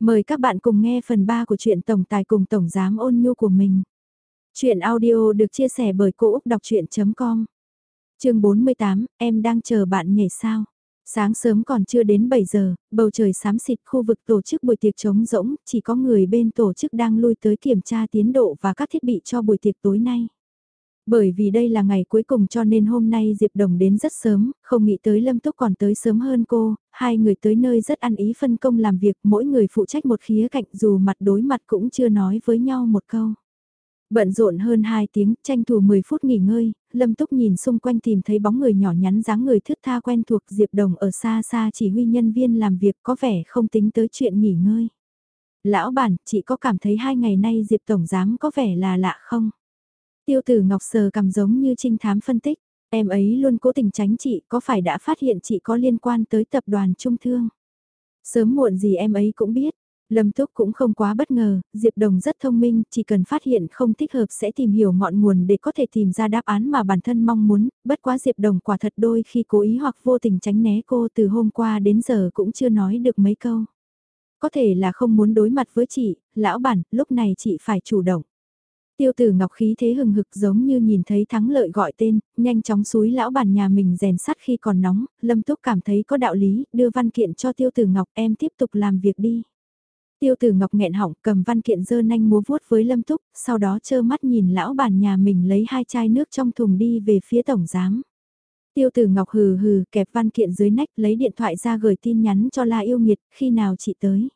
Mời các bạn cùng nghe phần 3 của truyện Tổng Tài cùng Tổng Giám ôn nhu của mình. Chuyện audio được chia sẻ bởi Cô Úc Đọc Chuyện.com Trường 48, em đang chờ bạn nhảy sao? Sáng sớm còn chưa đến 7 giờ, bầu trời xám xịt khu vực tổ chức buổi tiệc trống rỗng, chỉ có người bên tổ chức đang lui tới kiểm tra tiến độ và các thiết bị cho buổi tiệc tối nay. Bởi vì đây là ngày cuối cùng cho nên hôm nay Diệp Đồng đến rất sớm, không nghĩ tới Lâm Túc còn tới sớm hơn cô, hai người tới nơi rất ăn ý phân công làm việc, mỗi người phụ trách một khía cạnh dù mặt đối mặt cũng chưa nói với nhau một câu. Bận rộn hơn 2 tiếng, tranh thủ 10 phút nghỉ ngơi, Lâm Túc nhìn xung quanh tìm thấy bóng người nhỏ nhắn dáng người thướt tha quen thuộc Diệp Đồng ở xa xa chỉ huy nhân viên làm việc có vẻ không tính tới chuyện nghỉ ngơi. Lão bản, chị có cảm thấy hai ngày nay Diệp Tổng Giám có vẻ là lạ không? Tiêu tử Ngọc sờ cầm giống như trinh thám phân tích, em ấy luôn cố tình tránh chị, có phải đã phát hiện chị có liên quan tới tập đoàn trung thương? Sớm muộn gì em ấy cũng biết. Lâm Túc cũng không quá bất ngờ, Diệp Đồng rất thông minh, chỉ cần phát hiện không thích hợp sẽ tìm hiểu ngọn nguồn để có thể tìm ra đáp án mà bản thân mong muốn, bất quá Diệp Đồng quả thật đôi khi cố ý hoặc vô tình tránh né cô từ hôm qua đến giờ cũng chưa nói được mấy câu. Có thể là không muốn đối mặt với chị, lão bản, lúc này chị phải chủ động. Tiêu tử ngọc khí thế hừng hực giống như nhìn thấy thắng lợi gọi tên, nhanh chóng suối lão bản nhà mình rèn sắt khi còn nóng, lâm túc cảm thấy có đạo lý, đưa văn kiện cho tiêu tử ngọc em tiếp tục làm việc đi. Tiêu tử ngọc nghẹn họng cầm văn kiện dơ nanh múa vuốt với lâm túc, sau đó chơ mắt nhìn lão bản nhà mình lấy hai chai nước trong thùng đi về phía tổng giám. Tiêu tử ngọc hừ hừ kẹp văn kiện dưới nách lấy điện thoại ra gửi tin nhắn cho La yêu nghiệt khi nào chị tới.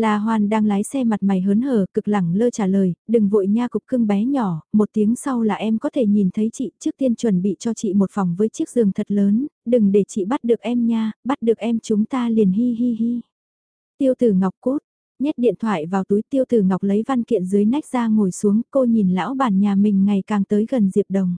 La Hoan đang lái xe mặt mày hớn hở, cực lẳng lơ trả lời, đừng vội nha cục cưng bé nhỏ, một tiếng sau là em có thể nhìn thấy chị, trước tiên chuẩn bị cho chị một phòng với chiếc giường thật lớn, đừng để chị bắt được em nha, bắt được em chúng ta liền hi hi hi. Tiêu tử Ngọc cốt, nhét điện thoại vào túi tiêu tử Ngọc lấy văn kiện dưới nách ra ngồi xuống, cô nhìn lão bản nhà mình ngày càng tới gần Diệp Đồng.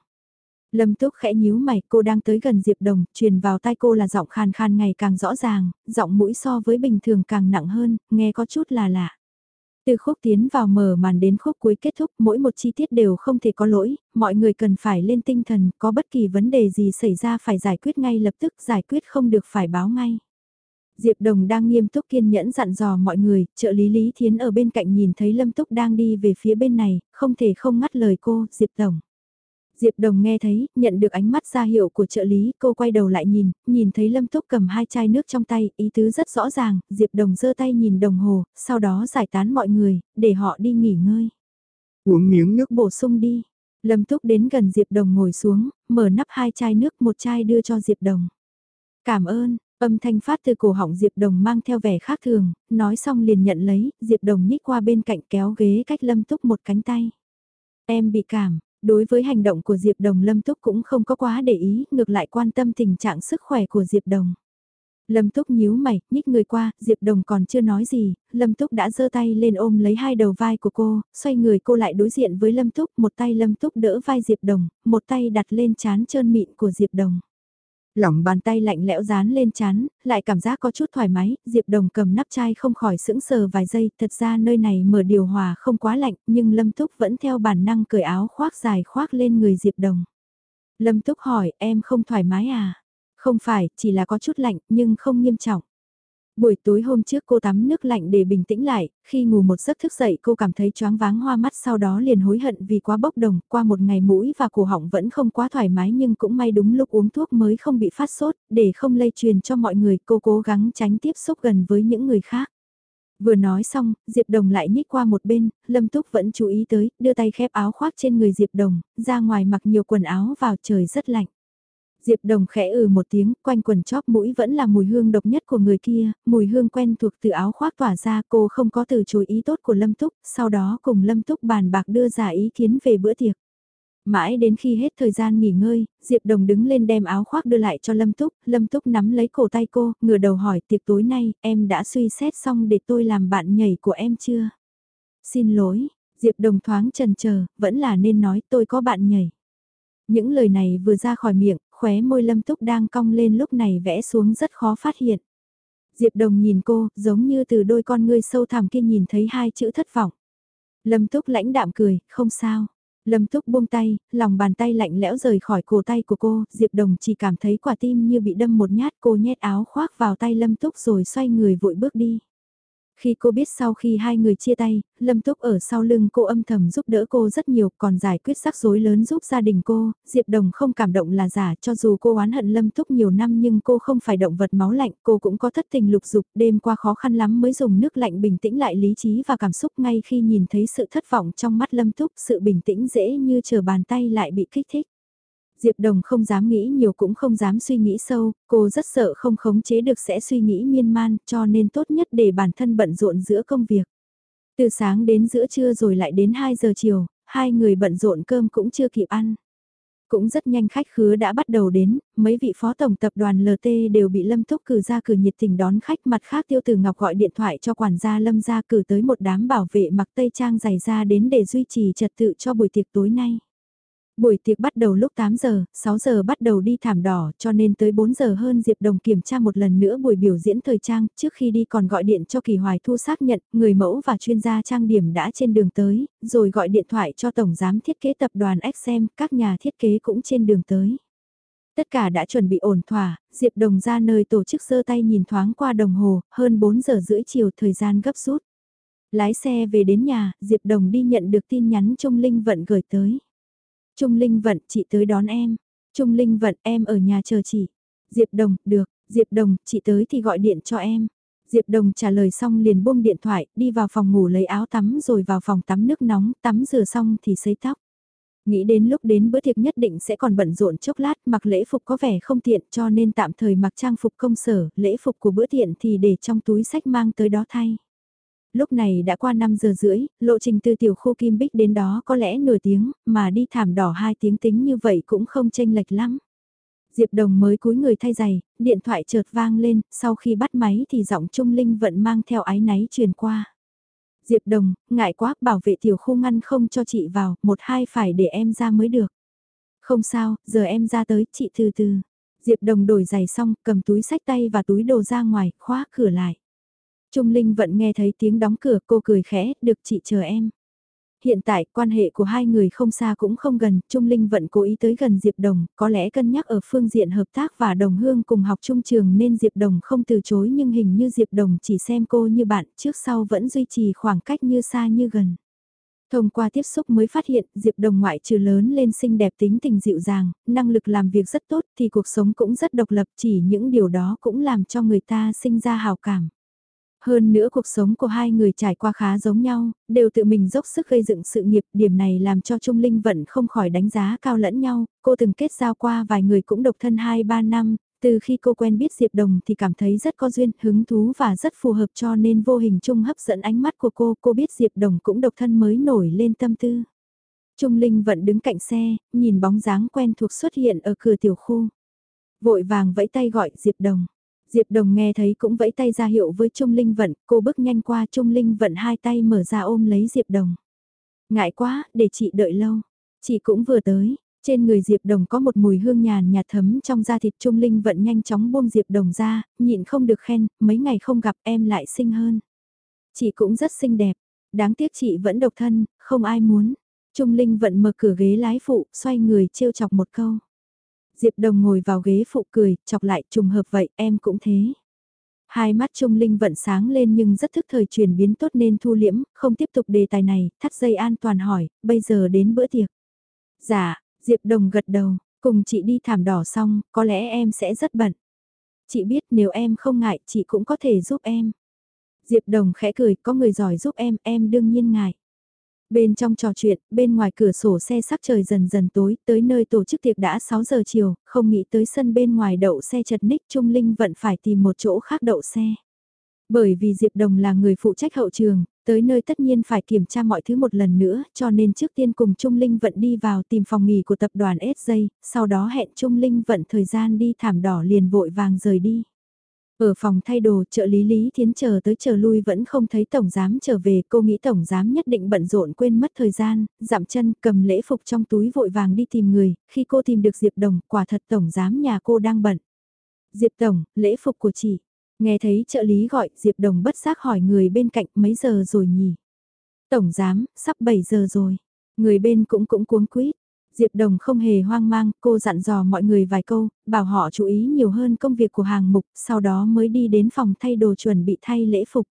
Lâm Túc khẽ nhíu mày, cô đang tới gần Diệp Đồng, truyền vào tai cô là giọng khan khan ngày càng rõ ràng, giọng mũi so với bình thường càng nặng hơn, nghe có chút là lạ. Từ khúc tiến vào mở màn đến khúc cuối kết thúc, mỗi một chi tiết đều không thể có lỗi, mọi người cần phải lên tinh thần, có bất kỳ vấn đề gì xảy ra phải giải quyết ngay lập tức, giải quyết không được phải báo ngay. Diệp Đồng đang nghiêm túc kiên nhẫn dặn dò mọi người, trợ lý Lý Thiến ở bên cạnh nhìn thấy Lâm Túc đang đi về phía bên này, không thể không ngắt lời cô, Diệp Tổng. Diệp Đồng nghe thấy, nhận được ánh mắt ra hiệu của trợ lý, cô quay đầu lại nhìn, nhìn thấy Lâm Túc cầm hai chai nước trong tay, ý tứ rất rõ ràng, Diệp Đồng giơ tay nhìn đồng hồ, sau đó giải tán mọi người, để họ đi nghỉ ngơi. Uống miếng nước bổ sung đi. Lâm Túc đến gần Diệp Đồng ngồi xuống, mở nắp hai chai nước, một chai đưa cho Diệp Đồng. Cảm ơn, âm thanh phát từ cổ họng Diệp Đồng mang theo vẻ khác thường, nói xong liền nhận lấy, Diệp Đồng nhích qua bên cạnh kéo ghế cách Lâm Túc một cánh tay. Em bị cảm, Đối với hành động của Diệp Đồng Lâm Túc cũng không có quá để ý, ngược lại quan tâm tình trạng sức khỏe của Diệp Đồng. Lâm Túc nhíu mày, nhích người qua, Diệp Đồng còn chưa nói gì, Lâm Túc đã giơ tay lên ôm lấy hai đầu vai của cô, xoay người cô lại đối diện với Lâm Túc, một tay Lâm Túc đỡ vai Diệp Đồng, một tay đặt lên chán trơn mịn của Diệp Đồng. Lòng bàn tay lạnh lẽo dán lên chán, lại cảm giác có chút thoải mái, Diệp Đồng cầm nắp chai không khỏi sững sờ vài giây, thật ra nơi này mở điều hòa không quá lạnh, nhưng Lâm Túc vẫn theo bản năng cởi áo khoác dài khoác lên người Diệp Đồng. Lâm Túc hỏi, em không thoải mái à? Không phải, chỉ là có chút lạnh, nhưng không nghiêm trọng. Buổi tối hôm trước cô tắm nước lạnh để bình tĩnh lại, khi ngủ một giấc thức dậy cô cảm thấy choáng váng hoa mắt sau đó liền hối hận vì quá bốc đồng, qua một ngày mũi và cổ họng vẫn không quá thoải mái nhưng cũng may đúng lúc uống thuốc mới không bị phát sốt, để không lây truyền cho mọi người cô cố gắng tránh tiếp xúc gần với những người khác. Vừa nói xong, Diệp Đồng lại nhích qua một bên, Lâm Túc vẫn chú ý tới, đưa tay khép áo khoác trên người Diệp Đồng, ra ngoài mặc nhiều quần áo vào trời rất lạnh. Diệp Đồng khẽ ừ một tiếng, quanh quần chóp mũi vẫn là mùi hương độc nhất của người kia, mùi hương quen thuộc từ áo khoác tỏa ra cô không có từ chối ý tốt của Lâm Túc, sau đó cùng Lâm Túc bàn bạc đưa ra ý kiến về bữa tiệc. Mãi đến khi hết thời gian nghỉ ngơi, Diệp Đồng đứng lên đem áo khoác đưa lại cho Lâm Túc, Lâm Túc nắm lấy cổ tay cô, ngửa đầu hỏi tiệc tối nay, em đã suy xét xong để tôi làm bạn nhảy của em chưa? Xin lỗi, Diệp Đồng thoáng trần chờ vẫn là nên nói tôi có bạn nhảy. Những lời này vừa ra khỏi miệng, khóe môi lâm túc đang cong lên lúc này vẽ xuống rất khó phát hiện. Diệp Đồng nhìn cô, giống như từ đôi con ngươi sâu thẳm kia nhìn thấy hai chữ thất vọng. Lâm Túc lãnh đạm cười, không sao. Lâm Túc buông tay, lòng bàn tay lạnh lẽo rời khỏi cổ tay của cô, Diệp Đồng chỉ cảm thấy quả tim như bị đâm một nhát cô nhét áo khoác vào tay Lâm Túc rồi xoay người vội bước đi. Khi cô biết sau khi hai người chia tay, Lâm Túc ở sau lưng cô âm thầm giúp đỡ cô rất nhiều còn giải quyết rắc rối lớn giúp gia đình cô, Diệp Đồng không cảm động là giả cho dù cô oán hận Lâm Túc nhiều năm nhưng cô không phải động vật máu lạnh, cô cũng có thất tình lục dục đêm qua khó khăn lắm mới dùng nước lạnh bình tĩnh lại lý trí và cảm xúc ngay khi nhìn thấy sự thất vọng trong mắt Lâm Túc sự bình tĩnh dễ như chờ bàn tay lại bị kích thích. Diệp Đồng không dám nghĩ nhiều cũng không dám suy nghĩ sâu, cô rất sợ không khống chế được sẽ suy nghĩ miên man cho nên tốt nhất để bản thân bận rộn giữa công việc. Từ sáng đến giữa trưa rồi lại đến 2 giờ chiều, hai người bận rộn cơm cũng chưa kịp ăn. Cũng rất nhanh khách khứa đã bắt đầu đến, mấy vị phó tổng tập đoàn LT đều bị Lâm thúc cử ra cử nhiệt tình đón khách mặt khác Tiêu Tử Ngọc gọi điện thoại cho quản gia Lâm ra cử tới một đám bảo vệ mặc tây trang dày ra đến để duy trì trật tự cho buổi tiệc tối nay. Buổi tiệc bắt đầu lúc 8 giờ, 6 giờ bắt đầu đi thảm đỏ cho nên tới 4 giờ hơn Diệp Đồng kiểm tra một lần nữa buổi biểu diễn thời trang, trước khi đi còn gọi điện cho Kỳ Hoài Thu xác nhận người mẫu và chuyên gia trang điểm đã trên đường tới, rồi gọi điện thoại cho Tổng Giám thiết kế tập đoàn XM, các nhà thiết kế cũng trên đường tới. Tất cả đã chuẩn bị ổn thỏa, Diệp Đồng ra nơi tổ chức sơ tay nhìn thoáng qua đồng hồ, hơn 4 giờ rưỡi chiều thời gian gấp rút. Lái xe về đến nhà, Diệp Đồng đi nhận được tin nhắn Trung Linh Vận gửi tới. Trung Linh Vận, chị tới đón em. Trung Linh Vận, em ở nhà chờ chị. Diệp Đồng, được, Diệp Đồng, chị tới thì gọi điện cho em. Diệp Đồng trả lời xong liền buông điện thoại, đi vào phòng ngủ lấy áo tắm rồi vào phòng tắm nước nóng, tắm rửa xong thì sấy tóc. Nghĩ đến lúc đến bữa tiệc nhất định sẽ còn bận rộn chốc lát, mặc lễ phục có vẻ không tiện cho nên tạm thời mặc trang phục công sở, lễ phục của bữa tiện thì để trong túi sách mang tới đó thay lúc này đã qua 5 giờ rưỡi, lộ trình từ tiểu khu Kim Bích đến đó có lẽ nửa tiếng, mà đi thảm đỏ 2 tiếng tính như vậy cũng không chênh lệch lắm. Diệp Đồng mới cúi người thay giày, điện thoại chợt vang lên, sau khi bắt máy thì giọng Trung Linh vẫn mang theo ái náy truyền qua. Diệp Đồng, ngại quá, bảo vệ tiểu khu ngăn không cho chị vào, một hai phải để em ra mới được. Không sao, giờ em ra tới, chị từ từ. Diệp Đồng đổi giày xong, cầm túi sách tay và túi đồ ra ngoài, khóa cửa lại. Trung Linh vẫn nghe thấy tiếng đóng cửa cô cười khẽ, được chị chờ em. Hiện tại quan hệ của hai người không xa cũng không gần, Trung Linh vẫn cố ý tới gần Diệp Đồng, có lẽ cân nhắc ở phương diện hợp tác và đồng hương cùng học trung trường nên Diệp Đồng không từ chối nhưng hình như Diệp Đồng chỉ xem cô như bạn trước sau vẫn duy trì khoảng cách như xa như gần. Thông qua tiếp xúc mới phát hiện Diệp Đồng ngoại trừ lớn lên xinh đẹp tính tình dịu dàng, năng lực làm việc rất tốt thì cuộc sống cũng rất độc lập chỉ những điều đó cũng làm cho người ta sinh ra hào cảm. Hơn nữa cuộc sống của hai người trải qua khá giống nhau, đều tự mình dốc sức gây dựng sự nghiệp, điểm này làm cho Trung Linh vẫn không khỏi đánh giá cao lẫn nhau, cô từng kết giao qua vài người cũng độc thân 2-3 năm, từ khi cô quen biết Diệp Đồng thì cảm thấy rất có duyên, hứng thú và rất phù hợp cho nên vô hình chung hấp dẫn ánh mắt của cô, cô biết Diệp Đồng cũng độc thân mới nổi lên tâm tư. Trung Linh vẫn đứng cạnh xe, nhìn bóng dáng quen thuộc xuất hiện ở cửa tiểu khu. Vội vàng vẫy tay gọi Diệp Đồng. Diệp Đồng nghe thấy cũng vẫy tay ra hiệu với Trung Linh Vận, cô bước nhanh qua Trung Linh Vận hai tay mở ra ôm lấy Diệp Đồng. Ngại quá, để chị đợi lâu. Chị cũng vừa tới, trên người Diệp Đồng có một mùi hương nhàn nhạt thấm trong da thịt Trung Linh Vận nhanh chóng buông Diệp Đồng ra, nhịn không được khen, mấy ngày không gặp em lại xinh hơn. Chị cũng rất xinh đẹp, đáng tiếc chị vẫn độc thân, không ai muốn. Trung Linh Vận mở cửa ghế lái phụ, xoay người trêu chọc một câu. Diệp Đồng ngồi vào ghế phụ cười, chọc lại trùng hợp vậy, em cũng thế. Hai mắt Trung Linh vẫn sáng lên nhưng rất thức thời chuyển biến tốt nên thu liễm, không tiếp tục đề tài này, thắt dây an toàn hỏi, bây giờ đến bữa tiệc. Dạ, Diệp Đồng gật đầu, cùng chị đi thảm đỏ xong, có lẽ em sẽ rất bận. Chị biết nếu em không ngại, chị cũng có thể giúp em. Diệp Đồng khẽ cười, có người giỏi giúp em, em đương nhiên ngại. Bên trong trò chuyện, bên ngoài cửa sổ xe sắc trời dần dần tối, tới nơi tổ chức tiệc đã 6 giờ chiều, không nghĩ tới sân bên ngoài đậu xe chật ních Trung Linh vẫn phải tìm một chỗ khác đậu xe. Bởi vì Diệp Đồng là người phụ trách hậu trường, tới nơi tất nhiên phải kiểm tra mọi thứ một lần nữa, cho nên trước tiên cùng Trung Linh vận đi vào tìm phòng nghỉ của tập đoàn SJ, sau đó hẹn Trung Linh vận thời gian đi thảm đỏ liền vội vàng rời đi. Ở phòng thay đồ trợ lý Lý Thiến chờ tới chờ lui vẫn không thấy Tổng Giám trở về cô nghĩ Tổng Giám nhất định bận rộn quên mất thời gian, dặm chân cầm lễ phục trong túi vội vàng đi tìm người, khi cô tìm được Diệp Đồng quả thật Tổng Giám nhà cô đang bận. Diệp Tổng, lễ phục của chị. Nghe thấy trợ lý gọi Diệp Đồng bất giác hỏi người bên cạnh mấy giờ rồi nhỉ? Tổng Giám, sắp 7 giờ rồi. Người bên cũng cũng cuống quýt Diệp Đồng không hề hoang mang, cô dặn dò mọi người vài câu, bảo họ chú ý nhiều hơn công việc của hàng mục, sau đó mới đi đến phòng thay đồ chuẩn bị thay lễ phục.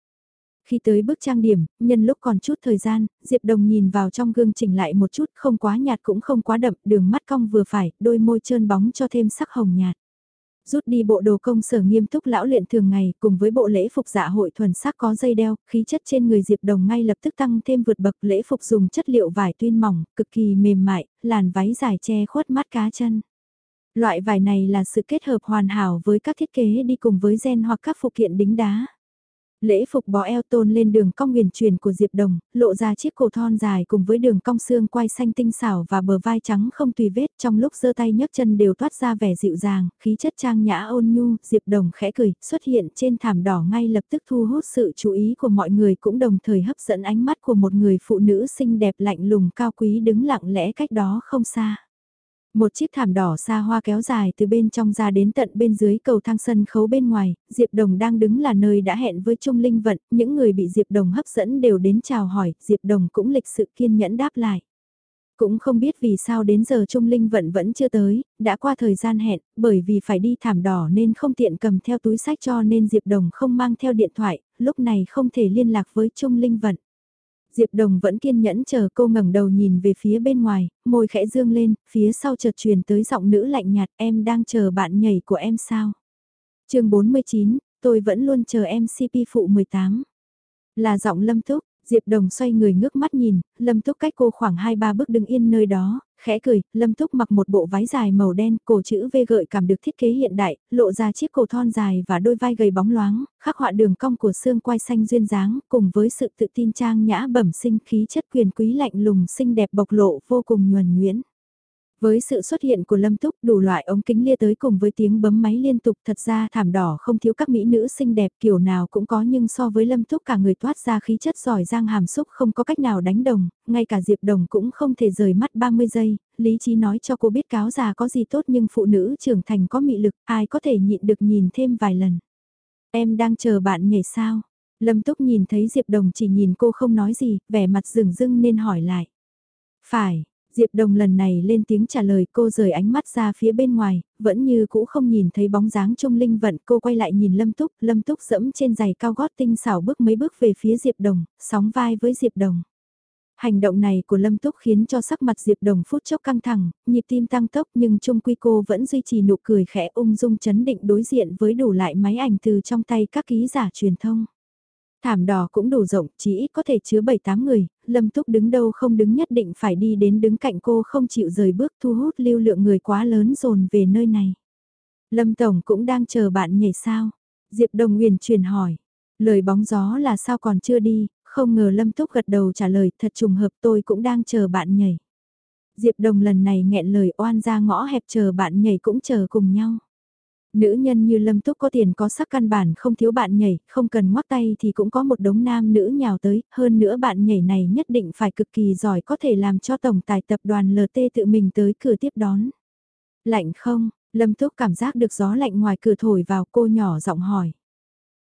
Khi tới bước trang điểm, nhân lúc còn chút thời gian, Diệp Đồng nhìn vào trong gương chỉnh lại một chút không quá nhạt cũng không quá đậm, đường mắt cong vừa phải, đôi môi trơn bóng cho thêm sắc hồng nhạt rút đi bộ đồ công sở nghiêm túc lão luyện thường ngày cùng với bộ lễ phục dạ hội thuần sắc có dây đeo, khí chất trên người Diệp Đồng ngay lập tức tăng thêm vượt bậc lễ phục dùng chất liệu vải tuyên mỏng, cực kỳ mềm mại, làn váy dài che khuất mắt cá chân. Loại vải này là sự kết hợp hoàn hảo với các thiết kế đi cùng với gen hoặc các phụ kiện đính đá. Lễ phục bó eo tôn lên đường cong huyền truyền của Diệp Đồng, lộ ra chiếc cổ thon dài cùng với đường cong xương quai xanh tinh xảo và bờ vai trắng không tùy vết trong lúc giơ tay nhấc chân đều toát ra vẻ dịu dàng, khí chất trang nhã ôn nhu, Diệp Đồng khẽ cười, xuất hiện trên thảm đỏ ngay lập tức thu hút sự chú ý của mọi người cũng đồng thời hấp dẫn ánh mắt của một người phụ nữ xinh đẹp lạnh lùng cao quý đứng lặng lẽ cách đó không xa. Một chiếc thảm đỏ xa hoa kéo dài từ bên trong ra đến tận bên dưới cầu thang sân khấu bên ngoài, Diệp Đồng đang đứng là nơi đã hẹn với Trung Linh Vận, những người bị Diệp Đồng hấp dẫn đều đến chào hỏi, Diệp Đồng cũng lịch sự kiên nhẫn đáp lại. Cũng không biết vì sao đến giờ Trung Linh Vận vẫn chưa tới, đã qua thời gian hẹn, bởi vì phải đi thảm đỏ nên không tiện cầm theo túi sách cho nên Diệp Đồng không mang theo điện thoại, lúc này không thể liên lạc với Trung Linh Vận. Diệp Đồng vẫn kiên nhẫn chờ cô ngẩng đầu nhìn về phía bên ngoài, môi khẽ dương lên, phía sau chợt truyền tới giọng nữ lạnh nhạt em đang chờ bạn nhảy của em sao? chương 49, tôi vẫn luôn chờ em CP phụ 18. Là giọng lâm túc, Diệp Đồng xoay người ngước mắt nhìn, Lâm Túc cách cô khoảng 2-3 bước đứng yên nơi đó, khẽ cười, Lâm Túc mặc một bộ váy dài màu đen, cổ chữ V gợi cảm được thiết kế hiện đại, lộ ra chiếc cổ thon dài và đôi vai gầy bóng loáng, khắc họa đường cong của xương quai xanh duyên dáng, cùng với sự tự tin trang nhã bẩm sinh khí chất quyền quý lạnh lùng xinh đẹp bộc lộ vô cùng nhuần nhuyễn. Với sự xuất hiện của Lâm Túc đủ loại ống kính lia tới cùng với tiếng bấm máy liên tục thật ra thảm đỏ không thiếu các mỹ nữ xinh đẹp kiểu nào cũng có nhưng so với Lâm Túc cả người toát ra khí chất giỏi giang hàm xúc không có cách nào đánh đồng, ngay cả Diệp Đồng cũng không thể rời mắt 30 giây, lý trí nói cho cô biết cáo già có gì tốt nhưng phụ nữ trưởng thành có mị lực ai có thể nhịn được nhìn thêm vài lần. Em đang chờ bạn nhảy sao? Lâm Túc nhìn thấy Diệp Đồng chỉ nhìn cô không nói gì, vẻ mặt rừng rưng nên hỏi lại. Phải, Diệp Đồng lần này lên tiếng trả lời cô rời ánh mắt ra phía bên ngoài, vẫn như cũ không nhìn thấy bóng dáng Trung Linh vận cô quay lại nhìn Lâm Túc, Lâm Túc dẫm trên giày cao gót tinh xảo bước mấy bước về phía Diệp Đồng, sóng vai với Diệp Đồng. Hành động này của Lâm Túc khiến cho sắc mặt Diệp Đồng phút chốc căng thẳng, nhịp tim tăng tốc nhưng Trung Quy cô vẫn duy trì nụ cười khẽ ung dung chấn định đối diện với đủ lại máy ảnh từ trong tay các ký giả truyền thông. Thảm đỏ cũng đủ rộng, chỉ ít có thể chứa 7-8 người, Lâm Túc đứng đâu không đứng nhất định phải đi đến đứng cạnh cô không chịu rời bước thu hút lưu lượng người quá lớn dồn về nơi này. Lâm Tổng cũng đang chờ bạn nhảy sao? Diệp Đồng Nguyền truyền hỏi. Lời bóng gió là sao còn chưa đi, không ngờ Lâm Túc gật đầu trả lời thật trùng hợp tôi cũng đang chờ bạn nhảy. Diệp Đồng lần này nghẹn lời oan ra ngõ hẹp chờ bạn nhảy cũng chờ cùng nhau. Nữ nhân như Lâm Túc có tiền có sắc căn bản không thiếu bạn nhảy, không cần ngoắc tay thì cũng có một đống nam nữ nhào tới, hơn nữa bạn nhảy này nhất định phải cực kỳ giỏi có thể làm cho tổng tài tập đoàn LT tự mình tới cửa tiếp đón. Lạnh không, Lâm Túc cảm giác được gió lạnh ngoài cửa thổi vào cô nhỏ giọng hỏi.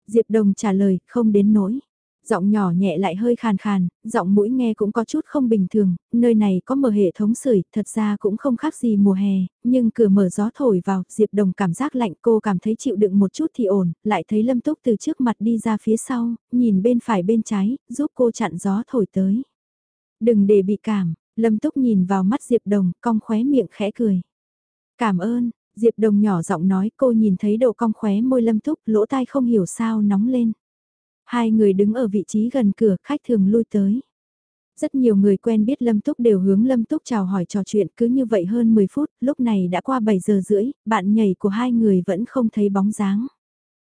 Diệp Đồng trả lời, không đến nỗi giọng nhỏ nhẹ lại hơi khàn khàn, giọng mũi nghe cũng có chút không bình thường, nơi này có mở hệ thống sưởi, thật ra cũng không khác gì mùa hè, nhưng cửa mở gió thổi vào, Diệp Đồng cảm giác lạnh cô cảm thấy chịu đựng một chút thì ổn, lại thấy Lâm Túc từ trước mặt đi ra phía sau, nhìn bên phải bên trái, giúp cô chặn gió thổi tới. Đừng để bị cảm, Lâm Túc nhìn vào mắt Diệp Đồng, cong khóe miệng khẽ cười. Cảm ơn, Diệp Đồng nhỏ giọng nói cô nhìn thấy độ cong khóe môi Lâm Túc, lỗ tai không hiểu sao nóng lên. Hai người đứng ở vị trí gần cửa, khách thường lui tới. Rất nhiều người quen biết Lâm Túc đều hướng Lâm Túc chào hỏi trò chuyện cứ như vậy hơn 10 phút, lúc này đã qua 7 giờ rưỡi, bạn nhảy của hai người vẫn không thấy bóng dáng.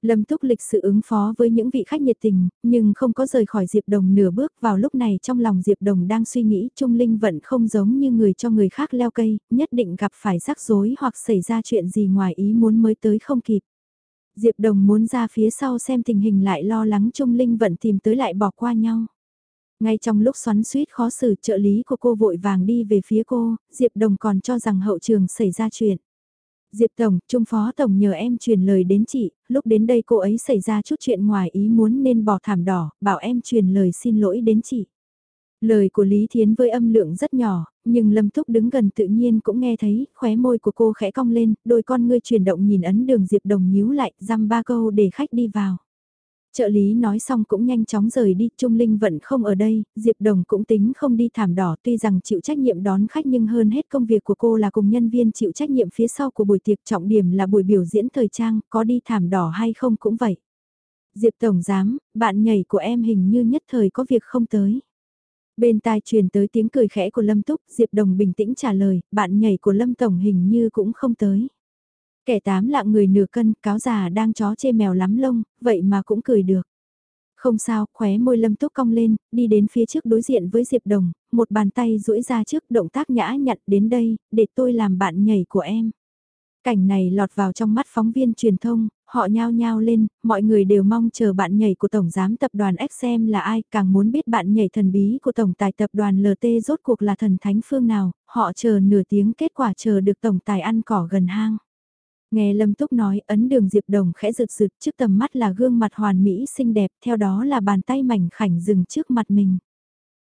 Lâm Túc lịch sự ứng phó với những vị khách nhiệt tình, nhưng không có rời khỏi Diệp Đồng nửa bước vào lúc này trong lòng Diệp Đồng đang suy nghĩ Trung Linh vẫn không giống như người cho người khác leo cây, nhất định gặp phải rắc rối hoặc xảy ra chuyện gì ngoài ý muốn mới tới không kịp. Diệp Đồng muốn ra phía sau xem tình hình lại lo lắng Trung Linh vận tìm tới lại bỏ qua nhau. Ngay trong lúc xoắn suýt khó xử trợ lý của cô vội vàng đi về phía cô, Diệp Đồng còn cho rằng hậu trường xảy ra chuyện. Diệp Tổng, Trung Phó Tổng nhờ em truyền lời đến chị, lúc đến đây cô ấy xảy ra chút chuyện ngoài ý muốn nên bỏ thảm đỏ, bảo em truyền lời xin lỗi đến chị. Lời của Lý Thiến với âm lượng rất nhỏ, nhưng Lâm Túc đứng gần tự nhiên cũng nghe thấy, khóe môi của cô khẽ cong lên, đôi con ngươi chuyển động nhìn ấn đường Diệp Đồng nhíu lại, dăm ba câu để khách đi vào. Trợ lý nói xong cũng nhanh chóng rời đi, Trung Linh vẫn không ở đây, Diệp Đồng cũng tính không đi thảm đỏ tuy rằng chịu trách nhiệm đón khách nhưng hơn hết công việc của cô là cùng nhân viên chịu trách nhiệm phía sau của buổi tiệc trọng điểm là buổi biểu diễn thời trang, có đi thảm đỏ hay không cũng vậy. Diệp Tổng Giám, bạn nhảy của em hình như nhất thời có việc không tới. Bên tai truyền tới tiếng cười khẽ của Lâm Túc, Diệp Đồng bình tĩnh trả lời, bạn nhảy của Lâm Tổng hình như cũng không tới. Kẻ tám lạng người nửa cân, cáo già đang chó chê mèo lắm lông, vậy mà cũng cười được. Không sao, khóe môi lâm túc cong lên, đi đến phía trước đối diện với Diệp Đồng, một bàn tay duỗi ra trước động tác nhã nhặn đến đây, để tôi làm bạn nhảy của em. Cảnh này lọt vào trong mắt phóng viên truyền thông, họ nhao nhao lên, mọi người đều mong chờ bạn nhảy của Tổng Giám Tập đoàn XM là ai, càng muốn biết bạn nhảy thần bí của Tổng Tài Tập đoàn LT rốt cuộc là thần thánh phương nào, họ chờ nửa tiếng kết quả chờ được Tổng Tài ăn cỏ gần hang. Nghe Lâm Túc nói ấn đường Diệp Đồng khẽ rực rực trước tầm mắt là gương mặt hoàn mỹ xinh đẹp, theo đó là bàn tay mảnh khảnh dừng trước mặt mình.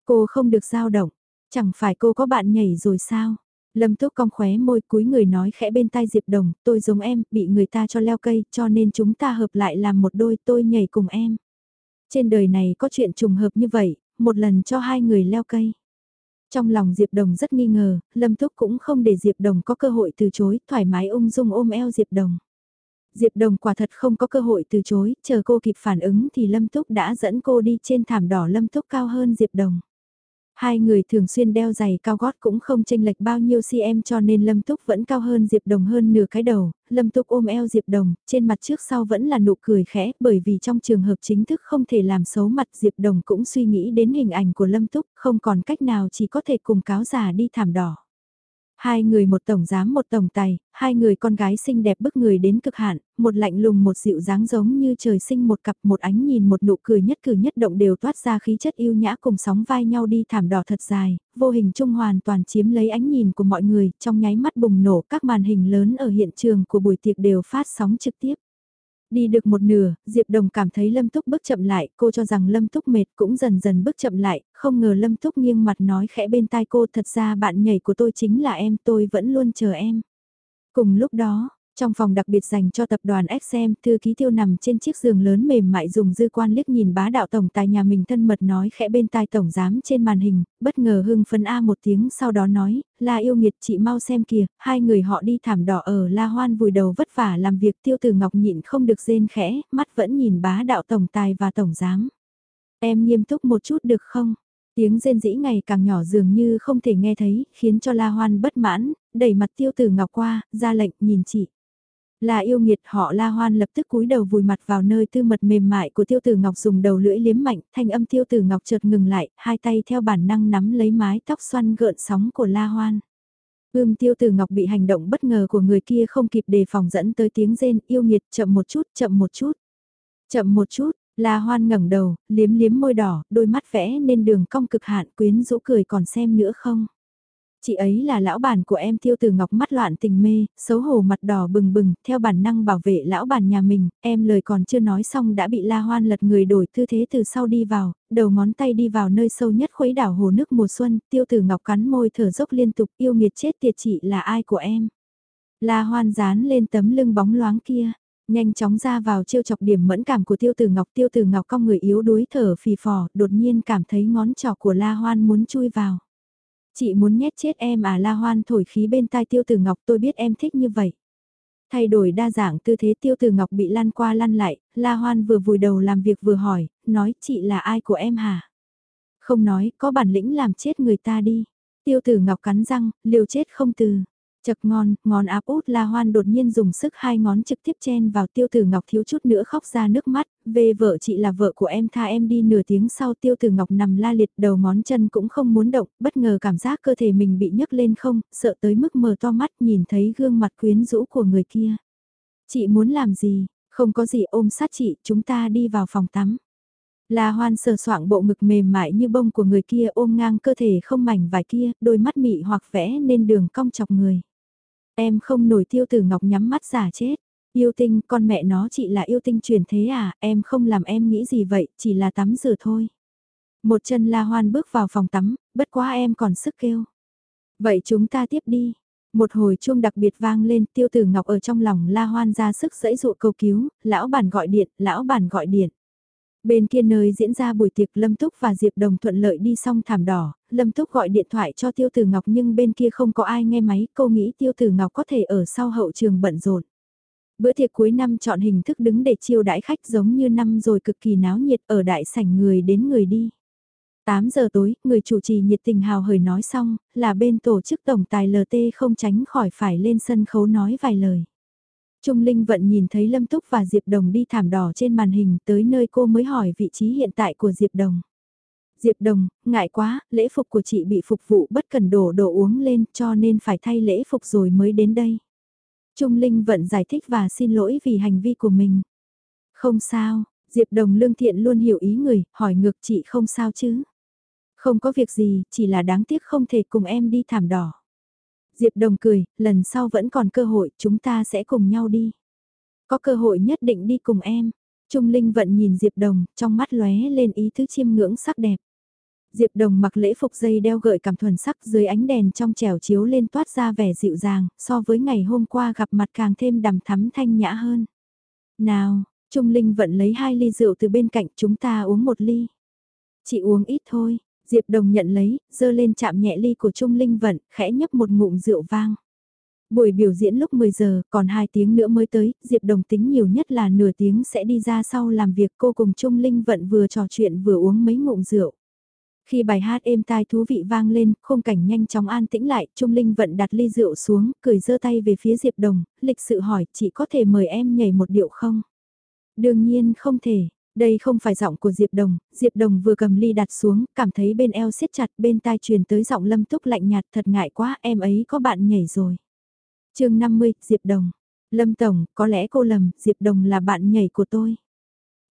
Cô không được dao động, chẳng phải cô có bạn nhảy rồi sao? Lâm Túc cong khóe môi cúi người nói khẽ bên tai Diệp Đồng, tôi giống em, bị người ta cho leo cây, cho nên chúng ta hợp lại làm một đôi tôi nhảy cùng em. Trên đời này có chuyện trùng hợp như vậy, một lần cho hai người leo cây. Trong lòng Diệp Đồng rất nghi ngờ, Lâm Túc cũng không để Diệp Đồng có cơ hội từ chối, thoải mái ung dung ôm eo Diệp Đồng. Diệp Đồng quả thật không có cơ hội từ chối, chờ cô kịp phản ứng thì Lâm Túc đã dẫn cô đi trên thảm đỏ Lâm Túc cao hơn Diệp Đồng. Hai người thường xuyên đeo giày cao gót cũng không chênh lệch bao nhiêu cm cho nên Lâm Túc vẫn cao hơn Diệp Đồng hơn nửa cái đầu, Lâm Túc ôm eo Diệp Đồng, trên mặt trước sau vẫn là nụ cười khẽ bởi vì trong trường hợp chính thức không thể làm xấu mặt Diệp Đồng cũng suy nghĩ đến hình ảnh của Lâm Túc, không còn cách nào chỉ có thể cùng cáo giả đi thảm đỏ. Hai người một tổng giám một tổng tài, hai người con gái xinh đẹp bức người đến cực hạn, một lạnh lùng một dịu dáng giống như trời sinh một cặp một ánh nhìn một nụ cười nhất cử nhất động đều toát ra khí chất yêu nhã cùng sóng vai nhau đi thảm đỏ thật dài, vô hình trung hoàn toàn chiếm lấy ánh nhìn của mọi người, trong nháy mắt bùng nổ các màn hình lớn ở hiện trường của buổi tiệc đều phát sóng trực tiếp. Đi được một nửa, Diệp Đồng cảm thấy Lâm Túc bước chậm lại, cô cho rằng Lâm Túc mệt cũng dần dần bước chậm lại, không ngờ Lâm Túc nghiêng mặt nói khẽ bên tai cô thật ra bạn nhảy của tôi chính là em, tôi vẫn luôn chờ em. Cùng lúc đó, trong phòng đặc biệt dành cho tập đoàn XM, thư ký tiêu nằm trên chiếc giường lớn mềm mại dùng dư quan liếc nhìn bá đạo tổng tài nhà mình thân mật nói khẽ bên tai tổng giám trên màn hình, bất ngờ hưng phấn A một tiếng sau đó nói, là yêu nghiệt chị mau xem kìa, hai người họ đi thảm đỏ ở La Hoan vùi đầu vất vả làm việc tiêu từ ngọc nhịn không được rên khẽ, mắt vẫn nhìn bá đạo tổng tài và tổng giám. Em nghiêm túc một chút được không? Tiếng rên rĩ ngày càng nhỏ dường như không thể nghe thấy, khiến cho La Hoan bất mãn, đẩy mặt tiêu tử ngọc qua, ra lệnh nhìn chị. Là yêu nghiệt họ La Hoan lập tức cúi đầu vùi mặt vào nơi tư mật mềm mại của tiêu tử ngọc dùng đầu lưỡi liếm mạnh, thanh âm tiêu tử ngọc chợt ngừng lại, hai tay theo bản năng nắm lấy mái tóc xoăn gợn sóng của La Hoan. Ưm tiêu tử ngọc bị hành động bất ngờ của người kia không kịp đề phòng dẫn tới tiếng rên yêu nghiệt chậm một chút, chậm một chút. Chậm một chút, La Hoan ngẩng đầu, liếm liếm môi đỏ, đôi mắt vẽ nên đường cong cực hạn quyến rũ cười còn xem nữa không. Chị ấy là lão bản của em tiêu từ ngọc mắt loạn tình mê, xấu hổ mặt đỏ bừng bừng, theo bản năng bảo vệ lão bản nhà mình, em lời còn chưa nói xong đã bị la hoan lật người đổi tư thế từ sau đi vào, đầu ngón tay đi vào nơi sâu nhất khuấy đảo hồ nước mùa xuân, tiêu từ ngọc cắn môi thở dốc liên tục yêu nghiệt chết tiệt chị là ai của em. La hoan dán lên tấm lưng bóng loáng kia, nhanh chóng ra vào trêu chọc điểm mẫn cảm của tiêu tử ngọc tiêu tử ngọc cong người yếu đuối thở phì phò, đột nhiên cảm thấy ngón trỏ của la hoan muốn chui vào. Chị muốn nhét chết em à la hoan thổi khí bên tai tiêu tử ngọc tôi biết em thích như vậy. Thay đổi đa dạng tư thế tiêu tử ngọc bị lăn qua lăn lại, la hoan vừa vùi đầu làm việc vừa hỏi, nói chị là ai của em hả? Không nói, có bản lĩnh làm chết người ta đi. Tiêu tử ngọc cắn răng, liều chết không từ. Chật ngon, ngón áp út la hoan đột nhiên dùng sức hai ngón trực tiếp chen vào tiêu tử ngọc thiếu chút nữa khóc ra nước mắt, về vợ chị là vợ của em tha em đi nửa tiếng sau tiêu tử ngọc nằm la liệt đầu ngón chân cũng không muốn động, bất ngờ cảm giác cơ thể mình bị nhấc lên không, sợ tới mức mở to mắt nhìn thấy gương mặt quyến rũ của người kia. Chị muốn làm gì, không có gì ôm sát chị, chúng ta đi vào phòng tắm. La hoan sờ soạng bộ ngực mềm mại như bông của người kia ôm ngang cơ thể không mảnh vải kia, đôi mắt mị hoặc vẽ nên đường cong chọc người. Em không nổi tiêu tử ngọc nhắm mắt giả chết. Yêu tinh, con mẹ nó chị là yêu tinh truyền thế à, em không làm em nghĩ gì vậy, chỉ là tắm rửa thôi. Một chân la hoan bước vào phòng tắm, bất quá em còn sức kêu. Vậy chúng ta tiếp đi. Một hồi chuông đặc biệt vang lên, tiêu tử ngọc ở trong lòng la hoan ra sức dẫy dụ cầu cứu, lão bản gọi điện, lão bản gọi điện. Bên kia nơi diễn ra buổi tiệc Lâm Túc và Diệp Đồng thuận lợi đi xong thảm đỏ, Lâm Túc gọi điện thoại cho Tiêu Tử Ngọc nhưng bên kia không có ai nghe máy, cô nghĩ Tiêu Tử Ngọc có thể ở sau hậu trường bận rộn. Bữa tiệc cuối năm chọn hình thức đứng để chiêu đãi khách giống như năm rồi cực kỳ náo nhiệt ở đại sảnh người đến người đi. 8 giờ tối, người chủ trì nhiệt tình hào hời nói xong, là bên tổ chức tổng tài LT không tránh khỏi phải lên sân khấu nói vài lời. Trung Linh Vận nhìn thấy Lâm Túc và Diệp Đồng đi thảm đỏ trên màn hình tới nơi cô mới hỏi vị trí hiện tại của Diệp Đồng. Diệp Đồng, ngại quá, lễ phục của chị bị phục vụ bất cần đổ đồ uống lên cho nên phải thay lễ phục rồi mới đến đây. Trung Linh Vận giải thích và xin lỗi vì hành vi của mình. Không sao, Diệp Đồng lương thiện luôn hiểu ý người, hỏi ngược chị không sao chứ. Không có việc gì, chỉ là đáng tiếc không thể cùng em đi thảm đỏ. Diệp Đồng cười, lần sau vẫn còn cơ hội, chúng ta sẽ cùng nhau đi. Có cơ hội nhất định đi cùng em. Trung Linh vận nhìn Diệp Đồng, trong mắt lóe lên ý thứ chiêm ngưỡng sắc đẹp. Diệp Đồng mặc lễ phục dây đeo gợi cảm thuần sắc dưới ánh đèn trong trèo chiếu lên toát ra vẻ dịu dàng, so với ngày hôm qua gặp mặt càng thêm đằm thắm thanh nhã hơn. Nào, Trung Linh vận lấy hai ly rượu từ bên cạnh chúng ta uống một ly. Chị uống ít thôi, Diệp Đồng nhận lấy, dơ lên chạm nhẹ ly của Trung Linh Vận, khẽ nhấp một ngụm rượu vang. Buổi biểu diễn lúc 10 giờ, còn 2 tiếng nữa mới tới, Diệp Đồng tính nhiều nhất là nửa tiếng sẽ đi ra sau làm việc cô cùng Trung Linh Vận vừa trò chuyện vừa uống mấy ngụm rượu. Khi bài hát êm tai thú vị vang lên, khung cảnh nhanh chóng an tĩnh lại, Trung Linh Vận đặt ly rượu xuống, cười giơ tay về phía Diệp Đồng, lịch sự hỏi, chị có thể mời em nhảy một điệu không? Đương nhiên không thể, đây không phải giọng của Diệp Đồng, Diệp Đồng vừa cầm ly đặt xuống, cảm thấy bên eo siết chặt, bên tai truyền tới giọng Lâm Túc lạnh nhạt thật ngại quá, em ấy có bạn nhảy rồi. chương 50, Diệp Đồng. Lâm Tổng, có lẽ cô lầm, Diệp Đồng là bạn nhảy của tôi.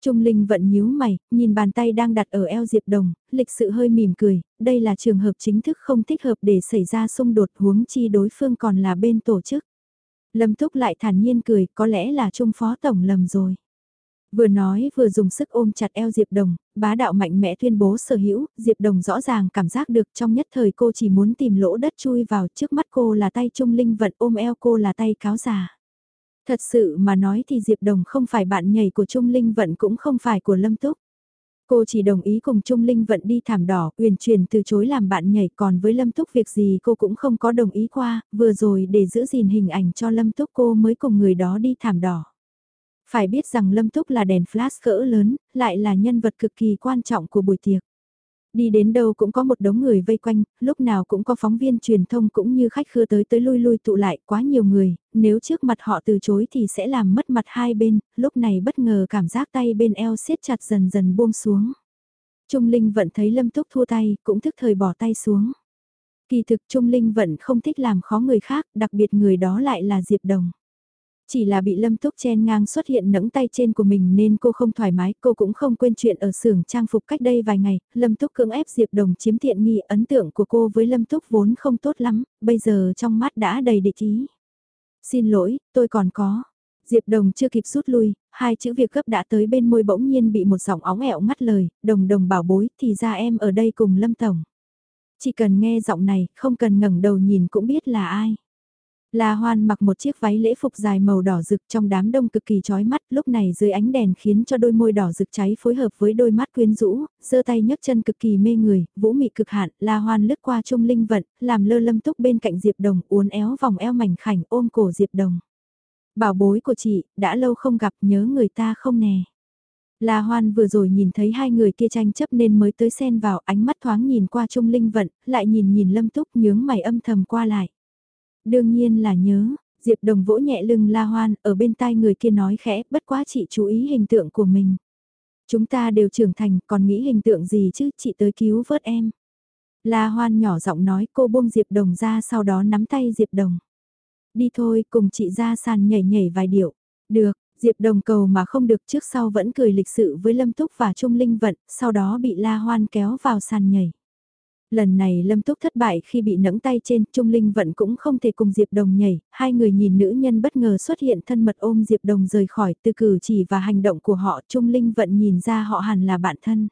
Trung Linh vẫn nhíu mày, nhìn bàn tay đang đặt ở eo Diệp Đồng, lịch sự hơi mỉm cười, đây là trường hợp chính thức không thích hợp để xảy ra xung đột huống chi đối phương còn là bên tổ chức. Lâm Túc lại thản nhiên cười, có lẽ là Trung Phó Tổng lầm rồi. Vừa nói vừa dùng sức ôm chặt eo Diệp Đồng, bá đạo mạnh mẽ tuyên bố sở hữu, Diệp Đồng rõ ràng cảm giác được trong nhất thời cô chỉ muốn tìm lỗ đất chui vào trước mắt cô là tay Trung Linh vận ôm eo cô là tay cáo già. Thật sự mà nói thì Diệp Đồng không phải bạn nhảy của Trung Linh vận cũng không phải của Lâm Túc. Cô chỉ đồng ý cùng Trung Linh vận đi thảm đỏ, uyển truyền từ chối làm bạn nhảy còn với Lâm Túc việc gì cô cũng không có đồng ý qua, vừa rồi để giữ gìn hình ảnh cho Lâm Túc cô mới cùng người đó đi thảm đỏ. Phải biết rằng Lâm Túc là đèn flash cỡ lớn, lại là nhân vật cực kỳ quan trọng của buổi tiệc. Đi đến đâu cũng có một đống người vây quanh, lúc nào cũng có phóng viên truyền thông cũng như khách khứa tới tới lui lui tụ lại quá nhiều người, nếu trước mặt họ từ chối thì sẽ làm mất mặt hai bên, lúc này bất ngờ cảm giác tay bên eo siết chặt dần dần buông xuống. Trung Linh vẫn thấy Lâm Túc thua tay, cũng thức thời bỏ tay xuống. Kỳ thực Trung Linh vẫn không thích làm khó người khác, đặc biệt người đó lại là Diệp Đồng. Chỉ là bị Lâm Túc chen ngang xuất hiện nẫng tay trên của mình nên cô không thoải mái, cô cũng không quên chuyện ở xưởng trang phục cách đây vài ngày, Lâm Túc cưỡng ép Diệp Đồng chiếm tiện nghi ấn tượng của cô với Lâm Túc vốn không tốt lắm, bây giờ trong mắt đã đầy địch ý. Xin lỗi, tôi còn có. Diệp Đồng chưa kịp rút lui, hai chữ việc gấp đã tới bên môi bỗng nhiên bị một giọng óng ẹo ngắt lời, đồng đồng bảo bối thì ra em ở đây cùng Lâm Tổng. Chỉ cần nghe giọng này, không cần ngẩng đầu nhìn cũng biết là ai. La Hoan mặc một chiếc váy lễ phục dài màu đỏ rực trong đám đông cực kỳ chói mắt, lúc này dưới ánh đèn khiến cho đôi môi đỏ rực cháy phối hợp với đôi mắt quyến rũ, giơ tay nhấc chân cực kỳ mê người, vũ mị cực hạn, La Hoan lướt qua Trung Linh vận, làm lơ lâm túc bên cạnh Diệp Đồng, uốn éo vòng eo mảnh khảnh ôm cổ Diệp Đồng. Bảo bối của chị, đã lâu không gặp nhớ người ta không nè. La Hoan vừa rồi nhìn thấy hai người kia tranh chấp nên mới tới xen vào ánh mắt thoáng nhìn qua Trung Linh vận, lại nhìn nhìn Lâm Túc nhướng mày âm thầm qua lại. Đương nhiên là nhớ, Diệp Đồng vỗ nhẹ lưng La Hoan, ở bên tai người kia nói khẽ, bất quá chị chú ý hình tượng của mình. Chúng ta đều trưởng thành, còn nghĩ hình tượng gì chứ, chị tới cứu vớt em. La Hoan nhỏ giọng nói cô buông Diệp Đồng ra sau đó nắm tay Diệp Đồng. Đi thôi, cùng chị ra sàn nhảy nhảy vài điệu. Được, Diệp Đồng cầu mà không được trước sau vẫn cười lịch sự với Lâm Túc và Trung Linh Vận, sau đó bị La Hoan kéo vào sàn nhảy. Lần này Lâm Túc thất bại khi bị nẫng tay trên, Trung Linh Vận cũng không thể cùng Diệp Đồng nhảy, hai người nhìn nữ nhân bất ngờ xuất hiện thân mật ôm Diệp Đồng rời khỏi từ cử chỉ và hành động của họ, Trung Linh Vận nhìn ra họ hẳn là bạn thân.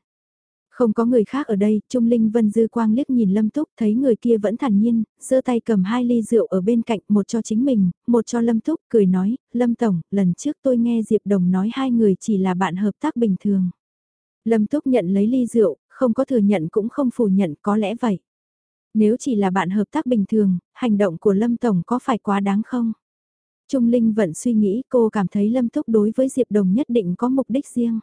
Không có người khác ở đây, Trung Linh Vân Dư Quang liếc nhìn Lâm Túc thấy người kia vẫn thản nhiên, giơ tay cầm hai ly rượu ở bên cạnh, một cho chính mình, một cho Lâm Túc, cười nói, Lâm Tổng, lần trước tôi nghe Diệp Đồng nói hai người chỉ là bạn hợp tác bình thường. Lâm Túc nhận lấy ly rượu, không có thừa nhận cũng không phủ nhận có lẽ vậy. Nếu chỉ là bạn hợp tác bình thường, hành động của Lâm Tổng có phải quá đáng không? Trung Linh vẫn suy nghĩ cô cảm thấy Lâm Túc đối với Diệp Đồng nhất định có mục đích riêng.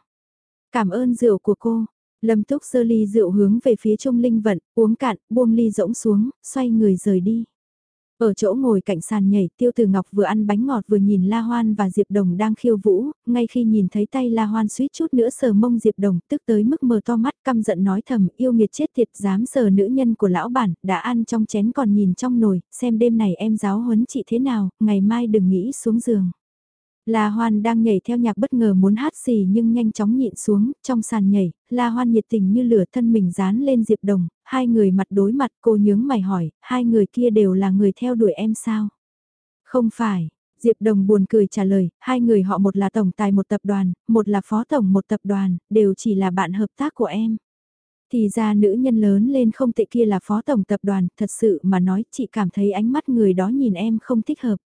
Cảm ơn rượu của cô. Lâm Túc sơ ly rượu hướng về phía Trung Linh vận, uống cạn, buông ly rỗng xuống, xoay người rời đi. Ở chỗ ngồi cạnh sàn nhảy, Tiêu Từ Ngọc vừa ăn bánh ngọt vừa nhìn La Hoan và Diệp Đồng đang khiêu vũ, ngay khi nhìn thấy tay La Hoan suýt chút nữa sờ mông Diệp Đồng, tức tới mức mở to mắt căm giận nói thầm, yêu nghiệt chết thiệt dám sờ nữ nhân của lão bản, đã ăn trong chén còn nhìn trong nồi, xem đêm này em giáo huấn chị thế nào, ngày mai đừng nghĩ xuống giường. La Hoan đang nhảy theo nhạc bất ngờ muốn hát xì nhưng nhanh chóng nhịn xuống, trong sàn nhảy, La Hoan nhiệt tình như lửa thân mình dán lên Diệp Đồng, hai người mặt đối mặt cô nhướng mày hỏi, hai người kia đều là người theo đuổi em sao? Không phải, Diệp Đồng buồn cười trả lời, hai người họ một là tổng tài một tập đoàn, một là phó tổng một tập đoàn, đều chỉ là bạn hợp tác của em. Thì ra nữ nhân lớn lên không tệ kia là phó tổng tập đoàn, thật sự mà nói chị cảm thấy ánh mắt người đó nhìn em không thích hợp.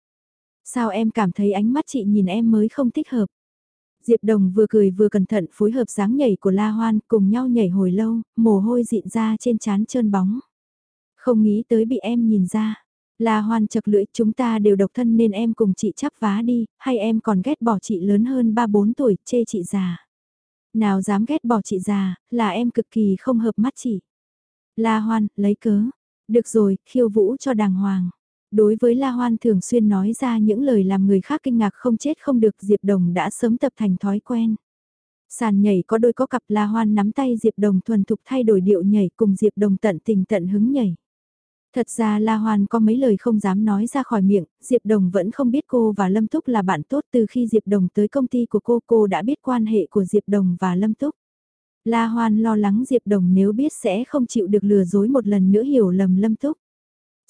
Sao em cảm thấy ánh mắt chị nhìn em mới không thích hợp? Diệp Đồng vừa cười vừa cẩn thận phối hợp dáng nhảy của La Hoan cùng nhau nhảy hồi lâu, mồ hôi dịn ra trên trán trơn bóng. Không nghĩ tới bị em nhìn ra. La Hoan chật lưỡi chúng ta đều độc thân nên em cùng chị chắp vá đi, hay em còn ghét bỏ chị lớn hơn 3-4 tuổi, chê chị già. Nào dám ghét bỏ chị già, là em cực kỳ không hợp mắt chị. La Hoan, lấy cớ. Được rồi, khiêu vũ cho đàng hoàng. Đối với La Hoan thường xuyên nói ra những lời làm người khác kinh ngạc không chết không được Diệp Đồng đã sớm tập thành thói quen. Sàn nhảy có đôi có cặp La Hoan nắm tay Diệp Đồng thuần thục thay đổi điệu nhảy cùng Diệp Đồng tận tình tận hứng nhảy. Thật ra La Hoan có mấy lời không dám nói ra khỏi miệng, Diệp Đồng vẫn không biết cô và Lâm Túc là bạn tốt từ khi Diệp Đồng tới công ty của cô cô đã biết quan hệ của Diệp Đồng và Lâm Túc. La Hoan lo lắng Diệp Đồng nếu biết sẽ không chịu được lừa dối một lần nữa hiểu lầm Lâm Túc.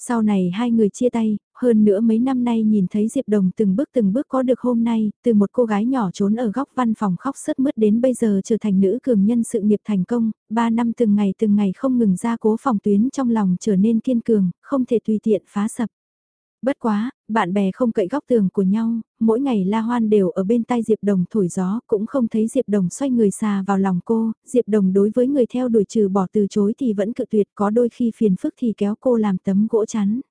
Sau này hai người chia tay, hơn nữa mấy năm nay nhìn thấy Diệp Đồng từng bước từng bước có được hôm nay, từ một cô gái nhỏ trốn ở góc văn phòng khóc sướt mướt đến bây giờ trở thành nữ cường nhân sự nghiệp thành công, ba năm từng ngày từng ngày không ngừng ra cố phòng tuyến trong lòng trở nên kiên cường, không thể tùy tiện phá sập. Bất quá, bạn bè không cậy góc tường của nhau, mỗi ngày La Hoan đều ở bên tai Diệp Đồng thổi gió, cũng không thấy Diệp Đồng xoay người xà vào lòng cô, Diệp Đồng đối với người theo đuổi trừ bỏ từ chối thì vẫn cự tuyệt có đôi khi phiền phức thì kéo cô làm tấm gỗ chắn.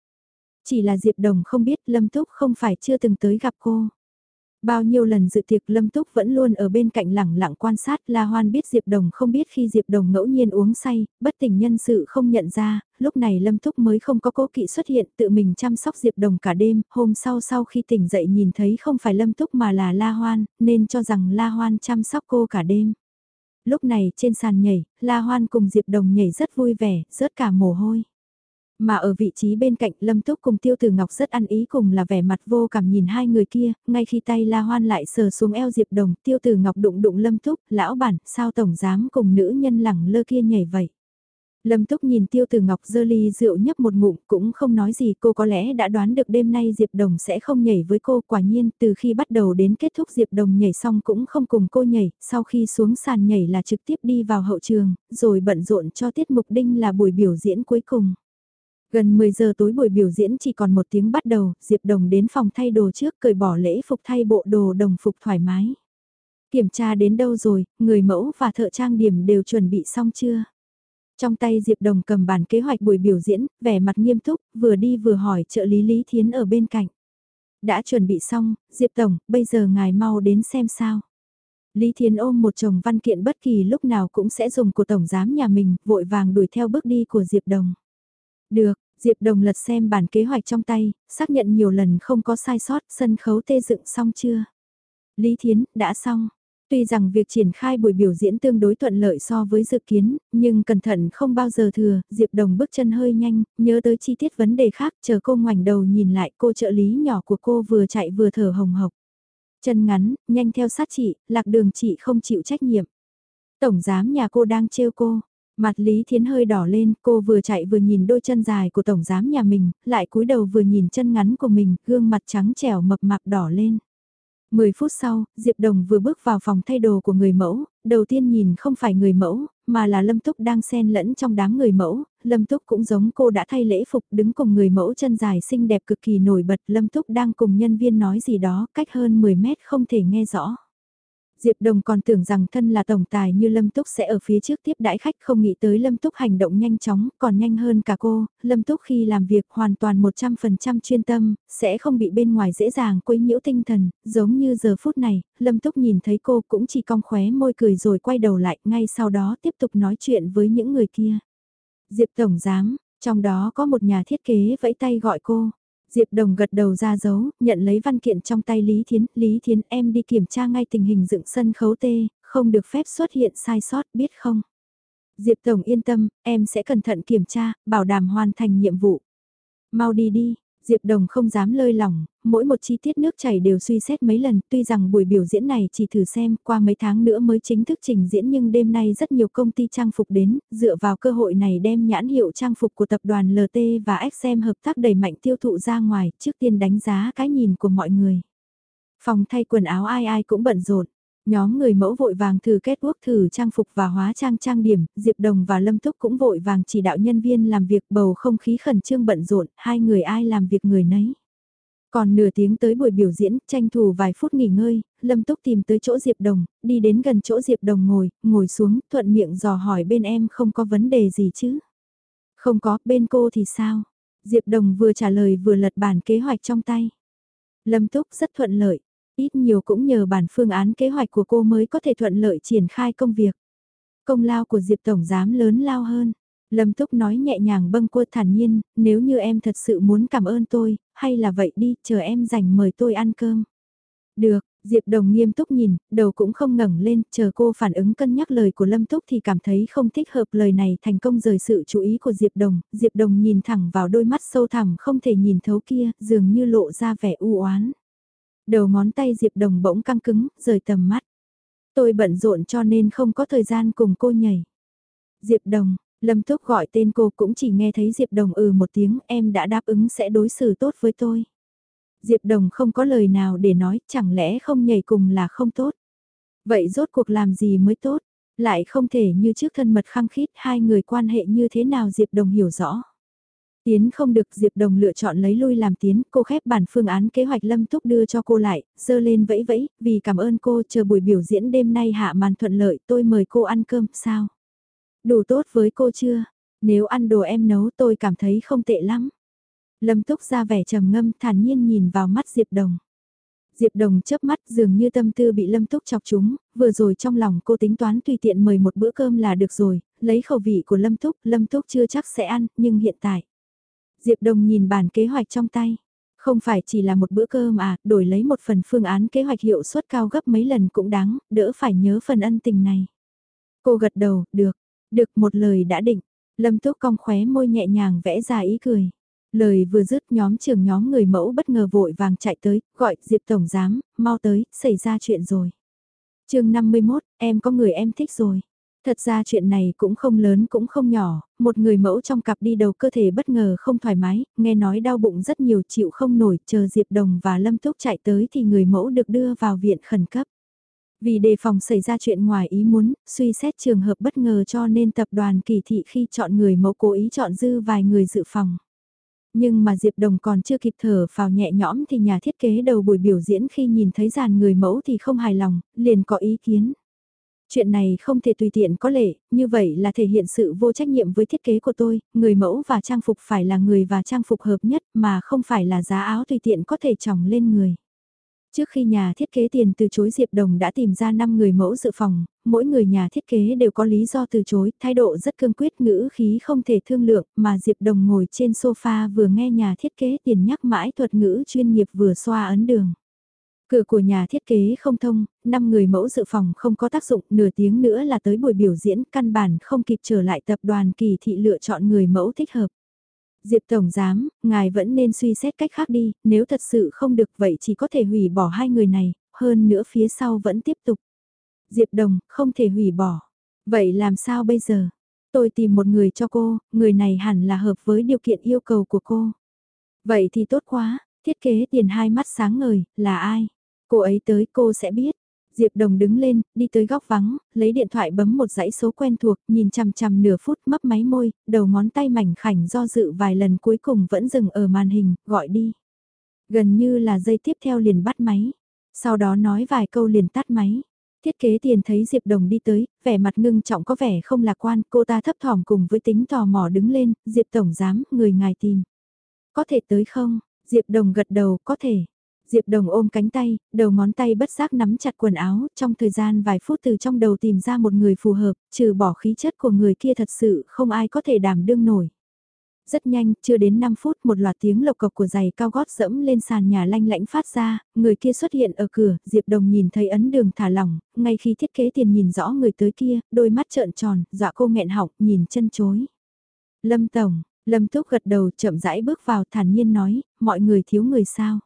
Chỉ là Diệp Đồng không biết Lâm Túc không phải chưa từng tới gặp cô. Bao nhiêu lần dự tiệc Lâm Túc vẫn luôn ở bên cạnh lẳng lặng quan sát La Hoan biết Diệp Đồng không biết khi Diệp Đồng ngẫu nhiên uống say, bất tỉnh nhân sự không nhận ra, lúc này Lâm Túc mới không có cố kỵ xuất hiện tự mình chăm sóc Diệp Đồng cả đêm, hôm sau sau khi tỉnh dậy nhìn thấy không phải Lâm Túc mà là La Hoan, nên cho rằng La Hoan chăm sóc cô cả đêm. Lúc này trên sàn nhảy, La Hoan cùng Diệp Đồng nhảy rất vui vẻ, rớt cả mồ hôi. Mà ở vị trí bên cạnh Lâm Túc cùng Tiêu Tử Ngọc rất ăn ý cùng là vẻ mặt vô cảm nhìn hai người kia, ngay khi tay La Hoan lại sờ xuống eo Diệp Đồng, Tiêu Tử Ngọc đụng đụng Lâm Túc, lão bản, sao tổng dám cùng nữ nhân lẳng lơ kia nhảy vậy? Lâm Túc nhìn Tiêu Tử Ngọc dơ ly rượu nhấp một ngụm cũng không nói gì cô có lẽ đã đoán được đêm nay Diệp Đồng sẽ không nhảy với cô quả nhiên từ khi bắt đầu đến kết thúc Diệp Đồng nhảy xong cũng không cùng cô nhảy, sau khi xuống sàn nhảy là trực tiếp đi vào hậu trường, rồi bận rộn cho tiết mục đinh là buổi biểu diễn cuối cùng. Gần 10 giờ tối buổi biểu diễn chỉ còn một tiếng bắt đầu, Diệp Đồng đến phòng thay đồ trước cởi bỏ lễ phục thay bộ đồ đồng phục thoải mái. Kiểm tra đến đâu rồi, người mẫu và thợ trang điểm đều chuẩn bị xong chưa? Trong tay Diệp Đồng cầm bản kế hoạch buổi biểu diễn, vẻ mặt nghiêm túc, vừa đi vừa hỏi trợ lý Lý Thiến ở bên cạnh. Đã chuẩn bị xong, Diệp Tổng, bây giờ ngài mau đến xem sao. Lý Thiến ôm một chồng văn kiện bất kỳ lúc nào cũng sẽ dùng của Tổng Giám nhà mình, vội vàng đuổi theo bước đi của Diệp Đồng. Được, Diệp Đồng lật xem bản kế hoạch trong tay, xác nhận nhiều lần không có sai sót, sân khấu tê dựng xong chưa? Lý Thiến, đã xong. Tuy rằng việc triển khai buổi biểu diễn tương đối thuận lợi so với dự kiến, nhưng cẩn thận không bao giờ thừa, Diệp Đồng bước chân hơi nhanh, nhớ tới chi tiết vấn đề khác, chờ cô ngoảnh đầu nhìn lại cô trợ lý nhỏ của cô vừa chạy vừa thở hồng hộc. Chân ngắn, nhanh theo sát chị, lạc đường chị không chịu trách nhiệm. Tổng giám nhà cô đang trêu cô, Mặt Lý Thiến hơi đỏ lên, cô vừa chạy vừa nhìn đôi chân dài của tổng giám nhà mình, lại cúi đầu vừa nhìn chân ngắn của mình, gương mặt trắng trẻo mập mạp đỏ lên. Mười phút sau, Diệp Đồng vừa bước vào phòng thay đồ của người mẫu, đầu tiên nhìn không phải người mẫu, mà là Lâm Túc đang xen lẫn trong đám người mẫu, Lâm Túc cũng giống cô đã thay lễ phục đứng cùng người mẫu chân dài xinh đẹp cực kỳ nổi bật, Lâm Túc đang cùng nhân viên nói gì đó cách hơn 10 mét không thể nghe rõ. Diệp Đồng còn tưởng rằng thân là tổng tài như Lâm Túc sẽ ở phía trước tiếp đãi khách không nghĩ tới Lâm Túc hành động nhanh chóng, còn nhanh hơn cả cô, Lâm Túc khi làm việc hoàn toàn 100% chuyên tâm, sẽ không bị bên ngoài dễ dàng quấy nhiễu tinh thần, giống như giờ phút này, Lâm Túc nhìn thấy cô cũng chỉ cong khóe môi cười rồi quay đầu lại, ngay sau đó tiếp tục nói chuyện với những người kia. Diệp Tổng Giám, trong đó có một nhà thiết kế vẫy tay gọi cô. Diệp Đồng gật đầu ra dấu, nhận lấy văn kiện trong tay Lý Thiến, Lý Thiến em đi kiểm tra ngay tình hình dựng sân khấu tê, không được phép xuất hiện sai sót, biết không? Diệp Tổng yên tâm, em sẽ cẩn thận kiểm tra, bảo đảm hoàn thành nhiệm vụ. Mau đi đi, Diệp Đồng không dám lơi lỏng, mỗi một chi tiết nước chảy đều suy xét mấy lần, tuy rằng buổi biểu diễn này chỉ thử xem, qua mấy tháng nữa mới chính thức trình diễn nhưng đêm nay rất nhiều công ty trang phục đến, dựa vào cơ hội này đem nhãn hiệu trang phục của tập đoàn LT và XM hợp tác đẩy mạnh tiêu thụ ra ngoài, trước tiên đánh giá cái nhìn của mọi người. Phòng thay quần áo ai ai cũng bận rộn. Nhóm người mẫu vội vàng thử kết quốc thử trang phục và hóa trang trang điểm, Diệp Đồng và Lâm Túc cũng vội vàng chỉ đạo nhân viên làm việc bầu không khí khẩn trương bận rộn, hai người ai làm việc người nấy. Còn nửa tiếng tới buổi biểu diễn, tranh thủ vài phút nghỉ ngơi, Lâm Túc tìm tới chỗ Diệp Đồng, đi đến gần chỗ Diệp Đồng ngồi, ngồi xuống, thuận miệng dò hỏi bên em không có vấn đề gì chứ. Không có, bên cô thì sao? Diệp Đồng vừa trả lời vừa lật bản kế hoạch trong tay. Lâm Túc rất thuận lợi, ít nhiều cũng nhờ bản phương án kế hoạch của cô mới có thể thuận lợi triển khai công việc. Công lao của Diệp Tổng Giám lớn lao hơn. Lâm Túc nói nhẹ nhàng bâng quơ thản nhiên, nếu như em thật sự muốn cảm ơn tôi, hay là vậy đi, chờ em dành mời tôi ăn cơm. Được, Diệp Đồng nghiêm túc nhìn, đầu cũng không ngẩng lên, chờ cô phản ứng cân nhắc lời của Lâm Túc thì cảm thấy không thích hợp lời này thành công rời sự chú ý của Diệp Đồng. Diệp Đồng nhìn thẳng vào đôi mắt sâu thẳm không thể nhìn thấu kia, dường như lộ ra vẻ u oán. Đầu ngón tay Diệp Đồng bỗng căng cứng, rời tầm mắt. Tôi bận rộn cho nên không có thời gian cùng cô nhảy. Diệp Đồng, Lâm Thúc gọi tên cô cũng chỉ nghe thấy Diệp Đồng ừ một tiếng em đã đáp ứng sẽ đối xử tốt với tôi. Diệp Đồng không có lời nào để nói, chẳng lẽ không nhảy cùng là không tốt. Vậy rốt cuộc làm gì mới tốt, lại không thể như trước thân mật khăng khít hai người quan hệ như thế nào Diệp Đồng hiểu rõ. Tiến không được Diệp Đồng lựa chọn lấy lui làm tiến, cô khép bản phương án kế hoạch Lâm Túc đưa cho cô lại, dơ lên vẫy vẫy, vì cảm ơn cô chờ buổi biểu diễn đêm nay hạ màn thuận lợi tôi mời cô ăn cơm, sao? Đủ tốt với cô chưa? Nếu ăn đồ em nấu tôi cảm thấy không tệ lắm. Lâm Túc ra vẻ trầm ngâm thản nhiên nhìn vào mắt Diệp Đồng. Diệp Đồng chớp mắt dường như tâm tư bị Lâm Túc chọc chúng, vừa rồi trong lòng cô tính toán tùy tiện mời một bữa cơm là được rồi, lấy khẩu vị của Lâm Túc, Lâm Túc chưa chắc sẽ ăn, nhưng hiện tại. Diệp Đồng nhìn bản kế hoạch trong tay. Không phải chỉ là một bữa cơm à, đổi lấy một phần phương án kế hoạch hiệu suất cao gấp mấy lần cũng đáng, đỡ phải nhớ phần ân tình này. Cô gật đầu, được, được một lời đã định. Lâm Túc cong khóe môi nhẹ nhàng vẽ ra ý cười. Lời vừa dứt nhóm trưởng nhóm người mẫu bất ngờ vội vàng chạy tới, gọi Diệp Tổng Giám, mau tới, xảy ra chuyện rồi. chương 51, em có người em thích rồi. Thật ra chuyện này cũng không lớn cũng không nhỏ, một người mẫu trong cặp đi đầu cơ thể bất ngờ không thoải mái, nghe nói đau bụng rất nhiều chịu không nổi, chờ Diệp Đồng và Lâm Túc chạy tới thì người mẫu được đưa vào viện khẩn cấp. Vì đề phòng xảy ra chuyện ngoài ý muốn, suy xét trường hợp bất ngờ cho nên tập đoàn kỳ thị khi chọn người mẫu cố ý chọn dư vài người dự phòng. Nhưng mà Diệp Đồng còn chưa kịp thở vào nhẹ nhõm thì nhà thiết kế đầu buổi biểu diễn khi nhìn thấy dàn người mẫu thì không hài lòng, liền có ý kiến. Chuyện này không thể tùy tiện có lệ, như vậy là thể hiện sự vô trách nhiệm với thiết kế của tôi, người mẫu và trang phục phải là người và trang phục hợp nhất mà không phải là giá áo tùy tiện có thể tròng lên người. Trước khi nhà thiết kế tiền từ chối Diệp Đồng đã tìm ra 5 người mẫu dự phòng, mỗi người nhà thiết kế đều có lý do từ chối, thái độ rất cương quyết ngữ khí không thể thương lượng, mà Diệp Đồng ngồi trên sofa vừa nghe nhà thiết kế tiền nhắc mãi thuật ngữ chuyên nghiệp vừa xoa ấn đường. Cửa của nhà thiết kế không thông, 5 người mẫu dự phòng không có tác dụng, nửa tiếng nữa là tới buổi biểu diễn, căn bản không kịp trở lại tập đoàn kỳ thị lựa chọn người mẫu thích hợp. Diệp Tổng Giám, ngài vẫn nên suy xét cách khác đi, nếu thật sự không được vậy chỉ có thể hủy bỏ hai người này, hơn nữa phía sau vẫn tiếp tục. Diệp Đồng, không thể hủy bỏ. Vậy làm sao bây giờ? Tôi tìm một người cho cô, người này hẳn là hợp với điều kiện yêu cầu của cô. Vậy thì tốt quá, thiết kế tiền hai mắt sáng ngời, là ai? Cô ấy tới cô sẽ biết. Diệp Đồng đứng lên, đi tới góc vắng, lấy điện thoại bấm một dãy số quen thuộc, nhìn chằm chằm nửa phút mấp máy môi, đầu ngón tay mảnh khảnh do dự vài lần cuối cùng vẫn dừng ở màn hình, gọi đi. Gần như là dây tiếp theo liền bắt máy. Sau đó nói vài câu liền tắt máy. Thiết kế tiền thấy Diệp Đồng đi tới, vẻ mặt ngưng trọng có vẻ không lạc quan, cô ta thấp thỏm cùng với tính tò mò đứng lên, Diệp Tổng giám, người ngài tìm. Có thể tới không? Diệp Đồng gật đầu, có thể. Diệp Đồng ôm cánh tay, đầu ngón tay bất giác nắm chặt quần áo, trong thời gian vài phút từ trong đầu tìm ra một người phù hợp, trừ bỏ khí chất của người kia thật sự không ai có thể đảm đương nổi. Rất nhanh, chưa đến 5 phút một loạt tiếng lộc cộc của giày cao gót dẫm lên sàn nhà lanh lãnh phát ra, người kia xuất hiện ở cửa, Diệp Đồng nhìn thấy ấn đường thả lỏng, ngay khi thiết kế tiền nhìn rõ người tới kia, đôi mắt trợn tròn, dọa cô nghẹn họng, nhìn chân chối. Lâm Tổng, Lâm Túc gật đầu chậm rãi bước vào thản nhiên nói, mọi người thiếu người sao?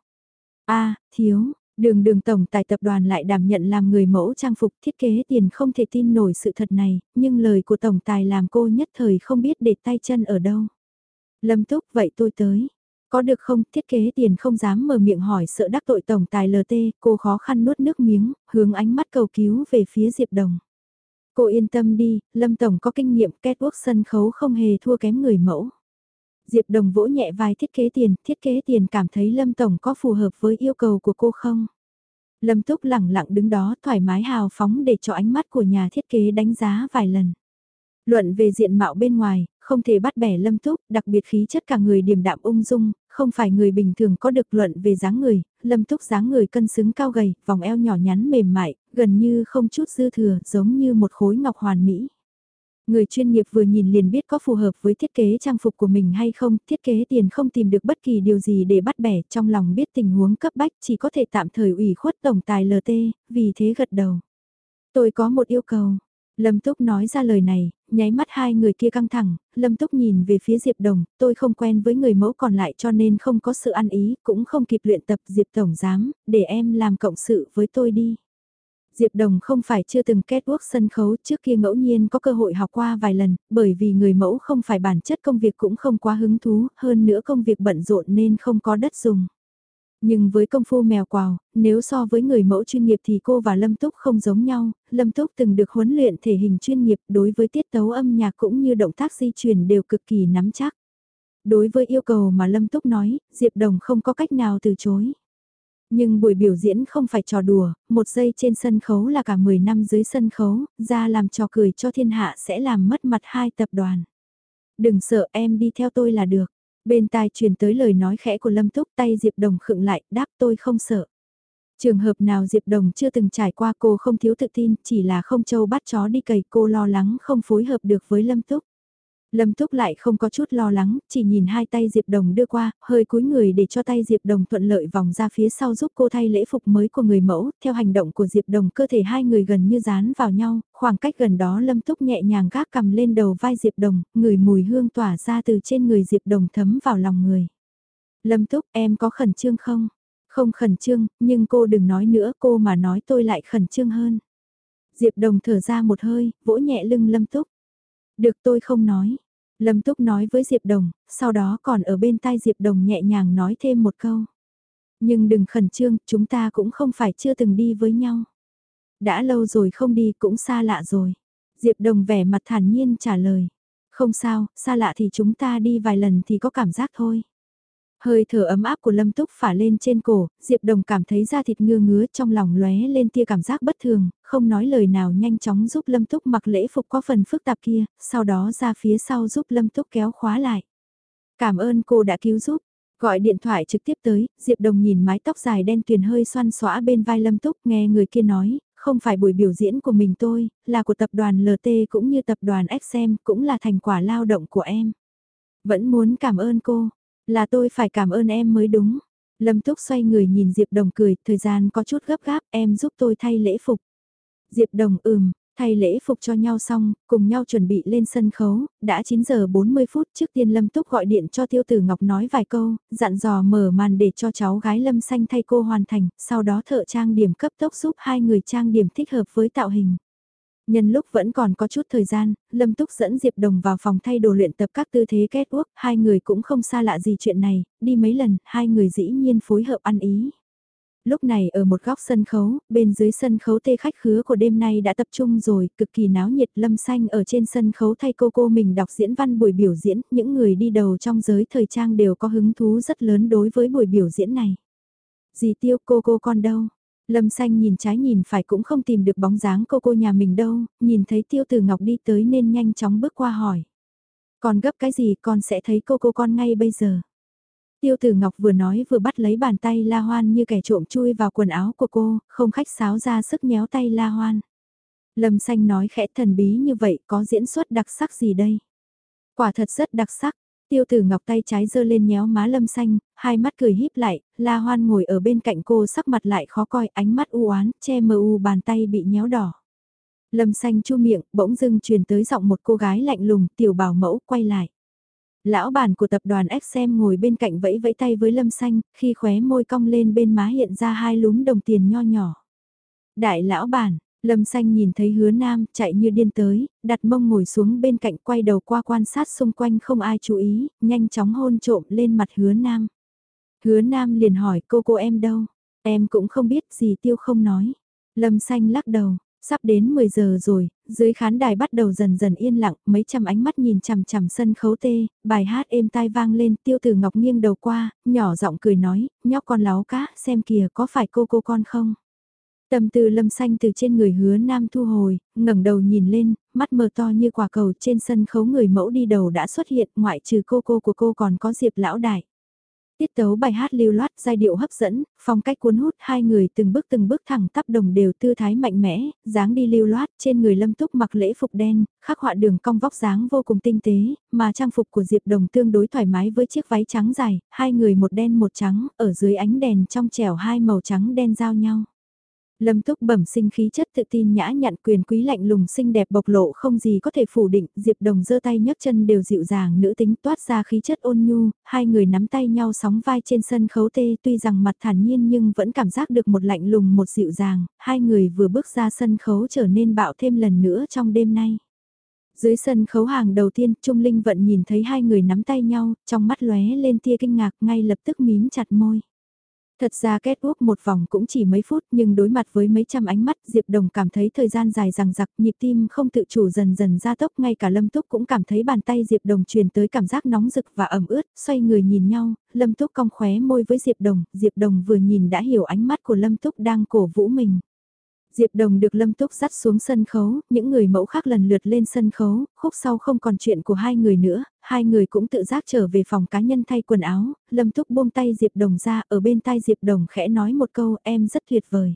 A thiếu, đường đường tổng tài tập đoàn lại đảm nhận làm người mẫu trang phục thiết kế tiền không thể tin nổi sự thật này, nhưng lời của tổng tài làm cô nhất thời không biết để tay chân ở đâu. Lâm Túc vậy tôi tới. Có được không, thiết kế tiền không dám mở miệng hỏi sợ đắc tội tổng tài LT, cô khó khăn nuốt nước miếng, hướng ánh mắt cầu cứu về phía Diệp Đồng. Cô yên tâm đi, Lâm Tổng có kinh nghiệm kết quốc sân khấu không hề thua kém người mẫu. Diệp Đồng vỗ nhẹ vai thiết kế tiền, thiết kế tiền cảm thấy Lâm Tổng có phù hợp với yêu cầu của cô không? Lâm Túc lẳng lặng đứng đó thoải mái hào phóng để cho ánh mắt của nhà thiết kế đánh giá vài lần. Luận về diện mạo bên ngoài, không thể bắt bẻ Lâm Túc, đặc biệt khí chất cả người điềm đạm ung dung, không phải người bình thường có được luận về dáng người, Lâm Túc dáng người cân xứng cao gầy, vòng eo nhỏ nhắn mềm mại, gần như không chút dư thừa, giống như một khối ngọc hoàn mỹ. Người chuyên nghiệp vừa nhìn liền biết có phù hợp với thiết kế trang phục của mình hay không, thiết kế tiền không tìm được bất kỳ điều gì để bắt bẻ, trong lòng biết tình huống cấp bách chỉ có thể tạm thời ủy khuất tổng tài LT, vì thế gật đầu. Tôi có một yêu cầu. Lâm Túc nói ra lời này, nháy mắt hai người kia căng thẳng, Lâm Túc nhìn về phía Diệp Đồng, tôi không quen với người mẫu còn lại cho nên không có sự ăn ý, cũng không kịp luyện tập Diệp Tổng giám, để em làm cộng sự với tôi đi. Diệp Đồng không phải chưa từng kết quốc sân khấu trước kia ngẫu nhiên có cơ hội học qua vài lần, bởi vì người mẫu không phải bản chất công việc cũng không quá hứng thú, hơn nữa công việc bận rộn nên không có đất dùng. Nhưng với công phu mèo quào, nếu so với người mẫu chuyên nghiệp thì cô và Lâm Túc không giống nhau, Lâm Túc từng được huấn luyện thể hình chuyên nghiệp đối với tiết tấu âm nhạc cũng như động tác di chuyển đều cực kỳ nắm chắc. Đối với yêu cầu mà Lâm Túc nói, Diệp Đồng không có cách nào từ chối. Nhưng buổi biểu diễn không phải trò đùa, một giây trên sân khấu là cả 10 năm dưới sân khấu, ra làm trò cười cho thiên hạ sẽ làm mất mặt hai tập đoàn. Đừng sợ em đi theo tôi là được. Bên tai truyền tới lời nói khẽ của Lâm Túc tay Diệp Đồng khựng lại, đáp tôi không sợ. Trường hợp nào Diệp Đồng chưa từng trải qua cô không thiếu tự tin, chỉ là không châu bắt chó đi cầy cô lo lắng không phối hợp được với Lâm Túc. Lâm Túc lại không có chút lo lắng, chỉ nhìn hai tay Diệp Đồng đưa qua, hơi cúi người để cho tay Diệp Đồng thuận lợi vòng ra phía sau giúp cô thay lễ phục mới của người mẫu, theo hành động của Diệp Đồng cơ thể hai người gần như dán vào nhau, khoảng cách gần đó Lâm Túc nhẹ nhàng gác cầm lên đầu vai Diệp Đồng, người mùi hương tỏa ra từ trên người Diệp Đồng thấm vào lòng người. Lâm Túc em có khẩn trương không? Không khẩn trương, nhưng cô đừng nói nữa cô mà nói tôi lại khẩn trương hơn. Diệp Đồng thở ra một hơi, vỗ nhẹ lưng Lâm Túc. Được tôi không nói. Lâm Túc nói với Diệp Đồng, sau đó còn ở bên tai Diệp Đồng nhẹ nhàng nói thêm một câu. Nhưng đừng khẩn trương, chúng ta cũng không phải chưa từng đi với nhau. Đã lâu rồi không đi cũng xa lạ rồi. Diệp Đồng vẻ mặt thản nhiên trả lời. Không sao, xa lạ thì chúng ta đi vài lần thì có cảm giác thôi. Hơi thở ấm áp của Lâm Túc phả lên trên cổ, Diệp Đồng cảm thấy da thịt ngứa ngứa trong lòng lóe lên tia cảm giác bất thường, không nói lời nào nhanh chóng giúp Lâm Túc mặc lễ phục có phần phức tạp kia, sau đó ra phía sau giúp Lâm Túc kéo khóa lại. Cảm ơn cô đã cứu giúp. Gọi điện thoại trực tiếp tới, Diệp Đồng nhìn mái tóc dài đen tuyền hơi xoăn xõa bên vai Lâm Túc nghe người kia nói, không phải buổi biểu diễn của mình tôi, là của tập đoàn LT cũng như tập đoàn XM, cũng là thành quả lao động của em. Vẫn muốn cảm ơn cô, là tôi phải cảm ơn em mới đúng. Lâm Túc xoay người nhìn Diệp Đồng cười, thời gian có chút gấp gáp, em giúp tôi thay lễ phục. Diệp Đồng ừm, thay lễ phục cho nhau xong, cùng nhau chuẩn bị lên sân khấu, đã 9 giờ 40 phút trước tiên Lâm Túc gọi điện cho Tiêu Tử Ngọc nói vài câu, dặn dò mở màn để cho cháu gái Lâm Xanh thay cô hoàn thành, sau đó thợ trang điểm cấp tốc giúp hai người trang điểm thích hợp với tạo hình. Nhân lúc vẫn còn có chút thời gian, Lâm Túc dẫn Diệp Đồng vào phòng thay đồ luyện tập các tư thế kết quốc, hai người cũng không xa lạ gì chuyện này, đi mấy lần, hai người dĩ nhiên phối hợp ăn ý. Lúc này ở một góc sân khấu, bên dưới sân khấu tê khách khứa của đêm nay đã tập trung rồi, cực kỳ náo nhiệt lâm xanh ở trên sân khấu thay cô cô mình đọc diễn văn buổi biểu diễn, những người đi đầu trong giới thời trang đều có hứng thú rất lớn đối với buổi biểu diễn này. Dì tiêu cô cô con đâu? Lâm xanh nhìn trái nhìn phải cũng không tìm được bóng dáng cô cô nhà mình đâu, nhìn thấy tiêu tử ngọc đi tới nên nhanh chóng bước qua hỏi. Con gấp cái gì con sẽ thấy cô cô con ngay bây giờ. Tiêu tử ngọc vừa nói vừa bắt lấy bàn tay la hoan như kẻ trộm chui vào quần áo của cô, không khách sáo ra sức nhéo tay la hoan. Lâm xanh nói khẽ thần bí như vậy có diễn xuất đặc sắc gì đây? Quả thật rất đặc sắc, tiêu tử ngọc tay trái giơ lên nhéo má lâm xanh, hai mắt cười híp lại, la hoan ngồi ở bên cạnh cô sắc mặt lại khó coi, ánh mắt u oán che mờ u bàn tay bị nhéo đỏ. Lâm xanh chu miệng, bỗng dưng truyền tới giọng một cô gái lạnh lùng, tiểu bảo mẫu, quay lại. Lão bản của tập đoàn xem ngồi bên cạnh vẫy vẫy tay với Lâm xanh, khi khóe môi cong lên bên má hiện ra hai lúm đồng tiền nho nhỏ. Đại lão bản, Lâm xanh nhìn thấy hứa nam chạy như điên tới, đặt mông ngồi xuống bên cạnh quay đầu qua quan sát xung quanh không ai chú ý, nhanh chóng hôn trộm lên mặt hứa nam. Hứa nam liền hỏi cô cô em đâu, em cũng không biết gì tiêu không nói. Lâm xanh lắc đầu, sắp đến 10 giờ rồi, dưới khán đài bắt đầu dần dần yên lặng, mấy trăm ánh mắt nhìn chằm chằm sân khấu tê, bài hát êm tai vang lên, tiêu tử ngọc nghiêng đầu qua, nhỏ giọng cười nói, nhóc con láo cá, xem kìa có phải cô cô con không? Tâm tư lâm xanh từ trên người hứa nam thu hồi, ngẩng đầu nhìn lên, mắt mờ to như quả cầu trên sân khấu người mẫu đi đầu đã xuất hiện ngoại trừ cô cô của cô còn có diệp lão đại. Tiết tấu bài hát lưu loát, giai điệu hấp dẫn, phong cách cuốn hút hai người từng bước từng bước thẳng tắp đồng đều tư thái mạnh mẽ, dáng đi lưu loát trên người lâm túc mặc lễ phục đen, khắc họa đường cong vóc dáng vô cùng tinh tế, mà trang phục của Diệp Đồng tương đối thoải mái với chiếc váy trắng dài, hai người một đen một trắng, ở dưới ánh đèn trong trẻo hai màu trắng đen giao nhau. Lâm Túc bẩm sinh khí chất tự tin nhã nhặn quyền quý lạnh lùng xinh đẹp bộc lộ không gì có thể phủ định, Diệp Đồng giơ tay nhấc chân đều dịu dàng nữ tính toát ra khí chất ôn nhu, hai người nắm tay nhau sóng vai trên sân khấu tê tuy rằng mặt thản nhiên nhưng vẫn cảm giác được một lạnh lùng một dịu dàng, hai người vừa bước ra sân khấu trở nên bạo thêm lần nữa trong đêm nay. Dưới sân khấu hàng đầu tiên, Trung Linh Vận nhìn thấy hai người nắm tay nhau, trong mắt lóe lên tia kinh ngạc ngay lập tức mím chặt môi. Thật ra kết úp một vòng cũng chỉ mấy phút nhưng đối mặt với mấy trăm ánh mắt Diệp Đồng cảm thấy thời gian dài rằng giặc nhịp tim không tự chủ dần dần ra tốc ngay cả Lâm Túc cũng cảm thấy bàn tay Diệp Đồng truyền tới cảm giác nóng rực và ẩm ướt, xoay người nhìn nhau, Lâm Túc cong khóe môi với Diệp Đồng, Diệp Đồng vừa nhìn đã hiểu ánh mắt của Lâm Túc đang cổ vũ mình. Diệp Đồng được Lâm Túc dắt xuống sân khấu, những người mẫu khác lần lượt lên sân khấu, khúc sau không còn chuyện của hai người nữa, hai người cũng tự giác trở về phòng cá nhân thay quần áo, Lâm Túc buông tay Diệp Đồng ra, ở bên tai Diệp Đồng khẽ nói một câu em rất tuyệt vời.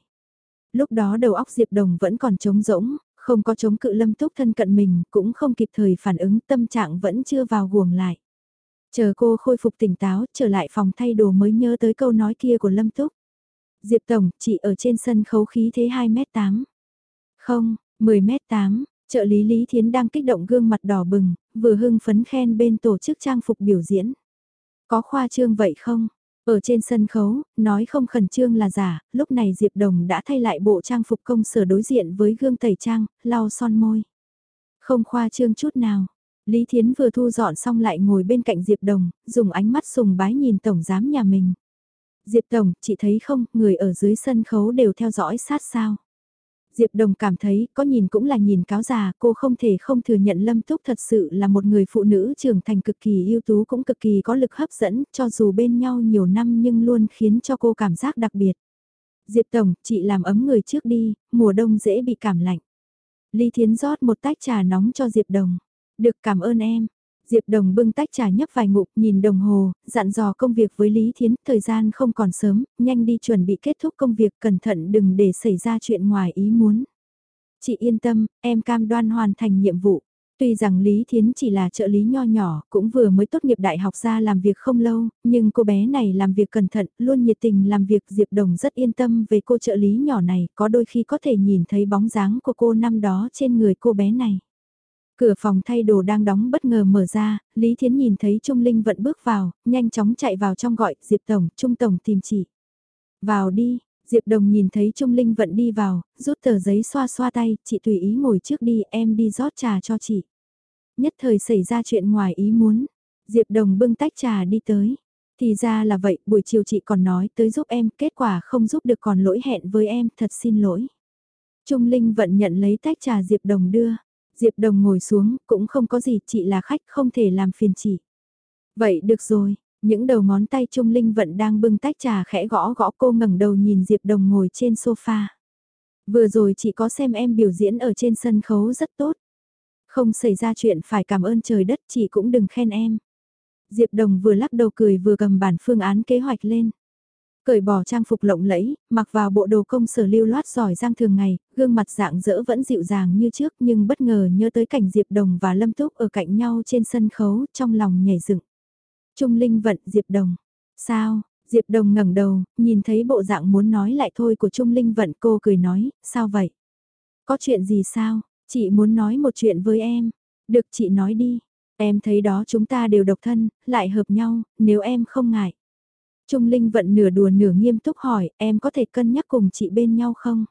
Lúc đó đầu óc Diệp Đồng vẫn còn trống rỗng, không có chống cự Lâm Túc thân cận mình, cũng không kịp thời phản ứng tâm trạng vẫn chưa vào guồng lại. Chờ cô khôi phục tỉnh táo, trở lại phòng thay đồ mới nhớ tới câu nói kia của Lâm Túc. Diệp Tổng, chị ở trên sân khấu khí thế 2m8. Không, 10m8, trợ lý Lý Thiến đang kích động gương mặt đỏ bừng, vừa hưng phấn khen bên tổ chức trang phục biểu diễn. Có khoa trương vậy không? Ở trên sân khấu, nói không khẩn trương là giả, lúc này Diệp Đồng đã thay lại bộ trang phục công sở đối diện với gương tẩy trang, lau son môi. Không khoa trương chút nào. Lý Thiến vừa thu dọn xong lại ngồi bên cạnh Diệp Đồng, dùng ánh mắt sùng bái nhìn tổng giám nhà mình. Diệp Tổng, chị thấy không, người ở dưới sân khấu đều theo dõi sát sao. Diệp Đồng cảm thấy, có nhìn cũng là nhìn cáo già, cô không thể không thừa nhận Lâm Túc thật sự là một người phụ nữ trưởng thành cực kỳ ưu tú cũng cực kỳ có lực hấp dẫn, cho dù bên nhau nhiều năm nhưng luôn khiến cho cô cảm giác đặc biệt. Diệp Tổng, chị làm ấm người trước đi, mùa đông dễ bị cảm lạnh. Ly Thiến rót một tách trà nóng cho Diệp Đồng. Được cảm ơn em, Diệp Đồng bưng tách trà nhấp vài ngụm, nhìn đồng hồ, dặn dò công việc với Lý Thiến, thời gian không còn sớm, nhanh đi chuẩn bị kết thúc công việc, cẩn thận đừng để xảy ra chuyện ngoài ý muốn. Chị yên tâm, em cam đoan hoàn thành nhiệm vụ. Tuy rằng Lý Thiến chỉ là trợ lý nho nhỏ, cũng vừa mới tốt nghiệp đại học ra làm việc không lâu, nhưng cô bé này làm việc cẩn thận, luôn nhiệt tình làm việc Diệp Đồng rất yên tâm về cô trợ lý nhỏ này, có đôi khi có thể nhìn thấy bóng dáng của cô năm đó trên người cô bé này. Cửa phòng thay đồ đang đóng bất ngờ mở ra, Lý Thiến nhìn thấy Trung Linh vận bước vào, nhanh chóng chạy vào trong gọi, Diệp Tổng, Trung Tổng tìm chị. Vào đi, Diệp Đồng nhìn thấy Trung Linh vận đi vào, rút tờ giấy xoa xoa tay, chị tùy ý ngồi trước đi, em đi rót trà cho chị. Nhất thời xảy ra chuyện ngoài ý muốn, Diệp Đồng bưng tách trà đi tới. Thì ra là vậy, buổi chiều chị còn nói tới giúp em, kết quả không giúp được còn lỗi hẹn với em, thật xin lỗi. Trung Linh vận nhận lấy tách trà Diệp Đồng đưa. Diệp Đồng ngồi xuống, cũng không có gì, chị là khách không thể làm phiền chị. Vậy được rồi, Những đầu ngón tay Trung Linh Vận đang bưng tách trà khẽ gõ gõ cô ngẩng đầu nhìn Diệp Đồng ngồi trên sofa. Vừa rồi chị có xem em biểu diễn ở trên sân khấu rất tốt. Không xảy ra chuyện phải cảm ơn trời đất chị cũng đừng khen em. Diệp Đồng vừa lắc đầu cười vừa cầm bản phương án kế hoạch lên. Cởi bỏ trang phục lộng lẫy, mặc vào bộ đồ công sở lưu loát giỏi giang thường ngày, gương mặt dạng dỡ vẫn dịu dàng như trước nhưng bất ngờ nhớ tới cảnh Diệp Đồng và Lâm Túc ở cạnh nhau trên sân khấu trong lòng nhảy dựng. Trung Linh vận Diệp Đồng. Sao? Diệp Đồng ngẩng đầu, nhìn thấy bộ dạng muốn nói lại thôi của Trung Linh vận cô cười nói, sao vậy? Có chuyện gì sao? Chị muốn nói một chuyện với em. Được chị nói đi. Em thấy đó chúng ta đều độc thân, lại hợp nhau, nếu em không ngại. Trung Linh vận nửa đùa nửa nghiêm túc hỏi, em có thể cân nhắc cùng chị bên nhau không?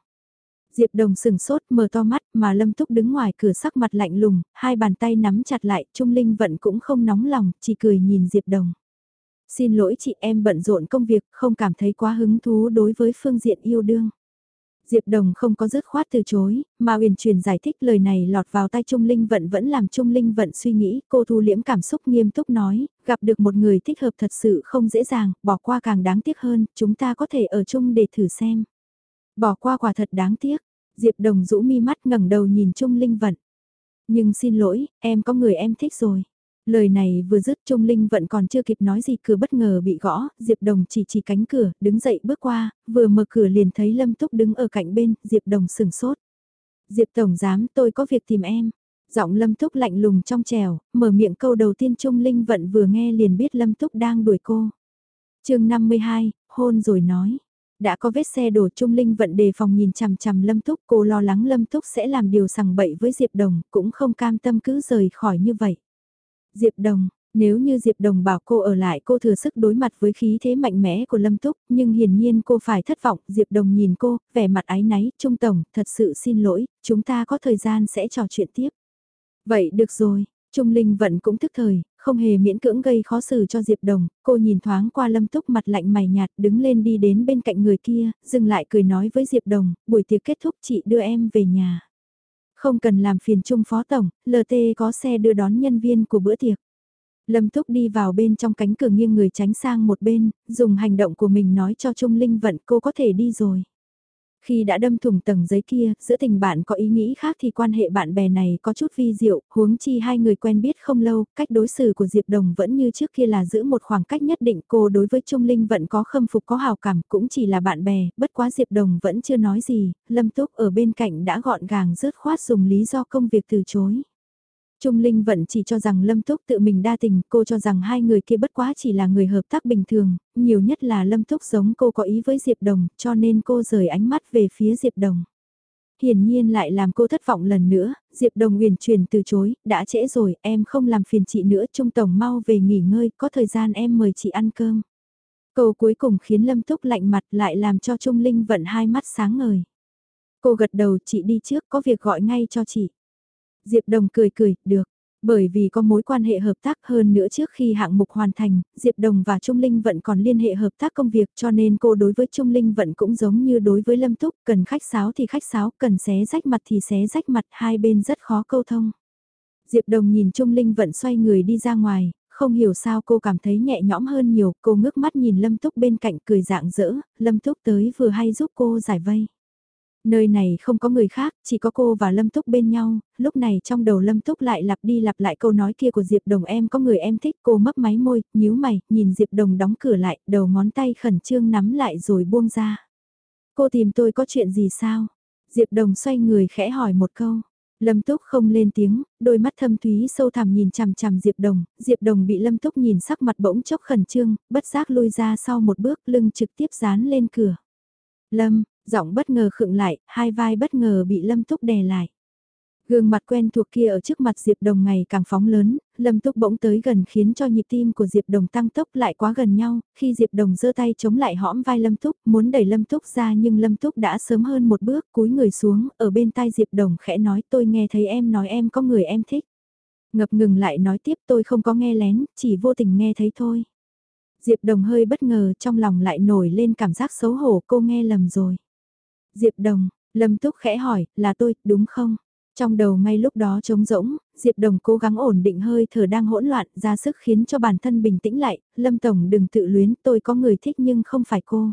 Diệp Đồng sừng sốt mở to mắt mà Lâm Túc đứng ngoài cửa sắc mặt lạnh lùng, hai bàn tay nắm chặt lại, Trung Linh vận cũng không nóng lòng, chỉ cười nhìn Diệp Đồng. Xin lỗi chị em bận rộn công việc, không cảm thấy quá hứng thú đối với phương diện yêu đương. Diệp Đồng không có dứt khoát từ chối, mà Uyển truyền giải thích lời này lọt vào tay Trung Linh Vận vẫn làm Trung Linh Vận suy nghĩ, cô thu liễm cảm xúc nghiêm túc nói, gặp được một người thích hợp thật sự không dễ dàng, bỏ qua càng đáng tiếc hơn, chúng ta có thể ở chung để thử xem. Bỏ qua quả thật đáng tiếc, Diệp Đồng rũ mi mắt ngẩng đầu nhìn Trung Linh Vận. Nhưng xin lỗi, em có người em thích rồi. Lời này vừa dứt Trung Linh vẫn còn chưa kịp nói gì cửa bất ngờ bị gõ, Diệp Đồng chỉ chỉ cánh cửa, đứng dậy bước qua, vừa mở cửa liền thấy Lâm Túc đứng ở cạnh bên, Diệp Đồng sừng sốt. Diệp Tổng giám tôi có việc tìm em. Giọng Lâm Túc lạnh lùng trong trèo, mở miệng câu đầu tiên Trung Linh vận vừa nghe liền biết Lâm Túc đang đuổi cô. chương 52, hôn rồi nói. Đã có vết xe đổ Trung Linh vận đề phòng nhìn chằm chằm Lâm Túc, cô lo lắng Lâm Túc sẽ làm điều sằng bậy với Diệp Đồng, cũng không cam tâm cứ rời khỏi như vậy. Diệp Đồng, nếu như Diệp Đồng bảo cô ở lại cô thừa sức đối mặt với khí thế mạnh mẽ của Lâm Túc, nhưng hiển nhiên cô phải thất vọng, Diệp Đồng nhìn cô, vẻ mặt ái náy, Trung Tổng, thật sự xin lỗi, chúng ta có thời gian sẽ trò chuyện tiếp. Vậy được rồi, Trung Linh vẫn cũng thức thời, không hề miễn cưỡng gây khó xử cho Diệp Đồng, cô nhìn thoáng qua Lâm Túc mặt lạnh mày nhạt đứng lên đi đến bên cạnh người kia, dừng lại cười nói với Diệp Đồng, buổi tiệc kết thúc chị đưa em về nhà. Không cần làm phiền Trung Phó Tổng, LT có xe đưa đón nhân viên của bữa tiệc. Lâm Túc đi vào bên trong cánh cửa nghiêng người tránh sang một bên, dùng hành động của mình nói cho Trung Linh vận cô có thể đi rồi. Khi đã đâm thủng tầng giấy kia, giữa tình bạn có ý nghĩ khác thì quan hệ bạn bè này có chút vi diệu, huống chi hai người quen biết không lâu, cách đối xử của Diệp Đồng vẫn như trước kia là giữ một khoảng cách nhất định cô đối với Trung Linh vẫn có khâm phục có hào cảm cũng chỉ là bạn bè, bất quá Diệp Đồng vẫn chưa nói gì, Lâm Túc ở bên cạnh đã gọn gàng rớt khoát dùng lý do công việc từ chối. Trung Linh vẫn chỉ cho rằng Lâm Túc tự mình đa tình, cô cho rằng hai người kia bất quá chỉ là người hợp tác bình thường, nhiều nhất là Lâm Túc giống cô có ý với Diệp Đồng, cho nên cô rời ánh mắt về phía Diệp Đồng. Hiển nhiên lại làm cô thất vọng lần nữa, Diệp Đồng huyền truyền từ chối, đã trễ rồi, em không làm phiền chị nữa, Trung Tổng mau về nghỉ ngơi, có thời gian em mời chị ăn cơm. Câu cuối cùng khiến Lâm Túc lạnh mặt lại làm cho Trung Linh vận hai mắt sáng ngời. Cô gật đầu chị đi trước có việc gọi ngay cho chị. Diệp Đồng cười cười, được. Bởi vì có mối quan hệ hợp tác hơn nữa trước khi hạng mục hoàn thành, Diệp Đồng và Trung Linh vẫn còn liên hệ hợp tác công việc cho nên cô đối với Trung Linh vẫn cũng giống như đối với Lâm Túc, cần khách sáo thì khách sáo, cần xé rách mặt thì xé rách mặt, hai bên rất khó câu thông. Diệp Đồng nhìn Trung Linh vẫn xoay người đi ra ngoài, không hiểu sao cô cảm thấy nhẹ nhõm hơn nhiều, cô ngước mắt nhìn Lâm Túc bên cạnh cười dạng dỡ, Lâm Túc tới vừa hay giúp cô giải vây. Nơi này không có người khác, chỉ có cô và Lâm Túc bên nhau, lúc này trong đầu Lâm Túc lại lặp đi lặp lại câu nói kia của Diệp Đồng em có người em thích cô mấp máy môi, nhíu mày, nhìn Diệp Đồng đóng cửa lại, đầu ngón tay khẩn trương nắm lại rồi buông ra. Cô tìm tôi có chuyện gì sao? Diệp Đồng xoay người khẽ hỏi một câu. Lâm Túc không lên tiếng, đôi mắt thâm thúy sâu thẳm nhìn chằm chằm Diệp Đồng, Diệp Đồng bị Lâm Túc nhìn sắc mặt bỗng chốc khẩn trương, bất giác lui ra sau một bước lưng trực tiếp dán lên cửa. Lâm, giọng bất ngờ khựng lại, hai vai bất ngờ bị Lâm Túc đè lại. Gương mặt quen thuộc kia ở trước mặt Diệp Đồng ngày càng phóng lớn, Lâm Túc bỗng tới gần khiến cho nhịp tim của Diệp Đồng tăng tốc lại quá gần nhau, khi Diệp Đồng giơ tay chống lại hõm vai Lâm Túc, muốn đẩy Lâm Túc ra nhưng Lâm Túc đã sớm hơn một bước, cúi người xuống, ở bên tai Diệp Đồng khẽ nói tôi nghe thấy em nói em có người em thích. Ngập ngừng lại nói tiếp tôi không có nghe lén, chỉ vô tình nghe thấy thôi. Diệp Đồng hơi bất ngờ trong lòng lại nổi lên cảm giác xấu hổ cô nghe lầm rồi. Diệp Đồng, Lâm Túc khẽ hỏi, là tôi, đúng không? Trong đầu ngay lúc đó trống rỗng, Diệp Đồng cố gắng ổn định hơi thở đang hỗn loạn ra sức khiến cho bản thân bình tĩnh lại, Lâm Tổng đừng tự luyến tôi có người thích nhưng không phải cô.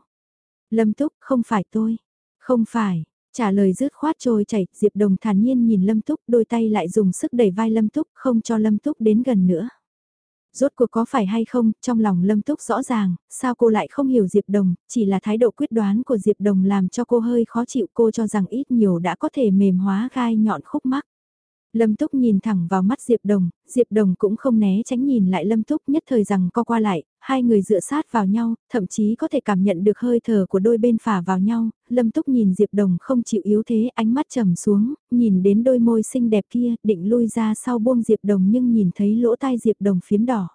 Lâm Túc không phải tôi, không phải, trả lời rứt khoát trôi chảy, Diệp Đồng thản nhiên nhìn Lâm Túc đôi tay lại dùng sức đẩy vai Lâm Túc không cho Lâm Túc đến gần nữa. Rốt cuộc có phải hay không, trong lòng Lâm Túc rõ ràng, sao cô lại không hiểu Diệp Đồng, chỉ là thái độ quyết đoán của Diệp Đồng làm cho cô hơi khó chịu cô cho rằng ít nhiều đã có thể mềm hóa gai nhọn khúc mắc. Lâm Túc nhìn thẳng vào mắt Diệp Đồng, Diệp Đồng cũng không né tránh nhìn lại Lâm Túc nhất thời rằng co qua lại, hai người dựa sát vào nhau, thậm chí có thể cảm nhận được hơi thở của đôi bên phả vào nhau, Lâm Túc nhìn Diệp Đồng không chịu yếu thế ánh mắt trầm xuống, nhìn đến đôi môi xinh đẹp kia, định lui ra sau buông Diệp Đồng nhưng nhìn thấy lỗ tai Diệp Đồng phiếm đỏ.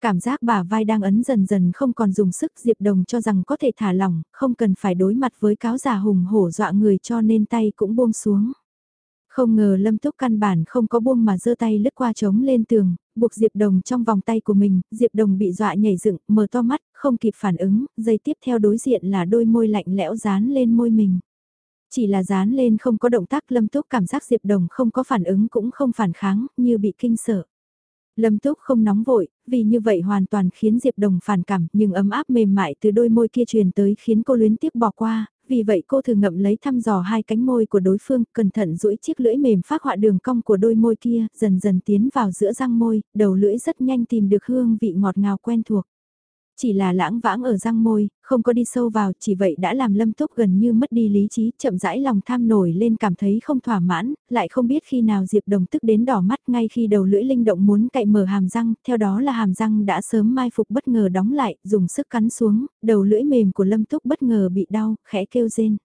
Cảm giác bà vai đang ấn dần dần không còn dùng sức Diệp Đồng cho rằng có thể thả lỏng, không cần phải đối mặt với cáo giả hùng hổ dọa người cho nên tay cũng buông xuống. Không ngờ Lâm Túc căn bản không có buông mà giơ tay lướt qua trống lên tường, buộc Diệp Đồng trong vòng tay của mình, Diệp Đồng bị dọa nhảy dựng, mở to mắt, không kịp phản ứng, giây tiếp theo đối diện là đôi môi lạnh lẽo dán lên môi mình. Chỉ là dán lên không có động tác Lâm Túc cảm giác Diệp Đồng không có phản ứng cũng không phản kháng, như bị kinh sợ. Lâm Túc không nóng vội, vì như vậy hoàn toàn khiến Diệp Đồng phản cảm, nhưng ấm áp mềm mại từ đôi môi kia truyền tới khiến cô luyến tiếc bỏ qua, vì vậy cô thử ngậm lấy thăm dò hai cánh môi của đối phương, cẩn thận duỗi chiếc lưỡi mềm phát họa đường cong của đôi môi kia, dần dần tiến vào giữa răng môi, đầu lưỡi rất nhanh tìm được hương vị ngọt ngào quen thuộc. Chỉ là lãng vãng ở răng môi, không có đi sâu vào, chỉ vậy đã làm Lâm Túc gần như mất đi lý trí, chậm rãi lòng tham nổi lên cảm thấy không thỏa mãn, lại không biết khi nào Diệp Đồng tức đến đỏ mắt ngay khi đầu lưỡi linh động muốn cậy mở hàm răng, theo đó là hàm răng đã sớm mai phục bất ngờ đóng lại, dùng sức cắn xuống, đầu lưỡi mềm của Lâm Túc bất ngờ bị đau, khẽ kêu rên.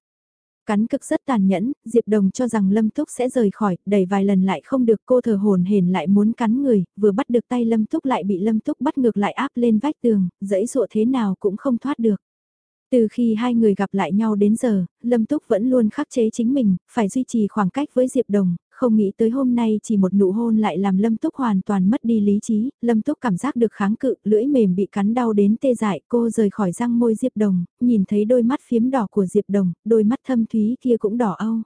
Cắn cực rất tàn nhẫn, Diệp Đồng cho rằng Lâm Túc sẽ rời khỏi, đẩy vài lần lại không được cô thờ hồn hển lại muốn cắn người, vừa bắt được tay Lâm Túc lại bị Lâm Túc bắt ngược lại áp lên vách tường, dãy dụa thế nào cũng không thoát được. Từ khi hai người gặp lại nhau đến giờ, Lâm Túc vẫn luôn khắc chế chính mình, phải duy trì khoảng cách với Diệp Đồng, không nghĩ tới hôm nay chỉ một nụ hôn lại làm Lâm Túc hoàn toàn mất đi lý trí, Lâm Túc cảm giác được kháng cự, lưỡi mềm bị cắn đau đến tê dại, cô rời khỏi răng môi Diệp Đồng, nhìn thấy đôi mắt phiếm đỏ của Diệp Đồng, đôi mắt thâm thúy kia cũng đỏ âu.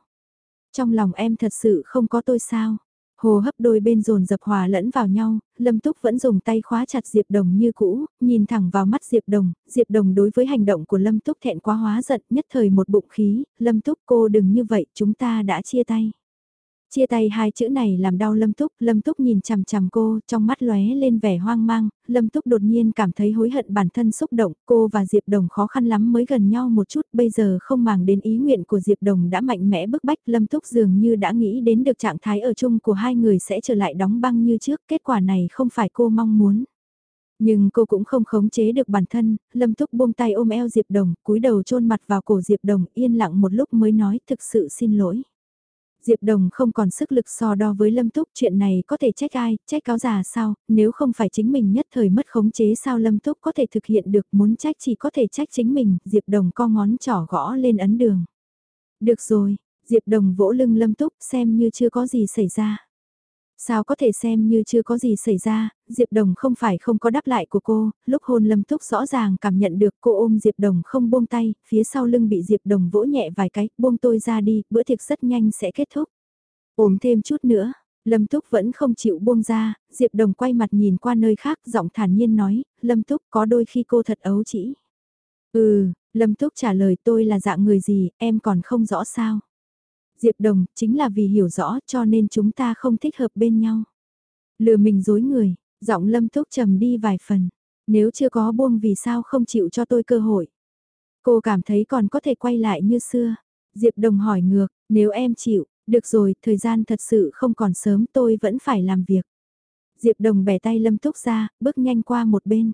Trong lòng em thật sự không có tôi sao? Hồ hấp đôi bên dồn dập hòa lẫn vào nhau, Lâm Túc vẫn dùng tay khóa chặt Diệp Đồng như cũ, nhìn thẳng vào mắt Diệp Đồng, Diệp Đồng đối với hành động của Lâm Túc thẹn quá hóa giận nhất thời một bụng khí, Lâm Túc cô đừng như vậy, chúng ta đã chia tay. Chia tay hai chữ này làm đau Lâm Túc, Lâm Túc nhìn chằm chằm cô, trong mắt lóe lên vẻ hoang mang, Lâm Túc đột nhiên cảm thấy hối hận bản thân xúc động, cô và Diệp Đồng khó khăn lắm mới gần nhau một chút, bây giờ không màng đến ý nguyện của Diệp Đồng đã mạnh mẽ bức bách, Lâm Túc dường như đã nghĩ đến được trạng thái ở chung của hai người sẽ trở lại đóng băng như trước, kết quả này không phải cô mong muốn. Nhưng cô cũng không khống chế được bản thân, Lâm Túc buông tay ôm eo Diệp Đồng, cúi đầu chôn mặt vào cổ Diệp Đồng, yên lặng một lúc mới nói thực sự xin lỗi. Diệp Đồng không còn sức lực so đo với Lâm Túc chuyện này có thể trách ai, trách cáo già sao, nếu không phải chính mình nhất thời mất khống chế sao Lâm Túc có thể thực hiện được muốn trách chỉ có thể trách chính mình, Diệp Đồng co ngón trỏ gõ lên ấn đường. Được rồi, Diệp Đồng vỗ lưng Lâm Túc xem như chưa có gì xảy ra. Sao có thể xem như chưa có gì xảy ra, Diệp Đồng không phải không có đáp lại của cô, lúc hôn Lâm Túc rõ ràng cảm nhận được cô ôm Diệp Đồng không buông tay, phía sau lưng bị Diệp Đồng vỗ nhẹ vài cái, buông tôi ra đi, bữa tiệc rất nhanh sẽ kết thúc. Ôm thêm chút nữa, Lâm Túc vẫn không chịu buông ra, Diệp Đồng quay mặt nhìn qua nơi khác, giọng thản nhiên nói, Lâm Túc có đôi khi cô thật ấu chỉ. Ừ, Lâm Túc trả lời tôi là dạng người gì, em còn không rõ sao. Diệp Đồng, chính là vì hiểu rõ cho nên chúng ta không thích hợp bên nhau. Lừa mình dối người, giọng lâm thúc trầm đi vài phần. Nếu chưa có buông vì sao không chịu cho tôi cơ hội. Cô cảm thấy còn có thể quay lại như xưa. Diệp Đồng hỏi ngược, nếu em chịu, được rồi, thời gian thật sự không còn sớm tôi vẫn phải làm việc. Diệp Đồng bẻ tay Lâm Túc ra, bước nhanh qua một bên.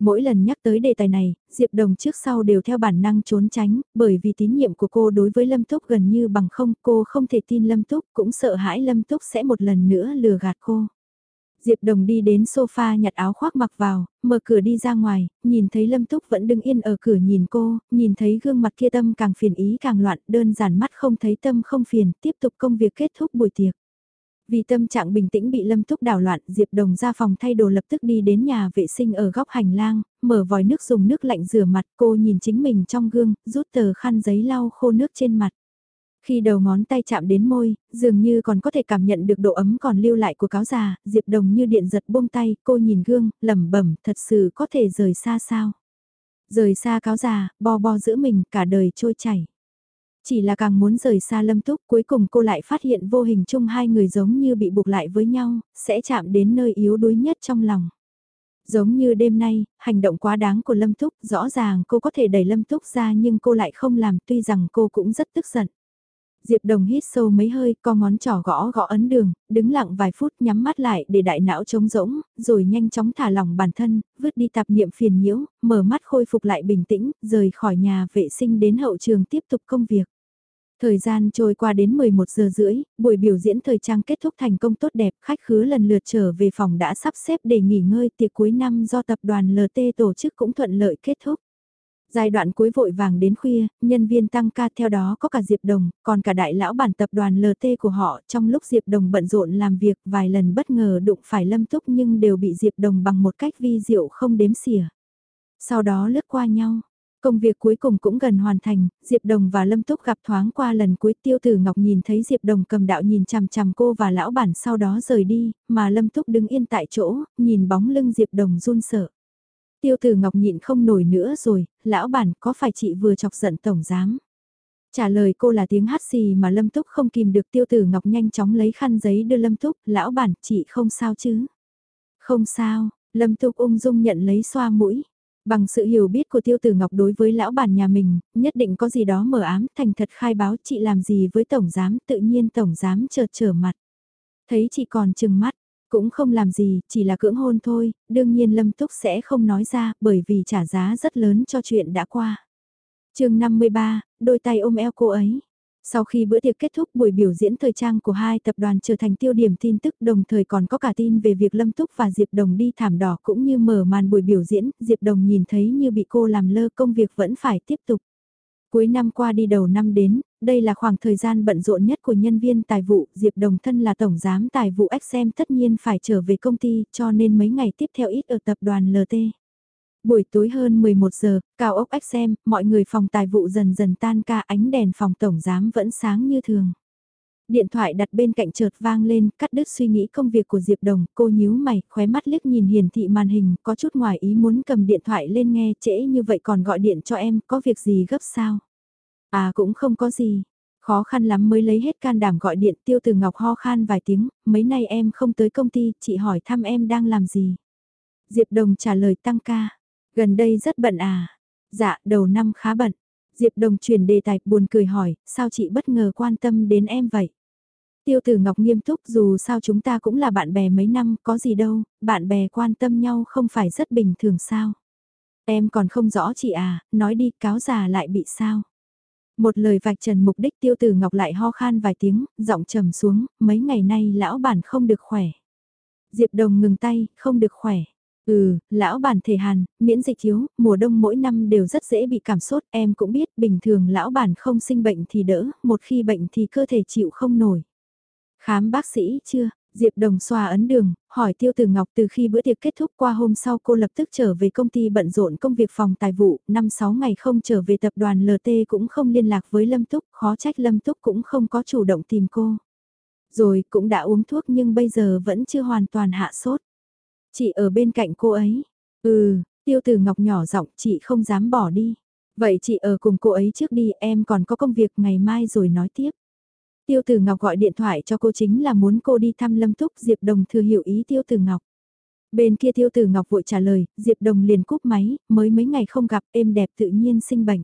Mỗi lần nhắc tới đề tài này, Diệp Đồng trước sau đều theo bản năng trốn tránh, bởi vì tín nhiệm của cô đối với Lâm Túc gần như bằng không, cô không thể tin Lâm Túc, cũng sợ hãi Lâm Túc sẽ một lần nữa lừa gạt cô. Diệp Đồng đi đến sofa nhặt áo khoác mặc vào, mở cửa đi ra ngoài, nhìn thấy Lâm Túc vẫn đứng yên ở cửa nhìn cô, nhìn thấy gương mặt kia tâm càng phiền ý càng loạn, đơn giản mắt không thấy tâm không phiền, tiếp tục công việc kết thúc buổi tiệc. Vì tâm trạng bình tĩnh bị Lâm Túc đảo loạn, Diệp Đồng ra phòng thay đồ lập tức đi đến nhà vệ sinh ở góc hành lang, mở vòi nước dùng nước lạnh rửa mặt, cô nhìn chính mình trong gương, rút tờ khăn giấy lau khô nước trên mặt. Khi đầu ngón tay chạm đến môi, dường như còn có thể cảm nhận được độ ấm còn lưu lại của cáo già, Diệp Đồng như điện giật buông tay, cô nhìn gương, lẩm bẩm, thật sự có thể rời xa sao. Rời xa cáo già, bo bo giữa mình, cả đời trôi chảy. Chỉ là càng muốn rời xa lâm túc cuối cùng cô lại phát hiện vô hình chung hai người giống như bị buộc lại với nhau, sẽ chạm đến nơi yếu đuối nhất trong lòng. Giống như đêm nay, hành động quá đáng của Lâm Túc, rõ ràng cô có thể đẩy Lâm Túc ra nhưng cô lại không làm tuy rằng cô cũng rất tức giận. Diệp Đồng hít sâu mấy hơi, co ngón trỏ gõ gõ ấn đường, đứng lặng vài phút nhắm mắt lại để đại não trống rỗng, rồi nhanh chóng thả lỏng bản thân, vứt đi tạp niệm phiền nhiễu, mở mắt khôi phục lại bình tĩnh, rời khỏi nhà vệ sinh đến hậu trường tiếp tục công việc. Thời gian trôi qua đến 11 giờ rưỡi, buổi biểu diễn thời trang kết thúc thành công tốt đẹp, khách khứa lần lượt trở về phòng đã sắp xếp để nghỉ ngơi tiệc cuối năm do tập đoàn LT tổ chức cũng thuận lợi kết thúc. Giai đoạn cuối vội vàng đến khuya, nhân viên tăng ca theo đó có cả Diệp Đồng, còn cả đại lão bản tập đoàn LT của họ trong lúc Diệp Đồng bận rộn làm việc vài lần bất ngờ đụng phải lâm túc nhưng đều bị Diệp Đồng bằng một cách vi diệu không đếm xỉa. Sau đó lướt qua nhau, Công việc cuối cùng cũng gần hoàn thành, Diệp Đồng và Lâm Túc gặp thoáng qua lần cuối Tiêu Tử Ngọc nhìn thấy Diệp Đồng cầm đạo nhìn chằm chằm cô và lão bản sau đó rời đi, mà Lâm Túc đứng yên tại chỗ, nhìn bóng lưng Diệp Đồng run sợ. Tiêu Tử Ngọc nhịn không nổi nữa rồi, lão bản có phải chị vừa chọc giận Tổng Giám? Trả lời cô là tiếng hát xì mà Lâm Túc không kìm được Tiêu Tử Ngọc nhanh chóng lấy khăn giấy đưa Lâm Túc, lão bản chị không sao chứ? Không sao, Lâm Túc ung dung nhận lấy xoa mũi. Bằng sự hiểu biết của tiêu tử ngọc đối với lão bản nhà mình, nhất định có gì đó mở ám, thành thật khai báo chị làm gì với tổng giám, tự nhiên tổng giám chợt trở mặt. Thấy chị còn chừng mắt, cũng không làm gì, chỉ là cưỡng hôn thôi, đương nhiên Lâm Túc sẽ không nói ra, bởi vì trả giá rất lớn cho chuyện đã qua. chương 53, đôi tay ôm eo cô ấy. Sau khi bữa tiệc kết thúc buổi biểu diễn thời trang của hai tập đoàn trở thành tiêu điểm tin tức đồng thời còn có cả tin về việc Lâm Túc và Diệp Đồng đi thảm đỏ cũng như mở màn buổi biểu diễn, Diệp Đồng nhìn thấy như bị cô làm lơ công việc vẫn phải tiếp tục. Cuối năm qua đi đầu năm đến, đây là khoảng thời gian bận rộn nhất của nhân viên tài vụ, Diệp Đồng thân là tổng giám tài vụ XM tất nhiên phải trở về công ty cho nên mấy ngày tiếp theo ít ở tập đoàn LT. Buổi tối hơn 11 giờ, cao ốc xem, mọi người phòng tài vụ dần dần tan ca ánh đèn phòng tổng giám vẫn sáng như thường. Điện thoại đặt bên cạnh chợt vang lên, cắt đứt suy nghĩ công việc của Diệp Đồng, cô nhíu mày, khóe mắt liếc nhìn hiển thị màn hình, có chút ngoài ý muốn cầm điện thoại lên nghe, trễ như vậy còn gọi điện cho em, có việc gì gấp sao? À cũng không có gì, khó khăn lắm mới lấy hết can đảm gọi điện tiêu từ ngọc ho khan vài tiếng, mấy nay em không tới công ty, chị hỏi thăm em đang làm gì? Diệp Đồng trả lời tăng ca, Gần đây rất bận à? Dạ, đầu năm khá bận. Diệp Đồng chuyển đề tài buồn cười hỏi, sao chị bất ngờ quan tâm đến em vậy? Tiêu tử Ngọc nghiêm túc dù sao chúng ta cũng là bạn bè mấy năm, có gì đâu, bạn bè quan tâm nhau không phải rất bình thường sao? Em còn không rõ chị à, nói đi cáo già lại bị sao? Một lời vạch trần mục đích tiêu tử Ngọc lại ho khan vài tiếng, giọng trầm xuống, mấy ngày nay lão bản không được khỏe. Diệp Đồng ngừng tay, không được khỏe. Ừ, lão bản thể hàn, miễn dịch yếu mùa đông mỗi năm đều rất dễ bị cảm sốt, em cũng biết bình thường lão bản không sinh bệnh thì đỡ, một khi bệnh thì cơ thể chịu không nổi. Khám bác sĩ chưa? Diệp Đồng xoa ấn đường, hỏi Tiêu Tử Ngọc từ khi bữa tiệc kết thúc qua hôm sau cô lập tức trở về công ty bận rộn công việc phòng tài vụ, 5-6 ngày không trở về tập đoàn LT cũng không liên lạc với Lâm Túc, khó trách Lâm Túc cũng không có chủ động tìm cô. Rồi cũng đã uống thuốc nhưng bây giờ vẫn chưa hoàn toàn hạ sốt. Chị ở bên cạnh cô ấy. Ừ, tiêu tử ngọc nhỏ giọng chị không dám bỏ đi. Vậy chị ở cùng cô ấy trước đi em còn có công việc ngày mai rồi nói tiếp. Tiêu tử ngọc gọi điện thoại cho cô chính là muốn cô đi thăm lâm túc Diệp Đồng thừa hiểu ý tiêu tử ngọc. Bên kia tiêu tử ngọc vội trả lời, Diệp Đồng liền cúp máy, mới mấy ngày không gặp êm đẹp tự nhiên sinh bệnh.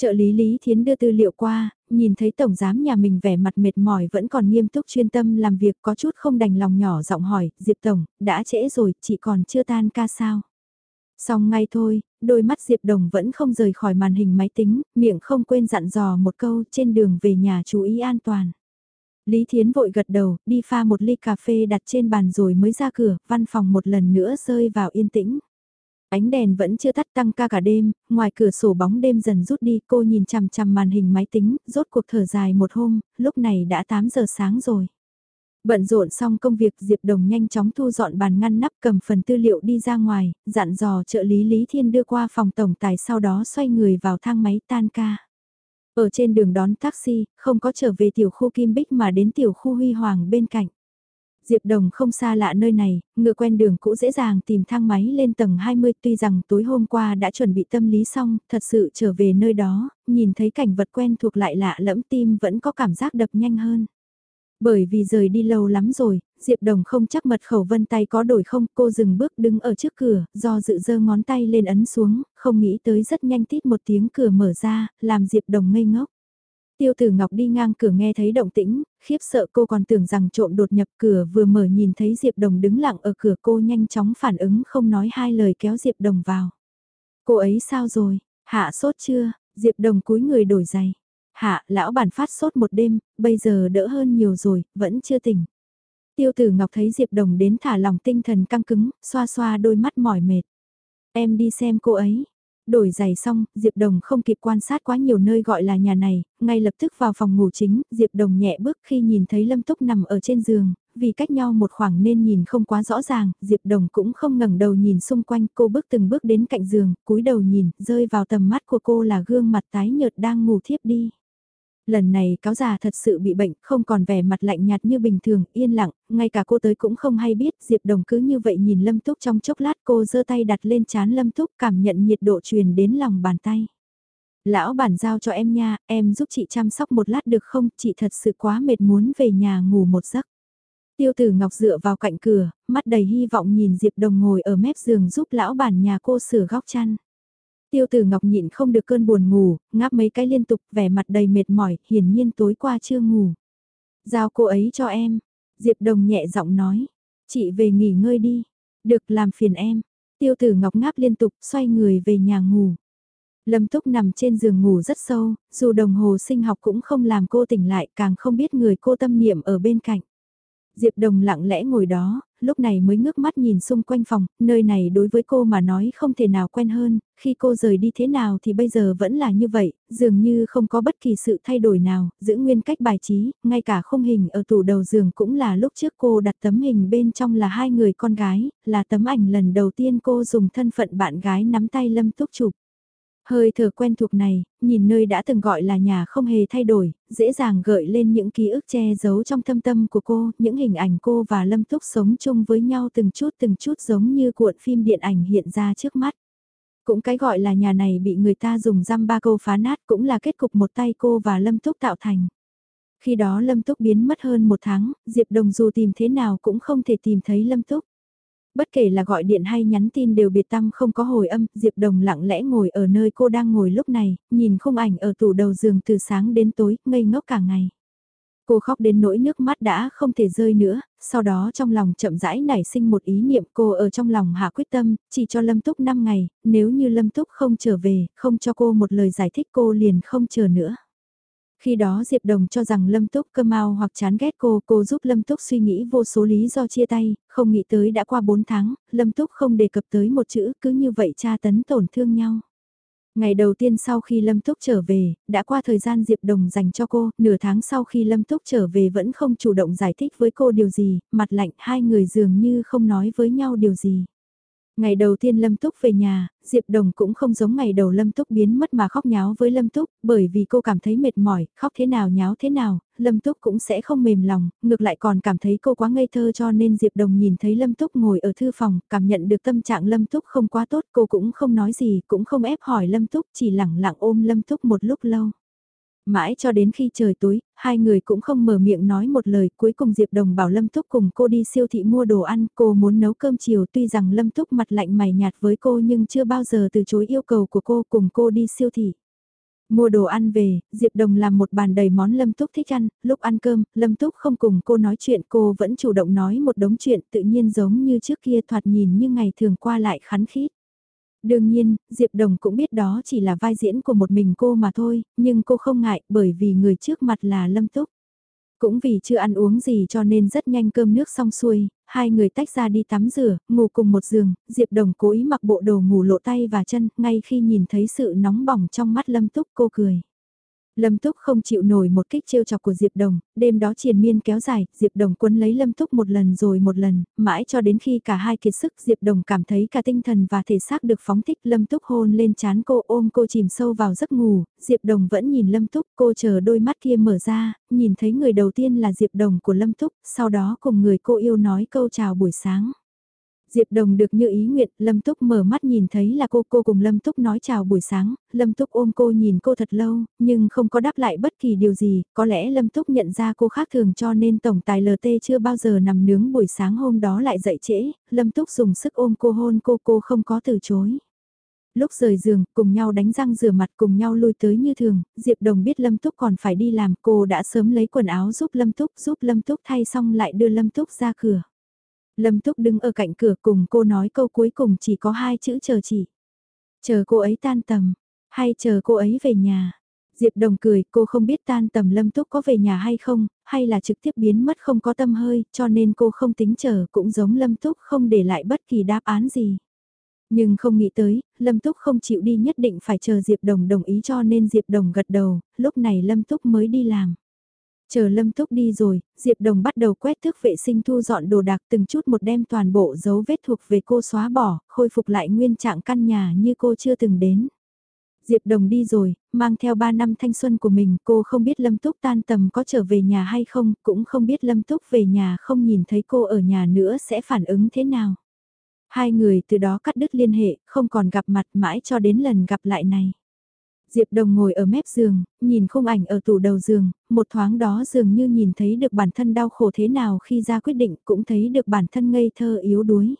Trợ lý Lý Thiến đưa tư liệu qua, nhìn thấy tổng giám nhà mình vẻ mặt mệt mỏi vẫn còn nghiêm túc chuyên tâm làm việc có chút không đành lòng nhỏ giọng hỏi, Diệp Tổng, đã trễ rồi, chị còn chưa tan ca sao? Xong ngay thôi, đôi mắt Diệp Đồng vẫn không rời khỏi màn hình máy tính, miệng không quên dặn dò một câu trên đường về nhà chú ý an toàn. Lý Thiến vội gật đầu, đi pha một ly cà phê đặt trên bàn rồi mới ra cửa, văn phòng một lần nữa rơi vào yên tĩnh. Ánh đèn vẫn chưa tắt tăng ca cả đêm, ngoài cửa sổ bóng đêm dần rút đi cô nhìn chằm chằm màn hình máy tính, rốt cuộc thở dài một hôm, lúc này đã 8 giờ sáng rồi. Bận rộn xong công việc Diệp Đồng nhanh chóng thu dọn bàn ngăn nắp cầm phần tư liệu đi ra ngoài, dặn dò trợ lý Lý Thiên đưa qua phòng tổng tài sau đó xoay người vào thang máy tan ca. Ở trên đường đón taxi, không có trở về tiểu khu Kim Bích mà đến tiểu khu Huy Hoàng bên cạnh. Diệp Đồng không xa lạ nơi này, ngựa quen đường cũ dễ dàng tìm thang máy lên tầng 20 tuy rằng tối hôm qua đã chuẩn bị tâm lý xong, thật sự trở về nơi đó, nhìn thấy cảnh vật quen thuộc lại lạ lẫm tim vẫn có cảm giác đập nhanh hơn. Bởi vì rời đi lâu lắm rồi, Diệp Đồng không chắc mật khẩu vân tay có đổi không, cô dừng bước đứng ở trước cửa, do dự dơ ngón tay lên ấn xuống, không nghĩ tới rất nhanh tít một tiếng cửa mở ra, làm Diệp Đồng ngây ngốc. Tiêu tử Ngọc đi ngang cửa nghe thấy động tĩnh, khiếp sợ cô còn tưởng rằng trộm đột nhập cửa vừa mở nhìn thấy Diệp Đồng đứng lặng ở cửa cô nhanh chóng phản ứng không nói hai lời kéo Diệp Đồng vào. Cô ấy sao rồi, hạ sốt chưa, Diệp Đồng cúi người đổi giày. Hạ, lão bản phát sốt một đêm, bây giờ đỡ hơn nhiều rồi, vẫn chưa tỉnh. Tiêu tử Ngọc thấy Diệp Đồng đến thả lòng tinh thần căng cứng, xoa xoa đôi mắt mỏi mệt. Em đi xem cô ấy, Đổi giày xong, Diệp Đồng không kịp quan sát quá nhiều nơi gọi là nhà này, ngay lập tức vào phòng ngủ chính, Diệp Đồng nhẹ bước khi nhìn thấy Lâm Túc nằm ở trên giường, vì cách nhau một khoảng nên nhìn không quá rõ ràng, Diệp Đồng cũng không ngẩng đầu nhìn xung quanh, cô bước từng bước đến cạnh giường, cúi đầu nhìn, rơi vào tầm mắt của cô là gương mặt tái nhợt đang ngủ thiếp đi lần này cáo già thật sự bị bệnh, không còn vẻ mặt lạnh nhạt như bình thường, yên lặng, ngay cả cô tới cũng không hay biết, Diệp Đồng cứ như vậy nhìn Lâm Túc trong chốc lát cô giơ tay đặt lên chán Lâm Túc cảm nhận nhiệt độ truyền đến lòng bàn tay. Lão bản giao cho em nha, em giúp chị chăm sóc một lát được không, chị thật sự quá mệt muốn về nhà ngủ một giấc. Tiêu tử Ngọc dựa vào cạnh cửa, mắt đầy hy vọng nhìn Diệp Đồng ngồi ở mép giường giúp lão bản nhà cô sửa góc chăn. Tiêu tử Ngọc nhịn không được cơn buồn ngủ, ngáp mấy cái liên tục vẻ mặt đầy mệt mỏi, hiển nhiên tối qua chưa ngủ. Giao cô ấy cho em. Diệp Đồng nhẹ giọng nói. Chị về nghỉ ngơi đi. Được làm phiền em. Tiêu tử Ngọc ngáp liên tục xoay người về nhà ngủ. Lâm Túc nằm trên giường ngủ rất sâu, dù đồng hồ sinh học cũng không làm cô tỉnh lại càng không biết người cô tâm niệm ở bên cạnh. Diệp Đồng lặng lẽ ngồi đó, lúc này mới ngước mắt nhìn xung quanh phòng, nơi này đối với cô mà nói không thể nào quen hơn, khi cô rời đi thế nào thì bây giờ vẫn là như vậy, dường như không có bất kỳ sự thay đổi nào, giữ nguyên cách bài trí, ngay cả khung hình ở tủ đầu giường cũng là lúc trước cô đặt tấm hình bên trong là hai người con gái, là tấm ảnh lần đầu tiên cô dùng thân phận bạn gái nắm tay Lâm Túc chụp. Hơi thở quen thuộc này, nhìn nơi đã từng gọi là nhà không hề thay đổi, dễ dàng gợi lên những ký ức che giấu trong thâm tâm của cô, những hình ảnh cô và Lâm Túc sống chung với nhau từng chút từng chút giống như cuộn phim điện ảnh hiện ra trước mắt. Cũng cái gọi là nhà này bị người ta dùng răm ba câu phá nát cũng là kết cục một tay cô và Lâm Túc tạo thành. Khi đó Lâm Túc biến mất hơn một tháng, Diệp Đồng dù tìm thế nào cũng không thể tìm thấy Lâm Túc. Bất kể là gọi điện hay nhắn tin đều biệt tâm không có hồi âm, Diệp Đồng lặng lẽ ngồi ở nơi cô đang ngồi lúc này, nhìn khung ảnh ở tủ đầu giường từ sáng đến tối, ngây ngốc cả ngày. Cô khóc đến nỗi nước mắt đã không thể rơi nữa, sau đó trong lòng chậm rãi nảy sinh một ý niệm cô ở trong lòng hạ quyết tâm, chỉ cho Lâm Túc 5 ngày, nếu như Lâm Túc không trở về, không cho cô một lời giải thích cô liền không chờ nữa. Khi đó Diệp Đồng cho rằng Lâm Túc cơ mau hoặc chán ghét cô, cô giúp Lâm Túc suy nghĩ vô số lý do chia tay, không nghĩ tới đã qua 4 tháng, Lâm Túc không đề cập tới một chữ, cứ như vậy tra tấn tổn thương nhau. Ngày đầu tiên sau khi Lâm Túc trở về, đã qua thời gian Diệp Đồng dành cho cô, nửa tháng sau khi Lâm Túc trở về vẫn không chủ động giải thích với cô điều gì, mặt lạnh hai người dường như không nói với nhau điều gì. Ngày đầu tiên Lâm Túc về nhà, Diệp Đồng cũng không giống ngày đầu Lâm Túc biến mất mà khóc nháo với Lâm Túc, bởi vì cô cảm thấy mệt mỏi, khóc thế nào nháo thế nào, Lâm Túc cũng sẽ không mềm lòng, ngược lại còn cảm thấy cô quá ngây thơ cho nên Diệp Đồng nhìn thấy Lâm Túc ngồi ở thư phòng, cảm nhận được tâm trạng Lâm Túc không quá tốt, cô cũng không nói gì, cũng không ép hỏi Lâm Túc, chỉ lẳng lặng ôm Lâm Túc một lúc lâu. Mãi cho đến khi trời tối, hai người cũng không mở miệng nói một lời, cuối cùng Diệp Đồng bảo Lâm Túc cùng cô đi siêu thị mua đồ ăn, cô muốn nấu cơm chiều. Tuy rằng Lâm Túc mặt lạnh mày nhạt với cô nhưng chưa bao giờ từ chối yêu cầu của cô cùng cô đi siêu thị. Mua đồ ăn về, Diệp Đồng làm một bàn đầy món Lâm Túc thích ăn, lúc ăn cơm, Lâm Túc không cùng cô nói chuyện. Cô vẫn chủ động nói một đống chuyện tự nhiên giống như trước kia thoạt nhìn như ngày thường qua lại khắn khít. Đương nhiên, Diệp Đồng cũng biết đó chỉ là vai diễn của một mình cô mà thôi, nhưng cô không ngại bởi vì người trước mặt là Lâm Túc. Cũng vì chưa ăn uống gì cho nên rất nhanh cơm nước xong xuôi, hai người tách ra đi tắm rửa, ngủ cùng một giường, Diệp Đồng cố ý mặc bộ đồ ngủ lộ tay và chân, ngay khi nhìn thấy sự nóng bỏng trong mắt Lâm Túc cô cười. Lâm Túc không chịu nổi một kích trêu chọc của Diệp Đồng, đêm đó triền miên kéo dài, Diệp Đồng quấn lấy Lâm Túc một lần rồi một lần, mãi cho đến khi cả hai kiệt sức Diệp Đồng cảm thấy cả tinh thần và thể xác được phóng thích Lâm Túc hôn lên chán cô ôm cô chìm sâu vào giấc ngủ, Diệp Đồng vẫn nhìn Lâm Túc, cô chờ đôi mắt kia mở ra, nhìn thấy người đầu tiên là Diệp Đồng của Lâm Túc, sau đó cùng người cô yêu nói câu chào buổi sáng. Diệp Đồng được như ý nguyện, Lâm Túc mở mắt nhìn thấy là cô, cô cùng Lâm Túc nói chào buổi sáng, Lâm Túc ôm cô nhìn cô thật lâu, nhưng không có đáp lại bất kỳ điều gì, có lẽ Lâm Túc nhận ra cô khác thường cho nên tổng tài LT chưa bao giờ nằm nướng buổi sáng hôm đó lại dậy trễ, Lâm Túc dùng sức ôm cô hôn cô, cô không có từ chối. Lúc rời giường, cùng nhau đánh răng rửa mặt cùng nhau lui tới như thường, Diệp Đồng biết Lâm Túc còn phải đi làm, cô đã sớm lấy quần áo giúp Lâm Túc, giúp Lâm Túc thay xong lại đưa Lâm Túc ra cửa. Lâm Túc đứng ở cạnh cửa cùng cô nói câu cuối cùng chỉ có hai chữ chờ chị. Chờ cô ấy tan tầm, hay chờ cô ấy về nhà. Diệp Đồng cười, cô không biết tan tầm Lâm Túc có về nhà hay không, hay là trực tiếp biến mất không có tâm hơi, cho nên cô không tính chờ cũng giống Lâm Túc không để lại bất kỳ đáp án gì. Nhưng không nghĩ tới, Lâm Túc không chịu đi nhất định phải chờ Diệp Đồng đồng ý cho nên Diệp Đồng gật đầu, lúc này Lâm Túc mới đi làm. Chờ Lâm Túc đi rồi, Diệp Đồng bắt đầu quét thước vệ sinh thu dọn đồ đạc từng chút một đem toàn bộ dấu vết thuộc về cô xóa bỏ, khôi phục lại nguyên trạng căn nhà như cô chưa từng đến. Diệp Đồng đi rồi, mang theo 3 năm thanh xuân của mình, cô không biết Lâm Túc tan tầm có trở về nhà hay không, cũng không biết Lâm Túc về nhà không nhìn thấy cô ở nhà nữa sẽ phản ứng thế nào. Hai người từ đó cắt đứt liên hệ, không còn gặp mặt mãi cho đến lần gặp lại này. Diệp Đồng ngồi ở mép giường, nhìn khung ảnh ở tủ đầu giường, một thoáng đó dường như nhìn thấy được bản thân đau khổ thế nào khi ra quyết định cũng thấy được bản thân ngây thơ yếu đuối.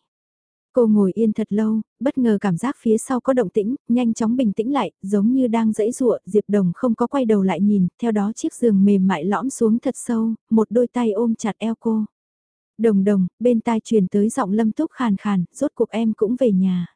Cô ngồi yên thật lâu, bất ngờ cảm giác phía sau có động tĩnh, nhanh chóng bình tĩnh lại, giống như đang dẫy dụa, Diệp Đồng không có quay đầu lại nhìn, theo đó chiếc giường mềm mại lõm xuống thật sâu, một đôi tay ôm chặt eo cô. Đồng đồng, bên tai truyền tới giọng lâm túc khàn khàn, rốt cuộc em cũng về nhà.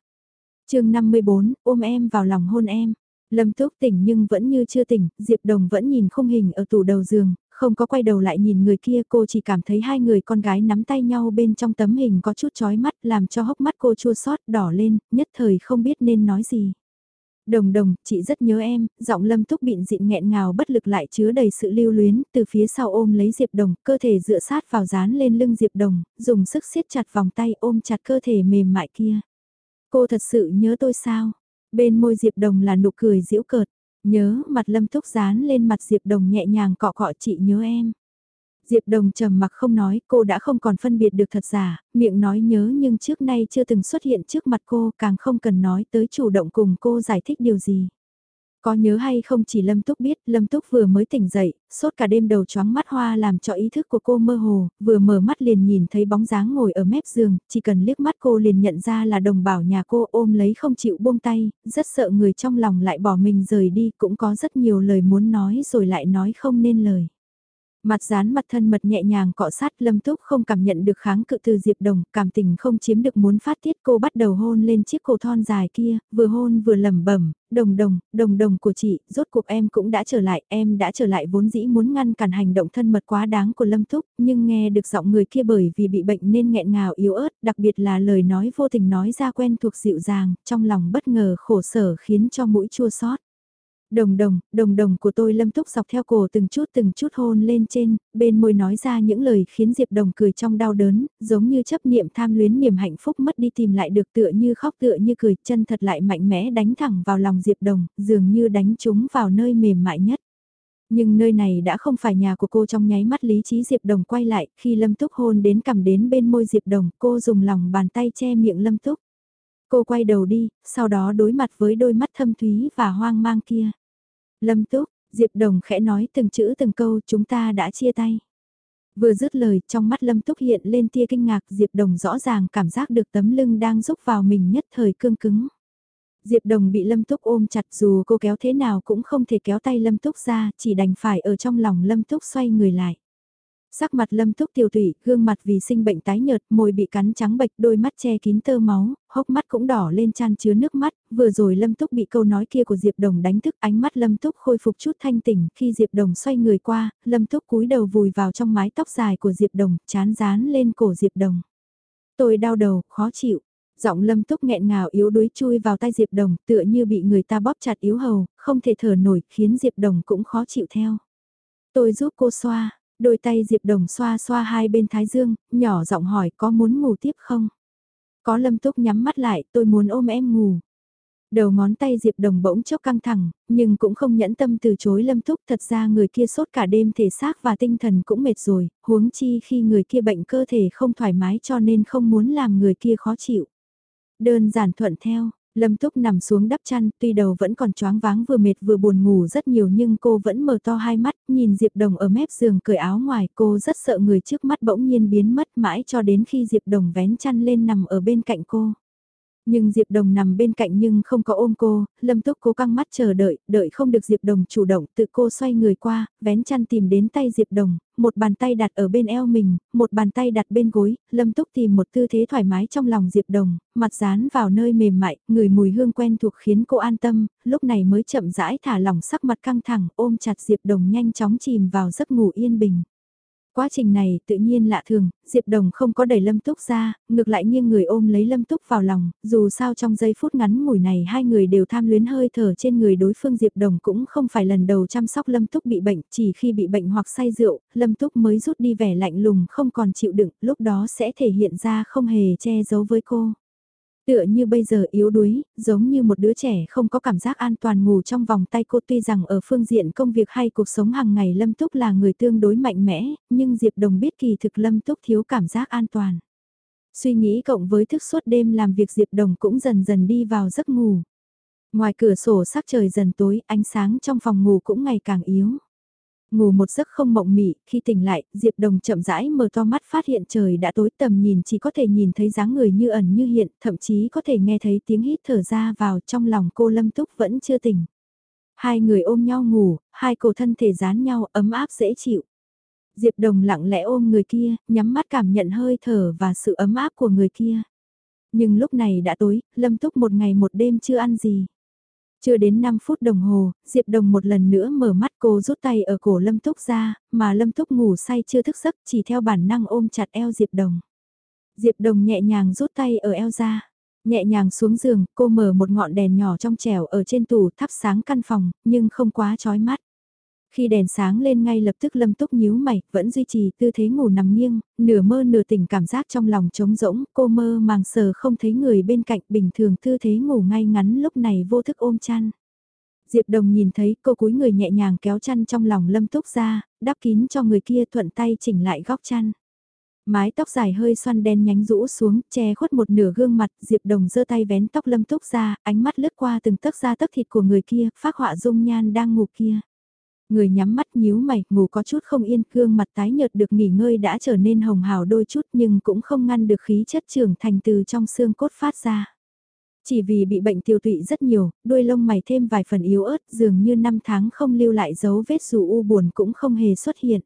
chương 54, ôm em vào lòng hôn em. Lâm Túc tỉnh nhưng vẫn như chưa tỉnh, Diệp Đồng vẫn nhìn khung hình ở tủ đầu giường, không có quay đầu lại nhìn người kia cô chỉ cảm thấy hai người con gái nắm tay nhau bên trong tấm hình có chút chói mắt làm cho hốc mắt cô chua xót đỏ lên, nhất thời không biết nên nói gì. Đồng đồng, chị rất nhớ em, giọng lâm túc bịn dịn nghẹn ngào bất lực lại chứa đầy sự lưu luyến, từ phía sau ôm lấy Diệp Đồng, cơ thể dựa sát vào dán lên lưng Diệp Đồng, dùng sức siết chặt vòng tay ôm chặt cơ thể mềm mại kia. Cô thật sự nhớ tôi sao? Bên môi Diệp Đồng là nụ cười giễu cợt, nhớ mặt lâm túc dán lên mặt Diệp Đồng nhẹ nhàng cọ cọ chị nhớ em. Diệp Đồng trầm mặc không nói, cô đã không còn phân biệt được thật giả, miệng nói nhớ nhưng trước nay chưa từng xuất hiện trước mặt cô, càng không cần nói tới chủ động cùng cô giải thích điều gì. Có nhớ hay không chỉ Lâm Túc biết, Lâm Túc vừa mới tỉnh dậy, sốt cả đêm đầu chóng mắt hoa làm cho ý thức của cô mơ hồ, vừa mở mắt liền nhìn thấy bóng dáng ngồi ở mép giường, chỉ cần liếc mắt cô liền nhận ra là đồng bảo nhà cô ôm lấy không chịu buông tay, rất sợ người trong lòng lại bỏ mình rời đi, cũng có rất nhiều lời muốn nói rồi lại nói không nên lời. Mặt dán mặt thân mật nhẹ nhàng cọ sát lâm túc không cảm nhận được kháng cự từ Diệp Đồng, cảm tình không chiếm được muốn phát tiết cô bắt đầu hôn lên chiếc cổ thon dài kia, vừa hôn vừa lẩm bẩm đồng đồng, đồng đồng của chị, rốt cuộc em cũng đã trở lại, em đã trở lại vốn dĩ muốn ngăn cản hành động thân mật quá đáng của lâm túc, nhưng nghe được giọng người kia bởi vì bị bệnh nên nghẹn ngào yếu ớt, đặc biệt là lời nói vô tình nói ra quen thuộc dịu dàng, trong lòng bất ngờ khổ sở khiến cho mũi chua xót. Đồng đồng, đồng đồng của tôi lâm túc dọc theo cổ từng chút từng chút hôn lên trên, bên môi nói ra những lời khiến Diệp Đồng cười trong đau đớn, giống như chấp niệm tham luyến niềm hạnh phúc mất đi tìm lại được tựa như khóc tựa như cười, chân thật lại mạnh mẽ đánh thẳng vào lòng Diệp Đồng, dường như đánh chúng vào nơi mềm mại nhất. Nhưng nơi này đã không phải nhà của cô trong nháy mắt lý trí Diệp Đồng quay lại, khi Lâm Túc hôn đến cầm đến bên môi Diệp Đồng, cô dùng lòng bàn tay che miệng Lâm Túc. Cô quay đầu đi, sau đó đối mặt với đôi mắt thâm thúy và hoang mang kia. Lâm Túc, Diệp Đồng khẽ nói từng chữ từng câu chúng ta đã chia tay. Vừa dứt lời trong mắt Lâm Túc hiện lên tia kinh ngạc Diệp Đồng rõ ràng cảm giác được tấm lưng đang rúc vào mình nhất thời cương cứng. Diệp Đồng bị Lâm Túc ôm chặt dù cô kéo thế nào cũng không thể kéo tay Lâm Túc ra, chỉ đành phải ở trong lòng Lâm Túc xoay người lại. Sắc mặt lâm túc tiêu thủy gương mặt vì sinh bệnh tái nhợt, môi bị cắn trắng bệch, đôi mắt che kín tơ máu, hốc mắt cũng đỏ lên chan chứa nước mắt, vừa rồi lâm túc bị câu nói kia của Diệp Đồng đánh thức ánh mắt lâm túc khôi phục chút thanh tỉnh, khi Diệp Đồng xoay người qua, lâm túc cúi đầu vùi vào trong mái tóc dài của Diệp Đồng, chán dán lên cổ Diệp Đồng. Tôi đau đầu, khó chịu. Giọng lâm túc nghẹn ngào yếu đuối chui vào tay Diệp Đồng tựa như bị người ta bóp chặt yếu hầu, không thể thở nổi khiến Diệp Đồng cũng khó chịu theo. Tôi giúp cô xoa, đôi tay Diệp Đồng xoa xoa hai bên thái dương, nhỏ giọng hỏi có muốn ngủ tiếp không? Có lâm túc nhắm mắt lại, tôi muốn ôm em ngủ. Đầu ngón tay Diệp Đồng bỗng chốc căng thẳng, nhưng cũng không nhẫn tâm từ chối Lâm Túc. Thật ra người kia sốt cả đêm thể xác và tinh thần cũng mệt rồi, huống chi khi người kia bệnh cơ thể không thoải mái cho nên không muốn làm người kia khó chịu. Đơn giản thuận theo, Lâm Túc nằm xuống đắp chăn, tuy đầu vẫn còn choáng váng vừa mệt vừa buồn ngủ rất nhiều nhưng cô vẫn mở to hai mắt, nhìn Diệp Đồng ở mép giường cởi áo ngoài, cô rất sợ người trước mắt bỗng nhiên biến mất mãi cho đến khi Diệp Đồng vén chăn lên nằm ở bên cạnh cô. Nhưng Diệp Đồng nằm bên cạnh nhưng không có ôm cô, Lâm Túc cố căng mắt chờ đợi, đợi không được Diệp Đồng chủ động, tự cô xoay người qua, vén chăn tìm đến tay Diệp Đồng, một bàn tay đặt ở bên eo mình, một bàn tay đặt bên gối, Lâm Túc tìm một tư thế thoải mái trong lòng Diệp Đồng, mặt dán vào nơi mềm mại, người mùi hương quen thuộc khiến cô an tâm, lúc này mới chậm rãi thả lỏng sắc mặt căng thẳng, ôm chặt Diệp Đồng nhanh chóng chìm vào giấc ngủ yên bình. Quá trình này tự nhiên lạ thường, Diệp Đồng không có đẩy Lâm Túc ra, ngược lại nghiêng người ôm lấy Lâm Túc vào lòng, dù sao trong giây phút ngắn ngủi này hai người đều tham luyến hơi thở trên người đối phương Diệp Đồng cũng không phải lần đầu chăm sóc Lâm Túc bị bệnh, chỉ khi bị bệnh hoặc say rượu, Lâm Túc mới rút đi vẻ lạnh lùng không còn chịu đựng, lúc đó sẽ thể hiện ra không hề che giấu với cô. Tựa như bây giờ yếu đuối, giống như một đứa trẻ không có cảm giác an toàn ngủ trong vòng tay cô tuy rằng ở phương diện công việc hay cuộc sống hàng ngày Lâm Túc là người tương đối mạnh mẽ, nhưng Diệp Đồng biết kỳ thực Lâm Túc thiếu cảm giác an toàn. Suy nghĩ cộng với thức suốt đêm làm việc Diệp Đồng cũng dần dần đi vào giấc ngủ. Ngoài cửa sổ sắc trời dần tối, ánh sáng trong phòng ngủ cũng ngày càng yếu. Ngủ một giấc không mộng mị, khi tỉnh lại, Diệp Đồng chậm rãi mở to mắt phát hiện trời đã tối tầm nhìn chỉ có thể nhìn thấy dáng người như ẩn như hiện, thậm chí có thể nghe thấy tiếng hít thở ra vào trong lòng cô Lâm Túc vẫn chưa tỉnh. Hai người ôm nhau ngủ, hai cổ thân thể dán nhau ấm áp dễ chịu. Diệp Đồng lặng lẽ ôm người kia, nhắm mắt cảm nhận hơi thở và sự ấm áp của người kia. Nhưng lúc này đã tối, Lâm Túc một ngày một đêm chưa ăn gì. Chưa đến 5 phút đồng hồ, Diệp Đồng một lần nữa mở mắt cô rút tay ở cổ Lâm Túc ra, mà Lâm Túc ngủ say chưa thức giấc chỉ theo bản năng ôm chặt eo Diệp Đồng. Diệp Đồng nhẹ nhàng rút tay ở eo ra. Nhẹ nhàng xuống giường, cô mở một ngọn đèn nhỏ trong trẻo ở trên tủ thắp sáng căn phòng, nhưng không quá chói mắt. Khi đèn sáng lên ngay lập tức lâm túc nhíu mày, vẫn duy trì tư thế ngủ nằm nghiêng, nửa mơ nửa tỉnh cảm giác trong lòng trống rỗng, cô mơ màng sờ không thấy người bên cạnh bình thường tư thế ngủ ngay ngắn lúc này vô thức ôm chăn. Diệp Đồng nhìn thấy cô cúi người nhẹ nhàng kéo chăn trong lòng lâm túc ra, đắp kín cho người kia thuận tay chỉnh lại góc chăn. Mái tóc dài hơi xoăn đen nhánh rũ xuống, che khuất một nửa gương mặt, Diệp Đồng giơ tay vén tóc lâm túc ra, ánh mắt lướt qua từng tấc da tấc thịt của người kia, phát họa dung nhan đang ngủ kia. Người nhắm mắt nhíu mày, ngủ có chút không yên, gương mặt tái nhợt được nghỉ ngơi đã trở nên hồng hào đôi chút nhưng cũng không ngăn được khí chất trưởng thành từ trong xương cốt phát ra. Chỉ vì bị bệnh tiêu tụy rất nhiều, đuôi lông mày thêm vài phần yếu ớt dường như năm tháng không lưu lại dấu vết dù u buồn cũng không hề xuất hiện.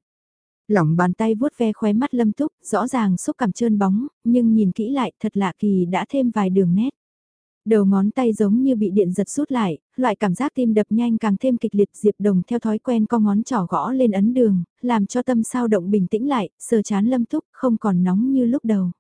Lỏng bàn tay vuốt ve khóe mắt lâm túc, rõ ràng xúc cảm trơn bóng, nhưng nhìn kỹ lại thật lạ kỳ đã thêm vài đường nét. Đầu ngón tay giống như bị điện giật rút lại, loại cảm giác tim đập nhanh càng thêm kịch liệt Diệp Đồng theo thói quen co ngón trỏ gõ lên ấn đường, làm cho tâm sao động bình tĩnh lại, sờ chán lâm túc, không còn nóng như lúc đầu.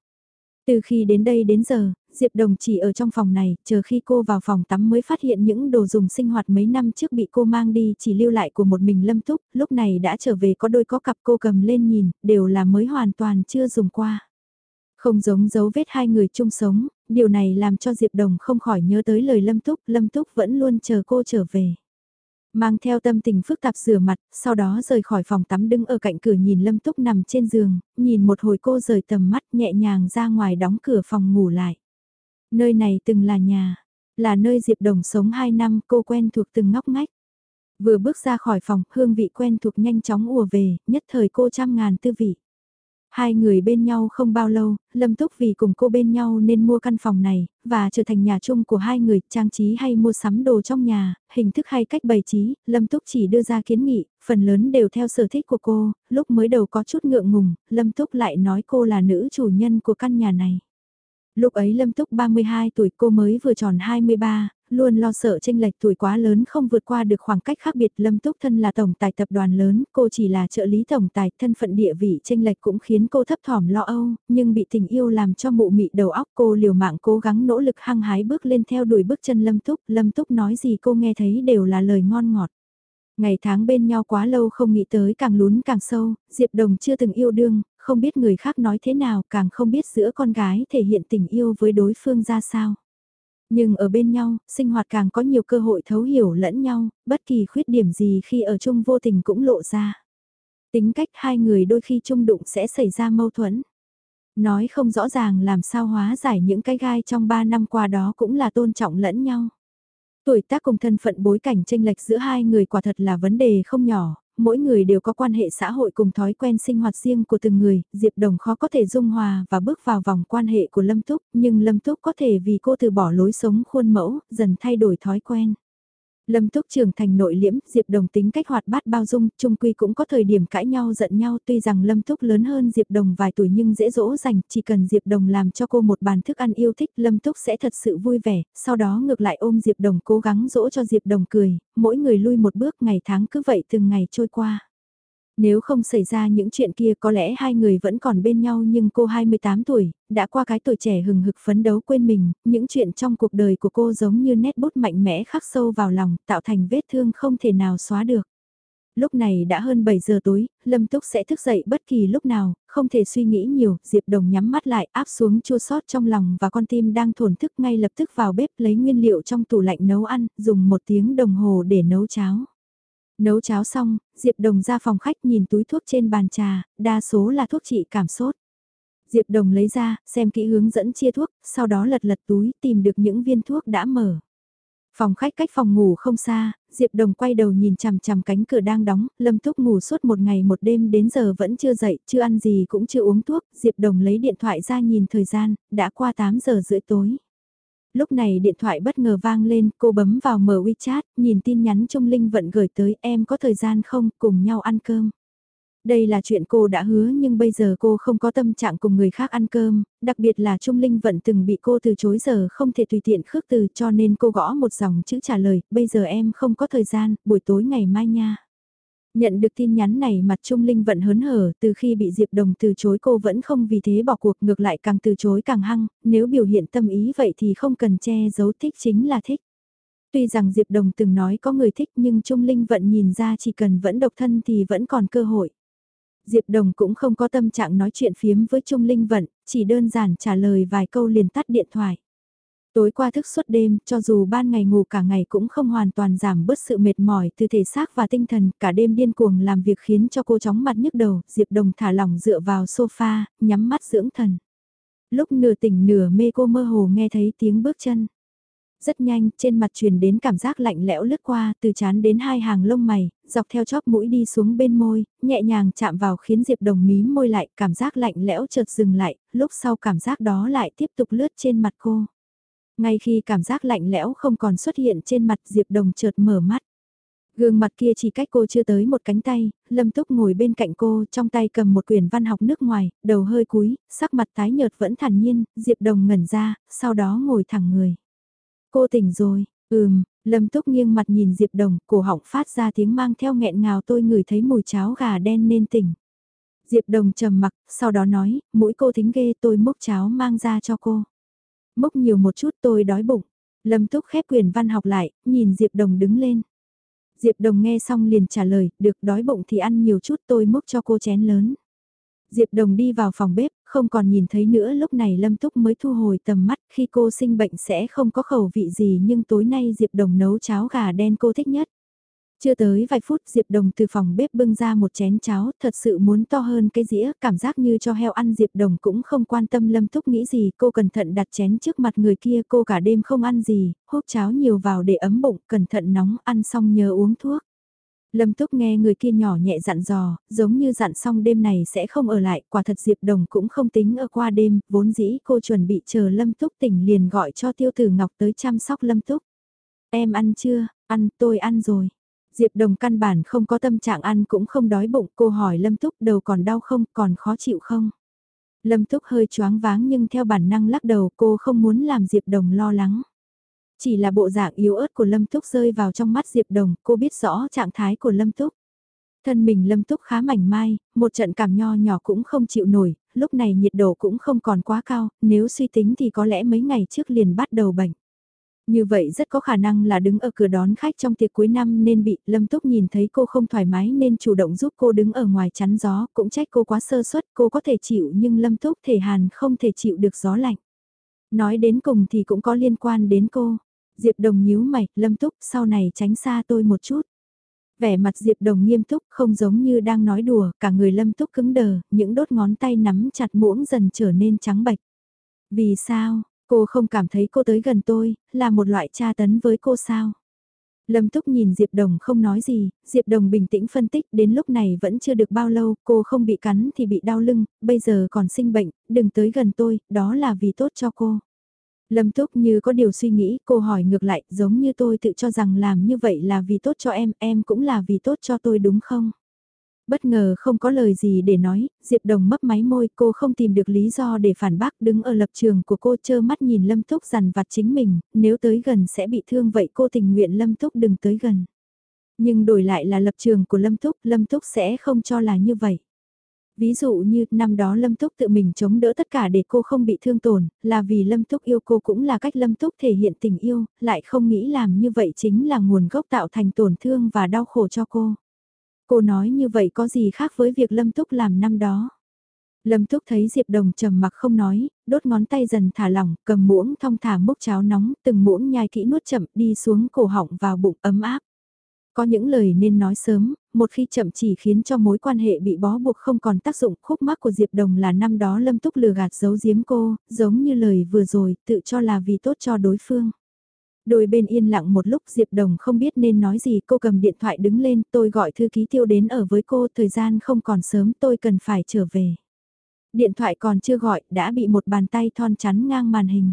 Từ khi đến đây đến giờ, Diệp Đồng chỉ ở trong phòng này, chờ khi cô vào phòng tắm mới phát hiện những đồ dùng sinh hoạt mấy năm trước bị cô mang đi chỉ lưu lại của một mình lâm túc, lúc này đã trở về có đôi có cặp cô cầm lên nhìn, đều là mới hoàn toàn chưa dùng qua. Không giống dấu vết hai người chung sống, điều này làm cho Diệp Đồng không khỏi nhớ tới lời Lâm Túc, Lâm Túc vẫn luôn chờ cô trở về. Mang theo tâm tình phức tạp rửa mặt, sau đó rời khỏi phòng tắm đứng ở cạnh cửa nhìn Lâm Túc nằm trên giường, nhìn một hồi cô rời tầm mắt nhẹ nhàng ra ngoài đóng cửa phòng ngủ lại. Nơi này từng là nhà, là nơi Diệp Đồng sống 2 năm cô quen thuộc từng ngóc ngách. Vừa bước ra khỏi phòng, hương vị quen thuộc nhanh chóng ùa về, nhất thời cô trăm ngàn tư vị. Hai người bên nhau không bao lâu, Lâm Túc vì cùng cô bên nhau nên mua căn phòng này, và trở thành nhà chung của hai người, trang trí hay mua sắm đồ trong nhà, hình thức hay cách bày trí, Lâm Túc chỉ đưa ra kiến nghị, phần lớn đều theo sở thích của cô, lúc mới đầu có chút ngượng ngùng, Lâm Túc lại nói cô là nữ chủ nhân của căn nhà này. Lúc ấy Lâm Túc 32 tuổi cô mới vừa tròn 23, luôn lo sợ tranh lệch tuổi quá lớn không vượt qua được khoảng cách khác biệt. Lâm Túc thân là tổng tài tập đoàn lớn, cô chỉ là trợ lý tổng tài, thân phận địa vị tranh lệch cũng khiến cô thấp thỏm lo âu, nhưng bị tình yêu làm cho mụ mị đầu óc cô liều mạng cố gắng nỗ lực hăng hái bước lên theo đuổi bước chân Lâm Túc. Lâm Túc nói gì cô nghe thấy đều là lời ngon ngọt. Ngày tháng bên nhau quá lâu không nghĩ tới càng lún càng sâu, Diệp Đồng chưa từng yêu đương, không biết người khác nói thế nào, càng không biết giữa con gái thể hiện tình yêu với đối phương ra sao. Nhưng ở bên nhau, sinh hoạt càng có nhiều cơ hội thấu hiểu lẫn nhau, bất kỳ khuyết điểm gì khi ở chung vô tình cũng lộ ra. Tính cách hai người đôi khi chung đụng sẽ xảy ra mâu thuẫn. Nói không rõ ràng làm sao hóa giải những cái gai trong ba năm qua đó cũng là tôn trọng lẫn nhau. Tuổi tác cùng thân phận bối cảnh tranh lệch giữa hai người quả thật là vấn đề không nhỏ, mỗi người đều có quan hệ xã hội cùng thói quen sinh hoạt riêng của từng người, Diệp Đồng khó có thể dung hòa và bước vào vòng quan hệ của Lâm Túc, nhưng Lâm Túc có thể vì cô từ bỏ lối sống khuôn mẫu, dần thay đổi thói quen. Lâm Túc trưởng thành nội liễm, Diệp Đồng tính cách hoạt bát bao dung, chung quy cũng có thời điểm cãi nhau giận nhau tuy rằng Lâm Túc lớn hơn Diệp Đồng vài tuổi nhưng dễ dỗ dành, chỉ cần Diệp Đồng làm cho cô một bàn thức ăn yêu thích Lâm Túc sẽ thật sự vui vẻ, sau đó ngược lại ôm Diệp Đồng cố gắng dỗ cho Diệp Đồng cười, mỗi người lui một bước ngày tháng cứ vậy từng ngày trôi qua. Nếu không xảy ra những chuyện kia có lẽ hai người vẫn còn bên nhau nhưng cô 28 tuổi, đã qua cái tuổi trẻ hừng hực phấn đấu quên mình, những chuyện trong cuộc đời của cô giống như nét bút mạnh mẽ khắc sâu vào lòng, tạo thành vết thương không thể nào xóa được. Lúc này đã hơn 7 giờ tối, Lâm Túc sẽ thức dậy bất kỳ lúc nào, không thể suy nghĩ nhiều, Diệp Đồng nhắm mắt lại áp xuống chua sót trong lòng và con tim đang thổn thức ngay lập tức vào bếp lấy nguyên liệu trong tủ lạnh nấu ăn, dùng một tiếng đồng hồ để nấu cháo. Nấu cháo xong, Diệp Đồng ra phòng khách nhìn túi thuốc trên bàn trà, đa số là thuốc trị cảm sốt. Diệp Đồng lấy ra, xem kỹ hướng dẫn chia thuốc, sau đó lật lật túi tìm được những viên thuốc đã mở. Phòng khách cách phòng ngủ không xa, Diệp Đồng quay đầu nhìn chằm chằm cánh cửa đang đóng, Lâm Túc ngủ suốt một ngày một đêm đến giờ vẫn chưa dậy, chưa ăn gì cũng chưa uống thuốc, Diệp Đồng lấy điện thoại ra nhìn thời gian, đã qua 8 giờ rưỡi tối. Lúc này điện thoại bất ngờ vang lên, cô bấm vào mở WeChat, nhìn tin nhắn Trung Linh Vận gửi tới em có thời gian không, cùng nhau ăn cơm. Đây là chuyện cô đã hứa nhưng bây giờ cô không có tâm trạng cùng người khác ăn cơm, đặc biệt là Trung Linh Vận từng bị cô từ chối giờ không thể tùy tiện khước từ cho nên cô gõ một dòng chữ trả lời, bây giờ em không có thời gian, buổi tối ngày mai nha. Nhận được tin nhắn này mặt Trung Linh vận hớn hở, từ khi bị Diệp Đồng từ chối cô vẫn không vì thế bỏ cuộc ngược lại càng từ chối càng hăng, nếu biểu hiện tâm ý vậy thì không cần che giấu thích chính là thích. Tuy rằng Diệp Đồng từng nói có người thích nhưng Trung Linh vận nhìn ra chỉ cần vẫn độc thân thì vẫn còn cơ hội. Diệp Đồng cũng không có tâm trạng nói chuyện phiếm với Trung Linh vận, chỉ đơn giản trả lời vài câu liền tắt điện thoại. Tối qua thức suốt đêm, cho dù ban ngày ngủ cả ngày cũng không hoàn toàn giảm bớt sự mệt mỏi từ thể xác và tinh thần, cả đêm điên cuồng làm việc khiến cho cô chóng mặt nhức đầu, Diệp Đồng thả lỏng dựa vào sofa, nhắm mắt dưỡng thần. Lúc nửa tỉnh nửa mê cô mơ hồ nghe thấy tiếng bước chân. Rất nhanh, trên mặt truyền đến cảm giác lạnh lẽo lướt qua, từ chán đến hai hàng lông mày, dọc theo chóp mũi đi xuống bên môi, nhẹ nhàng chạm vào khiến Diệp Đồng mím môi lại, cảm giác lạnh lẽo chợt dừng lại, lúc sau cảm giác đó lại tiếp tục lướt trên mặt cô. Ngay khi cảm giác lạnh lẽo không còn xuất hiện trên mặt Diệp Đồng chợt mở mắt. Gương mặt kia chỉ cách cô chưa tới một cánh tay, Lâm Túc ngồi bên cạnh cô trong tay cầm một quyển văn học nước ngoài, đầu hơi cúi, sắc mặt tái nhợt vẫn thản nhiên, Diệp Đồng ngẩn ra, sau đó ngồi thẳng người. Cô tỉnh rồi, ừm, Lâm Túc nghiêng mặt nhìn Diệp Đồng, cổ họng phát ra tiếng mang theo nghẹn ngào tôi ngửi thấy mùi cháo gà đen nên tỉnh. Diệp Đồng trầm mặc, sau đó nói, mũi cô thính ghê tôi múc cháo mang ra cho cô mốc nhiều một chút tôi đói bụng. Lâm Túc khép quyền văn học lại, nhìn Diệp Đồng đứng lên. Diệp Đồng nghe xong liền trả lời, được đói bụng thì ăn nhiều chút tôi múc cho cô chén lớn. Diệp Đồng đi vào phòng bếp, không còn nhìn thấy nữa lúc này Lâm Túc mới thu hồi tầm mắt khi cô sinh bệnh sẽ không có khẩu vị gì nhưng tối nay Diệp Đồng nấu cháo gà đen cô thích nhất. Chưa tới vài phút Diệp Đồng từ phòng bếp bưng ra một chén cháo, thật sự muốn to hơn cái dĩa, cảm giác như cho heo ăn Diệp Đồng cũng không quan tâm Lâm Túc nghĩ gì, cô cẩn thận đặt chén trước mặt người kia, cô cả đêm không ăn gì, hút cháo nhiều vào để ấm bụng, cẩn thận nóng, ăn xong nhớ uống thuốc. Lâm Túc nghe người kia nhỏ nhẹ dặn dò, giống như dặn xong đêm này sẽ không ở lại, quả thật Diệp Đồng cũng không tính ở qua đêm, vốn dĩ cô chuẩn bị chờ Lâm Túc tỉnh liền gọi cho Tiêu Tử Ngọc tới chăm sóc Lâm Túc. Em ăn chưa? Ăn, tôi ăn rồi. Diệp Đồng căn bản không có tâm trạng ăn cũng không đói bụng, cô hỏi Lâm Túc đầu còn đau không, còn khó chịu không? Lâm Túc hơi choáng váng nhưng theo bản năng lắc đầu cô không muốn làm Diệp Đồng lo lắng. Chỉ là bộ dạng yếu ớt của Lâm Túc rơi vào trong mắt Diệp Đồng, cô biết rõ trạng thái của Lâm Túc. Thân mình Lâm Túc khá mảnh mai, một trận cảm nho nhỏ cũng không chịu nổi, lúc này nhiệt độ cũng không còn quá cao, nếu suy tính thì có lẽ mấy ngày trước liền bắt đầu bệnh. Như vậy rất có khả năng là đứng ở cửa đón khách trong tiệc cuối năm nên bị Lâm Túc nhìn thấy cô không thoải mái nên chủ động giúp cô đứng ở ngoài chắn gió, cũng trách cô quá sơ suất, cô có thể chịu nhưng Lâm Túc thể hàn không thể chịu được gió lạnh. Nói đến cùng thì cũng có liên quan đến cô. Diệp Đồng nhíu mày, Lâm Túc sau này tránh xa tôi một chút. Vẻ mặt Diệp Đồng nghiêm túc không giống như đang nói đùa, cả người Lâm Túc cứng đờ, những đốt ngón tay nắm chặt muỗng dần trở nên trắng bạch. Vì sao, cô không cảm thấy cô tới gần tôi, là một loại tra tấn với cô sao? Lâm Túc nhìn Diệp Đồng không nói gì, Diệp Đồng bình tĩnh phân tích đến lúc này vẫn chưa được bao lâu, cô không bị cắn thì bị đau lưng, bây giờ còn sinh bệnh, đừng tới gần tôi, đó là vì tốt cho cô. Lâm Túc như có điều suy nghĩ, cô hỏi ngược lại, giống như tôi tự cho rằng làm như vậy là vì tốt cho em, em cũng là vì tốt cho tôi đúng không? Bất ngờ không có lời gì để nói, Diệp Đồng mấp máy môi, cô không tìm được lý do để phản bác đứng ở lập trường của cô chơ mắt nhìn Lâm Túc dằn vặt chính mình, nếu tới gần sẽ bị thương vậy cô tình nguyện Lâm Túc đừng tới gần. Nhưng đổi lại là lập trường của Lâm Túc, Lâm Túc sẽ không cho là như vậy. Ví dụ như năm đó Lâm Túc tự mình chống đỡ tất cả để cô không bị thương tổn, là vì Lâm Túc yêu cô cũng là cách Lâm Túc thể hiện tình yêu, lại không nghĩ làm như vậy chính là nguồn gốc tạo thành tổn thương và đau khổ cho cô. Cô nói như vậy có gì khác với việc Lâm Túc làm năm đó. Lâm Túc thấy Diệp Đồng trầm mặc không nói, đốt ngón tay dần thả lỏng, cầm muỗng thong thả múc cháo nóng, từng muỗng nhai kỹ nuốt chậm đi xuống cổ họng vào bụng ấm áp. Có những lời nên nói sớm, một khi chậm chỉ khiến cho mối quan hệ bị bó buộc không còn tác dụng. Khúc mắc của Diệp Đồng là năm đó Lâm Túc lừa gạt giấu giếm cô, giống như lời vừa rồi, tự cho là vì tốt cho đối phương. Đôi bên yên lặng một lúc Diệp Đồng không biết nên nói gì, cô cầm điện thoại đứng lên, tôi gọi thư ký tiêu đến ở với cô, thời gian không còn sớm, tôi cần phải trở về. Điện thoại còn chưa gọi, đã bị một bàn tay thon chắn ngang màn hình.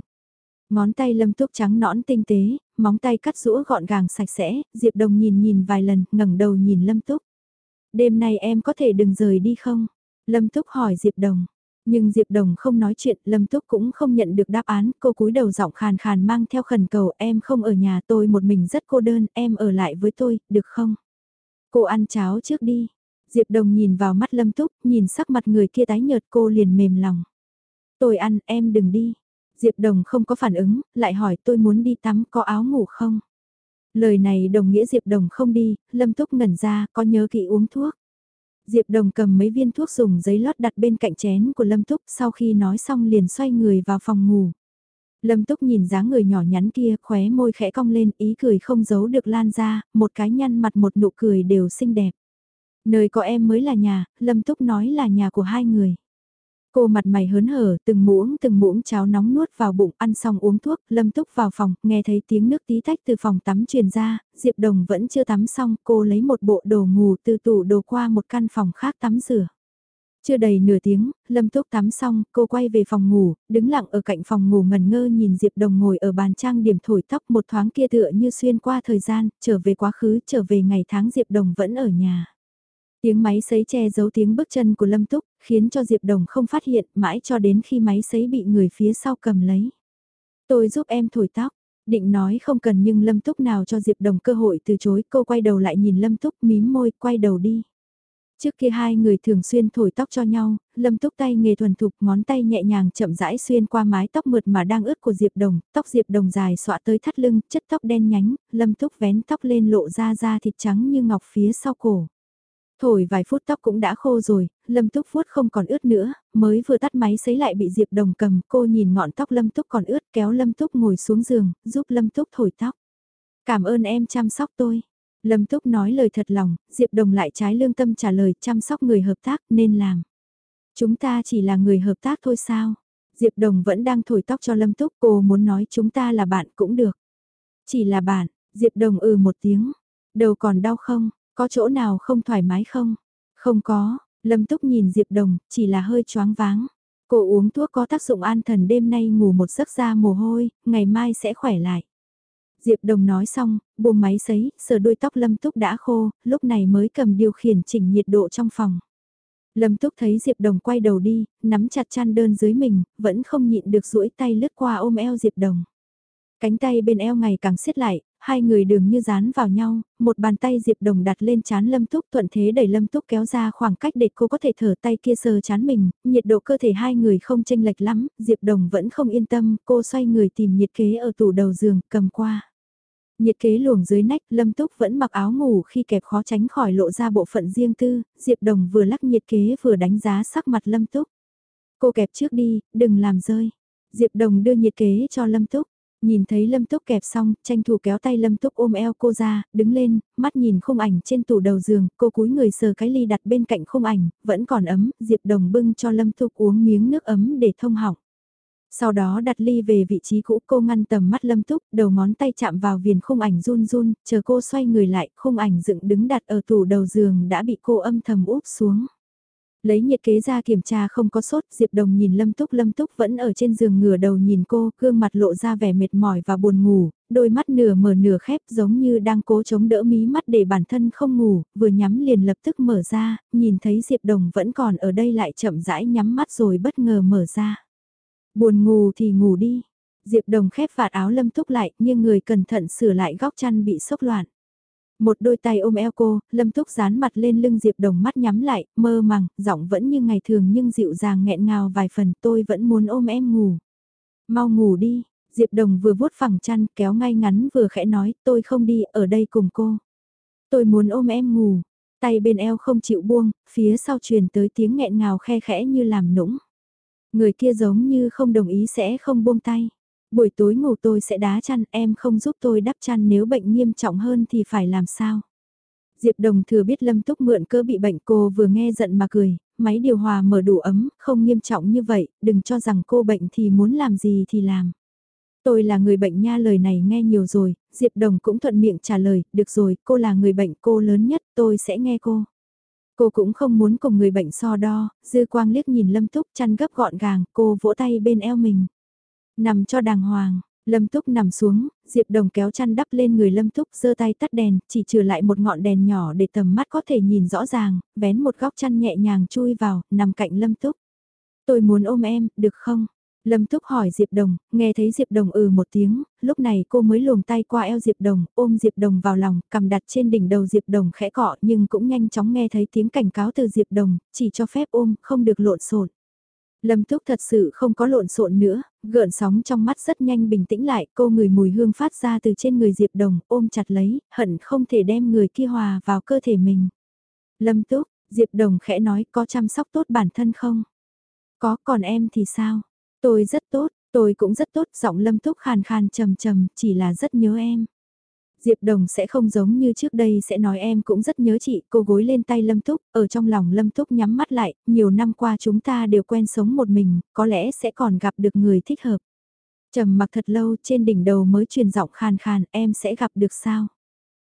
Ngón tay lâm túc trắng nõn tinh tế, móng tay cắt rũa gọn gàng sạch sẽ, Diệp Đồng nhìn nhìn vài lần, ngẩng đầu nhìn lâm túc. Đêm nay em có thể đừng rời đi không? Lâm túc hỏi Diệp Đồng. Nhưng Diệp Đồng không nói chuyện, Lâm Túc cũng không nhận được đáp án, cô cúi đầu giọng khàn khàn mang theo khẩn cầu em không ở nhà tôi một mình rất cô đơn, em ở lại với tôi, được không? Cô ăn cháo trước đi. Diệp Đồng nhìn vào mắt Lâm Túc, nhìn sắc mặt người kia tái nhợt cô liền mềm lòng. Tôi ăn, em đừng đi. Diệp Đồng không có phản ứng, lại hỏi tôi muốn đi tắm có áo ngủ không? Lời này đồng nghĩa Diệp Đồng không đi, Lâm Túc ngẩn ra, có nhớ kỹ uống thuốc. Diệp Đồng cầm mấy viên thuốc dùng giấy lót đặt bên cạnh chén của Lâm Túc sau khi nói xong liền xoay người vào phòng ngủ. Lâm Túc nhìn dáng người nhỏ nhắn kia khóe môi khẽ cong lên ý cười không giấu được lan ra, một cái nhăn mặt một nụ cười đều xinh đẹp. Nơi có em mới là nhà, Lâm Túc nói là nhà của hai người. Cô mặt mày hớn hở, từng muỗng từng muỗng cháo nóng nuốt vào bụng, ăn xong uống thuốc, lâm túc vào phòng, nghe thấy tiếng nước tí tách từ phòng tắm truyền ra, Diệp Đồng vẫn chưa tắm xong, cô lấy một bộ đồ ngủ từ tủ đồ qua một căn phòng khác tắm rửa. Chưa đầy nửa tiếng, Lâm Túc tắm xong, cô quay về phòng ngủ, đứng lặng ở cạnh phòng ngủ ngần ngơ nhìn Diệp Đồng ngồi ở bàn trang điểm thổi tóc một thoáng kia tựa như xuyên qua thời gian, trở về quá khứ, trở về ngày tháng Diệp Đồng vẫn ở nhà. Tiếng máy sấy che giấu tiếng bước chân của Lâm Túc, khiến cho Diệp Đồng không phát hiện mãi cho đến khi máy sấy bị người phía sau cầm lấy. Tôi giúp em thổi tóc, định nói không cần nhưng Lâm Túc nào cho Diệp Đồng cơ hội từ chối cô quay đầu lại nhìn Lâm Túc mím môi quay đầu đi. Trước kia hai người thường xuyên thổi tóc cho nhau, Lâm Túc tay nghề thuần thục ngón tay nhẹ nhàng chậm rãi xuyên qua mái tóc mượt mà đang ướt của Diệp Đồng, tóc Diệp Đồng dài xõa tới thắt lưng, chất tóc đen nhánh, Lâm Túc vén tóc lên lộ ra da thịt trắng như ngọc phía sau cổ. Thổi vài phút tóc cũng đã khô rồi, Lâm Túc vuốt không còn ướt nữa, mới vừa tắt máy sấy lại bị Diệp Đồng cầm, cô nhìn ngọn tóc Lâm Túc còn ướt kéo Lâm Túc ngồi xuống giường, giúp Lâm Túc thổi tóc. Cảm ơn em chăm sóc tôi. Lâm Túc nói lời thật lòng, Diệp Đồng lại trái lương tâm trả lời chăm sóc người hợp tác nên làm. Chúng ta chỉ là người hợp tác thôi sao? Diệp Đồng vẫn đang thổi tóc cho Lâm Túc, cô muốn nói chúng ta là bạn cũng được. Chỉ là bạn, Diệp Đồng ừ một tiếng. Đầu còn đau không? Có chỗ nào không thoải mái không? Không có, Lâm Túc nhìn Diệp Đồng, chỉ là hơi choáng váng. Cô uống thuốc có tác dụng an thần đêm nay ngủ một giấc ra mồ hôi, ngày mai sẽ khỏe lại. Diệp Đồng nói xong, buông máy sấy, sờ đuôi tóc Lâm Túc đã khô, lúc này mới cầm điều khiển chỉnh nhiệt độ trong phòng. Lâm Túc thấy Diệp Đồng quay đầu đi, nắm chặt chăn đơn dưới mình, vẫn không nhịn được duỗi tay lướt qua ôm eo Diệp Đồng. Cánh tay bên eo ngày càng siết lại, hai người đường như dán vào nhau, một bàn tay Diệp Đồng đặt lên chán Lâm Túc thuận thế đẩy Lâm Túc kéo ra khoảng cách để cô có thể thở tay kia sờ chán mình, nhiệt độ cơ thể hai người không chênh lệch lắm, Diệp Đồng vẫn không yên tâm, cô xoay người tìm nhiệt kế ở tủ đầu giường, cầm qua. Nhiệt kế luồng dưới nách, Lâm Túc vẫn mặc áo ngủ khi kẹp khó tránh khỏi lộ ra bộ phận riêng tư, Diệp Đồng vừa lắc nhiệt kế vừa đánh giá sắc mặt Lâm Túc. Cô kẹp trước đi, đừng làm rơi. Diệp Đồng đưa nhiệt kế cho Lâm Túc. Nhìn thấy Lâm Túc kẹp xong, tranh thủ kéo tay Lâm Túc ôm eo cô ra, đứng lên, mắt nhìn khung ảnh trên tủ đầu giường, cô cúi người sờ cái ly đặt bên cạnh khung ảnh, vẫn còn ấm, Diệp Đồng bưng cho Lâm Túc uống miếng nước ấm để thông họng. Sau đó đặt ly về vị trí cũ cô ngăn tầm mắt Lâm Túc, đầu ngón tay chạm vào viền khung ảnh run run, chờ cô xoay người lại, khung ảnh dựng đứng đặt ở tủ đầu giường đã bị cô âm thầm úp xuống. Lấy nhiệt kế ra kiểm tra không có sốt, Diệp Đồng nhìn Lâm Túc, Lâm Túc vẫn ở trên giường ngửa đầu nhìn cô, gương mặt lộ ra vẻ mệt mỏi và buồn ngủ, đôi mắt nửa mở nửa khép giống như đang cố chống đỡ mí mắt để bản thân không ngủ, vừa nhắm liền lập tức mở ra, nhìn thấy Diệp Đồng vẫn còn ở đây lại chậm rãi nhắm mắt rồi bất ngờ mở ra. Buồn ngủ thì ngủ đi. Diệp Đồng khép vạt áo Lâm Túc lại, nhưng người cẩn thận sửa lại góc chăn bị sốc loạn. Một đôi tay ôm eo cô, Lâm Túc dán mặt lên lưng Diệp Đồng mắt nhắm lại, mơ màng, giọng vẫn như ngày thường nhưng dịu dàng nghẹn ngào vài phần tôi vẫn muốn ôm em ngủ. Mau ngủ đi, Diệp Đồng vừa vuốt phẳng chăn kéo ngay ngắn vừa khẽ nói tôi không đi ở đây cùng cô. Tôi muốn ôm em ngủ, tay bên eo không chịu buông, phía sau truyền tới tiếng nghẹn ngào khe khẽ như làm nũng. Người kia giống như không đồng ý sẽ không buông tay. Buổi tối ngủ tôi sẽ đá chăn, em không giúp tôi đắp chăn nếu bệnh nghiêm trọng hơn thì phải làm sao? Diệp Đồng thừa biết Lâm Túc mượn cơ bị bệnh cô vừa nghe giận mà cười, máy điều hòa mở đủ ấm, không nghiêm trọng như vậy, đừng cho rằng cô bệnh thì muốn làm gì thì làm. Tôi là người bệnh nha lời này nghe nhiều rồi, Diệp Đồng cũng thuận miệng trả lời, được rồi, cô là người bệnh cô lớn nhất, tôi sẽ nghe cô. Cô cũng không muốn cùng người bệnh so đo, dư quang liếc nhìn Lâm Túc chăn gấp gọn gàng, cô vỗ tay bên eo mình. Nằm cho đàng hoàng, Lâm Túc nằm xuống, Diệp Đồng kéo chăn đắp lên người Lâm Túc giơ tay tắt đèn, chỉ trừ lại một ngọn đèn nhỏ để tầm mắt có thể nhìn rõ ràng, vén một góc chăn nhẹ nhàng chui vào, nằm cạnh Lâm Túc. Tôi muốn ôm em, được không? Lâm Túc hỏi Diệp Đồng, nghe thấy Diệp Đồng ừ một tiếng, lúc này cô mới luồng tay qua eo Diệp Đồng, ôm Diệp Đồng vào lòng, cầm đặt trên đỉnh đầu Diệp Đồng khẽ cọ nhưng cũng nhanh chóng nghe thấy tiếng cảnh cáo từ Diệp Đồng, chỉ cho phép ôm, không được lộn xộn. Lâm Túc thật sự không có lộn xộn nữa, gợn sóng trong mắt rất nhanh bình tĩnh lại, cô người mùi hương phát ra từ trên người Diệp Đồng, ôm chặt lấy, hận không thể đem người kia hòa vào cơ thể mình. Lâm Túc, Diệp Đồng khẽ nói có chăm sóc tốt bản thân không? Có, còn em thì sao? Tôi rất tốt, tôi cũng rất tốt, giọng Lâm Túc khàn khàn trầm trầm, chỉ là rất nhớ em. Diệp Đồng sẽ không giống như trước đây sẽ nói em cũng rất nhớ chị, cô gối lên tay Lâm Túc, ở trong lòng Lâm Túc nhắm mắt lại, nhiều năm qua chúng ta đều quen sống một mình, có lẽ sẽ còn gặp được người thích hợp. Trầm mặc thật lâu trên đỉnh đầu mới truyền giọng khàn khàn, em sẽ gặp được sao?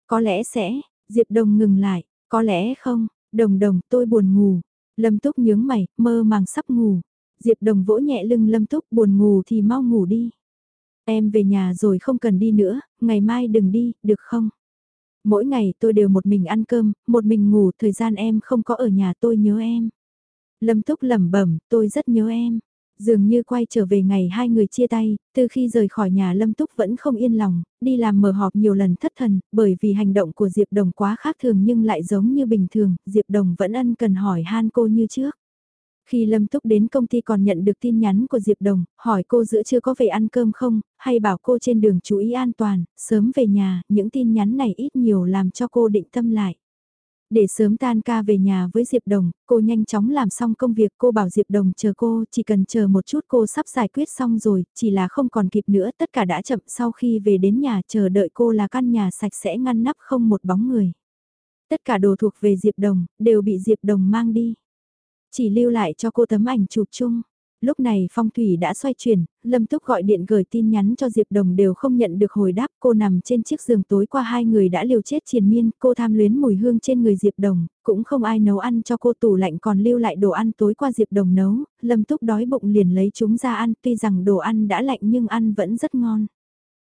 Có lẽ sẽ, Diệp Đồng ngừng lại, có lẽ không, Đồng Đồng tôi buồn ngủ. Lâm Túc nhướng mày, mơ màng sắp ngủ. Diệp Đồng vỗ nhẹ lưng Lâm Túc buồn ngủ thì mau ngủ đi. Em về nhà rồi không cần đi nữa, ngày mai đừng đi, được không? Mỗi ngày tôi đều một mình ăn cơm, một mình ngủ, thời gian em không có ở nhà tôi nhớ em. Lâm Túc lẩm bẩm, tôi rất nhớ em. Dường như quay trở về ngày hai người chia tay, từ khi rời khỏi nhà Lâm Túc vẫn không yên lòng, đi làm mở họp nhiều lần thất thần, bởi vì hành động của Diệp Đồng quá khác thường nhưng lại giống như bình thường, Diệp Đồng vẫn ân cần hỏi han cô như trước. Khi Lâm Túc đến công ty còn nhận được tin nhắn của Diệp Đồng, hỏi cô giữa chưa có về ăn cơm không, hay bảo cô trên đường chú ý an toàn, sớm về nhà, những tin nhắn này ít nhiều làm cho cô định tâm lại. Để sớm tan ca về nhà với Diệp Đồng, cô nhanh chóng làm xong công việc cô bảo Diệp Đồng chờ cô, chỉ cần chờ một chút cô sắp giải quyết xong rồi, chỉ là không còn kịp nữa, tất cả đã chậm sau khi về đến nhà chờ đợi cô là căn nhà sạch sẽ ngăn nắp không một bóng người. Tất cả đồ thuộc về Diệp Đồng, đều bị Diệp Đồng mang đi. Chỉ lưu lại cho cô tấm ảnh chụp chung. Lúc này phong thủy đã xoay chuyển, Lâm Túc gọi điện gửi tin nhắn cho Diệp Đồng đều không nhận được hồi đáp. Cô nằm trên chiếc giường tối qua hai người đã liều chết triền miên, cô tham luyến mùi hương trên người Diệp Đồng, cũng không ai nấu ăn cho cô tủ lạnh còn lưu lại đồ ăn tối qua Diệp Đồng nấu. Lâm Túc đói bụng liền lấy chúng ra ăn, tuy rằng đồ ăn đã lạnh nhưng ăn vẫn rất ngon.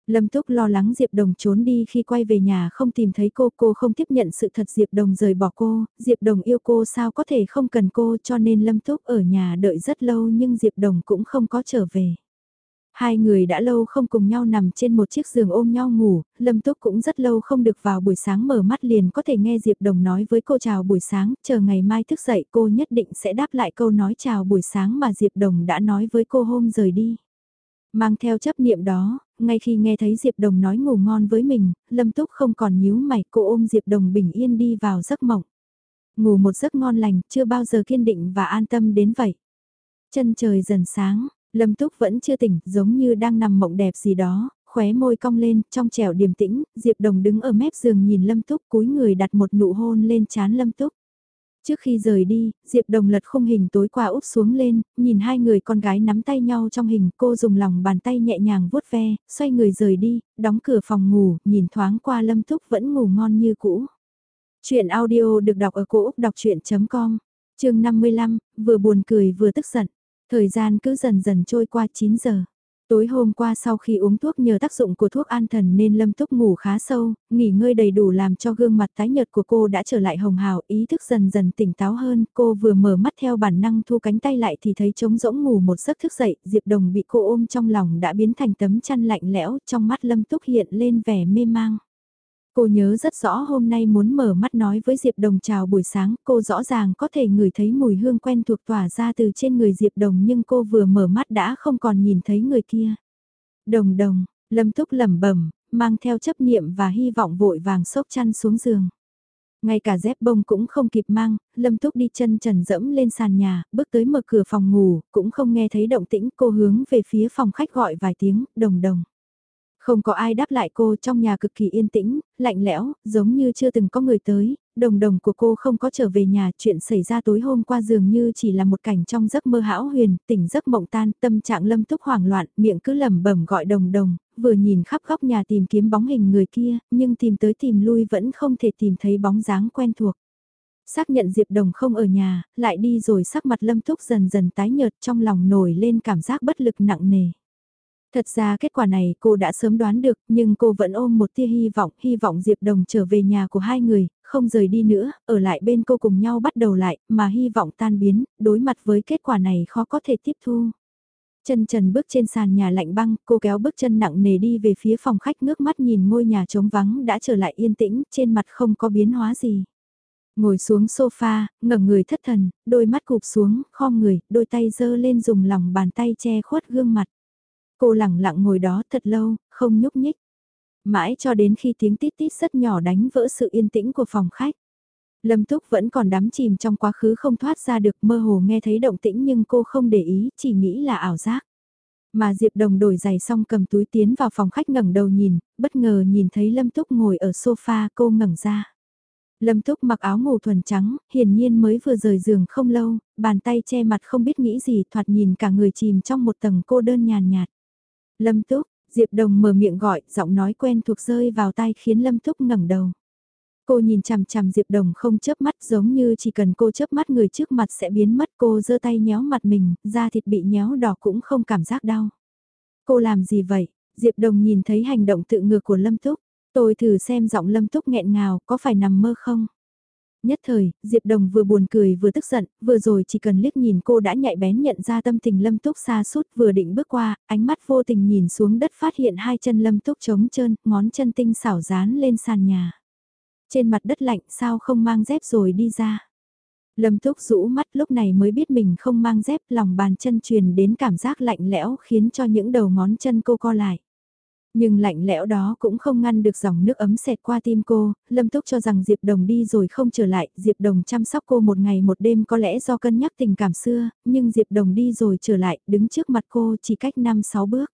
Lâm Túc lo lắng Diệp Đồng trốn đi khi quay về nhà không tìm thấy cô, cô không tiếp nhận sự thật Diệp Đồng rời bỏ cô, Diệp Đồng yêu cô sao có thể không cần cô cho nên Lâm Túc ở nhà đợi rất lâu nhưng Diệp Đồng cũng không có trở về. Hai người đã lâu không cùng nhau nằm trên một chiếc giường ôm nhau ngủ, Lâm Túc cũng rất lâu không được vào buổi sáng mở mắt liền có thể nghe Diệp Đồng nói với cô chào buổi sáng, chờ ngày mai thức dậy cô nhất định sẽ đáp lại câu nói chào buổi sáng mà Diệp Đồng đã nói với cô hôm rời đi. Mang theo chấp niệm đó, ngay khi nghe thấy Diệp Đồng nói ngủ ngon với mình, Lâm Túc không còn nhíu mày cô ôm Diệp Đồng bình yên đi vào giấc mộng. Ngủ một giấc ngon lành, chưa bao giờ kiên định và an tâm đến vậy. Chân trời dần sáng, Lâm Túc vẫn chưa tỉnh, giống như đang nằm mộng đẹp gì đó, khóe môi cong lên, trong trẻo điềm tĩnh, Diệp Đồng đứng ở mép giường nhìn Lâm Túc cúi người đặt một nụ hôn lên trán Lâm Túc. Trước khi rời đi, Diệp Đồng lật khung hình tối qua úp xuống lên, nhìn hai người con gái nắm tay nhau trong hình, cô dùng lòng bàn tay nhẹ nhàng vuốt ve, xoay người rời đi, đóng cửa phòng ngủ, nhìn thoáng qua Lâm thúc vẫn ngủ ngon như cũ. Chuyện audio được đọc ở cổ Úc đọc chuyện.com, chương 55, vừa buồn cười vừa tức giận. Thời gian cứ dần dần trôi qua 9 giờ. Tối hôm qua sau khi uống thuốc nhờ tác dụng của thuốc an thần nên Lâm Túc ngủ khá sâu, nghỉ ngơi đầy đủ làm cho gương mặt tái nhợt của cô đã trở lại hồng hào, ý thức dần dần tỉnh táo hơn, cô vừa mở mắt theo bản năng thu cánh tay lại thì thấy trống rỗng ngủ một giấc thức dậy, Diệp Đồng bị cô ôm trong lòng đã biến thành tấm chăn lạnh lẽo, trong mắt Lâm Túc hiện lên vẻ mê mang. Cô nhớ rất rõ hôm nay muốn mở mắt nói với Diệp Đồng chào buổi sáng, cô rõ ràng có thể ngửi thấy mùi hương quen thuộc tỏa ra từ trên người Diệp Đồng nhưng cô vừa mở mắt đã không còn nhìn thấy người kia. Đồng đồng, Lâm Túc lẩm bẩm, mang theo chấp niệm và hy vọng vội vàng xốc chăn xuống giường. Ngay cả dép bông cũng không kịp mang, Lâm Túc đi chân trần dẫm lên sàn nhà, bước tới mở cửa phòng ngủ, cũng không nghe thấy động tĩnh, cô hướng về phía phòng khách gọi vài tiếng, đồng đồng. Không có ai đáp lại cô trong nhà cực kỳ yên tĩnh, lạnh lẽo, giống như chưa từng có người tới, đồng đồng của cô không có trở về nhà, chuyện xảy ra tối hôm qua dường như chỉ là một cảnh trong giấc mơ hão huyền, tỉnh giấc mộng tan, tâm trạng lâm túc hoảng loạn, miệng cứ lẩm bẩm gọi đồng đồng, vừa nhìn khắp góc nhà tìm kiếm bóng hình người kia, nhưng tìm tới tìm lui vẫn không thể tìm thấy bóng dáng quen thuộc. Xác nhận Diệp Đồng không ở nhà, lại đi rồi sắc mặt lâm túc dần dần tái nhợt trong lòng nổi lên cảm giác bất lực nặng nề. Thật ra kết quả này cô đã sớm đoán được, nhưng cô vẫn ôm một tia hy vọng, hy vọng Diệp Đồng trở về nhà của hai người, không rời đi nữa, ở lại bên cô cùng nhau bắt đầu lại, mà hy vọng tan biến, đối mặt với kết quả này khó có thể tiếp thu. Chân trần bước trên sàn nhà lạnh băng, cô kéo bước chân nặng nề đi về phía phòng khách ngước mắt nhìn ngôi nhà trống vắng đã trở lại yên tĩnh, trên mặt không có biến hóa gì. Ngồi xuống sofa, ngẩng người thất thần, đôi mắt cụp xuống, khom người, đôi tay giơ lên dùng lòng bàn tay che khuất gương mặt. Cô lặng lặng ngồi đó thật lâu, không nhúc nhích. Mãi cho đến khi tiếng tít tít rất nhỏ đánh vỡ sự yên tĩnh của phòng khách. Lâm Túc vẫn còn đắm chìm trong quá khứ không thoát ra được mơ hồ nghe thấy động tĩnh nhưng cô không để ý, chỉ nghĩ là ảo giác. Mà Diệp Đồng đổi giày xong cầm túi tiến vào phòng khách ngẩng đầu nhìn, bất ngờ nhìn thấy Lâm Túc ngồi ở sofa cô ngẩng ra. Lâm Túc mặc áo ngủ thuần trắng, hiển nhiên mới vừa rời giường không lâu, bàn tay che mặt không biết nghĩ gì thoạt nhìn cả người chìm trong một tầng cô đơn nhàn nhạt. Lâm Túc, Diệp Đồng mở miệng gọi, giọng nói quen thuộc rơi vào tai khiến Lâm Túc ngẩng đầu. Cô nhìn chằm chằm Diệp Đồng không chớp mắt giống như chỉ cần cô chớp mắt người trước mặt sẽ biến mất cô giơ tay nhéo mặt mình, da thịt bị nhéo đỏ cũng không cảm giác đau. Cô làm gì vậy? Diệp Đồng nhìn thấy hành động tự ngược của Lâm Túc. Tôi thử xem giọng Lâm Túc nghẹn ngào có phải nằm mơ không? Nhất thời, Diệp Đồng vừa buồn cười vừa tức giận, vừa rồi chỉ cần liếc nhìn cô đã nhạy bén nhận ra tâm tình Lâm Túc xa sút vừa định bước qua, ánh mắt vô tình nhìn xuống đất phát hiện hai chân Lâm Túc trống trơn, ngón chân tinh xảo dán lên sàn nhà. Trên mặt đất lạnh sao không mang dép rồi đi ra. Lâm Túc rũ mắt lúc này mới biết mình không mang dép lòng bàn chân truyền đến cảm giác lạnh lẽo khiến cho những đầu ngón chân cô co lại. Nhưng lạnh lẽo đó cũng không ngăn được dòng nước ấm xẹt qua tim cô, Lâm Túc cho rằng Diệp Đồng đi rồi không trở lại, Diệp Đồng chăm sóc cô một ngày một đêm có lẽ do cân nhắc tình cảm xưa, nhưng Diệp Đồng đi rồi trở lại, đứng trước mặt cô chỉ cách 5-6 bước.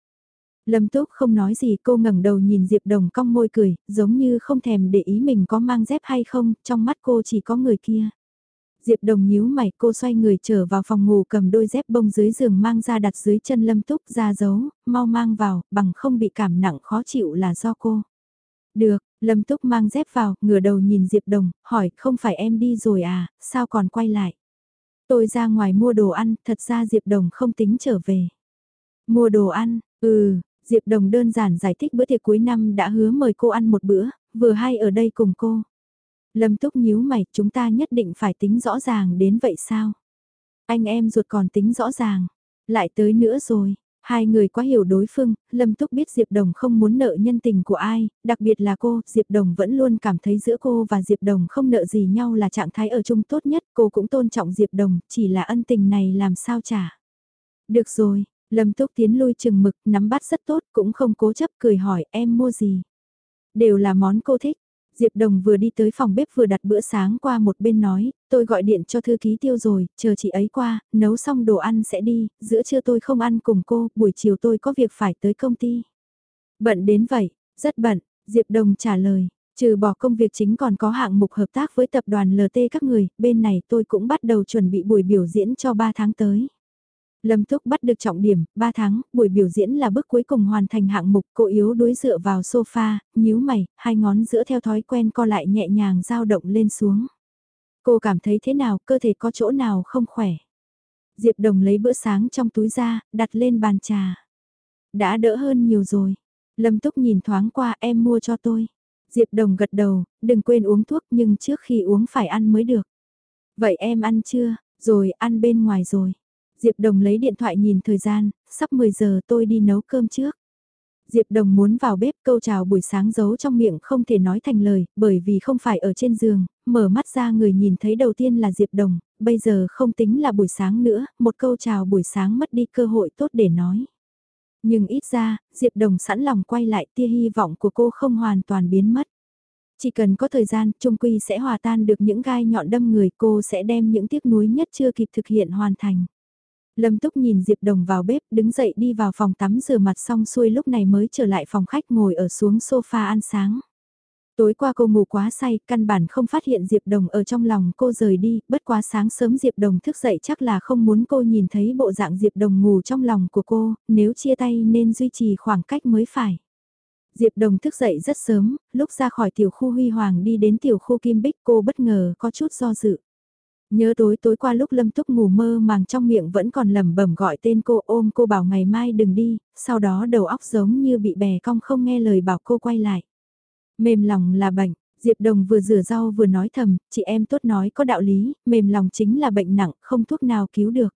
Lâm Túc không nói gì cô ngẩng đầu nhìn Diệp Đồng cong môi cười, giống như không thèm để ý mình có mang dép hay không, trong mắt cô chỉ có người kia. Diệp Đồng nhíu mày cô xoay người trở vào phòng ngủ cầm đôi dép bông dưới giường mang ra đặt dưới chân Lâm Túc ra giấu, mau mang vào, bằng không bị cảm nặng khó chịu là do cô. Được, Lâm Túc mang dép vào, ngửa đầu nhìn Diệp Đồng, hỏi không phải em đi rồi à, sao còn quay lại? Tôi ra ngoài mua đồ ăn, thật ra Diệp Đồng không tính trở về. Mua đồ ăn, ừ, Diệp Đồng đơn giản giải thích bữa tiệc cuối năm đã hứa mời cô ăn một bữa, vừa hay ở đây cùng cô. Lâm Túc nhíu mày, chúng ta nhất định phải tính rõ ràng đến vậy sao? Anh em ruột còn tính rõ ràng, lại tới nữa rồi. Hai người quá hiểu đối phương, Lâm Túc biết Diệp Đồng không muốn nợ nhân tình của ai, đặc biệt là cô, Diệp Đồng vẫn luôn cảm thấy giữa cô và Diệp Đồng không nợ gì nhau là trạng thái ở chung tốt nhất, cô cũng tôn trọng Diệp Đồng, chỉ là ân tình này làm sao trả. Được rồi, Lâm Túc tiến lui chừng mực, nắm bắt rất tốt, cũng không cố chấp cười hỏi em mua gì. Đều là món cô thích, Diệp Đồng vừa đi tới phòng bếp vừa đặt bữa sáng qua một bên nói, tôi gọi điện cho thư ký tiêu rồi, chờ chị ấy qua, nấu xong đồ ăn sẽ đi, giữa trưa tôi không ăn cùng cô, buổi chiều tôi có việc phải tới công ty. Bận đến vậy, rất bận, Diệp Đồng trả lời, trừ bỏ công việc chính còn có hạng mục hợp tác với tập đoàn LT các người, bên này tôi cũng bắt đầu chuẩn bị buổi biểu diễn cho 3 tháng tới. Lâm Túc bắt được trọng điểm, 3 tháng, buổi biểu diễn là bước cuối cùng hoàn thành hạng mục, cô yếu đối dựa vào sofa, nhíu mày, hai ngón giữa theo thói quen co lại nhẹ nhàng dao động lên xuống. Cô cảm thấy thế nào, cơ thể có chỗ nào không khỏe. Diệp Đồng lấy bữa sáng trong túi ra, đặt lên bàn trà. Đã đỡ hơn nhiều rồi. Lâm Túc nhìn thoáng qua em mua cho tôi. Diệp Đồng gật đầu, đừng quên uống thuốc nhưng trước khi uống phải ăn mới được. Vậy em ăn chưa? Rồi ăn bên ngoài rồi. Diệp Đồng lấy điện thoại nhìn thời gian, sắp 10 giờ tôi đi nấu cơm trước. Diệp Đồng muốn vào bếp câu chào buổi sáng giấu trong miệng không thể nói thành lời, bởi vì không phải ở trên giường, mở mắt ra người nhìn thấy đầu tiên là Diệp Đồng, bây giờ không tính là buổi sáng nữa, một câu chào buổi sáng mất đi cơ hội tốt để nói. Nhưng ít ra, Diệp Đồng sẵn lòng quay lại tia hy vọng của cô không hoàn toàn biến mất. Chỉ cần có thời gian, trung quy sẽ hòa tan được những gai nhọn đâm người cô sẽ đem những tiếc nuối nhất chưa kịp thực hiện hoàn thành. Lâm Túc nhìn Diệp Đồng vào bếp, đứng dậy đi vào phòng tắm rửa mặt xong xuôi lúc này mới trở lại phòng khách ngồi ở xuống sofa ăn sáng. Tối qua cô ngủ quá say, căn bản không phát hiện Diệp Đồng ở trong lòng cô rời đi, bất quá sáng sớm Diệp Đồng thức dậy chắc là không muốn cô nhìn thấy bộ dạng Diệp Đồng ngủ trong lòng của cô, nếu chia tay nên duy trì khoảng cách mới phải. Diệp Đồng thức dậy rất sớm, lúc ra khỏi tiểu khu Huy Hoàng đi đến tiểu khu Kim Bích cô bất ngờ có chút do dự. Nhớ tối tối qua lúc Lâm Túc ngủ mơ màng trong miệng vẫn còn lẩm bẩm gọi tên cô ôm cô bảo ngày mai đừng đi, sau đó đầu óc giống như bị bè cong không nghe lời bảo cô quay lại. Mềm lòng là bệnh, Diệp Đồng vừa rửa rau vừa nói thầm, chị em tốt nói có đạo lý, mềm lòng chính là bệnh nặng, không thuốc nào cứu được.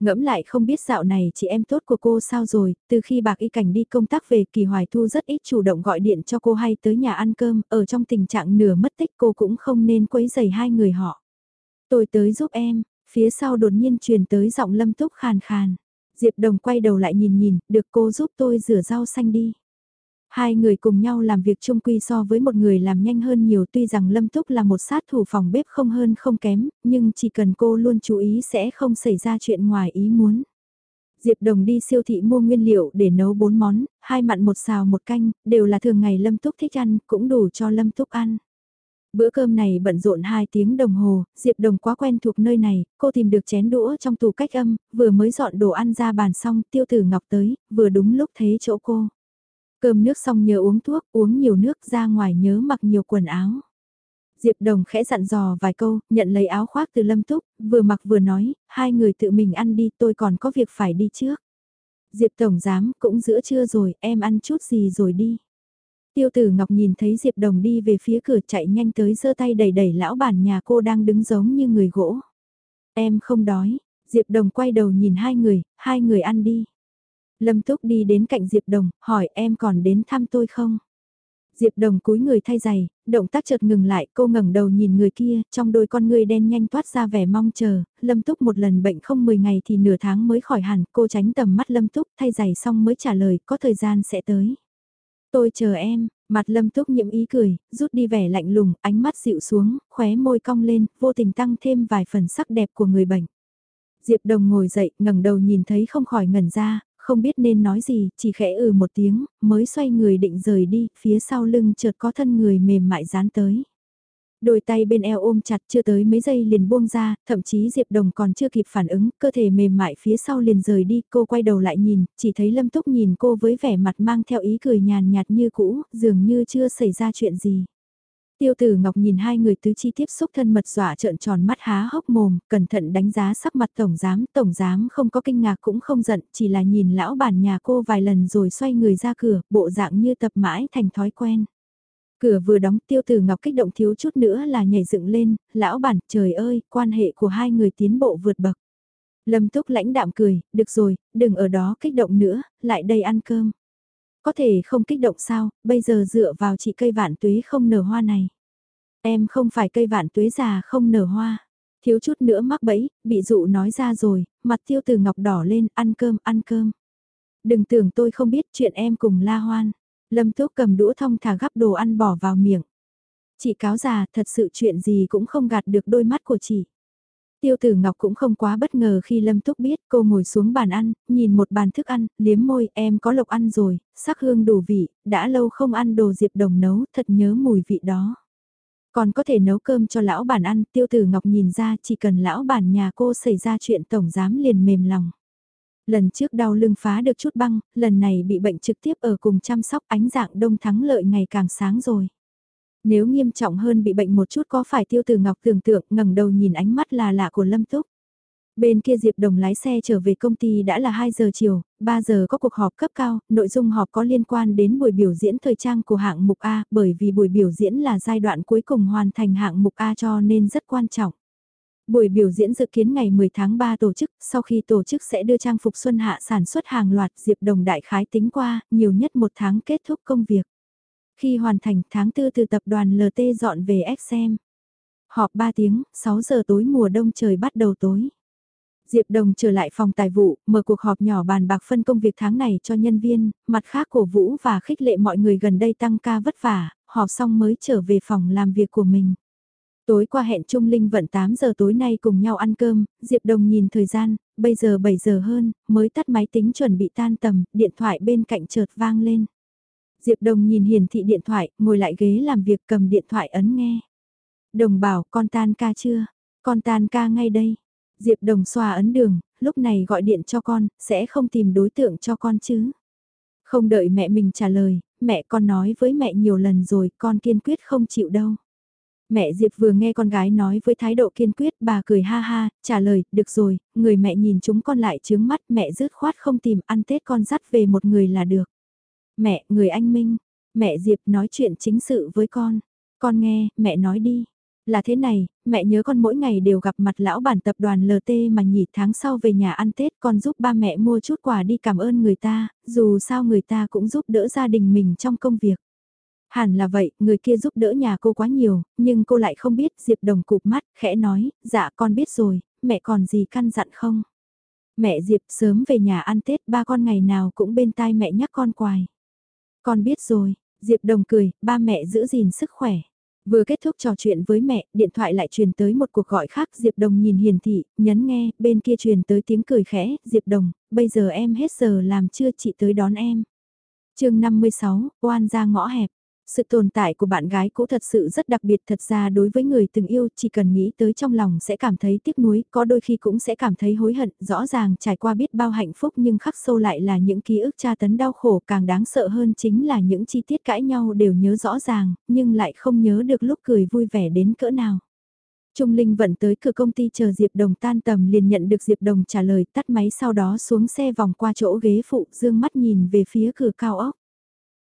Ngẫm lại không biết dạo này chị em tốt của cô sao rồi, từ khi bạc y cảnh đi công tác về kỳ hoài thu rất ít chủ động gọi điện cho cô hay tới nhà ăn cơm, ở trong tình trạng nửa mất tích cô cũng không nên quấy giày hai người họ. Tôi tới giúp em, phía sau đột nhiên truyền tới giọng lâm túc khàn khàn. Diệp Đồng quay đầu lại nhìn nhìn, được cô giúp tôi rửa rau xanh đi. Hai người cùng nhau làm việc chung quy so với một người làm nhanh hơn nhiều tuy rằng Lâm Túc là một sát thủ phòng bếp không hơn không kém, nhưng chỉ cần cô luôn chú ý sẽ không xảy ra chuyện ngoài ý muốn. Diệp Đồng đi siêu thị mua nguyên liệu để nấu bốn món, hai mặn một xào một canh, đều là thường ngày Lâm Túc thích ăn, cũng đủ cho Lâm Túc ăn. Bữa cơm này bận rộn 2 tiếng đồng hồ, Diệp Đồng quá quen thuộc nơi này, cô tìm được chén đũa trong tủ cách âm, vừa mới dọn đồ ăn ra bàn xong, tiêu tử ngọc tới, vừa đúng lúc thế chỗ cô. Cơm nước xong nhớ uống thuốc, uống nhiều nước ra ngoài nhớ mặc nhiều quần áo. Diệp Đồng khẽ dặn dò vài câu, nhận lấy áo khoác từ Lâm Túc, vừa mặc vừa nói, hai người tự mình ăn đi tôi còn có việc phải đi trước. Diệp Tổng Giám cũng giữa trưa rồi, em ăn chút gì rồi đi. Tiêu tử Ngọc nhìn thấy Diệp Đồng đi về phía cửa chạy nhanh tới giơ tay đẩy đẩy lão bản nhà cô đang đứng giống như người gỗ. Em không đói, Diệp Đồng quay đầu nhìn hai người, hai người ăn đi. Lâm Túc đi đến cạnh Diệp Đồng, hỏi em còn đến thăm tôi không? Diệp Đồng cúi người thay giày, động tác chợt ngừng lại, cô ngẩng đầu nhìn người kia, trong đôi con người đen nhanh toát ra vẻ mong chờ, Lâm Túc một lần bệnh không 10 ngày thì nửa tháng mới khỏi hẳn, cô tránh tầm mắt Lâm Túc, thay giày xong mới trả lời, có thời gian sẽ tới. Tôi chờ em, mặt lâm túc nhiễm ý cười, rút đi vẻ lạnh lùng, ánh mắt dịu xuống, khóe môi cong lên, vô tình tăng thêm vài phần sắc đẹp của người bệnh. Diệp Đồng ngồi dậy, ngẩng đầu nhìn thấy không khỏi ngẩn ra, không biết nên nói gì, chỉ khẽ ừ một tiếng, mới xoay người định rời đi, phía sau lưng chợt có thân người mềm mại dán tới. Đôi tay bên eo ôm chặt chưa tới mấy giây liền buông ra, thậm chí Diệp Đồng còn chưa kịp phản ứng, cơ thể mềm mại phía sau liền rời đi, cô quay đầu lại nhìn, chỉ thấy Lâm Túc nhìn cô với vẻ mặt mang theo ý cười nhàn nhạt như cũ, dường như chưa xảy ra chuyện gì. Tiêu tử Ngọc nhìn hai người tứ chi tiếp xúc thân mật dọa trợn tròn mắt há hốc mồm, cẩn thận đánh giá sắc mặt tổng giám, tổng giám không có kinh ngạc cũng không giận, chỉ là nhìn lão bản nhà cô vài lần rồi xoay người ra cửa, bộ dạng như tập mãi thành thói quen. Cửa vừa đóng tiêu tử ngọc kích động thiếu chút nữa là nhảy dựng lên, lão bản trời ơi, quan hệ của hai người tiến bộ vượt bậc. Lâm Túc lãnh đạm cười, được rồi, đừng ở đó kích động nữa, lại đây ăn cơm. Có thể không kích động sao, bây giờ dựa vào chị cây vạn tuế không nở hoa này. Em không phải cây vạn tuế già không nở hoa. Thiếu chút nữa mắc bẫy, bị dụ nói ra rồi, mặt tiêu từ ngọc đỏ lên, ăn cơm, ăn cơm. Đừng tưởng tôi không biết chuyện em cùng la hoan. Lâm Túc cầm đũa thong thả gắp đồ ăn bỏ vào miệng. Chị cáo già, thật sự chuyện gì cũng không gạt được đôi mắt của chị. Tiêu tử Ngọc cũng không quá bất ngờ khi Lâm Túc biết cô ngồi xuống bàn ăn, nhìn một bàn thức ăn, liếm môi em có lộc ăn rồi, sắc hương đủ vị, đã lâu không ăn đồ Diệp Đồng nấu, thật nhớ mùi vị đó. Còn có thể nấu cơm cho lão bản ăn, tiêu tử Ngọc nhìn ra chỉ cần lão bản nhà cô xảy ra chuyện tổng giám liền mềm lòng. Lần trước đau lưng phá được chút băng, lần này bị bệnh trực tiếp ở cùng chăm sóc ánh dạng đông thắng lợi ngày càng sáng rồi. Nếu nghiêm trọng hơn bị bệnh một chút có phải tiêu từ ngọc tưởng tượng ngẩng đầu nhìn ánh mắt là lạ của Lâm Túc. Bên kia Diệp Đồng lái xe trở về công ty đã là 2 giờ chiều, 3 giờ có cuộc họp cấp cao, nội dung họp có liên quan đến buổi biểu diễn thời trang của hạng mục A, bởi vì buổi biểu diễn là giai đoạn cuối cùng hoàn thành hạng mục A cho nên rất quan trọng. Buổi biểu diễn dự kiến ngày 10 tháng 3 tổ chức, sau khi tổ chức sẽ đưa trang phục xuân hạ sản xuất hàng loạt Diệp Đồng đại khái tính qua, nhiều nhất một tháng kết thúc công việc. Khi hoàn thành tháng 4 từ tập đoàn LT dọn về XM. Họp 3 tiếng, 6 giờ tối mùa đông trời bắt đầu tối. Diệp Đồng trở lại phòng tài vụ, mở cuộc họp nhỏ bàn bạc phân công việc tháng này cho nhân viên, mặt khác cổ vũ và khích lệ mọi người gần đây tăng ca vất vả, họp xong mới trở về phòng làm việc của mình. Tối qua hẹn Trung Linh vận 8 giờ tối nay cùng nhau ăn cơm, Diệp Đồng nhìn thời gian, bây giờ 7 giờ hơn, mới tắt máy tính chuẩn bị tan tầm, điện thoại bên cạnh chợt vang lên. Diệp Đồng nhìn hiển thị điện thoại, ngồi lại ghế làm việc cầm điện thoại ấn nghe. Đồng bảo con tan ca chưa? Con tan ca ngay đây. Diệp Đồng xoa ấn đường, lúc này gọi điện cho con, sẽ không tìm đối tượng cho con chứ. Không đợi mẹ mình trả lời, mẹ con nói với mẹ nhiều lần rồi, con kiên quyết không chịu đâu. Mẹ Diệp vừa nghe con gái nói với thái độ kiên quyết, bà cười ha ha, trả lời, được rồi, người mẹ nhìn chúng con lại chướng mắt, mẹ dứt khoát không tìm ăn Tết con dắt về một người là được. Mẹ, người anh Minh, mẹ Diệp nói chuyện chính sự với con. Con nghe, mẹ nói đi. Là thế này, mẹ nhớ con mỗi ngày đều gặp mặt lão bản tập đoàn LT mà nhỉ tháng sau về nhà ăn Tết con giúp ba mẹ mua chút quà đi cảm ơn người ta, dù sao người ta cũng giúp đỡ gia đình mình trong công việc. Hẳn là vậy, người kia giúp đỡ nhà cô quá nhiều, nhưng cô lại không biết Diệp Đồng cụp mắt, khẽ nói, dạ con biết rồi, mẹ còn gì căn dặn không? Mẹ Diệp sớm về nhà ăn Tết ba con ngày nào cũng bên tai mẹ nhắc con quài. Con biết rồi, Diệp Đồng cười, ba mẹ giữ gìn sức khỏe. Vừa kết thúc trò chuyện với mẹ, điện thoại lại truyền tới một cuộc gọi khác, Diệp Đồng nhìn hiền thị, nhấn nghe, bên kia truyền tới tiếng cười khẽ, Diệp Đồng, bây giờ em hết giờ làm chưa chị tới đón em. chương 56, oan ra ngõ hẹp. Sự tồn tại của bạn gái cũ thật sự rất đặc biệt. Thật ra đối với người từng yêu chỉ cần nghĩ tới trong lòng sẽ cảm thấy tiếc nuối, có đôi khi cũng sẽ cảm thấy hối hận, rõ ràng trải qua biết bao hạnh phúc nhưng khắc sâu lại là những ký ức tra tấn đau khổ càng đáng sợ hơn chính là những chi tiết cãi nhau đều nhớ rõ ràng, nhưng lại không nhớ được lúc cười vui vẻ đến cỡ nào. Trung Linh vận tới cửa công ty chờ Diệp Đồng tan tầm liền nhận được Diệp Đồng trả lời tắt máy sau đó xuống xe vòng qua chỗ ghế phụ dương mắt nhìn về phía cửa cao ốc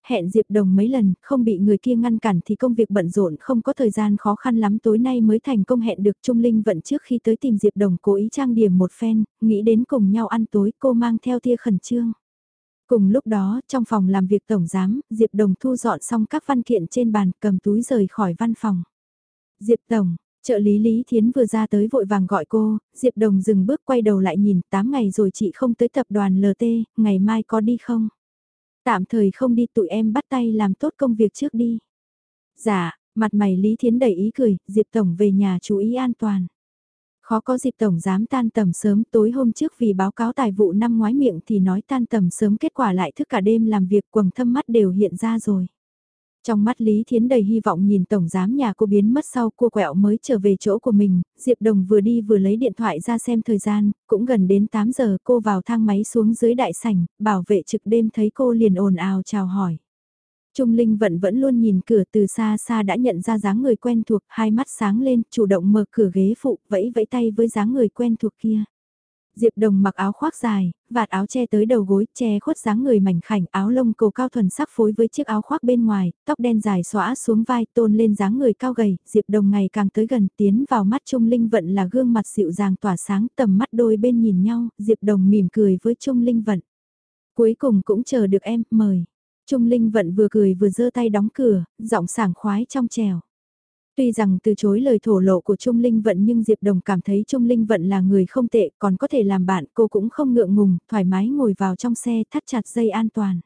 hẹn Diệp Đồng mấy lần, không bị người kia ngăn cản thì công việc bận rộn không có thời gian khó khăn lắm tối nay mới thành công hẹn được Trung Linh vận trước khi tới tìm Diệp Đồng cố ý trang điểm một phen, nghĩ đến cùng nhau ăn tối cô mang theo tia khẩn trương. Cùng lúc đó, trong phòng làm việc tổng giám, Diệp Đồng thu dọn xong các văn kiện trên bàn cầm túi rời khỏi văn phòng. Diệp Tổng, trợ lý Lý Thiến vừa ra tới vội vàng gọi cô, Diệp Đồng dừng bước quay đầu lại nhìn 8 ngày rồi chị không tới tập đoàn LT, ngày mai có đi không? Tạm thời không đi tụi em bắt tay làm tốt công việc trước đi. Dạ, mặt mày Lý Thiến đầy ý cười, Diệp Tổng về nhà chú ý an toàn. Khó có Diệp Tổng dám tan tầm sớm tối hôm trước vì báo cáo tài vụ năm ngoái miệng thì nói tan tầm sớm kết quả lại thức cả đêm làm việc quầng thâm mắt đều hiện ra rồi. Trong mắt Lý Thiến đầy hy vọng nhìn tổng giám nhà cô biến mất sau cua quẹo mới trở về chỗ của mình, Diệp Đồng vừa đi vừa lấy điện thoại ra xem thời gian, cũng gần đến 8 giờ cô vào thang máy xuống dưới đại sảnh, bảo vệ trực đêm thấy cô liền ồn ào chào hỏi. Trung Linh vẫn vẫn luôn nhìn cửa từ xa xa đã nhận ra dáng người quen thuộc, hai mắt sáng lên, chủ động mở cửa ghế phụ, vẫy vẫy tay với dáng người quen thuộc kia. Diệp Đồng mặc áo khoác dài, vạt áo che tới đầu gối, che khuất dáng người mảnh khảnh, áo lông cổ cao thuần sắc phối với chiếc áo khoác bên ngoài, tóc đen dài xõa xuống vai, tôn lên dáng người cao gầy, Diệp Đồng ngày càng tới gần, tiến vào mắt Trung Linh Vận là gương mặt dịu dàng tỏa sáng, tầm mắt đôi bên nhìn nhau, Diệp Đồng mỉm cười với Trung Linh Vận. Cuối cùng cũng chờ được em, mời. Trung Linh Vận vừa cười vừa giơ tay đóng cửa, giọng sảng khoái trong trèo. Tuy rằng từ chối lời thổ lộ của Trung Linh Vận nhưng Diệp Đồng cảm thấy Trung Linh Vận là người không tệ còn có thể làm bạn cô cũng không ngượng ngùng, thoải mái ngồi vào trong xe thắt chặt dây an toàn.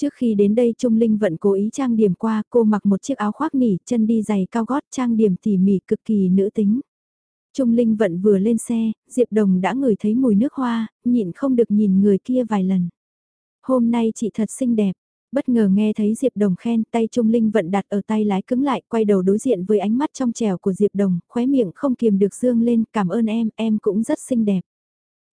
Trước khi đến đây Trung Linh Vận cố ý trang điểm qua cô mặc một chiếc áo khoác nỉ chân đi giày cao gót trang điểm tỉ mỉ cực kỳ nữ tính. Trung Linh Vận vừa lên xe, Diệp Đồng đã ngửi thấy mùi nước hoa, nhịn không được nhìn người kia vài lần. Hôm nay chị thật xinh đẹp, Bất ngờ nghe thấy Diệp Đồng khen tay Trung Linh vận đặt ở tay lái cứng lại quay đầu đối diện với ánh mắt trong trèo của Diệp Đồng, khóe miệng không kiềm được dương lên cảm ơn em, em cũng rất xinh đẹp.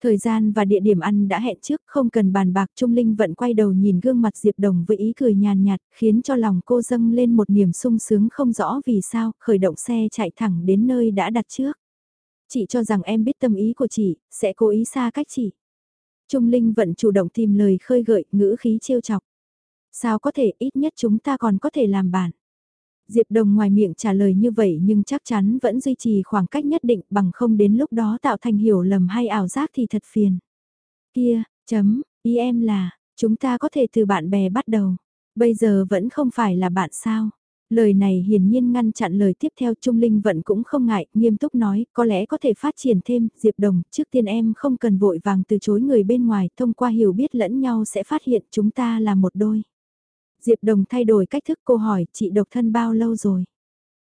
Thời gian và địa điểm ăn đã hẹn trước, không cần bàn bạc Trung Linh vận quay đầu nhìn gương mặt Diệp Đồng với ý cười nhàn nhạt, khiến cho lòng cô dâng lên một niềm sung sướng không rõ vì sao, khởi động xe chạy thẳng đến nơi đã đặt trước. Chị cho rằng em biết tâm ý của chị, sẽ cố ý xa cách chị. Trung Linh vận chủ động tìm lời khơi gợi, ngữ khí trêu chọc. Sao có thể ít nhất chúng ta còn có thể làm bạn. Diệp Đồng ngoài miệng trả lời như vậy nhưng chắc chắn vẫn duy trì khoảng cách nhất định bằng không đến lúc đó tạo thành hiểu lầm hay ảo giác thì thật phiền. Kia, chấm, ý em là, chúng ta có thể từ bạn bè bắt đầu. Bây giờ vẫn không phải là bạn sao. Lời này hiển nhiên ngăn chặn lời tiếp theo Trung Linh vẫn cũng không ngại, nghiêm túc nói, có lẽ có thể phát triển thêm, Diệp Đồng, trước tiên em không cần vội vàng từ chối người bên ngoài, thông qua hiểu biết lẫn nhau sẽ phát hiện chúng ta là một đôi. Diệp Đồng thay đổi cách thức cô hỏi chị độc thân bao lâu rồi?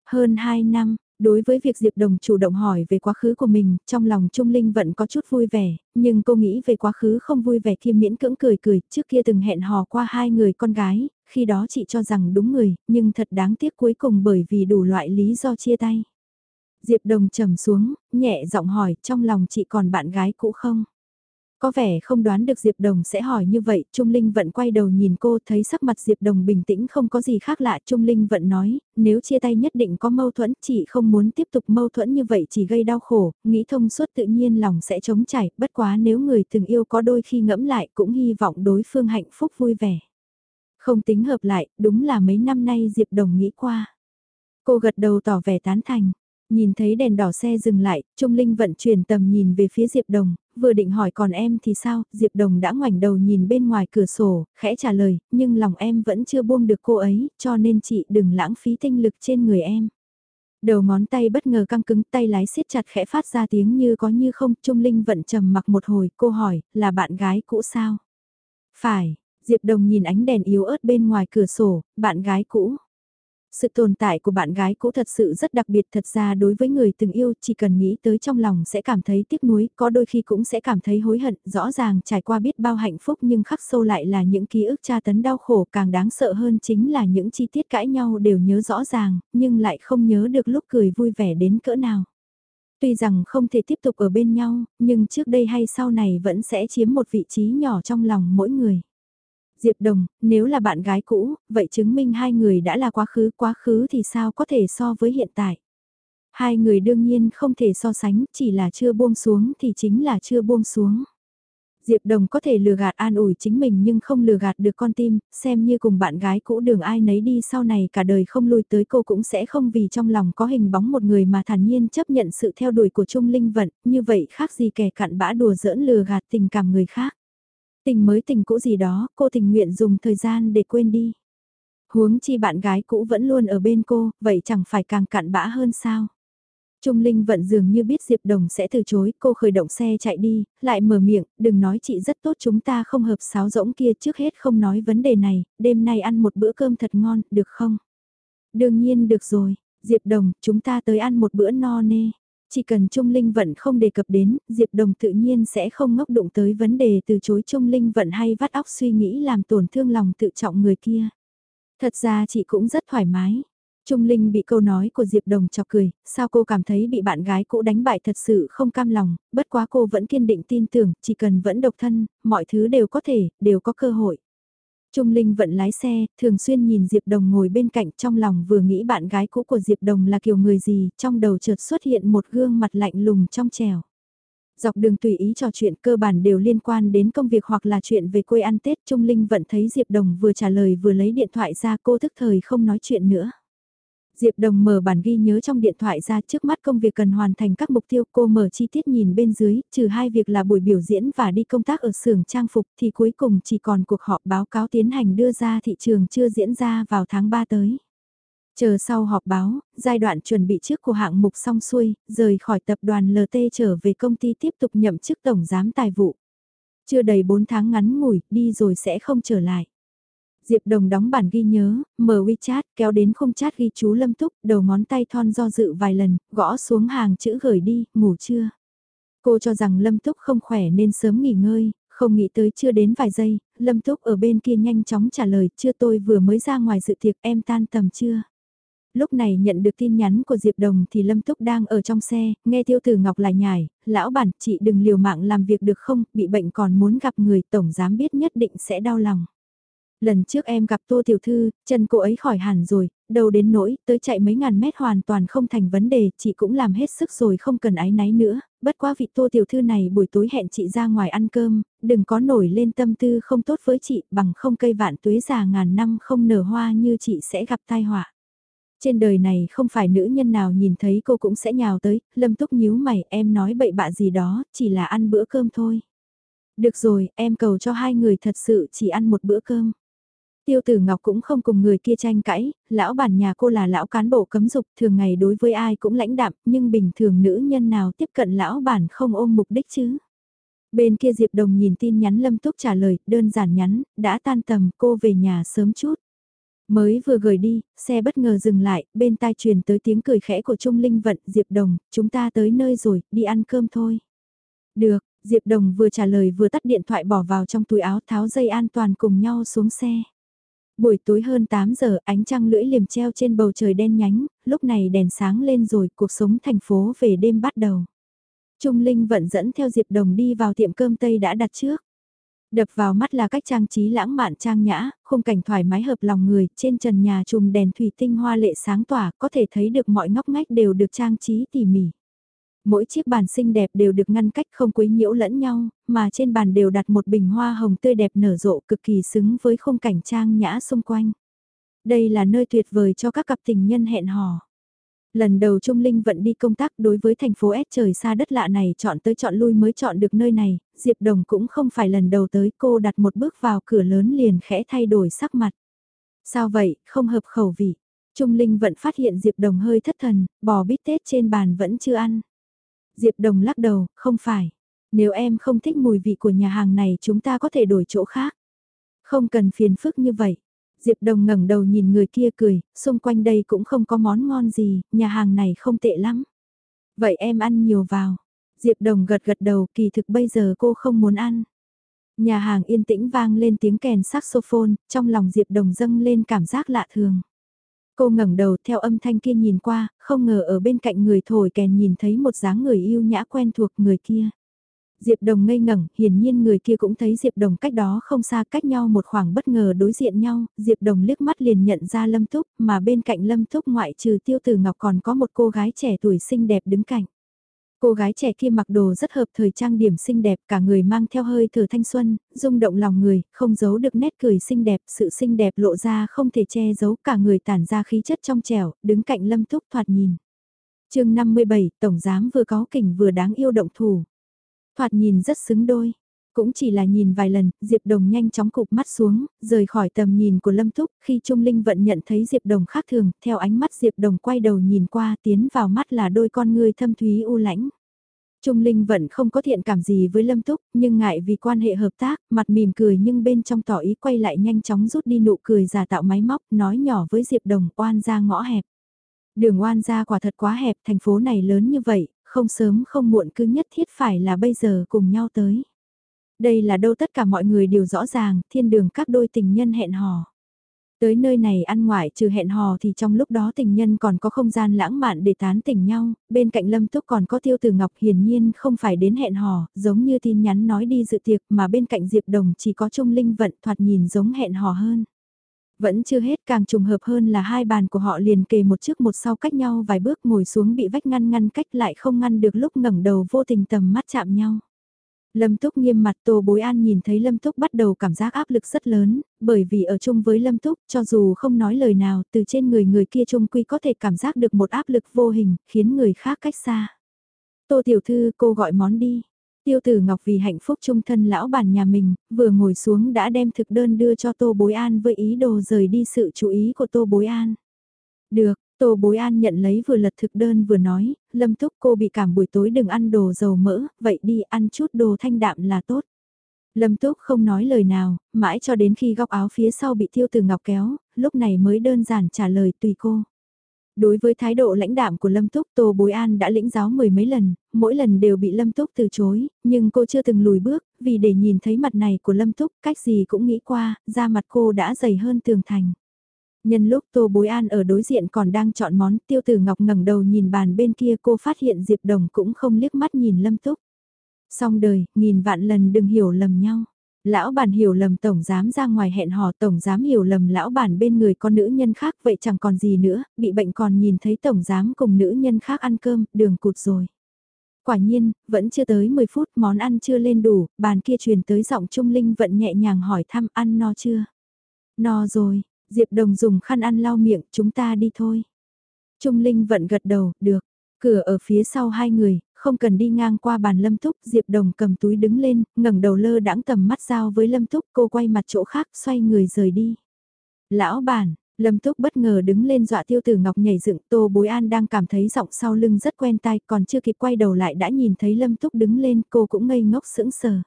Hơn 2 năm, đối với việc Diệp Đồng chủ động hỏi về quá khứ của mình, trong lòng Trung Linh vẫn có chút vui vẻ, nhưng cô nghĩ về quá khứ không vui vẻ kia miễn cưỡng cười cười, trước kia từng hẹn hò qua hai người con gái, khi đó chị cho rằng đúng người, nhưng thật đáng tiếc cuối cùng bởi vì đủ loại lý do chia tay. Diệp Đồng trầm xuống, nhẹ giọng hỏi trong lòng chị còn bạn gái cũ không? Có vẻ không đoán được Diệp Đồng sẽ hỏi như vậy, Trung Linh vẫn quay đầu nhìn cô thấy sắc mặt Diệp Đồng bình tĩnh không có gì khác lạ. Trung Linh vẫn nói, nếu chia tay nhất định có mâu thuẫn, chị không muốn tiếp tục mâu thuẫn như vậy chỉ gây đau khổ, nghĩ thông suốt tự nhiên lòng sẽ chống chảy, bất quá nếu người từng yêu có đôi khi ngẫm lại cũng hy vọng đối phương hạnh phúc vui vẻ. Không tính hợp lại, đúng là mấy năm nay Diệp Đồng nghĩ qua. Cô gật đầu tỏ vẻ tán thành. Nhìn thấy đèn đỏ xe dừng lại, Trung Linh vận chuyển tầm nhìn về phía Diệp Đồng, vừa định hỏi còn em thì sao, Diệp Đồng đã ngoảnh đầu nhìn bên ngoài cửa sổ, khẽ trả lời, nhưng lòng em vẫn chưa buông được cô ấy, cho nên chị đừng lãng phí tinh lực trên người em. Đầu ngón tay bất ngờ căng cứng tay lái siết chặt khẽ phát ra tiếng như có như không, Trung Linh vẫn trầm mặc một hồi, cô hỏi, là bạn gái cũ sao? Phải, Diệp Đồng nhìn ánh đèn yếu ớt bên ngoài cửa sổ, bạn gái cũ. Sự tồn tại của bạn gái cũ thật sự rất đặc biệt thật ra đối với người từng yêu chỉ cần nghĩ tới trong lòng sẽ cảm thấy tiếc nuối, có đôi khi cũng sẽ cảm thấy hối hận, rõ ràng trải qua biết bao hạnh phúc nhưng khắc sâu lại là những ký ức tra tấn đau khổ càng đáng sợ hơn chính là những chi tiết cãi nhau đều nhớ rõ ràng, nhưng lại không nhớ được lúc cười vui vẻ đến cỡ nào. Tuy rằng không thể tiếp tục ở bên nhau, nhưng trước đây hay sau này vẫn sẽ chiếm một vị trí nhỏ trong lòng mỗi người. Diệp Đồng, nếu là bạn gái cũ, vậy chứng minh hai người đã là quá khứ, quá khứ thì sao có thể so với hiện tại. Hai người đương nhiên không thể so sánh, chỉ là chưa buông xuống thì chính là chưa buông xuống. Diệp Đồng có thể lừa gạt an ủi chính mình nhưng không lừa gạt được con tim, xem như cùng bạn gái cũ đường ai nấy đi sau này cả đời không lui tới cô cũng sẽ không vì trong lòng có hình bóng một người mà thản nhiên chấp nhận sự theo đuổi của Trung Linh Vận, như vậy khác gì kẻ cặn bã đùa giỡn lừa gạt tình cảm người khác. Tình mới tình cũ gì đó, cô tình nguyện dùng thời gian để quên đi. Huống chi bạn gái cũ vẫn luôn ở bên cô, vậy chẳng phải càng cạn bã hơn sao? Trung Linh vận dường như biết Diệp Đồng sẽ từ chối, cô khởi động xe chạy đi, lại mở miệng, đừng nói chị rất tốt chúng ta không hợp sáo rỗng kia trước hết không nói vấn đề này, đêm nay ăn một bữa cơm thật ngon, được không? Đương nhiên được rồi, Diệp Đồng, chúng ta tới ăn một bữa no nê. Chỉ cần Trung Linh Vận không đề cập đến, Diệp Đồng tự nhiên sẽ không ngốc đụng tới vấn đề từ chối Trung Linh Vận hay vắt óc suy nghĩ làm tổn thương lòng tự trọng người kia. Thật ra chị cũng rất thoải mái. Trung Linh bị câu nói của Diệp Đồng chọc cười, sao cô cảm thấy bị bạn gái cũ đánh bại thật sự không cam lòng, bất quá cô vẫn kiên định tin tưởng, chỉ cần vẫn độc thân, mọi thứ đều có thể, đều có cơ hội. Trung Linh vận lái xe, thường xuyên nhìn Diệp Đồng ngồi bên cạnh trong lòng vừa nghĩ bạn gái cũ của Diệp Đồng là kiểu người gì, trong đầu chợt xuất hiện một gương mặt lạnh lùng trong trèo. Dọc đường tùy ý trò chuyện cơ bản đều liên quan đến công việc hoặc là chuyện về quê ăn Tết Trung Linh vẫn thấy Diệp Đồng vừa trả lời vừa lấy điện thoại ra cô thức thời không nói chuyện nữa. Diệp Đồng mở bản ghi nhớ trong điện thoại ra trước mắt công việc cần hoàn thành các mục tiêu cô mở chi tiết nhìn bên dưới, trừ hai việc là buổi biểu diễn và đi công tác ở xưởng trang phục thì cuối cùng chỉ còn cuộc họp báo cáo tiến hành đưa ra thị trường chưa diễn ra vào tháng 3 tới. Chờ sau họp báo, giai đoạn chuẩn bị trước của hạng mục xong xuôi, rời khỏi tập đoàn LT trở về công ty tiếp tục nhậm chức tổng giám tài vụ. Chưa đầy 4 tháng ngắn ngủi, đi rồi sẽ không trở lại. Diệp Đồng đóng bản ghi nhớ, mở WeChat, kéo đến không chat ghi chú Lâm Túc, đầu ngón tay thon do dự vài lần, gõ xuống hàng chữ gửi đi, ngủ chưa. Cô cho rằng Lâm Túc không khỏe nên sớm nghỉ ngơi, không nghĩ tới chưa đến vài giây, Lâm Túc ở bên kia nhanh chóng trả lời, chưa tôi vừa mới ra ngoài dự tiệc em tan tầm chưa lúc này nhận được tin nhắn của Diệp Đồng thì Lâm Túc đang ở trong xe, nghe Tiêu Tử Ngọc lại nhải, lão bản, chị đừng liều mạng làm việc được không, bị bệnh còn muốn gặp người tổng giám biết nhất định sẽ đau lòng. Lần trước em gặp Tô Tiểu Thư, chân cô ấy khỏi hẳn rồi, đầu đến nỗi, tới chạy mấy ngàn mét hoàn toàn không thành vấn đề, chị cũng làm hết sức rồi không cần ái náy nữa, bất quá vị Tô Tiểu Thư này buổi tối hẹn chị ra ngoài ăn cơm, đừng có nổi lên tâm tư không tốt với chị, bằng không cây vạn tuế già ngàn năm không nở hoa như chị sẽ gặp tai họa. Trên đời này không phải nữ nhân nào nhìn thấy cô cũng sẽ nhào tới, lâm túc nhíu mày em nói bậy bạ gì đó, chỉ là ăn bữa cơm thôi. Được rồi, em cầu cho hai người thật sự chỉ ăn một bữa cơm. Tiêu tử Ngọc cũng không cùng người kia tranh cãi, lão bản nhà cô là lão cán bộ cấm dục thường ngày đối với ai cũng lãnh đạm, nhưng bình thường nữ nhân nào tiếp cận lão bản không ôm mục đích chứ. Bên kia Diệp Đồng nhìn tin nhắn Lâm Túc trả lời, đơn giản nhắn, đã tan tầm cô về nhà sớm chút. Mới vừa gửi đi, xe bất ngờ dừng lại, bên tai truyền tới tiếng cười khẽ của Trung Linh Vận, Diệp Đồng, chúng ta tới nơi rồi, đi ăn cơm thôi. Được, Diệp Đồng vừa trả lời vừa tắt điện thoại bỏ vào trong túi áo tháo dây an toàn cùng nhau xuống xe. Buổi tối hơn 8 giờ ánh trăng lưỡi liềm treo trên bầu trời đen nhánh, lúc này đèn sáng lên rồi cuộc sống thành phố về đêm bắt đầu. Trung Linh vận dẫn theo Diệp Đồng đi vào tiệm cơm Tây đã đặt trước. Đập vào mắt là cách trang trí lãng mạn trang nhã, khung cảnh thoải mái hợp lòng người, trên trần nhà chùm đèn thủy tinh hoa lệ sáng tỏa, có thể thấy được mọi ngóc ngách đều được trang trí tỉ mỉ. Mỗi chiếc bàn xinh đẹp đều được ngăn cách không quấy nhiễu lẫn nhau, mà trên bàn đều đặt một bình hoa hồng tươi đẹp nở rộ cực kỳ xứng với khung cảnh trang nhã xung quanh. Đây là nơi tuyệt vời cho các cặp tình nhân hẹn hò. Lần đầu Trung Linh vận đi công tác đối với thành phố S trời xa đất lạ này chọn tới chọn lui mới chọn được nơi này, Diệp Đồng cũng không phải lần đầu tới cô đặt một bước vào cửa lớn liền khẽ thay đổi sắc mặt. Sao vậy, không hợp khẩu vị. Trung Linh vận phát hiện Diệp Đồng hơi thất thần, bò bít tết trên bàn vẫn chưa ăn. Diệp Đồng lắc đầu, không phải. Nếu em không thích mùi vị của nhà hàng này chúng ta có thể đổi chỗ khác. Không cần phiền phức như vậy. Diệp Đồng ngẩng đầu nhìn người kia cười, xung quanh đây cũng không có món ngon gì, nhà hàng này không tệ lắm. Vậy em ăn nhiều vào. Diệp Đồng gật gật đầu kỳ thực bây giờ cô không muốn ăn. Nhà hàng yên tĩnh vang lên tiếng kèn saxophone, trong lòng Diệp Đồng dâng lên cảm giác lạ thường. Cô ngẩng đầu theo âm thanh kia nhìn qua, không ngờ ở bên cạnh người thổi kèn nhìn thấy một dáng người yêu nhã quen thuộc người kia. Diệp Đồng ngây ngẩn, hiển nhiên người kia cũng thấy Diệp Đồng cách đó không xa cách nhau một khoảng bất ngờ đối diện nhau, Diệp Đồng liếc mắt liền nhận ra Lâm Túc, mà bên cạnh Lâm Túc ngoại trừ Tiêu Tử Ngọc còn có một cô gái trẻ tuổi xinh đẹp đứng cạnh. Cô gái trẻ kia mặc đồ rất hợp thời trang điểm xinh đẹp, cả người mang theo hơi thở thanh xuân, rung động lòng người, không giấu được nét cười xinh đẹp, sự xinh đẹp lộ ra không thể che giấu cả người tản ra khí chất trong trẻo, đứng cạnh Lâm Túc thoạt nhìn. chương 57, Tổng Giám vừa có kỉnh vừa đáng yêu động thủ. Thoạt nhìn rất xứng đôi. Cũng chỉ là nhìn vài lần, Diệp Đồng nhanh chóng cục mắt xuống, rời khỏi tầm nhìn của Lâm Túc, khi Trung Linh vận nhận thấy Diệp Đồng khác thường, theo ánh mắt Diệp Đồng quay đầu nhìn qua tiến vào mắt là đôi con người thâm thúy u lãnh. Trung Linh vẫn không có thiện cảm gì với Lâm Túc, nhưng ngại vì quan hệ hợp tác, mặt mỉm cười nhưng bên trong tỏ ý quay lại nhanh chóng rút đi nụ cười giả tạo máy móc, nói nhỏ với Diệp Đồng oan ra ngõ hẹp. Đường oan ra quả thật quá hẹp, thành phố này lớn như vậy, không sớm không muộn cứ nhất thiết phải là bây giờ cùng nhau tới. Đây là đâu tất cả mọi người đều rõ ràng, thiên đường các đôi tình nhân hẹn hò. Tới nơi này ăn ngoại trừ hẹn hò thì trong lúc đó tình nhân còn có không gian lãng mạn để tán tỉnh nhau, bên cạnh Lâm Túc còn có Tiêu Từ Ngọc hiển nhiên không phải đến hẹn hò, giống như tin nhắn nói đi dự tiệc mà bên cạnh Diệp Đồng chỉ có Trung Linh vận thoạt nhìn giống hẹn hò hơn. Vẫn chưa hết càng trùng hợp hơn là hai bàn của họ liền kề một trước một sau cách nhau vài bước ngồi xuống bị vách ngăn ngăn cách lại không ngăn được lúc ngẩng đầu vô tình tầm mắt chạm nhau. Lâm Túc nghiêm mặt Tô Bối An nhìn thấy Lâm Túc bắt đầu cảm giác áp lực rất lớn, bởi vì ở chung với Lâm Túc, cho dù không nói lời nào, từ trên người người kia chung quy có thể cảm giác được một áp lực vô hình, khiến người khác cách xa. Tô Tiểu Thư cô gọi món đi. Tiêu tử Ngọc vì hạnh phúc trung thân lão bản nhà mình, vừa ngồi xuống đã đem thực đơn đưa cho Tô Bối An với ý đồ rời đi sự chú ý của Tô Bối An. Được, Tô Bối An nhận lấy vừa lật thực đơn vừa nói, Lâm Túc cô bị cảm buổi tối đừng ăn đồ dầu mỡ, vậy đi ăn chút đồ thanh đạm là tốt. Lâm Túc không nói lời nào, mãi cho đến khi góc áo phía sau bị Tiêu từ Ngọc kéo, lúc này mới đơn giản trả lời tùy cô. Đối với thái độ lãnh đạm của Lâm Túc Tô Bối An đã lĩnh giáo mười mấy lần, mỗi lần đều bị Lâm Túc từ chối, nhưng cô chưa từng lùi bước, vì để nhìn thấy mặt này của Lâm Túc cách gì cũng nghĩ qua, da mặt cô đã dày hơn tường thành. Nhân lúc Tô Bối An ở đối diện còn đang chọn món, Tiêu Tử Ngọc ngẩng đầu nhìn bàn bên kia cô phát hiện Diệp Đồng cũng không liếc mắt nhìn Lâm Túc. Xong đời, nghìn vạn lần đừng hiểu lầm nhau. Lão bản hiểu lầm tổng giám ra ngoài hẹn hò tổng giám hiểu lầm lão bản bên người con nữ nhân khác vậy chẳng còn gì nữa, bị bệnh còn nhìn thấy tổng giám cùng nữ nhân khác ăn cơm, đường cụt rồi. Quả nhiên, vẫn chưa tới 10 phút món ăn chưa lên đủ, bàn kia truyền tới giọng Trung Linh vận nhẹ nhàng hỏi thăm ăn no chưa. No rồi, Diệp Đồng dùng khăn ăn lau miệng, chúng ta đi thôi. Trung Linh vẫn gật đầu, được. Cửa ở phía sau hai người, không cần đi ngang qua bàn Lâm Túc, Diệp Đồng cầm túi đứng lên, ngẩng đầu lơ đãng tầm mắt giao với Lâm Túc, cô quay mặt chỗ khác, xoay người rời đi. Lão bản, Lâm Túc bất ngờ đứng lên dọa tiêu tử ngọc nhảy dựng Tô Bối An đang cảm thấy giọng sau lưng rất quen tai còn chưa kịp quay đầu lại đã nhìn thấy Lâm Túc đứng lên cô cũng ngây ngốc sững sờ.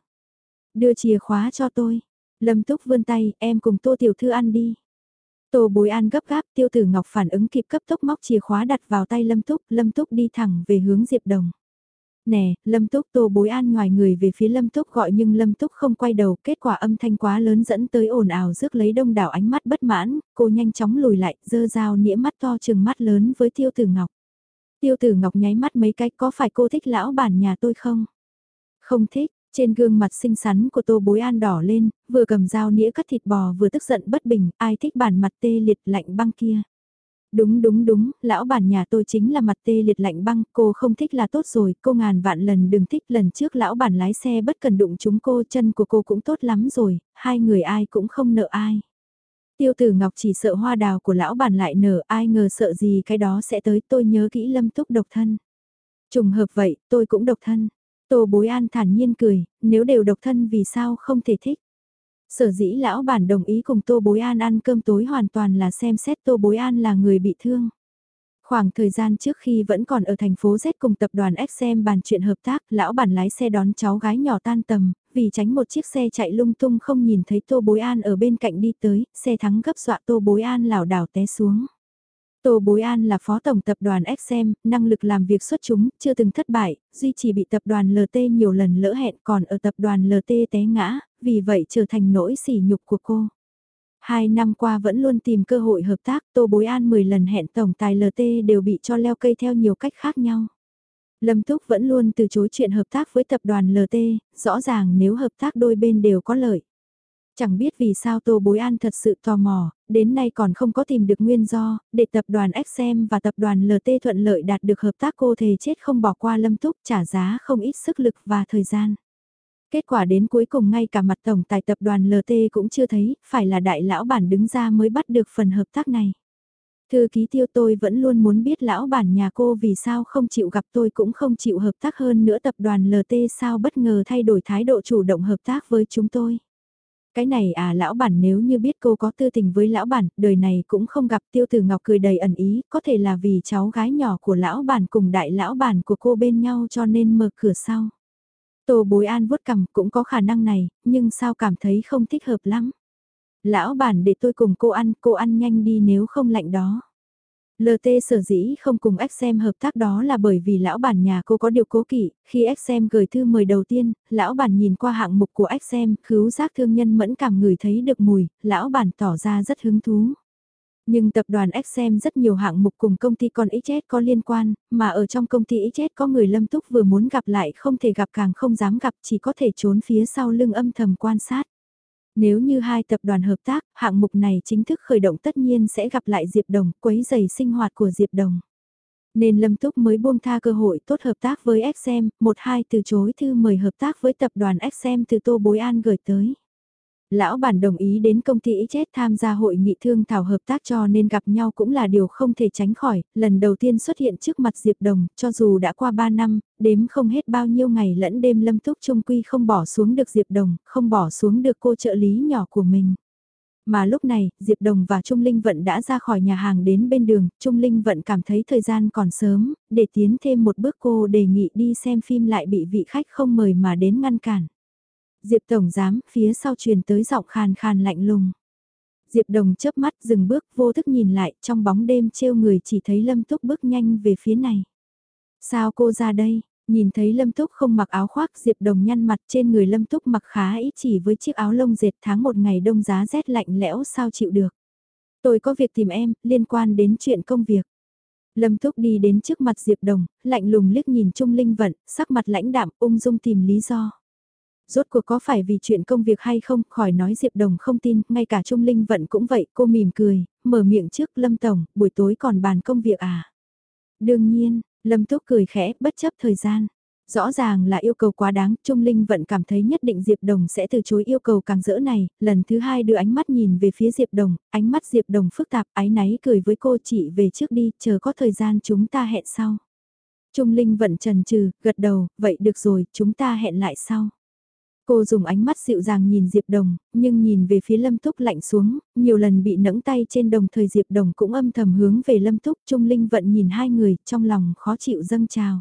Đưa chìa khóa cho tôi. Lâm Túc vươn tay em cùng Tô Tiểu Thư ăn đi. Tô Bối An gấp gáp tiêu tử ngọc phản ứng kịp cấp tốc móc chìa khóa đặt vào tay Lâm Túc. Lâm Túc đi thẳng về hướng Diệp Đồng. Nè, Lâm Túc Tô Bối An ngoài người về phía Lâm Túc gọi nhưng Lâm Túc không quay đầu, kết quả âm thanh quá lớn dẫn tới ồn ào rước lấy đông đảo ánh mắt bất mãn, cô nhanh chóng lùi lại, dơ dao nĩa mắt to chừng mắt lớn với Tiêu Tử Ngọc. Tiêu Tử Ngọc nháy mắt mấy cái có phải cô thích lão bản nhà tôi không? Không thích, trên gương mặt xinh xắn của Tô Bối An đỏ lên, vừa cầm dao nĩa cắt thịt bò vừa tức giận bất bình, ai thích bản mặt tê liệt lạnh băng kia. Đúng đúng đúng, lão bản nhà tôi chính là mặt tê liệt lạnh băng, cô không thích là tốt rồi, cô ngàn vạn lần đừng thích lần trước lão bản lái xe bất cần đụng chúng cô, chân của cô cũng tốt lắm rồi, hai người ai cũng không nợ ai. Tiêu tử Ngọc chỉ sợ hoa đào của lão bản lại nở, ai ngờ sợ gì cái đó sẽ tới, tôi nhớ kỹ lâm túc độc thân. Trùng hợp vậy, tôi cũng độc thân. Tô bối an thản nhiên cười, nếu đều độc thân vì sao không thể thích. Sở dĩ lão bản đồng ý cùng Tô Bối An ăn cơm tối hoàn toàn là xem xét Tô Bối An là người bị thương. Khoảng thời gian trước khi vẫn còn ở thành phố Z cùng tập đoàn XM bàn chuyện hợp tác, lão bản lái xe đón cháu gái nhỏ tan tầm, vì tránh một chiếc xe chạy lung tung không nhìn thấy Tô Bối An ở bên cạnh đi tới, xe thắng gấp dọa Tô Bối An lảo đảo té xuống. Tô Bối An là phó tổng tập đoàn XM, năng lực làm việc xuất chúng, chưa từng thất bại, duy chỉ bị tập đoàn LT nhiều lần lỡ hẹn còn ở tập đoàn LT té ngã, vì vậy trở thành nỗi sỉ nhục của cô. Hai năm qua vẫn luôn tìm cơ hội hợp tác, Tô Bối An 10 lần hẹn tổng tài LT đều bị cho leo cây theo nhiều cách khác nhau. Lâm Túc vẫn luôn từ chối chuyện hợp tác với tập đoàn LT, rõ ràng nếu hợp tác đôi bên đều có lợi. Chẳng biết vì sao Tô Bối An thật sự tò mò, đến nay còn không có tìm được nguyên do, để tập đoàn XM và tập đoàn LT thuận lợi đạt được hợp tác cô thề chết không bỏ qua Lâm Túc trả giá không ít sức lực và thời gian. Kết quả đến cuối cùng ngay cả mặt tổng tài tập đoàn LT cũng chưa thấy, phải là đại lão bản đứng ra mới bắt được phần hợp tác này. Thư ký tiêu tôi vẫn luôn muốn biết lão bản nhà cô vì sao không chịu gặp tôi cũng không chịu hợp tác hơn nữa tập đoàn LT sao bất ngờ thay đổi thái độ chủ động hợp tác với chúng tôi. Cái này à lão bản nếu như biết cô có tư tình với lão bản, đời này cũng không gặp tiêu tử ngọc cười đầy ẩn ý, có thể là vì cháu gái nhỏ của lão bản cùng đại lão bản của cô bên nhau cho nên mở cửa sau. Tô bối an vuốt cằm cũng có khả năng này, nhưng sao cảm thấy không thích hợp lắm. Lão bản để tôi cùng cô ăn, cô ăn nhanh đi nếu không lạnh đó. LT sở dĩ không cùng XM hợp tác đó là bởi vì lão bản nhà cô có điều cố kỵ, khi XM gửi thư mời đầu tiên, lão bản nhìn qua hạng mục của XM, khứu giác thương nhân mẫn cảm người thấy được mùi, lão bản tỏ ra rất hứng thú. Nhưng tập đoàn XM rất nhiều hạng mục cùng công ty con XS có liên quan, mà ở trong công ty XS có người lâm túc vừa muốn gặp lại không thể gặp càng không dám gặp chỉ có thể trốn phía sau lưng âm thầm quan sát. Nếu như hai tập đoàn hợp tác, hạng mục này chính thức khởi động tất nhiên sẽ gặp lại Diệp Đồng, quấy giày sinh hoạt của Diệp Đồng. Nên Lâm Túc mới buông tha cơ hội tốt hợp tác với XM, một hai từ chối thư mời hợp tác với tập đoàn XM từ Tô Bối An gửi tới. Lão bản đồng ý đến công ty chết tham gia hội nghị thương thảo hợp tác cho nên gặp nhau cũng là điều không thể tránh khỏi, lần đầu tiên xuất hiện trước mặt Diệp Đồng, cho dù đã qua 3 năm, đếm không hết bao nhiêu ngày lẫn đêm lâm túc trung quy không bỏ xuống được Diệp Đồng, không bỏ xuống được cô trợ lý nhỏ của mình. Mà lúc này, Diệp Đồng và Trung Linh Vận đã ra khỏi nhà hàng đến bên đường, Trung Linh Vận cảm thấy thời gian còn sớm, để tiến thêm một bước cô đề nghị đi xem phim lại bị vị khách không mời mà đến ngăn cản. Diệp Tổng Giám, phía sau truyền tới giọng khàn khàn lạnh lùng. Diệp Đồng chớp mắt dừng bước vô thức nhìn lại trong bóng đêm trêu người chỉ thấy Lâm Túc bước nhanh về phía này. Sao cô ra đây? Nhìn thấy Lâm Túc không mặc áo khoác Diệp Đồng nhăn mặt trên người Lâm Túc mặc khá ít chỉ với chiếc áo lông dệt tháng một ngày đông giá rét lạnh lẽo sao chịu được. Tôi có việc tìm em, liên quan đến chuyện công việc. Lâm Túc đi đến trước mặt Diệp Đồng, lạnh lùng liếc nhìn Trung Linh Vận, sắc mặt lãnh đạm ung dung tìm lý do. Rốt cuộc có phải vì chuyện công việc hay không, khỏi nói Diệp Đồng không tin, ngay cả Trung Linh Vận cũng vậy, cô mỉm cười, mở miệng trước Lâm Tổng, buổi tối còn bàn công việc à? Đương nhiên, Lâm Túc cười khẽ, bất chấp thời gian. Rõ ràng là yêu cầu quá đáng, Trung Linh vẫn cảm thấy nhất định Diệp Đồng sẽ từ chối yêu cầu càng dỡ này, lần thứ hai đưa ánh mắt nhìn về phía Diệp Đồng, ánh mắt Diệp Đồng phức tạp, ái náy cười với cô chị về trước đi, chờ có thời gian chúng ta hẹn sau. Trung Linh vẫn trần trừ, gật đầu, vậy được rồi, chúng ta hẹn lại sau. Cô dùng ánh mắt dịu dàng nhìn Diệp Đồng, nhưng nhìn về phía Lâm Túc lạnh xuống, nhiều lần bị nẫng tay trên đồng thời Diệp Đồng cũng âm thầm hướng về Lâm Túc, Trung Linh vận nhìn hai người, trong lòng khó chịu dâng trào.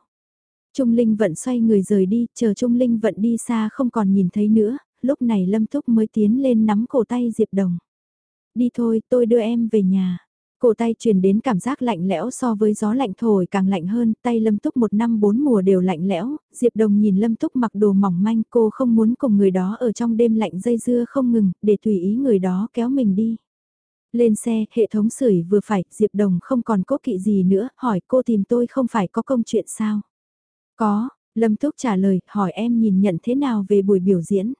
Trung Linh vận xoay người rời đi, chờ Trung Linh vận đi xa không còn nhìn thấy nữa, lúc này Lâm Túc mới tiến lên nắm cổ tay Diệp Đồng. Đi thôi, tôi đưa em về nhà. Cổ tay truyền đến cảm giác lạnh lẽo so với gió lạnh thổi càng lạnh hơn, tay Lâm Túc một năm bốn mùa đều lạnh lẽo, Diệp Đồng nhìn Lâm Túc mặc đồ mỏng manh cô không muốn cùng người đó ở trong đêm lạnh dây dưa không ngừng, để tùy ý người đó kéo mình đi. Lên xe, hệ thống sưởi vừa phải, Diệp Đồng không còn cố kỵ gì nữa, hỏi cô tìm tôi không phải có công chuyện sao? Có, Lâm Túc trả lời, hỏi em nhìn nhận thế nào về buổi biểu diễn?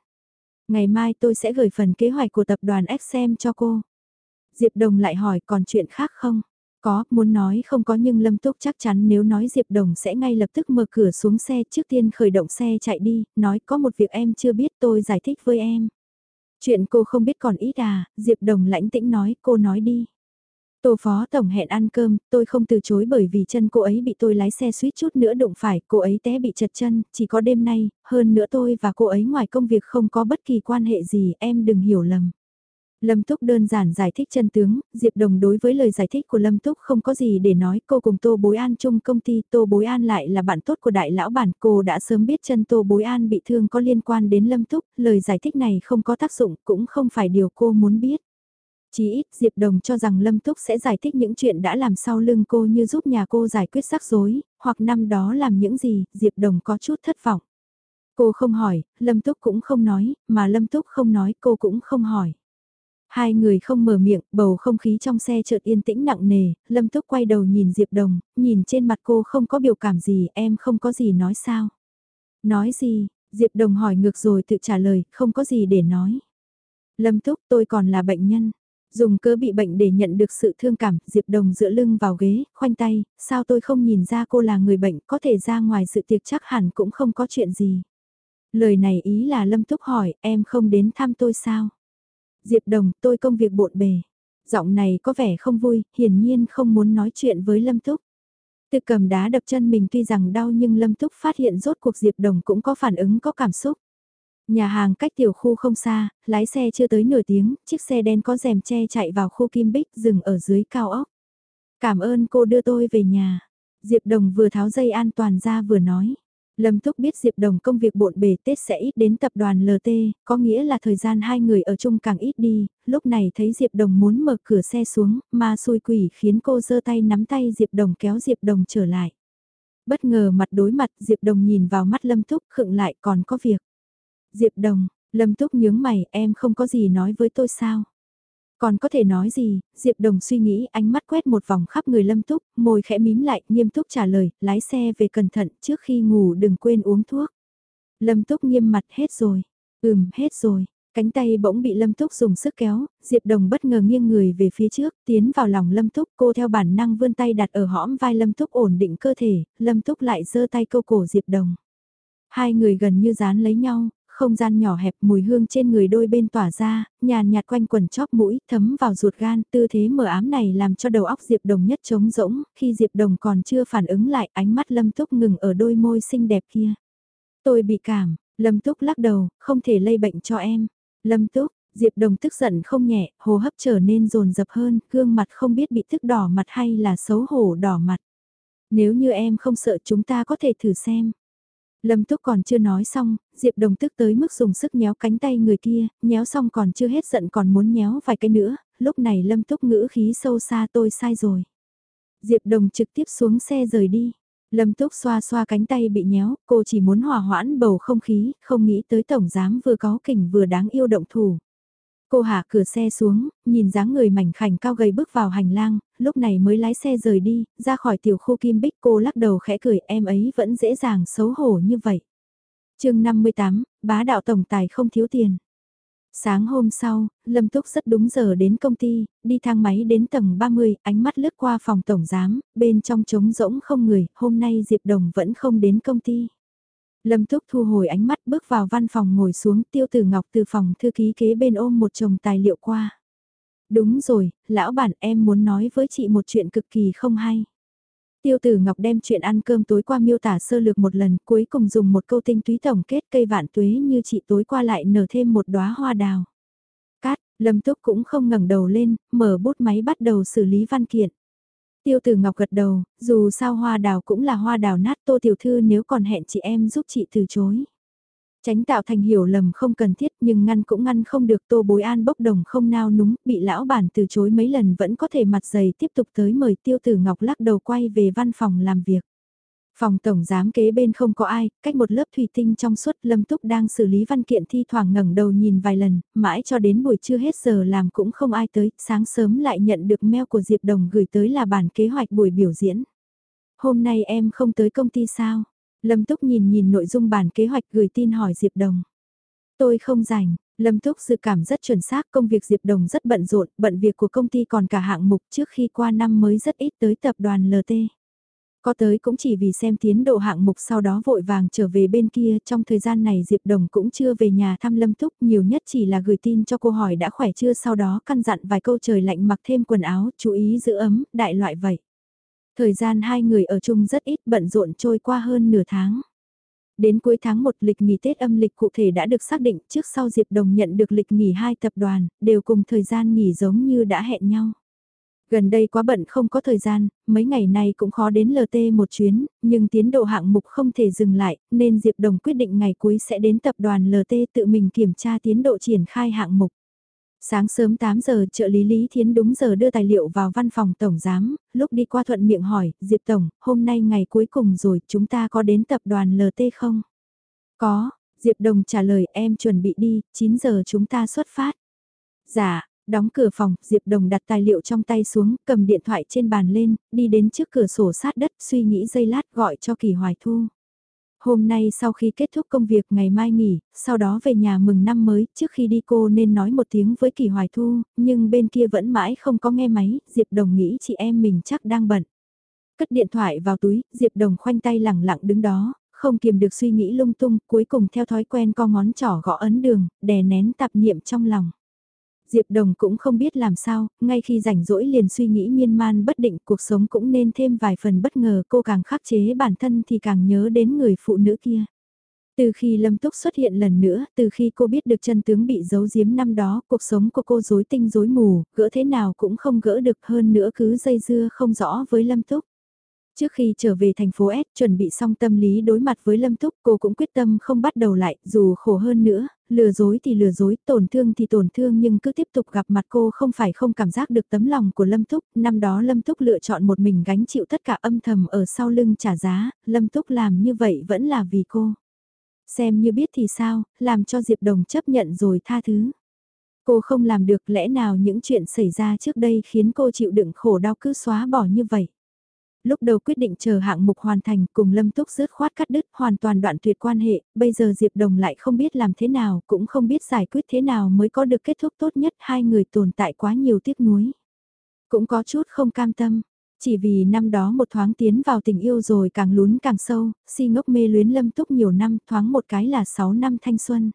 Ngày mai tôi sẽ gửi phần kế hoạch của tập đoàn XM cho cô. Diệp Đồng lại hỏi còn chuyện khác không? Có, muốn nói không có nhưng Lâm Túc chắc chắn nếu nói Diệp Đồng sẽ ngay lập tức mở cửa xuống xe trước tiên khởi động xe chạy đi, nói có một việc em chưa biết tôi giải thích với em. Chuyện cô không biết còn ít à, Diệp Đồng lãnh tĩnh nói, cô nói đi. Tô Phó Tổng hẹn ăn cơm, tôi không từ chối bởi vì chân cô ấy bị tôi lái xe suýt chút nữa đụng phải, cô ấy té bị chật chân, chỉ có đêm nay, hơn nữa tôi và cô ấy ngoài công việc không có bất kỳ quan hệ gì, em đừng hiểu lầm. Lâm Túc đơn giản giải thích chân tướng, Diệp Đồng đối với lời giải thích của Lâm Túc không có gì để nói, cô cùng Tô Bối An chung công ty, Tô Bối An lại là bạn tốt của đại lão bản, cô đã sớm biết chân Tô Bối An bị thương có liên quan đến Lâm Túc, lời giải thích này không có tác dụng, cũng không phải điều cô muốn biết. Chỉ ít Diệp Đồng cho rằng Lâm Túc sẽ giải thích những chuyện đã làm sau lưng cô như giúp nhà cô giải quyết rắc rối, hoặc năm đó làm những gì, Diệp Đồng có chút thất vọng. Cô không hỏi, Lâm Túc cũng không nói, mà Lâm Túc không nói cô cũng không hỏi. Hai người không mở miệng, bầu không khí trong xe chợt yên tĩnh nặng nề, Lâm Túc quay đầu nhìn Diệp Đồng, nhìn trên mặt cô không có biểu cảm gì, em không có gì nói sao. Nói gì, Diệp Đồng hỏi ngược rồi tự trả lời, không có gì để nói. Lâm Túc tôi còn là bệnh nhân. Dùng cớ bị bệnh để nhận được sự thương cảm, Diệp Đồng dựa lưng vào ghế, khoanh tay, sao tôi không nhìn ra cô là người bệnh, có thể ra ngoài sự tiệc chắc hẳn cũng không có chuyện gì. Lời này ý là Lâm Túc hỏi, em không đến thăm tôi sao? Diệp Đồng, tôi công việc bộn bề. Giọng này có vẻ không vui, hiển nhiên không muốn nói chuyện với Lâm Túc. Tự cầm đá đập chân mình tuy rằng đau nhưng Lâm Túc phát hiện rốt cuộc Diệp Đồng cũng có phản ứng có cảm xúc. Nhà hàng cách tiểu khu không xa, lái xe chưa tới nửa tiếng, chiếc xe đen có rèm che chạy vào khu Kim Bích dừng ở dưới cao ốc. Cảm ơn cô đưa tôi về nhà. Diệp Đồng vừa tháo dây an toàn ra vừa nói. Lâm Túc biết Diệp Đồng công việc bộn bề Tết sẽ ít đến tập đoàn LT, có nghĩa là thời gian hai người ở chung càng ít đi, lúc này thấy Diệp Đồng muốn mở cửa xe xuống, mà xui quỷ khiến cô giơ tay nắm tay Diệp Đồng kéo Diệp Đồng trở lại. Bất ngờ mặt đối mặt Diệp Đồng nhìn vào mắt Lâm Túc khựng lại còn có việc. Diệp Đồng, Lâm Túc nhướng mày em không có gì nói với tôi sao? Còn có thể nói gì, Diệp Đồng suy nghĩ ánh mắt quét một vòng khắp người Lâm Túc, môi khẽ mím lại, nghiêm túc trả lời, lái xe về cẩn thận, trước khi ngủ đừng quên uống thuốc. Lâm Túc nghiêm mặt hết rồi, ừm hết rồi, Cánh tay bỗng bị Lâm Túc dùng sức kéo, Diệp Đồng bất ngờ nghiêng người về phía trước, tiến vào lòng Lâm Túc, cô theo bản năng vươn tay đặt ở hõm vai Lâm Túc ổn định cơ thể, Lâm Túc lại giơ tay câu cổ Diệp Đồng. Hai người gần như dán lấy nhau, không gian nhỏ hẹp mùi hương trên người đôi bên tỏa ra, nhàn nhạt quanh quần chóp mũi, thấm vào ruột gan, tư thế mở ám này làm cho đầu óc Diệp Đồng nhất trống rỗng, khi Diệp Đồng còn chưa phản ứng lại, ánh mắt Lâm Túc ngừng ở đôi môi xinh đẹp kia. Tôi bị cảm, Lâm Túc lắc đầu, không thể lây bệnh cho em. Lâm Túc, Diệp Đồng tức giận không nhẹ, hô hấp trở nên rồn rập hơn, gương mặt không biết bị tức đỏ mặt hay là xấu hổ đỏ mặt. Nếu như em không sợ chúng ta có thể thử xem. Lâm Túc còn chưa nói xong, Diệp Đồng tức tới mức dùng sức nhéo cánh tay người kia, nhéo xong còn chưa hết giận còn muốn nhéo vài cái nữa, lúc này Lâm Túc ngữ khí sâu xa tôi sai rồi. Diệp Đồng trực tiếp xuống xe rời đi. Lâm Túc xoa xoa cánh tay bị nhéo, cô chỉ muốn hòa hoãn bầu không khí, không nghĩ tới tổng giám vừa có kỉnh vừa đáng yêu động thủ. Cô hạ cửa xe xuống, nhìn dáng người mảnh khảnh cao gầy bước vào hành lang, lúc này mới lái xe rời đi, ra khỏi tiểu khu Kim Bích cô lắc đầu khẽ cười em ấy vẫn dễ dàng xấu hổ như vậy. chương 58, bá đạo tổng tài không thiếu tiền. Sáng hôm sau, Lâm Túc rất đúng giờ đến công ty, đi thang máy đến tầng 30, ánh mắt lướt qua phòng tổng giám, bên trong trống rỗng không người, hôm nay Diệp Đồng vẫn không đến công ty. Lâm Túc thu hồi ánh mắt bước vào văn phòng ngồi xuống tiêu tử ngọc từ phòng thư ký kế bên ôm một chồng tài liệu qua. Đúng rồi, lão bản em muốn nói với chị một chuyện cực kỳ không hay. Tiêu tử Ngọc đem chuyện ăn cơm tối qua miêu tả sơ lược một lần cuối cùng dùng một câu tinh túy tổng kết cây vạn tuế như chị tối qua lại nở thêm một đóa hoa đào. Cát, Lâm Túc cũng không ngẩng đầu lên, mở bút máy bắt đầu xử lý văn kiện. Tiêu tử Ngọc gật đầu, dù sao hoa đào cũng là hoa đào nát tô tiểu thư nếu còn hẹn chị em giúp chị từ chối. Tránh tạo thành hiểu lầm không cần thiết nhưng ngăn cũng ngăn không được tô bối an bốc đồng không nao núng, bị lão bản từ chối mấy lần vẫn có thể mặt dày tiếp tục tới mời tiêu tử ngọc lắc đầu quay về văn phòng làm việc. Phòng tổng giám kế bên không có ai, cách một lớp thủy tinh trong suốt Lâm Túc đang xử lý văn kiện thi thoảng ngẩng đầu nhìn vài lần, mãi cho đến buổi trưa hết giờ làm cũng không ai tới, sáng sớm lại nhận được mail của Diệp Đồng gửi tới là bản kế hoạch buổi biểu diễn. Hôm nay em không tới công ty sao? Lâm Túc nhìn nhìn nội dung bản kế hoạch gửi tin hỏi Diệp Đồng. Tôi không rảnh, Lâm Túc dự cảm rất chuẩn xác công việc Diệp Đồng rất bận rộn, bận việc của công ty còn cả hạng mục trước khi qua năm mới rất ít tới tập đoàn LT. Có tới cũng chỉ vì xem tiến độ hạng mục sau đó vội vàng trở về bên kia, trong thời gian này Diệp Đồng cũng chưa về nhà thăm Lâm Túc, nhiều nhất chỉ là gửi tin cho cô hỏi đã khỏe chưa sau đó căn dặn vài câu trời lạnh mặc thêm quần áo, chú ý giữ ấm, đại loại vậy. Thời gian hai người ở chung rất ít bận rộn trôi qua hơn nửa tháng. Đến cuối tháng 1 lịch nghỉ Tết âm lịch cụ thể đã được xác định trước sau Diệp Đồng nhận được lịch nghỉ hai tập đoàn, đều cùng thời gian nghỉ giống như đã hẹn nhau. Gần đây quá bận không có thời gian, mấy ngày nay cũng khó đến LT một chuyến, nhưng tiến độ hạng mục không thể dừng lại, nên Diệp Đồng quyết định ngày cuối sẽ đến tập đoàn LT tự mình kiểm tra tiến độ triển khai hạng mục. Sáng sớm 8 giờ trợ lý Lý Thiến đúng giờ đưa tài liệu vào văn phòng Tổng Giám, lúc đi qua thuận miệng hỏi, Diệp Tổng, hôm nay ngày cuối cùng rồi, chúng ta có đến tập đoàn LT không? Có, Diệp Đồng trả lời em chuẩn bị đi, 9 giờ chúng ta xuất phát. Dạ, đóng cửa phòng, Diệp Đồng đặt tài liệu trong tay xuống, cầm điện thoại trên bàn lên, đi đến trước cửa sổ sát đất, suy nghĩ giây lát gọi cho Kỳ Hoài Thu. Hôm nay sau khi kết thúc công việc ngày mai nghỉ, sau đó về nhà mừng năm mới, trước khi đi cô nên nói một tiếng với Kỳ Hoài Thu, nhưng bên kia vẫn mãi không có nghe máy, Diệp Đồng nghĩ chị em mình chắc đang bận. Cất điện thoại vào túi, Diệp Đồng khoanh tay lẳng lặng đứng đó, không kiềm được suy nghĩ lung tung, cuối cùng theo thói quen co ngón trỏ gõ ấn đường, đè nén tạp niệm trong lòng. Diệp Đồng cũng không biết làm sao, ngay khi rảnh rỗi liền suy nghĩ miên man bất định cuộc sống cũng nên thêm vài phần bất ngờ cô càng khắc chế bản thân thì càng nhớ đến người phụ nữ kia. Từ khi Lâm Túc xuất hiện lần nữa, từ khi cô biết được chân tướng bị giấu giếm năm đó, cuộc sống của cô rối tinh rối mù, gỡ thế nào cũng không gỡ được hơn nữa cứ dây dưa không rõ với Lâm Túc. Trước khi trở về thành phố S chuẩn bị xong tâm lý đối mặt với Lâm Túc cô cũng quyết tâm không bắt đầu lại dù khổ hơn nữa, lừa dối thì lừa dối, tổn thương thì tổn thương nhưng cứ tiếp tục gặp mặt cô không phải không cảm giác được tấm lòng của Lâm Túc. Năm đó Lâm Túc lựa chọn một mình gánh chịu tất cả âm thầm ở sau lưng trả giá, Lâm Túc làm như vậy vẫn là vì cô. Xem như biết thì sao, làm cho Diệp Đồng chấp nhận rồi tha thứ. Cô không làm được lẽ nào những chuyện xảy ra trước đây khiến cô chịu đựng khổ đau cứ xóa bỏ như vậy. Lúc đầu quyết định chờ hạng mục hoàn thành cùng Lâm Túc rớt khoát cắt đứt hoàn toàn đoạn tuyệt quan hệ, bây giờ Diệp Đồng lại không biết làm thế nào, cũng không biết giải quyết thế nào mới có được kết thúc tốt nhất hai người tồn tại quá nhiều tiếc nuối. Cũng có chút không cam tâm, chỉ vì năm đó một thoáng tiến vào tình yêu rồi càng lún càng sâu, si ngốc mê luyến Lâm Túc nhiều năm thoáng một cái là 6 năm thanh xuân.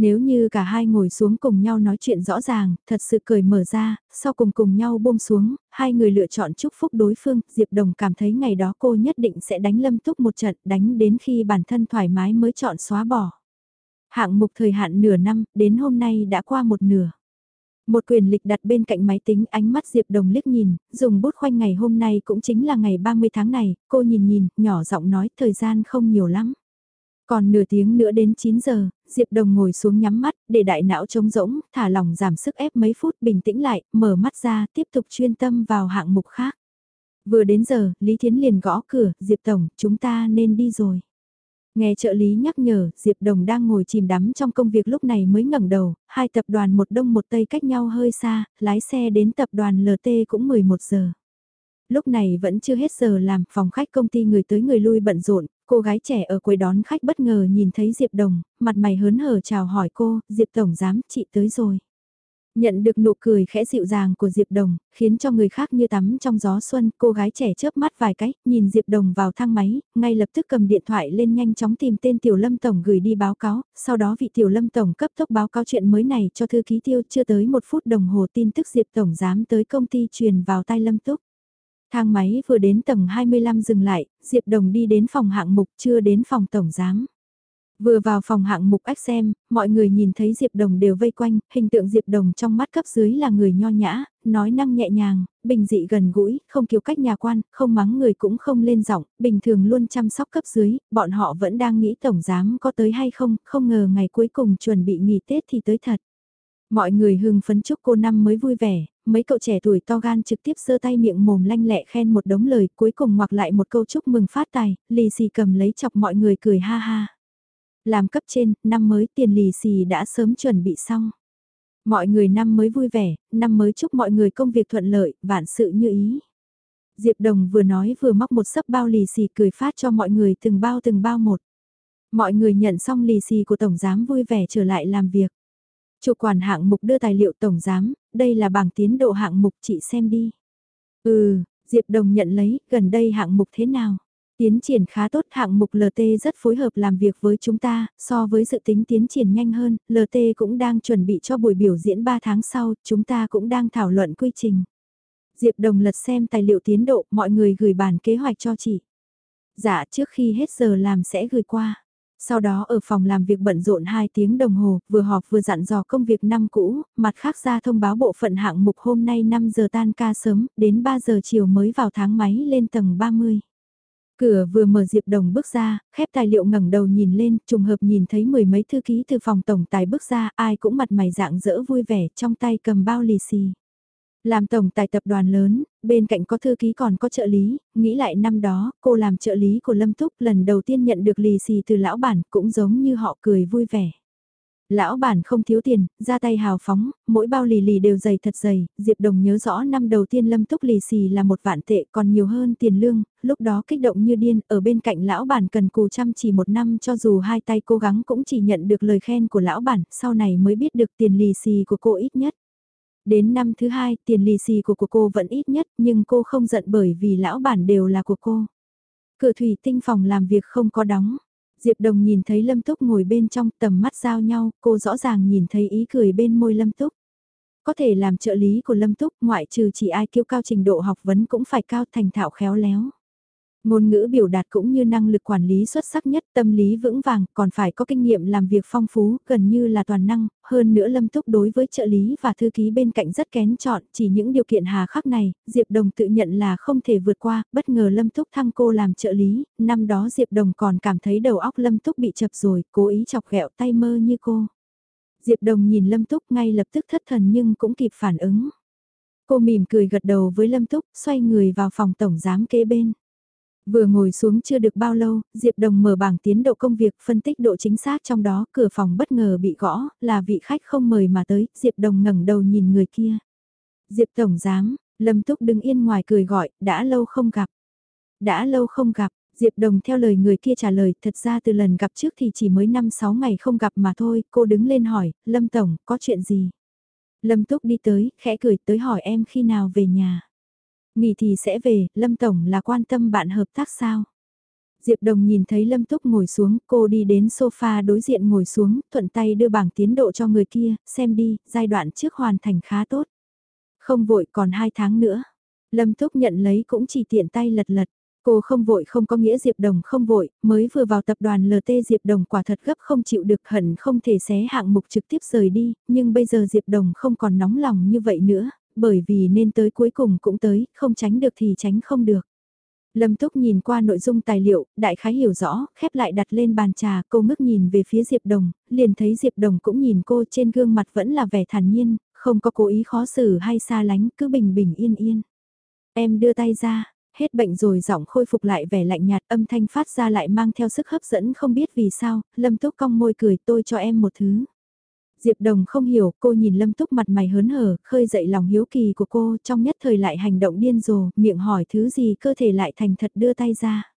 Nếu như cả hai ngồi xuống cùng nhau nói chuyện rõ ràng, thật sự cười mở ra, sau cùng cùng nhau buông xuống, hai người lựa chọn chúc phúc đối phương, Diệp Đồng cảm thấy ngày đó cô nhất định sẽ đánh lâm túc một trận, đánh đến khi bản thân thoải mái mới chọn xóa bỏ. Hạng mục thời hạn nửa năm, đến hôm nay đã qua một nửa. Một quyền lịch đặt bên cạnh máy tính ánh mắt Diệp Đồng liếc nhìn, dùng bút khoanh ngày hôm nay cũng chính là ngày 30 tháng này, cô nhìn nhìn, nhỏ giọng nói thời gian không nhiều lắm. Còn nửa tiếng nữa đến 9 giờ, Diệp Đồng ngồi xuống nhắm mắt, để đại não trống rỗng, thả lỏng giảm sức ép mấy phút bình tĩnh lại, mở mắt ra, tiếp tục chuyên tâm vào hạng mục khác. Vừa đến giờ, Lý Thiến liền gõ cửa, Diệp Tổng, chúng ta nên đi rồi. Nghe trợ lý nhắc nhở, Diệp Đồng đang ngồi chìm đắm trong công việc lúc này mới ngẩng đầu, hai tập đoàn một đông một tây cách nhau hơi xa, lái xe đến tập đoàn LT cũng 11 giờ lúc này vẫn chưa hết giờ làm, phòng khách công ty người tới người lui bận rộn, cô gái trẻ ở quầy đón khách bất ngờ nhìn thấy Diệp Đồng, mặt mày hớn hở chào hỏi cô, Diệp Tổng giám, chị tới rồi. Nhận được nụ cười khẽ dịu dàng của Diệp Đồng, khiến cho người khác như tắm trong gió xuân, cô gái trẻ chớp mắt vài cái, nhìn Diệp Đồng vào thang máy, ngay lập tức cầm điện thoại lên nhanh chóng tìm tên Tiểu Lâm Tổng gửi đi báo cáo, sau đó vị Tiểu Lâm Tổng cấp tốc báo cáo chuyện mới này cho thư ký tiêu chưa tới một phút đồng hồ tin tức Diệp Tổng dám tới công ty truyền vào tai Lâm Túc. Thang máy vừa đến tầng 25 dừng lại, Diệp Đồng đi đến phòng hạng mục chưa đến phòng tổng giám. Vừa vào phòng hạng mục ách xem, mọi người nhìn thấy Diệp Đồng đều vây quanh, hình tượng Diệp Đồng trong mắt cấp dưới là người nho nhã, nói năng nhẹ nhàng, bình dị gần gũi, không kiêu cách nhà quan, không mắng người cũng không lên giọng, bình thường luôn chăm sóc cấp dưới, bọn họ vẫn đang nghĩ tổng giám có tới hay không, không ngờ ngày cuối cùng chuẩn bị nghỉ Tết thì tới thật. Mọi người hưng phấn chúc cô năm mới vui vẻ, mấy cậu trẻ tuổi to gan trực tiếp giơ tay miệng mồm lanh lẹ khen một đống lời cuối cùng ngoặc lại một câu chúc mừng phát tài, lì xì cầm lấy chọc mọi người cười ha ha. Làm cấp trên, năm mới tiền lì xì đã sớm chuẩn bị xong. Mọi người năm mới vui vẻ, năm mới chúc mọi người công việc thuận lợi, vạn sự như ý. Diệp Đồng vừa nói vừa móc một sấp bao lì xì cười phát cho mọi người từng bao từng bao một. Mọi người nhận xong lì xì của Tổng Giám vui vẻ trở lại làm việc. Chủ quản hạng mục đưa tài liệu tổng giám, đây là bảng tiến độ hạng mục chị xem đi. Ừ, Diệp Đồng nhận lấy, gần đây hạng mục thế nào? Tiến triển khá tốt, hạng mục LT rất phối hợp làm việc với chúng ta, so với dự tính tiến triển nhanh hơn, LT cũng đang chuẩn bị cho buổi biểu diễn 3 tháng sau, chúng ta cũng đang thảo luận quy trình. Diệp Đồng lật xem tài liệu tiến độ, mọi người gửi bản kế hoạch cho chị. Dạ, trước khi hết giờ làm sẽ gửi qua. Sau đó ở phòng làm việc bận rộn 2 tiếng đồng hồ, vừa họp vừa dặn dò công việc năm cũ, mặt khác ra thông báo bộ phận hạng mục hôm nay 5 giờ tan ca sớm, đến 3 giờ chiều mới vào tháng máy lên tầng 30. Cửa vừa mở Diệp Đồng bước ra, khép tài liệu ngẩng đầu nhìn lên, trùng hợp nhìn thấy mười mấy thư ký từ phòng tổng tài bước ra, ai cũng mặt mày dạng dỡ vui vẻ, trong tay cầm bao lì xì. Làm tổng tài tập đoàn lớn, bên cạnh có thư ký còn có trợ lý, nghĩ lại năm đó, cô làm trợ lý của Lâm Túc lần đầu tiên nhận được lì xì từ lão bản cũng giống như họ cười vui vẻ. Lão bản không thiếu tiền, ra tay hào phóng, mỗi bao lì lì đều dày thật dày, Diệp Đồng nhớ rõ năm đầu tiên Lâm Túc lì xì là một vạn tệ còn nhiều hơn tiền lương, lúc đó kích động như điên, ở bên cạnh lão bản cần cù chăm chỉ một năm cho dù hai tay cố gắng cũng chỉ nhận được lời khen của lão bản, sau này mới biết được tiền lì xì của cô ít nhất. Đến năm thứ hai, tiền lì xì của, của cô vẫn ít nhất, nhưng cô không giận bởi vì lão bản đều là của cô. Cửa thủy tinh phòng làm việc không có đóng. Diệp Đồng nhìn thấy Lâm Túc ngồi bên trong tầm mắt giao nhau, cô rõ ràng nhìn thấy ý cười bên môi Lâm Túc. Có thể làm trợ lý của Lâm Túc, ngoại trừ chỉ ai kiêu cao trình độ học vấn cũng phải cao thành thạo khéo léo. Ngôn ngữ biểu đạt cũng như năng lực quản lý xuất sắc nhất, tâm lý vững vàng, còn phải có kinh nghiệm làm việc phong phú, gần như là toàn năng, hơn nữa Lâm Túc đối với trợ lý và thư ký bên cạnh rất kén chọn, chỉ những điều kiện hà khắc này, Diệp Đồng tự nhận là không thể vượt qua, bất ngờ Lâm Túc thăng cô làm trợ lý, năm đó Diệp Đồng còn cảm thấy đầu óc Lâm Túc bị chập rồi, cố ý chọc ghẹo tay mơ như cô. Diệp Đồng nhìn Lâm Túc ngay lập tức thất thần nhưng cũng kịp phản ứng. Cô mỉm cười gật đầu với Lâm Túc, xoay người vào phòng tổng giám kế bên. Vừa ngồi xuống chưa được bao lâu, Diệp Đồng mở bảng tiến độ công việc phân tích độ chính xác trong đó, cửa phòng bất ngờ bị gõ, là vị khách không mời mà tới, Diệp Đồng ngẩng đầu nhìn người kia. Diệp Tổng Giám, Lâm Túc đứng yên ngoài cười gọi, đã lâu không gặp. Đã lâu không gặp, Diệp Đồng theo lời người kia trả lời, thật ra từ lần gặp trước thì chỉ mới 5-6 ngày không gặp mà thôi, cô đứng lên hỏi, Lâm Tổng, có chuyện gì? Lâm Túc đi tới, khẽ cười tới hỏi em khi nào về nhà. Nghỉ thì sẽ về, Lâm Tổng là quan tâm bạn hợp tác sao? Diệp Đồng nhìn thấy Lâm Túc ngồi xuống, cô đi đến sofa đối diện ngồi xuống, thuận tay đưa bảng tiến độ cho người kia, xem đi, giai đoạn trước hoàn thành khá tốt. Không vội còn 2 tháng nữa. Lâm Túc nhận lấy cũng chỉ tiện tay lật lật. Cô không vội không có nghĩa Diệp Đồng không vội, mới vừa vào tập đoàn LT Diệp Đồng quả thật gấp không chịu được hận không thể xé hạng mục trực tiếp rời đi, nhưng bây giờ Diệp Đồng không còn nóng lòng như vậy nữa, bởi vì nên tới cuối cùng cũng tới, không tránh được thì tránh không được. Lâm Túc nhìn qua nội dung tài liệu, đại khái hiểu rõ, khép lại đặt lên bàn trà, cô ngước nhìn về phía Diệp Đồng, liền thấy Diệp Đồng cũng nhìn cô trên gương mặt vẫn là vẻ thản nhiên, không có cố ý khó xử hay xa lánh, cứ bình bình yên yên. Em đưa tay ra, hết bệnh rồi giọng khôi phục lại vẻ lạnh nhạt âm thanh phát ra lại mang theo sức hấp dẫn không biết vì sao, Lâm Túc cong môi cười tôi cho em một thứ. Diệp Đồng không hiểu, cô nhìn Lâm Túc mặt mày hớn hở, khơi dậy lòng hiếu kỳ của cô, trong nhất thời lại hành động điên rồ, miệng hỏi thứ gì cơ thể lại thành thật đưa tay ra.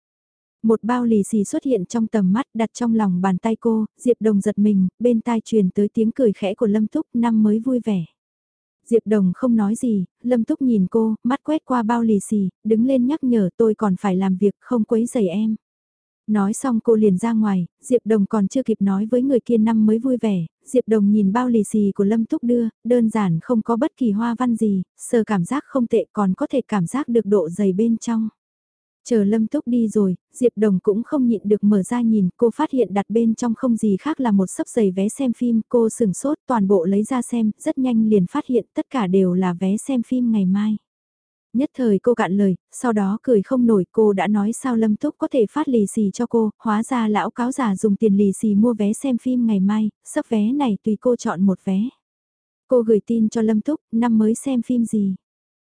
Một bao lì xì xuất hiện trong tầm mắt đặt trong lòng bàn tay cô, Diệp Đồng giật mình, bên tai truyền tới tiếng cười khẽ của Lâm Túc năm mới vui vẻ. Diệp Đồng không nói gì, Lâm Túc nhìn cô, mắt quét qua bao lì xì, đứng lên nhắc nhở tôi còn phải làm việc không quấy giày em. Nói xong cô liền ra ngoài, Diệp Đồng còn chưa kịp nói với người kia năm mới vui vẻ, Diệp Đồng nhìn bao lì xì của Lâm Túc đưa, đơn giản không có bất kỳ hoa văn gì, sờ cảm giác không tệ còn có thể cảm giác được độ dày bên trong. Chờ Lâm Túc đi rồi, Diệp Đồng cũng không nhịn được mở ra nhìn, cô phát hiện đặt bên trong không gì khác là một sấp giày vé xem phim, cô sừng sốt toàn bộ lấy ra xem, rất nhanh liền phát hiện tất cả đều là vé xem phim ngày mai. Nhất thời cô cạn lời, sau đó cười không nổi cô đã nói sao Lâm Túc có thể phát lì xì cho cô, hóa ra lão cáo già dùng tiền lì xì mua vé xem phim ngày mai, sắp vé này tùy cô chọn một vé. Cô gửi tin cho Lâm Túc, năm mới xem phim gì?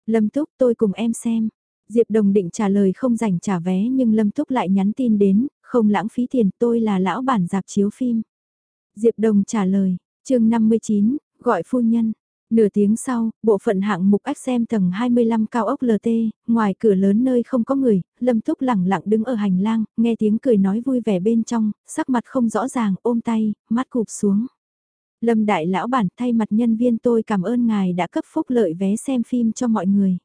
Lâm Túc tôi cùng em xem. Diệp Đồng định trả lời không rảnh trả vé nhưng Lâm Túc lại nhắn tin đến, không lãng phí tiền tôi là lão bản dạp chiếu phim. Diệp Đồng trả lời, chương 59, gọi phu nhân. Nửa tiếng sau, bộ phận hạng mục ách xem tầng 25 cao ốc LT, ngoài cửa lớn nơi không có người, Lâm Túc lẳng lặng đứng ở hành lang, nghe tiếng cười nói vui vẻ bên trong, sắc mặt không rõ ràng, ôm tay, mắt cụp xuống. Lâm đại lão bản thay mặt nhân viên tôi cảm ơn ngài đã cấp phúc lợi vé xem phim cho mọi người.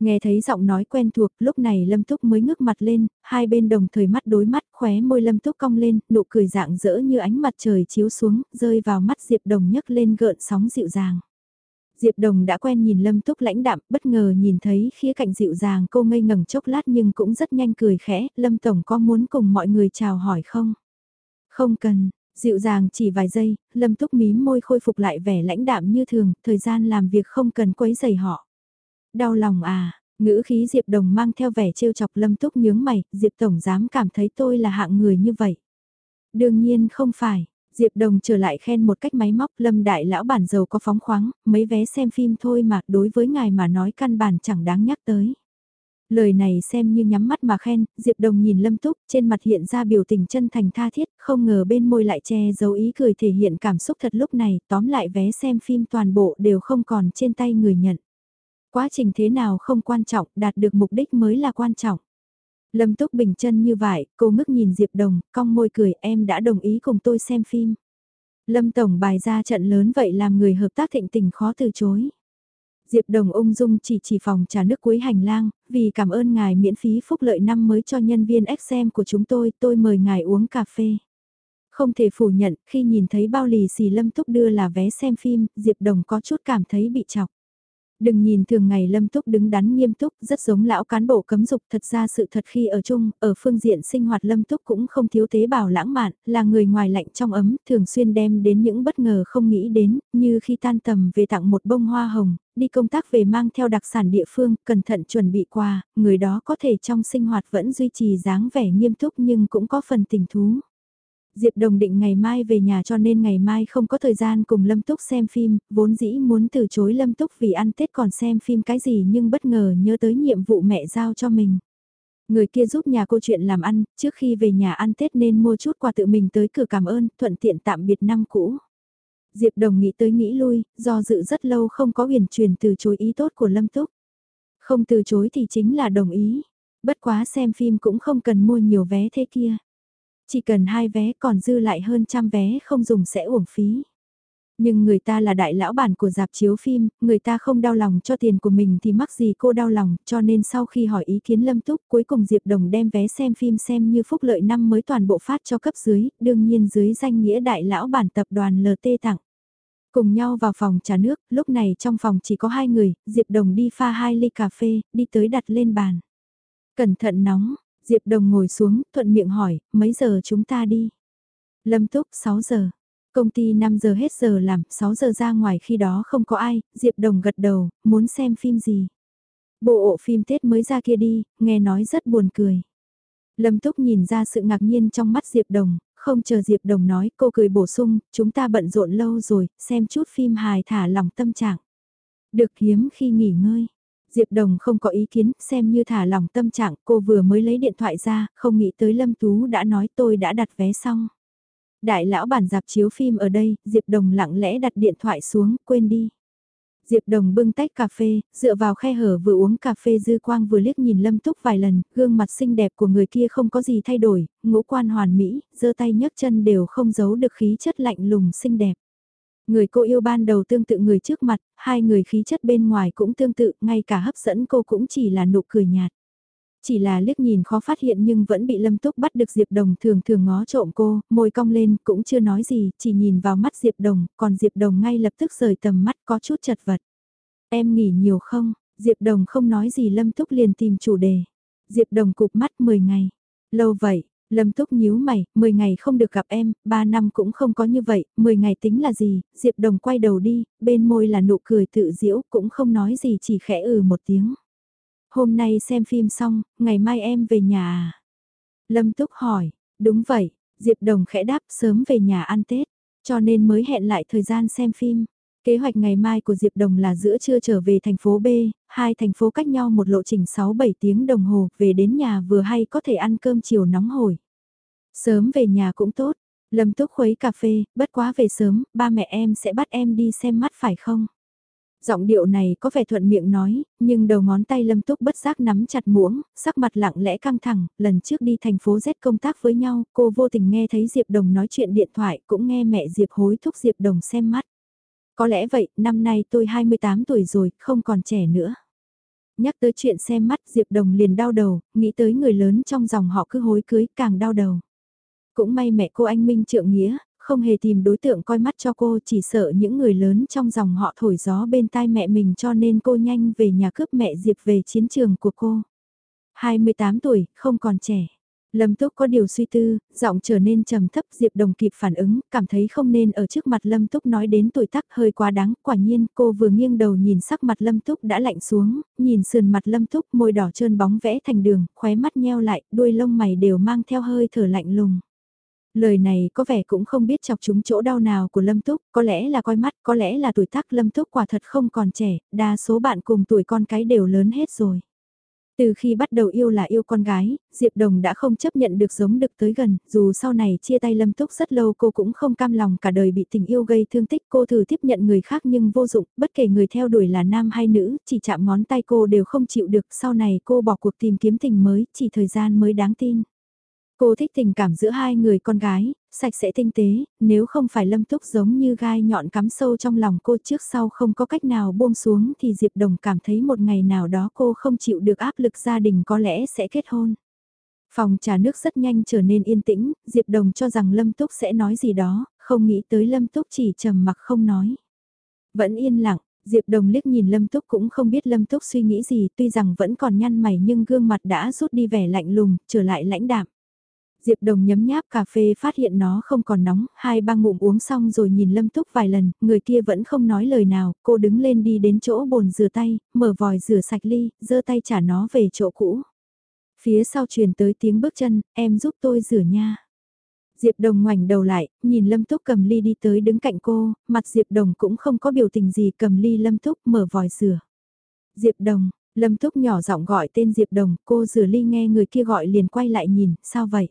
Nghe thấy giọng nói quen thuộc, lúc này Lâm Túc mới ngước mặt lên, hai bên đồng thời mắt đối mắt, khóe môi Lâm Túc cong lên, nụ cười dạng dỡ như ánh mặt trời chiếu xuống, rơi vào mắt Diệp Đồng nhấc lên gợn sóng dịu dàng. Diệp Đồng đã quen nhìn Lâm Túc lãnh đạm, bất ngờ nhìn thấy khía cạnh dịu dàng cô ngây ngẩn chốc lát nhưng cũng rất nhanh cười khẽ, Lâm Tổng có muốn cùng mọi người chào hỏi không? Không cần, dịu dàng chỉ vài giây, Lâm Túc mím môi khôi phục lại vẻ lãnh đạm như thường, thời gian làm việc không cần quấy dày họ. Đau lòng à, ngữ khí Diệp Đồng mang theo vẻ trêu chọc Lâm Túc nhướng mày, Diệp Tổng dám cảm thấy tôi là hạng người như vậy. Đương nhiên không phải, Diệp Đồng trở lại khen một cách máy móc Lâm Đại Lão bản giàu có phóng khoáng, mấy vé xem phim thôi mà đối với ngài mà nói căn bản chẳng đáng nhắc tới. Lời này xem như nhắm mắt mà khen, Diệp Đồng nhìn Lâm Túc, trên mặt hiện ra biểu tình chân thành tha thiết, không ngờ bên môi lại che giấu ý cười thể hiện cảm xúc thật lúc này, tóm lại vé xem phim toàn bộ đều không còn trên tay người nhận. Quá trình thế nào không quan trọng, đạt được mục đích mới là quan trọng. Lâm Túc bình chân như vậy, cô ngước nhìn Diệp Đồng, cong môi cười em đã đồng ý cùng tôi xem phim. Lâm Tổng bài ra trận lớn vậy làm người hợp tác thịnh tình khó từ chối. Diệp Đồng ung dung chỉ chỉ phòng trà nước cuối hành lang, vì cảm ơn ngài miễn phí phúc lợi năm mới cho nhân viên XM của chúng tôi, tôi mời ngài uống cà phê. Không thể phủ nhận, khi nhìn thấy bao lì xì Lâm Túc đưa là vé xem phim, Diệp Đồng có chút cảm thấy bị chọc. Đừng nhìn thường ngày Lâm Túc đứng đắn nghiêm túc, rất giống lão cán bộ cấm dục thật ra sự thật khi ở chung, ở phương diện sinh hoạt Lâm Túc cũng không thiếu tế bào lãng mạn, là người ngoài lạnh trong ấm, thường xuyên đem đến những bất ngờ không nghĩ đến, như khi tan tầm về tặng một bông hoa hồng, đi công tác về mang theo đặc sản địa phương, cẩn thận chuẩn bị quà, người đó có thể trong sinh hoạt vẫn duy trì dáng vẻ nghiêm túc nhưng cũng có phần tình thú. Diệp Đồng định ngày mai về nhà cho nên ngày mai không có thời gian cùng Lâm Túc xem phim, vốn dĩ muốn từ chối Lâm Túc vì ăn Tết còn xem phim cái gì nhưng bất ngờ nhớ tới nhiệm vụ mẹ giao cho mình. Người kia giúp nhà cô chuyện làm ăn, trước khi về nhà ăn Tết nên mua chút quà tự mình tới cửa cảm ơn, thuận tiện tạm biệt năm cũ. Diệp Đồng nghĩ tới nghĩ lui, do dự rất lâu không có huyền truyền từ chối ý tốt của Lâm Túc. Không từ chối thì chính là đồng ý. Bất quá xem phim cũng không cần mua nhiều vé thế kia. Chỉ cần hai vé còn dư lại hơn trăm vé không dùng sẽ uổng phí. Nhưng người ta là đại lão bản của dạp chiếu phim, người ta không đau lòng cho tiền của mình thì mắc gì cô đau lòng, cho nên sau khi hỏi ý kiến Lâm Túc cuối cùng Diệp Đồng đem vé xem phim xem như phúc lợi năm mới toàn bộ phát cho cấp dưới, đương nhiên dưới danh nghĩa đại lão bản tập đoàn LT tặng. Cùng nhau vào phòng trà nước, lúc này trong phòng chỉ có hai người, Diệp Đồng đi pha hai ly cà phê, đi tới đặt lên bàn. Cẩn thận nóng, Diệp Đồng ngồi xuống, thuận miệng hỏi, mấy giờ chúng ta đi? Lâm Túc, 6 giờ. Công ty 5 giờ hết giờ làm, 6 giờ ra ngoài khi đó không có ai, Diệp Đồng gật đầu, muốn xem phim gì. Bộ ộ phim Tết mới ra kia đi, nghe nói rất buồn cười. Lâm Túc nhìn ra sự ngạc nhiên trong mắt Diệp Đồng, không chờ Diệp Đồng nói, cô cười bổ sung, chúng ta bận rộn lâu rồi, xem chút phim hài thả lòng tâm trạng. Được hiếm khi nghỉ ngơi. Diệp Đồng không có ý kiến, xem như thả lòng tâm trạng, cô vừa mới lấy điện thoại ra, không nghĩ tới Lâm Tú đã nói tôi đã đặt vé xong. Đại lão bản dạp chiếu phim ở đây, Diệp Đồng lặng lẽ đặt điện thoại xuống, quên đi. Diệp Đồng bưng tách cà phê, dựa vào khe hở vừa uống cà phê dư quang vừa liếc nhìn Lâm Túc vài lần, gương mặt xinh đẹp của người kia không có gì thay đổi, ngũ quan hoàn mỹ, giơ tay nhấc chân đều không giấu được khí chất lạnh lùng xinh đẹp. Người cô yêu ban đầu tương tự người trước mặt, hai người khí chất bên ngoài cũng tương tự, ngay cả hấp dẫn cô cũng chỉ là nụ cười nhạt. Chỉ là liếc nhìn khó phát hiện nhưng vẫn bị Lâm Túc bắt được Diệp Đồng thường thường ngó trộm cô, môi cong lên cũng chưa nói gì, chỉ nhìn vào mắt Diệp Đồng, còn Diệp Đồng ngay lập tức rời tầm mắt có chút chật vật. Em nghỉ nhiều không? Diệp Đồng không nói gì Lâm Túc liền tìm chủ đề. Diệp Đồng cụp mắt 10 ngày. Lâu vậy, Lâm Túc nhíu mày, 10 ngày không được gặp em, 3 năm cũng không có như vậy, 10 ngày tính là gì, Diệp Đồng quay đầu đi, bên môi là nụ cười tự diễu, cũng không nói gì chỉ khẽ ừ một tiếng. Hôm nay xem phim xong, ngày mai em về nhà à? Lâm Túc hỏi, đúng vậy, Diệp Đồng khẽ đáp sớm về nhà ăn Tết, cho nên mới hẹn lại thời gian xem phim. Kế hoạch ngày mai của Diệp Đồng là giữa trưa trở về thành phố B, hai thành phố cách nhau một lộ trình 6-7 tiếng đồng hồ, về đến nhà vừa hay có thể ăn cơm chiều nóng hổi. Sớm về nhà cũng tốt, Lâm Túc khuấy cà phê, bất quá về sớm, ba mẹ em sẽ bắt em đi xem mắt phải không? Giọng điệu này có vẻ thuận miệng nói, nhưng đầu ngón tay lâm túc bất giác nắm chặt muỗng, sắc mặt lặng lẽ căng thẳng, lần trước đi thành phố Z công tác với nhau, cô vô tình nghe thấy Diệp Đồng nói chuyện điện thoại, cũng nghe mẹ Diệp hối thúc Diệp Đồng xem mắt. Có lẽ vậy, năm nay tôi 28 tuổi rồi, không còn trẻ nữa. Nhắc tới chuyện xem mắt Diệp Đồng liền đau đầu, nghĩ tới người lớn trong dòng họ cứ hối cưới càng đau đầu. Cũng may mẹ cô anh Minh trượng nghĩa, không hề tìm đối tượng coi mắt cho cô chỉ sợ những người lớn trong dòng họ thổi gió bên tai mẹ mình cho nên cô nhanh về nhà cướp mẹ Diệp về chiến trường của cô. 28 tuổi, không còn trẻ. Lâm Túc có điều suy tư, giọng trở nên trầm thấp Diệp Đồng kịp phản ứng, cảm thấy không nên ở trước mặt Lâm Túc nói đến tuổi tác hơi quá đáng, quả nhiên cô vừa nghiêng đầu nhìn sắc mặt Lâm Túc đã lạnh xuống, nhìn sườn mặt Lâm Túc môi đỏ trơn bóng vẽ thành đường, khóe mắt nheo lại, đuôi lông mày đều mang theo hơi thở lạnh lùng. Lời này có vẻ cũng không biết chọc chúng chỗ đau nào của Lâm Túc, có lẽ là coi mắt, có lẽ là tuổi tác Lâm Túc quả thật không còn trẻ, đa số bạn cùng tuổi con cái đều lớn hết rồi. Từ khi bắt đầu yêu là yêu con gái, Diệp Đồng đã không chấp nhận được giống được tới gần, dù sau này chia tay Lâm Túc rất lâu cô cũng không cam lòng cả đời bị tình yêu gây thương tích cô thử tiếp nhận người khác nhưng vô dụng, bất kể người theo đuổi là nam hay nữ, chỉ chạm ngón tay cô đều không chịu được, sau này cô bỏ cuộc tìm kiếm tình mới, chỉ thời gian mới đáng tin. Cô thích tình cảm giữa hai người con gái, sạch sẽ tinh tế, nếu không phải lâm túc giống như gai nhọn cắm sâu trong lòng cô trước sau không có cách nào buông xuống thì Diệp Đồng cảm thấy một ngày nào đó cô không chịu được áp lực gia đình có lẽ sẽ kết hôn. Phòng trà nước rất nhanh trở nên yên tĩnh, Diệp Đồng cho rằng Lâm Túc sẽ nói gì đó, không nghĩ tới Lâm Túc chỉ trầm mặc không nói. Vẫn yên lặng, Diệp Đồng liếc nhìn Lâm Túc cũng không biết Lâm Túc suy nghĩ gì tuy rằng vẫn còn nhăn mày nhưng gương mặt đã rút đi vẻ lạnh lùng, trở lại lãnh đạm. Diệp Đồng nhấm nháp cà phê phát hiện nó không còn nóng, hai ba ngụm uống xong rồi nhìn Lâm Túc vài lần, người kia vẫn không nói lời nào, cô đứng lên đi đến chỗ bồn rửa tay, mở vòi rửa sạch ly, giơ tay trả nó về chỗ cũ. Phía sau truyền tới tiếng bước chân, em giúp tôi rửa nha. Diệp Đồng ngoảnh đầu lại, nhìn Lâm Túc cầm ly đi tới đứng cạnh cô, mặt Diệp Đồng cũng không có biểu tình gì cầm ly Lâm Túc mở vòi rửa. Diệp Đồng, Lâm Túc nhỏ giọng gọi tên Diệp Đồng, cô rửa ly nghe người kia gọi liền quay lại nhìn, sao vậy?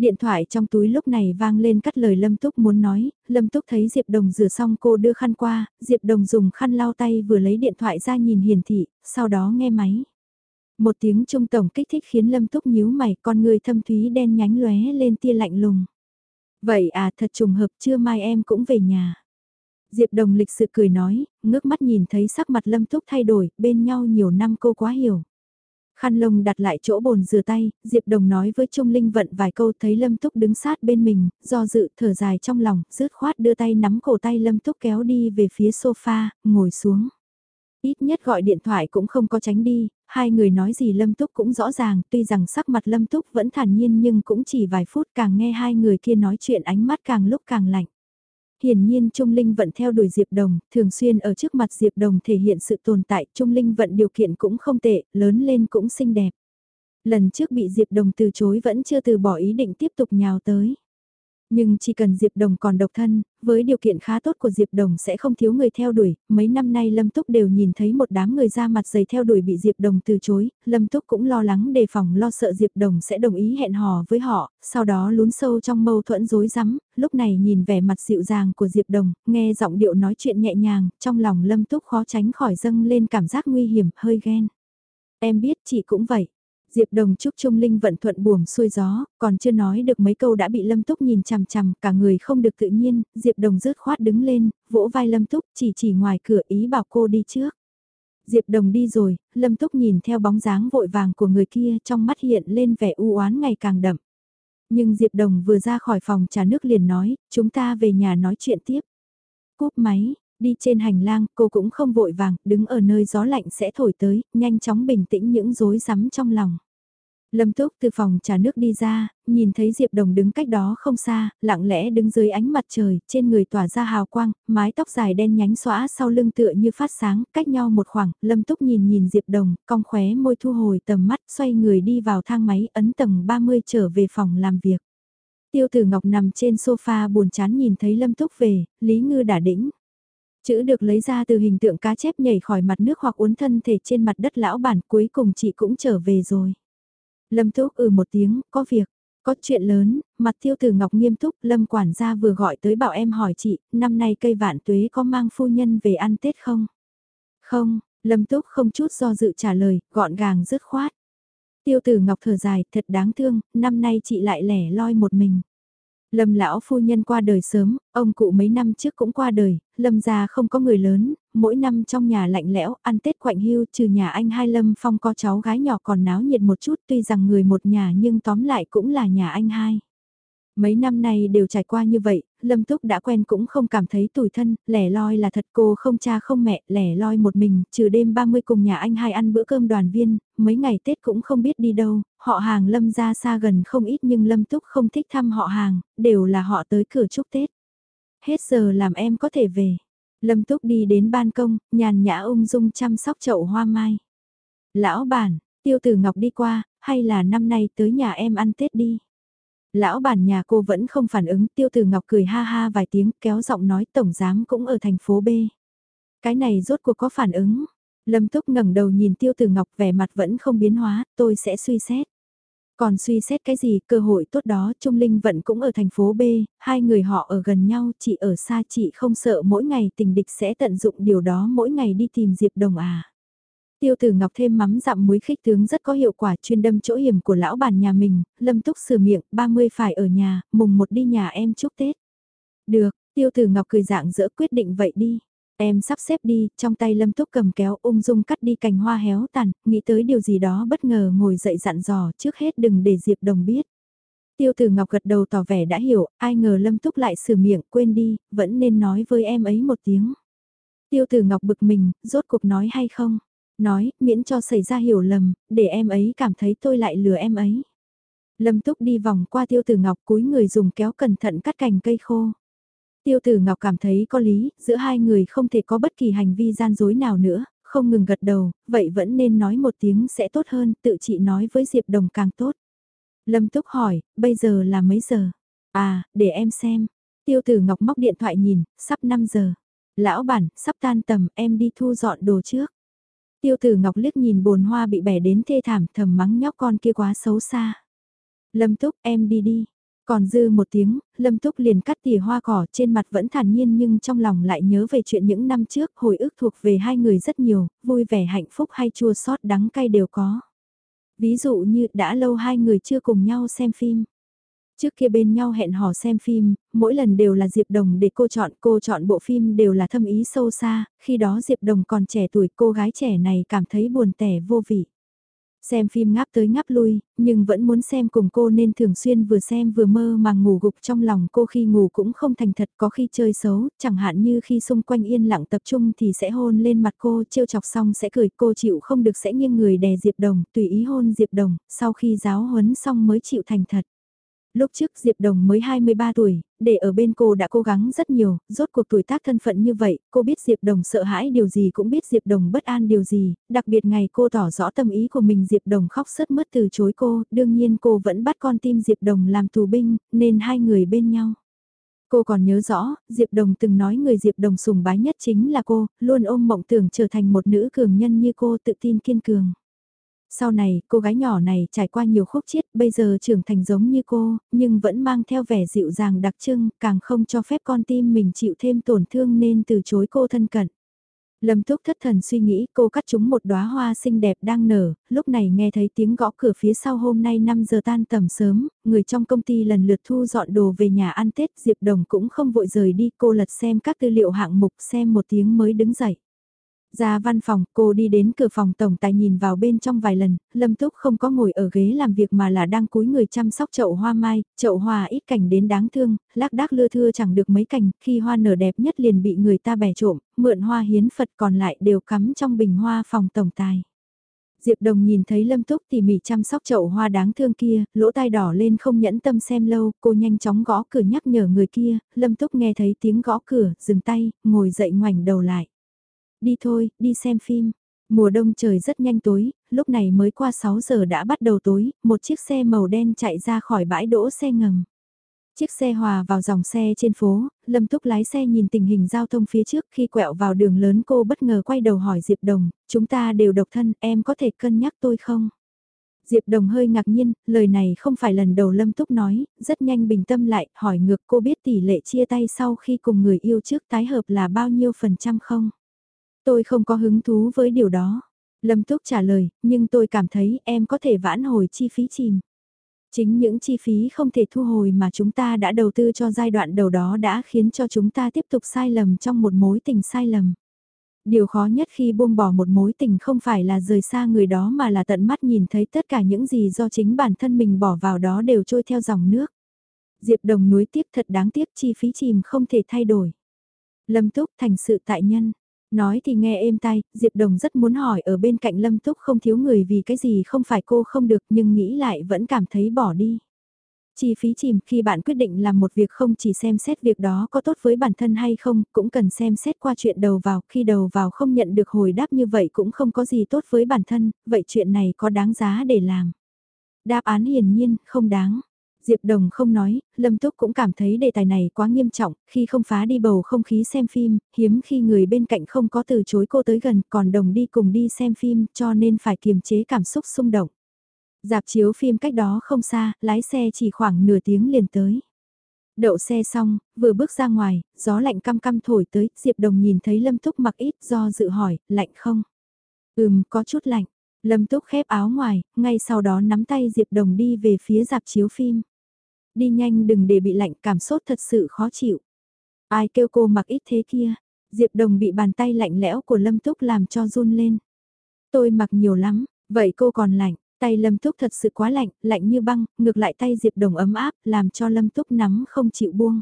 Điện thoại trong túi lúc này vang lên cắt lời Lâm Túc muốn nói, Lâm Túc thấy Diệp Đồng rửa xong cô đưa khăn qua, Diệp Đồng dùng khăn lau tay vừa lấy điện thoại ra nhìn hiển thị, sau đó nghe máy. Một tiếng trung tổng kích thích khiến Lâm Túc nhíu mày, con người thâm thúy đen nhánh lóe lên tia lạnh lùng. Vậy à thật trùng hợp chưa mai em cũng về nhà. Diệp Đồng lịch sự cười nói, ngước mắt nhìn thấy sắc mặt Lâm Túc thay đổi, bên nhau nhiều năm cô quá hiểu. Khăn lông đặt lại chỗ bồn rửa tay, Diệp Đồng nói với Trung Linh vận vài câu thấy Lâm Túc đứng sát bên mình, do dự thở dài trong lòng, rứt khoát đưa tay nắm cổ tay Lâm Túc kéo đi về phía sofa, ngồi xuống. Ít nhất gọi điện thoại cũng không có tránh đi, hai người nói gì Lâm Túc cũng rõ ràng, tuy rằng sắc mặt Lâm Túc vẫn thản nhiên nhưng cũng chỉ vài phút càng nghe hai người kia nói chuyện ánh mắt càng lúc càng lạnh. Hiển nhiên Trung Linh Vận theo đuổi Diệp Đồng, thường xuyên ở trước mặt Diệp Đồng thể hiện sự tồn tại, Trung Linh Vận điều kiện cũng không tệ, lớn lên cũng xinh đẹp. Lần trước bị Diệp Đồng từ chối vẫn chưa từ bỏ ý định tiếp tục nhào tới. Nhưng chỉ cần Diệp Đồng còn độc thân, với điều kiện khá tốt của Diệp Đồng sẽ không thiếu người theo đuổi, mấy năm nay Lâm Túc đều nhìn thấy một đám người ra mặt dày theo đuổi bị Diệp Đồng từ chối, Lâm Túc cũng lo lắng đề phòng lo sợ Diệp Đồng sẽ đồng ý hẹn hò với họ, sau đó lún sâu trong mâu thuẫn rối rắm, lúc này nhìn vẻ mặt dịu dàng của Diệp Đồng, nghe giọng điệu nói chuyện nhẹ nhàng, trong lòng Lâm Túc khó tránh khỏi dâng lên cảm giác nguy hiểm, hơi ghen. Em biết chị cũng vậy. Diệp Đồng chúc Trung Linh vận thuận buồm xuôi gió, còn chưa nói được mấy câu đã bị Lâm Túc nhìn chằm chằm, cả người không được tự nhiên, Diệp Đồng rớt khoát đứng lên, vỗ vai Lâm Túc, chỉ chỉ ngoài cửa ý bảo cô đi trước. Diệp Đồng đi rồi, Lâm Túc nhìn theo bóng dáng vội vàng của người kia trong mắt hiện lên vẻ u oán ngày càng đậm. Nhưng Diệp Đồng vừa ra khỏi phòng trà nước liền nói, chúng ta về nhà nói chuyện tiếp. Cúp máy, đi trên hành lang, cô cũng không vội vàng, đứng ở nơi gió lạnh sẽ thổi tới, nhanh chóng bình tĩnh những rối rắm trong lòng. Lâm Túc từ phòng trà nước đi ra, nhìn thấy Diệp Đồng đứng cách đó không xa, lặng lẽ đứng dưới ánh mặt trời, trên người tỏa ra hào quang, mái tóc dài đen nhánh xõa sau lưng tựa như phát sáng, cách nhau một khoảng, Lâm Túc nhìn nhìn Diệp Đồng, cong khóe môi thu hồi tầm mắt, xoay người đi vào thang máy, ấn tầng 30 trở về phòng làm việc. Tiêu Tử Ngọc nằm trên sofa buồn chán nhìn thấy Lâm Túc về, Lý Ngư đã đĩnh. Chữ được lấy ra từ hình tượng cá chép nhảy khỏi mặt nước hoặc uốn thân thể trên mặt đất lão bản cuối cùng chị cũng trở về rồi. Lâm Túc ừ một tiếng, có việc. Có chuyện lớn, mặt tiêu tử ngọc nghiêm túc, Lâm quản gia vừa gọi tới bảo em hỏi chị, năm nay cây vạn tuế có mang phu nhân về ăn Tết không? Không, Lâm Túc không chút do dự trả lời, gọn gàng dứt khoát. Tiêu tử ngọc thở dài, thật đáng thương, năm nay chị lại lẻ loi một mình. Lâm lão phu nhân qua đời sớm, ông cụ mấy năm trước cũng qua đời, Lâm gia không có người lớn, mỗi năm trong nhà lạnh lẽo, ăn Tết quạnh hưu trừ nhà anh hai Lâm Phong có cháu gái nhỏ còn náo nhiệt một chút tuy rằng người một nhà nhưng tóm lại cũng là nhà anh hai. Mấy năm nay đều trải qua như vậy, Lâm Túc đã quen cũng không cảm thấy tủi thân, lẻ loi là thật cô không cha không mẹ, lẻ loi một mình, trừ đêm 30 cùng nhà anh hai ăn bữa cơm đoàn viên, mấy ngày Tết cũng không biết đi đâu, họ hàng Lâm ra xa gần không ít nhưng Lâm Túc không thích thăm họ hàng, đều là họ tới cửa chúc Tết. Hết giờ làm em có thể về. Lâm Túc đi đến ban công, nhàn nhã ung dung chăm sóc chậu hoa mai. Lão bản, tiêu tử Ngọc đi qua, hay là năm nay tới nhà em ăn Tết đi. Lão bản nhà cô vẫn không phản ứng, tiêu tử Ngọc cười ha ha vài tiếng, kéo giọng nói tổng giám cũng ở thành phố B. Cái này rốt cuộc có phản ứng. Lâm Túc ngẩng đầu nhìn tiêu tử Ngọc vẻ mặt vẫn không biến hóa, tôi sẽ suy xét. Còn suy xét cái gì, cơ hội tốt đó, Trung Linh vẫn cũng ở thành phố B, hai người họ ở gần nhau, chị ở xa chị không sợ mỗi ngày tình địch sẽ tận dụng điều đó mỗi ngày đi tìm Diệp Đồng à. Tiêu tử ngọc thêm mắm dặm muối khích tướng rất có hiệu quả chuyên đâm chỗ hiểm của lão bản nhà mình, lâm túc sửa miệng, 30 phải ở nhà, mùng một đi nhà em chúc Tết. Được, tiêu tử ngọc cười dạng dỡ quyết định vậy đi. Em sắp xếp đi, trong tay lâm túc cầm kéo ung dung cắt đi cành hoa héo tàn, nghĩ tới điều gì đó bất ngờ ngồi dậy dặn dò trước hết đừng để Diệp Đồng biết. Tiêu tử ngọc gật đầu tỏ vẻ đã hiểu, ai ngờ lâm túc lại sửa miệng quên đi, vẫn nên nói với em ấy một tiếng. Tiêu tử ngọc bực mình, rốt cuộc nói hay không? Nói, miễn cho xảy ra hiểu lầm, để em ấy cảm thấy tôi lại lừa em ấy. Lâm Túc đi vòng qua tiêu tử ngọc cúi người dùng kéo cẩn thận cắt cành cây khô. Tiêu tử ngọc cảm thấy có lý, giữa hai người không thể có bất kỳ hành vi gian dối nào nữa, không ngừng gật đầu, vậy vẫn nên nói một tiếng sẽ tốt hơn, tự chị nói với Diệp Đồng càng tốt. Lâm Túc hỏi, bây giờ là mấy giờ? À, để em xem. Tiêu tử ngọc móc điện thoại nhìn, sắp 5 giờ. Lão bản, sắp tan tầm, em đi thu dọn đồ trước. Tiêu tử Ngọc liếc nhìn bồn hoa bị bẻ đến thê thảm thầm mắng nhóc con kia quá xấu xa. Lâm Túc em đi đi. Còn dư một tiếng, Lâm Túc liền cắt tỉa hoa cỏ trên mặt vẫn thản nhiên nhưng trong lòng lại nhớ về chuyện những năm trước hồi ức thuộc về hai người rất nhiều, vui vẻ hạnh phúc hay chua xót đắng cay đều có. Ví dụ như đã lâu hai người chưa cùng nhau xem phim. Trước kia bên nhau hẹn hò xem phim, mỗi lần đều là Diệp Đồng để cô chọn, cô chọn bộ phim đều là thâm ý sâu xa, khi đó Diệp Đồng còn trẻ tuổi cô gái trẻ này cảm thấy buồn tẻ vô vị. Xem phim ngáp tới ngáp lui, nhưng vẫn muốn xem cùng cô nên thường xuyên vừa xem vừa mơ mà ngủ gục trong lòng cô khi ngủ cũng không thành thật có khi chơi xấu, chẳng hạn như khi xung quanh yên lặng tập trung thì sẽ hôn lên mặt cô, trêu chọc xong sẽ cười cô chịu không được sẽ nghiêng người đè Diệp Đồng, tùy ý hôn Diệp Đồng, sau khi giáo huấn xong mới chịu thành thật. Lúc trước Diệp Đồng mới 23 tuổi, để ở bên cô đã cố gắng rất nhiều, rốt cuộc tuổi tác thân phận như vậy, cô biết Diệp Đồng sợ hãi điều gì cũng biết Diệp Đồng bất an điều gì, đặc biệt ngày cô tỏ rõ tâm ý của mình Diệp Đồng khóc sớt mất từ chối cô, đương nhiên cô vẫn bắt con tim Diệp Đồng làm tù binh, nên hai người bên nhau. Cô còn nhớ rõ, Diệp Đồng từng nói người Diệp Đồng sùng bái nhất chính là cô, luôn ôm mộng tưởng trở thành một nữ cường nhân như cô tự tin kiên cường. Sau này, cô gái nhỏ này trải qua nhiều khúc chiết, bây giờ trưởng thành giống như cô, nhưng vẫn mang theo vẻ dịu dàng đặc trưng, càng không cho phép con tim mình chịu thêm tổn thương nên từ chối cô thân cận. Lâm Túc thất thần suy nghĩ cô cắt chúng một đóa hoa xinh đẹp đang nở, lúc này nghe thấy tiếng gõ cửa phía sau hôm nay 5 giờ tan tầm sớm, người trong công ty lần lượt thu dọn đồ về nhà ăn Tết Diệp Đồng cũng không vội rời đi cô lật xem các tư liệu hạng mục xem một tiếng mới đứng dậy. Ra văn phòng, cô đi đến cửa phòng tổng tài nhìn vào bên trong vài lần, Lâm Túc không có ngồi ở ghế làm việc mà là đang cúi người chăm sóc chậu hoa mai, chậu hoa ít cảnh đến đáng thương, lác đác lưa thưa chẳng được mấy cành, khi hoa nở đẹp nhất liền bị người ta bẻ trộm, mượn hoa hiến Phật còn lại đều cắm trong bình hoa phòng tổng tài. Diệp Đồng nhìn thấy Lâm Túc tỉ mỉ chăm sóc chậu hoa đáng thương kia, lỗ tai đỏ lên không nhẫn tâm xem lâu, cô nhanh chóng gõ cửa nhắc nhở người kia, Lâm Túc nghe thấy tiếng gõ cửa, dừng tay, ngồi dậy ngoảnh đầu lại. Đi thôi, đi xem phim. Mùa đông trời rất nhanh tối, lúc này mới qua 6 giờ đã bắt đầu tối, một chiếc xe màu đen chạy ra khỏi bãi đỗ xe ngầm. Chiếc xe hòa vào dòng xe trên phố, Lâm Túc lái xe nhìn tình hình giao thông phía trước khi quẹo vào đường lớn cô bất ngờ quay đầu hỏi Diệp Đồng, chúng ta đều độc thân, em có thể cân nhắc tôi không? Diệp Đồng hơi ngạc nhiên, lời này không phải lần đầu Lâm Túc nói, rất nhanh bình tâm lại, hỏi ngược cô biết tỷ lệ chia tay sau khi cùng người yêu trước tái hợp là bao nhiêu phần trăm không? Tôi không có hứng thú với điều đó. Lâm Túc trả lời, nhưng tôi cảm thấy em có thể vãn hồi chi phí chìm. Chính những chi phí không thể thu hồi mà chúng ta đã đầu tư cho giai đoạn đầu đó đã khiến cho chúng ta tiếp tục sai lầm trong một mối tình sai lầm. Điều khó nhất khi buông bỏ một mối tình không phải là rời xa người đó mà là tận mắt nhìn thấy tất cả những gì do chính bản thân mình bỏ vào đó đều trôi theo dòng nước. Diệp Đồng núi tiếc thật đáng tiếc chi phí chìm không thể thay đổi. Lâm Túc thành sự tại nhân. Nói thì nghe êm tay, Diệp Đồng rất muốn hỏi ở bên cạnh Lâm Túc không thiếu người vì cái gì không phải cô không được nhưng nghĩ lại vẫn cảm thấy bỏ đi. Chi phí chìm khi bạn quyết định làm một việc không chỉ xem xét việc đó có tốt với bản thân hay không, cũng cần xem xét qua chuyện đầu vào, khi đầu vào không nhận được hồi đáp như vậy cũng không có gì tốt với bản thân, vậy chuyện này có đáng giá để làm. Đáp án hiển nhiên, không đáng. Diệp Đồng không nói, Lâm Túc cũng cảm thấy đề tài này quá nghiêm trọng, khi không phá đi bầu không khí xem phim, hiếm khi người bên cạnh không có từ chối cô tới gần, còn đồng đi cùng đi xem phim, cho nên phải kiềm chế cảm xúc xung động. Dạp chiếu phim cách đó không xa, lái xe chỉ khoảng nửa tiếng liền tới. Đậu xe xong, vừa bước ra ngoài, gió lạnh căm căm thổi tới, Diệp Đồng nhìn thấy Lâm Túc mặc ít do dự hỏi, lạnh không? Ừm, có chút lạnh. Lâm Túc khép áo ngoài, ngay sau đó nắm tay Diệp Đồng đi về phía dạp chiếu phim. Đi nhanh đừng để bị lạnh cảm sốt thật sự khó chịu. Ai kêu cô mặc ít thế kia, Diệp Đồng bị bàn tay lạnh lẽo của Lâm Túc làm cho run lên. Tôi mặc nhiều lắm, vậy cô còn lạnh, tay Lâm Túc thật sự quá lạnh, lạnh như băng, ngược lại tay Diệp Đồng ấm áp, làm cho Lâm Túc nắm không chịu buông.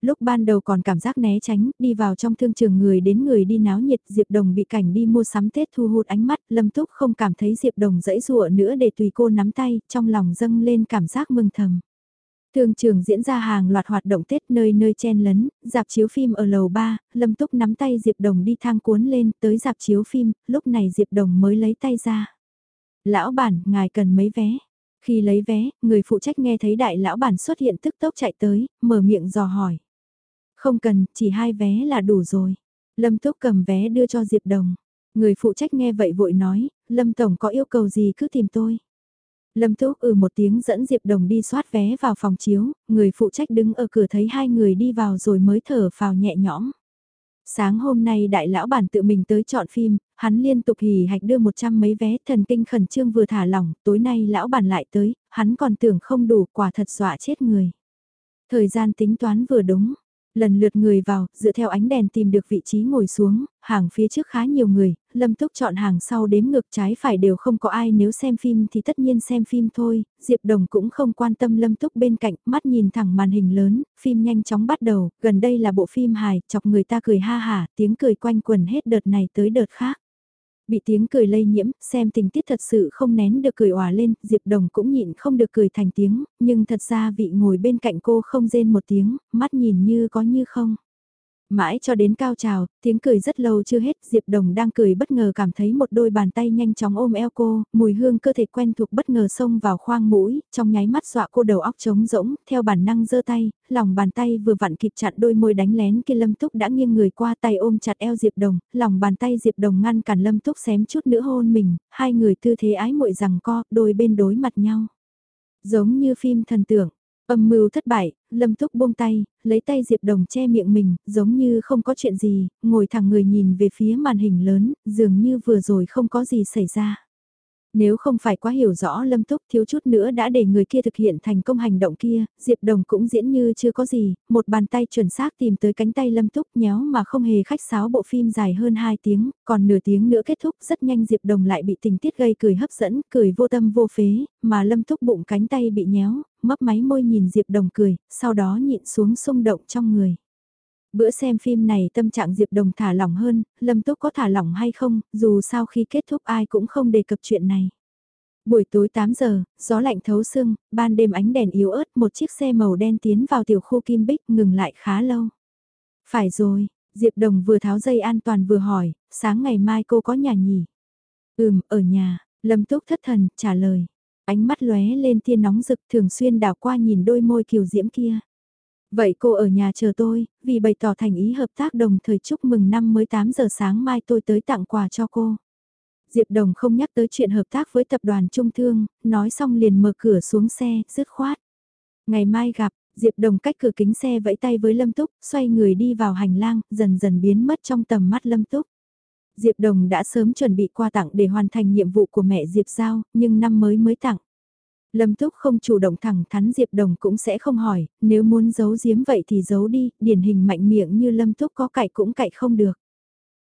Lúc ban đầu còn cảm giác né tránh, đi vào trong thương trường người đến người đi náo nhiệt, Diệp Đồng bị cảnh đi mua sắm Tết thu hút ánh mắt, Lâm Túc không cảm thấy Diệp Đồng dẫy dụa nữa để tùy cô nắm tay, trong lòng dâng lên cảm giác mừng thầm. Thương trường diễn ra hàng loạt hoạt động Tết nơi nơi chen lấn, dạp chiếu phim ở lầu 3, Lâm Túc nắm tay Diệp Đồng đi thang cuốn lên tới dạp chiếu phim, lúc này Diệp Đồng mới lấy tay ra. Lão bản, ngài cần mấy vé? Khi lấy vé, người phụ trách nghe thấy đại lão bản xuất hiện tức tốc chạy tới, mở miệng dò hỏi. Không cần, chỉ hai vé là đủ rồi. Lâm Túc cầm vé đưa cho Diệp Đồng. Người phụ trách nghe vậy vội nói, Lâm Tổng có yêu cầu gì cứ tìm tôi. Lâm Túc ừ một tiếng dẫn Diệp Đồng đi soát vé vào phòng chiếu, người phụ trách đứng ở cửa thấy hai người đi vào rồi mới thở phào nhẹ nhõm. Sáng hôm nay đại lão bản tự mình tới chọn phim, hắn liên tục hì hạch đưa một trăm mấy vé thần kinh khẩn trương vừa thả lỏng, tối nay lão bản lại tới, hắn còn tưởng không đủ quả thật dọa chết người. Thời gian tính toán vừa đúng, lần lượt người vào, dựa theo ánh đèn tìm được vị trí ngồi xuống, hàng phía trước khá nhiều người, Lâm Túc chọn hàng sau đếm ngược trái phải đều không có ai nếu xem phim thì tất nhiên xem phim thôi, Diệp Đồng cũng không quan tâm Lâm Túc bên cạnh, mắt nhìn thẳng màn hình lớn, phim nhanh chóng bắt đầu, gần đây là bộ phim hài, chọc người ta cười ha hả, tiếng cười quanh quần hết đợt này tới đợt khác. Bị tiếng cười lây nhiễm, xem tình tiết thật sự không nén được cười òa lên, Diệp Đồng cũng nhịn không được cười thành tiếng, nhưng thật ra vị ngồi bên cạnh cô không rên một tiếng, mắt nhìn như có như không. Mãi cho đến cao trào, tiếng cười rất lâu chưa hết, Diệp Đồng đang cười bất ngờ cảm thấy một đôi bàn tay nhanh chóng ôm eo cô, mùi hương cơ thể quen thuộc bất ngờ xông vào khoang mũi, trong nháy mắt dọa cô đầu óc trống rỗng, theo bản năng giơ tay, lòng bàn tay vừa vặn kịp chặn đôi môi đánh lén kia Lâm Túc đã nghiêng người qua tay ôm chặt eo Diệp Đồng, lòng bàn tay Diệp Đồng ngăn cản Lâm Túc xém chút nữa hôn mình, hai người tư thế ái muội rằng co, đôi bên đối mặt nhau. Giống như phim thần tượng Âm mưu thất bại, Lâm Túc buông tay, lấy tay Diệp Đồng che miệng mình, giống như không có chuyện gì, ngồi thẳng người nhìn về phía màn hình lớn, dường như vừa rồi không có gì xảy ra. Nếu không phải quá hiểu rõ Lâm Túc thiếu chút nữa đã để người kia thực hiện thành công hành động kia, Diệp Đồng cũng diễn như chưa có gì, một bàn tay chuẩn xác tìm tới cánh tay Lâm Túc nhéo mà không hề khách sáo bộ phim dài hơn 2 tiếng, còn nửa tiếng nữa kết thúc rất nhanh Diệp Đồng lại bị tình tiết gây cười hấp dẫn, cười vô tâm vô phế, mà Lâm Túc bụng cánh tay bị nhéo, mấp máy môi nhìn Diệp Đồng cười, sau đó nhịn xuống xung động trong người. Bữa xem phim này tâm trạng Diệp Đồng thả lỏng hơn, Lâm Túc có thả lỏng hay không, dù sau khi kết thúc ai cũng không đề cập chuyện này. Buổi tối 8 giờ, gió lạnh thấu sương, ban đêm ánh đèn yếu ớt một chiếc xe màu đen tiến vào tiểu khu Kim Bích ngừng lại khá lâu. Phải rồi, Diệp Đồng vừa tháo dây an toàn vừa hỏi, sáng ngày mai cô có nhà nhỉ? Ừm, ở nhà, Lâm Túc thất thần, trả lời. Ánh mắt lóe lên tia nóng rực thường xuyên đảo qua nhìn đôi môi kiều diễm kia. Vậy cô ở nhà chờ tôi, vì bày tỏ thành ý hợp tác đồng thời chúc mừng năm mới 8 giờ sáng mai tôi tới tặng quà cho cô. Diệp Đồng không nhắc tới chuyện hợp tác với tập đoàn Trung Thương, nói xong liền mở cửa xuống xe, dứt khoát. Ngày mai gặp, Diệp Đồng cách cửa kính xe vẫy tay với Lâm Túc, xoay người đi vào hành lang, dần dần biến mất trong tầm mắt Lâm Túc. Diệp Đồng đã sớm chuẩn bị qua tặng để hoàn thành nhiệm vụ của mẹ Diệp Giao, nhưng năm mới mới tặng. Lâm Túc không chủ động thẳng thắn Diệp Đồng cũng sẽ không hỏi, nếu muốn giấu giếm vậy thì giấu đi, điển hình mạnh miệng như Lâm Túc có cậy cũng cậy không được.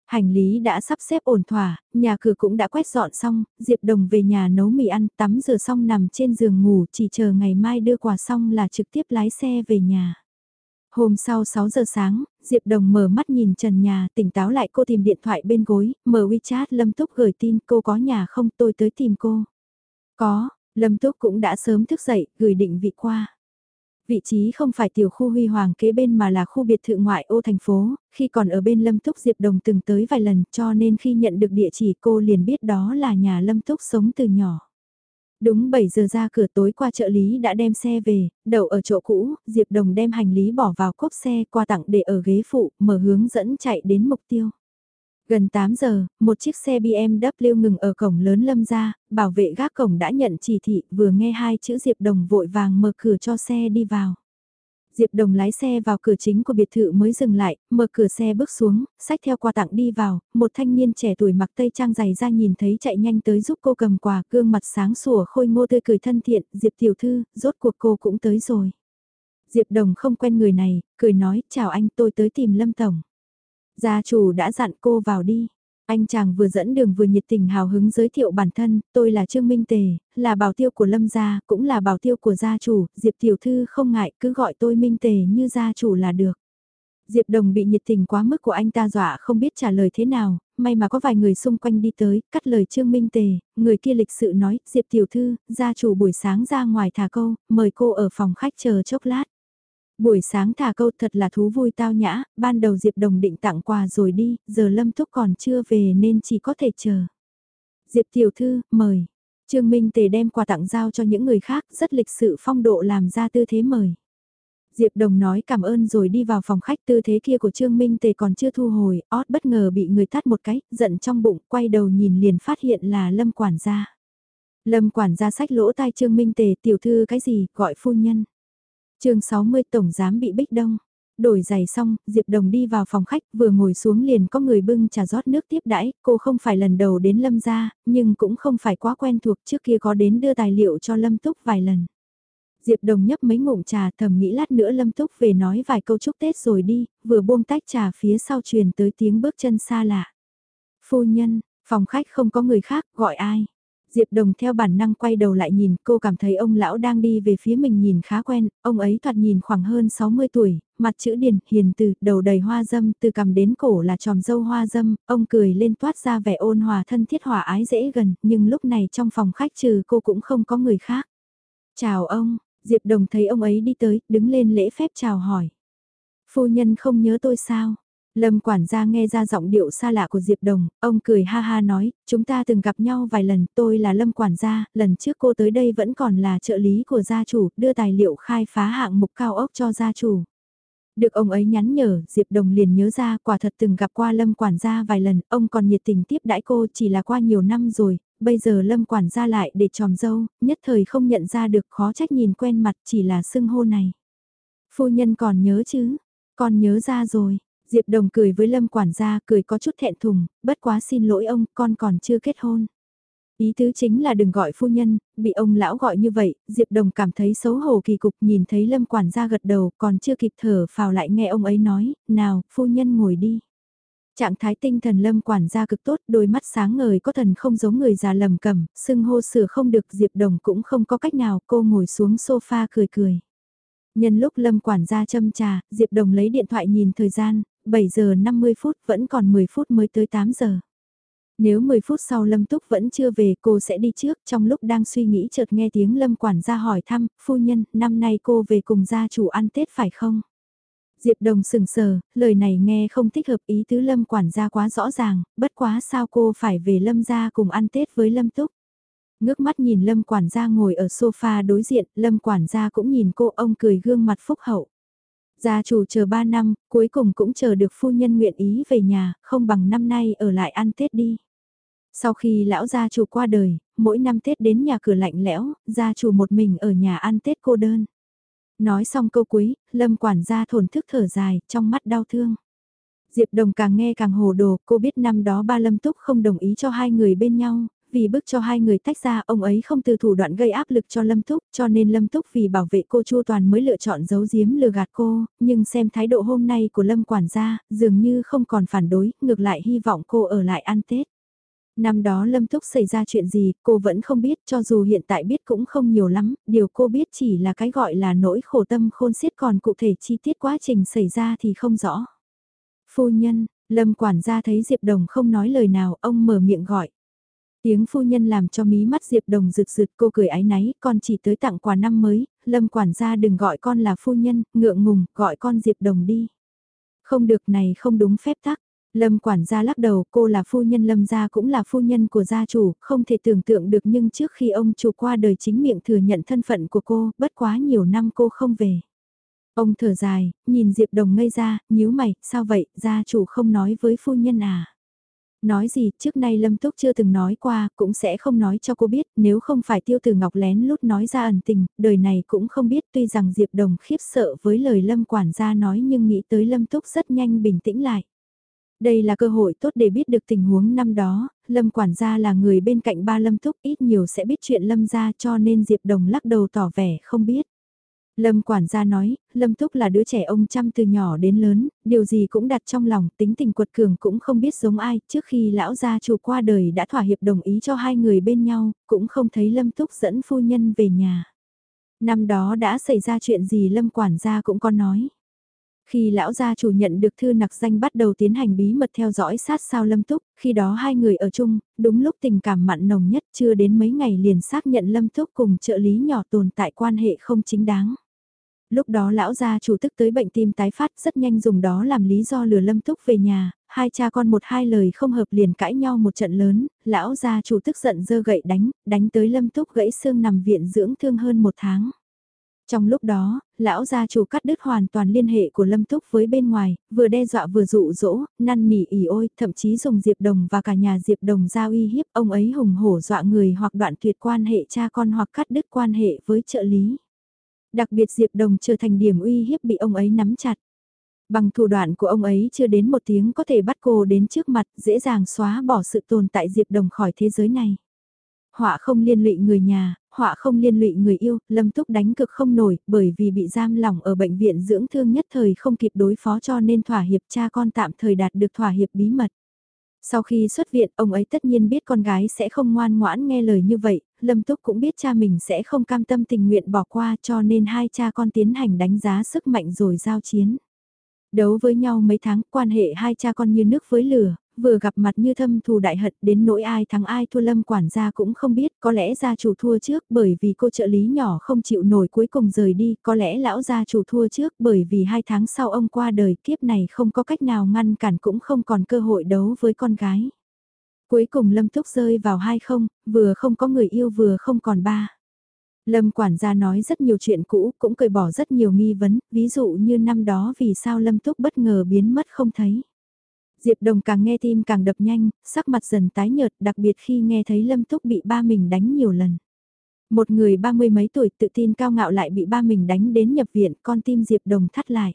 Hành lý đã sắp xếp ổn thỏa, nhà cửa cũng đã quét dọn xong, Diệp Đồng về nhà nấu mì ăn, tắm rửa xong nằm trên giường ngủ, chỉ chờ ngày mai đưa quà xong là trực tiếp lái xe về nhà. Hôm sau 6 giờ sáng, Diệp Đồng mở mắt nhìn trần nhà, tỉnh táo lại cô tìm điện thoại bên gối, mở WeChat Lâm Túc gửi tin cô có nhà không tôi tới tìm cô. Có, Lâm Túc cũng đã sớm thức dậy, gửi định vị qua. Vị trí không phải tiểu khu huy hoàng kế bên mà là khu biệt thự ngoại ô thành phố, khi còn ở bên Lâm Túc Diệp Đồng từng tới vài lần cho nên khi nhận được địa chỉ cô liền biết đó là nhà Lâm Túc sống từ nhỏ. Đúng 7 giờ ra cửa tối qua trợ lý đã đem xe về, đậu ở chỗ cũ, Diệp Đồng đem hành lý bỏ vào cốp xe qua tặng để ở ghế phụ, mở hướng dẫn chạy đến mục tiêu. Gần 8 giờ, một chiếc xe BMW ngừng ở cổng lớn lâm ra, bảo vệ gác cổng đã nhận chỉ thị vừa nghe hai chữ Diệp Đồng vội vàng mở cửa cho xe đi vào. Diệp Đồng lái xe vào cửa chính của biệt thự mới dừng lại, mở cửa xe bước xuống, sách theo quà tặng đi vào, một thanh niên trẻ tuổi mặc tây trang dày ra nhìn thấy chạy nhanh tới giúp cô cầm quà, gương mặt sáng sủa khôi ngô tươi cười thân thiện, Diệp tiểu thư, rốt cuộc cô cũng tới rồi. Diệp Đồng không quen người này, cười nói, chào anh tôi tới tìm Lâm Tổng. Gia chủ đã dặn cô vào đi. Anh chàng vừa dẫn đường vừa nhiệt tình hào hứng giới thiệu bản thân, tôi là Trương Minh Tề, là bảo tiêu của Lâm gia, cũng là bảo tiêu của gia chủ, Diệp Tiểu Thư không ngại cứ gọi tôi Minh Tề như gia chủ là được. Diệp Đồng bị nhiệt tình quá mức của anh ta dọa không biết trả lời thế nào, may mà có vài người xung quanh đi tới, cắt lời Trương Minh Tề, người kia lịch sự nói, Diệp Tiểu Thư, gia chủ buổi sáng ra ngoài thả câu, mời cô ở phòng khách chờ chốc lát. Buổi sáng thả câu thật là thú vui tao nhã, ban đầu Diệp Đồng định tặng quà rồi đi, giờ Lâm Thúc còn chưa về nên chỉ có thể chờ. Diệp Tiểu Thư, mời. Trương Minh Tề đem quà tặng giao cho những người khác, rất lịch sự phong độ làm ra tư thế mời. Diệp Đồng nói cảm ơn rồi đi vào phòng khách tư thế kia của Trương Minh Tề còn chưa thu hồi, ót bất ngờ bị người tát một cái, giận trong bụng, quay đầu nhìn liền phát hiện là Lâm quản gia. Lâm quản gia sách lỗ tai Trương Minh Tề tiểu thư cái gì, gọi phu nhân chương 60 Tổng Giám bị bích đông. Đổi giày xong, Diệp Đồng đi vào phòng khách, vừa ngồi xuống liền có người bưng trà rót nước tiếp đãi, cô không phải lần đầu đến Lâm gia, nhưng cũng không phải quá quen thuộc trước kia có đến đưa tài liệu cho Lâm Túc vài lần. Diệp Đồng nhấp mấy ngụm trà thầm nghĩ lát nữa Lâm Túc về nói vài câu chúc Tết rồi đi, vừa buông tách trà phía sau truyền tới tiếng bước chân xa lạ. Phu nhân, phòng khách không có người khác, gọi ai? Diệp Đồng theo bản năng quay đầu lại nhìn, cô cảm thấy ông lão đang đi về phía mình nhìn khá quen, ông ấy thoạt nhìn khoảng hơn 60 tuổi, mặt chữ điển, hiền từ, đầu đầy hoa dâm, từ cằm đến cổ là tròm dâu hoa dâm, ông cười lên toát ra vẻ ôn hòa thân thiết hòa ái dễ gần, nhưng lúc này trong phòng khách trừ cô cũng không có người khác. Chào ông, Diệp Đồng thấy ông ấy đi tới, đứng lên lễ phép chào hỏi. Phu nhân không nhớ tôi sao? Lâm quản gia nghe ra giọng điệu xa lạ của Diệp Đồng, ông cười ha ha nói, chúng ta từng gặp nhau vài lần, tôi là Lâm quản gia, lần trước cô tới đây vẫn còn là trợ lý của gia chủ, đưa tài liệu khai phá hạng mục cao ốc cho gia chủ. Được ông ấy nhắn nhở, Diệp Đồng liền nhớ ra quả thật từng gặp qua Lâm quản gia vài lần, ông còn nhiệt tình tiếp đãi cô chỉ là qua nhiều năm rồi, bây giờ Lâm quản gia lại để tròm dâu, nhất thời không nhận ra được khó trách nhìn quen mặt chỉ là xưng hô này. Phu nhân còn nhớ chứ, còn nhớ ra rồi, Diệp Đồng cười với Lâm quản gia, cười có chút thẹn thùng, bất quá xin lỗi ông, con còn chưa kết hôn. Ý tứ chính là đừng gọi phu nhân, bị ông lão gọi như vậy, Diệp Đồng cảm thấy xấu hổ kỳ cục nhìn thấy Lâm quản gia gật đầu còn chưa kịp thở phào lại nghe ông ấy nói, nào, phu nhân ngồi đi. Trạng thái tinh thần Lâm quản gia cực tốt, đôi mắt sáng ngời có thần không giống người già lầm cầm, sưng hô sửa không được Diệp Đồng cũng không có cách nào, cô ngồi xuống sofa cười cười. Nhân lúc Lâm quản gia châm trà, Diệp Đồng lấy điện thoại nhìn thời gian, 7 giờ 50 phút vẫn còn 10 phút mới tới 8 giờ. Nếu 10 phút sau Lâm Túc vẫn chưa về cô sẽ đi trước trong lúc đang suy nghĩ chợt nghe tiếng Lâm quản gia hỏi thăm, phu nhân, năm nay cô về cùng gia chủ ăn Tết phải không? Diệp Đồng sừng sờ, lời này nghe không thích hợp ý tứ Lâm quản gia quá rõ ràng, bất quá sao cô phải về Lâm gia cùng ăn Tết với Lâm Túc? Ngước mắt nhìn Lâm quản gia ngồi ở sofa đối diện, Lâm quản gia cũng nhìn cô ông cười gương mặt phúc hậu. Gia chủ chờ 3 năm, cuối cùng cũng chờ được phu nhân nguyện ý về nhà, không bằng năm nay ở lại ăn Tết đi. Sau khi lão gia chủ qua đời, mỗi năm Tết đến nhà cửa lạnh lẽo, gia chủ một mình ở nhà ăn Tết cô đơn. Nói xong câu cuối, Lâm quản gia thổn thức thở dài, trong mắt đau thương. Diệp Đồng càng nghe càng hồ đồ, cô biết năm đó ba Lâm Túc không đồng ý cho hai người bên nhau, vì bức cho hai người tách ra ông ấy không từ thủ đoạn gây áp lực cho Lâm Túc cho nên Lâm Túc vì bảo vệ cô Chu Toàn mới lựa chọn giấu giếm lừa gạt cô, nhưng xem thái độ hôm nay của Lâm quản gia, dường như không còn phản đối, ngược lại hy vọng cô ở lại ăn Tết. Năm đó Lâm Túc xảy ra chuyện gì, cô vẫn không biết, cho dù hiện tại biết cũng không nhiều lắm, điều cô biết chỉ là cái gọi là nỗi khổ tâm khôn xiết còn cụ thể chi tiết quá trình xảy ra thì không rõ. Phu nhân, Lâm quản gia thấy Diệp Đồng không nói lời nào, ông mở miệng gọi. Tiếng phu nhân làm cho mí mắt Diệp Đồng rực rực cô cười ái náy, con chỉ tới tặng quà năm mới, Lâm quản gia đừng gọi con là phu nhân, ngượng ngùng, gọi con Diệp Đồng đi. Không được này không đúng phép tắc. Lâm quản gia lắc đầu, cô là phu nhân Lâm gia cũng là phu nhân của gia chủ, không thể tưởng tượng được nhưng trước khi ông chủ qua đời chính miệng thừa nhận thân phận của cô, bất quá nhiều năm cô không về. Ông thở dài, nhìn Diệp Đồng ngây ra, nhíu mày, sao vậy, gia chủ không nói với phu nhân à? Nói gì, trước nay Lâm Túc chưa từng nói qua, cũng sẽ không nói cho cô biết, nếu không phải tiêu từ ngọc lén lút nói ra ẩn tình, đời này cũng không biết tuy rằng Diệp Đồng khiếp sợ với lời Lâm quản gia nói nhưng nghĩ tới Lâm Túc rất nhanh bình tĩnh lại. Đây là cơ hội tốt để biết được tình huống năm đó, Lâm quản gia là người bên cạnh ba Lâm Túc ít nhiều sẽ biết chuyện Lâm gia cho nên Diệp Đồng lắc đầu tỏ vẻ không biết. Lâm quản gia nói, Lâm Túc là đứa trẻ ông chăm từ nhỏ đến lớn, điều gì cũng đặt trong lòng, tính tình quật cường cũng không biết giống ai, trước khi lão gia chủ qua đời đã thỏa hiệp đồng ý cho hai người bên nhau, cũng không thấy Lâm Túc dẫn phu nhân về nhà. Năm đó đã xảy ra chuyện gì Lâm quản gia cũng có nói. Khi lão gia chủ nhận được thư nặc danh bắt đầu tiến hành bí mật theo dõi sát sao Lâm Túc, khi đó hai người ở chung, đúng lúc tình cảm mặn nồng nhất chưa đến mấy ngày liền xác nhận Lâm Túc cùng trợ lý nhỏ tồn tại quan hệ không chính đáng. Lúc đó lão gia chủ tức tới bệnh tim tái phát rất nhanh dùng đó làm lý do lừa Lâm Túc về nhà, hai cha con một hai lời không hợp liền cãi nhau một trận lớn, lão gia chủ tức giận dơ gậy đánh, đánh tới Lâm Túc gãy xương nằm viện dưỡng thương hơn một tháng. Trong lúc đó, lão gia chủ cắt đứt hoàn toàn liên hệ của Lâm Túc với bên ngoài, vừa đe dọa vừa dụ dỗ, năn nỉ ỉ ôi, thậm chí dùng Diệp Đồng và cả nhà Diệp Đồng giao uy hiếp ông ấy hùng hổ dọa người hoặc đoạn tuyệt quan hệ cha con hoặc cắt đứt quan hệ với trợ lý. Đặc biệt Diệp Đồng trở thành điểm uy hiếp bị ông ấy nắm chặt. Bằng thủ đoạn của ông ấy chưa đến một tiếng có thể bắt cô đến trước mặt, dễ dàng xóa bỏ sự tồn tại Diệp Đồng khỏi thế giới này. Họa không liên lụy người nhà, họa không liên lụy người yêu, Lâm Túc đánh cực không nổi, bởi vì bị giam lỏng ở bệnh viện dưỡng thương nhất thời không kịp đối phó cho nên thỏa hiệp cha con tạm thời đạt được thỏa hiệp bí mật. Sau khi xuất viện, ông ấy tất nhiên biết con gái sẽ không ngoan ngoãn nghe lời như vậy, Lâm Túc cũng biết cha mình sẽ không cam tâm tình nguyện bỏ qua cho nên hai cha con tiến hành đánh giá sức mạnh rồi giao chiến. Đấu với nhau mấy tháng, quan hệ hai cha con như nước với lửa, vừa gặp mặt như thâm thù đại hận đến nỗi ai thắng ai thua lâm quản gia cũng không biết, có lẽ gia chủ thua trước bởi vì cô trợ lý nhỏ không chịu nổi cuối cùng rời đi, có lẽ lão gia chủ thua trước bởi vì hai tháng sau ông qua đời kiếp này không có cách nào ngăn cản cũng không còn cơ hội đấu với con gái. Cuối cùng lâm túc rơi vào hai không, vừa không có người yêu vừa không còn ba. Lâm quản gia nói rất nhiều chuyện cũ, cũng cởi bỏ rất nhiều nghi vấn, ví dụ như năm đó vì sao Lâm Túc bất ngờ biến mất không thấy. Diệp Đồng càng nghe tim càng đập nhanh, sắc mặt dần tái nhợt đặc biệt khi nghe thấy Lâm Túc bị ba mình đánh nhiều lần. Một người ba mươi mấy tuổi tự tin cao ngạo lại bị ba mình đánh đến nhập viện con tim Diệp Đồng thắt lại.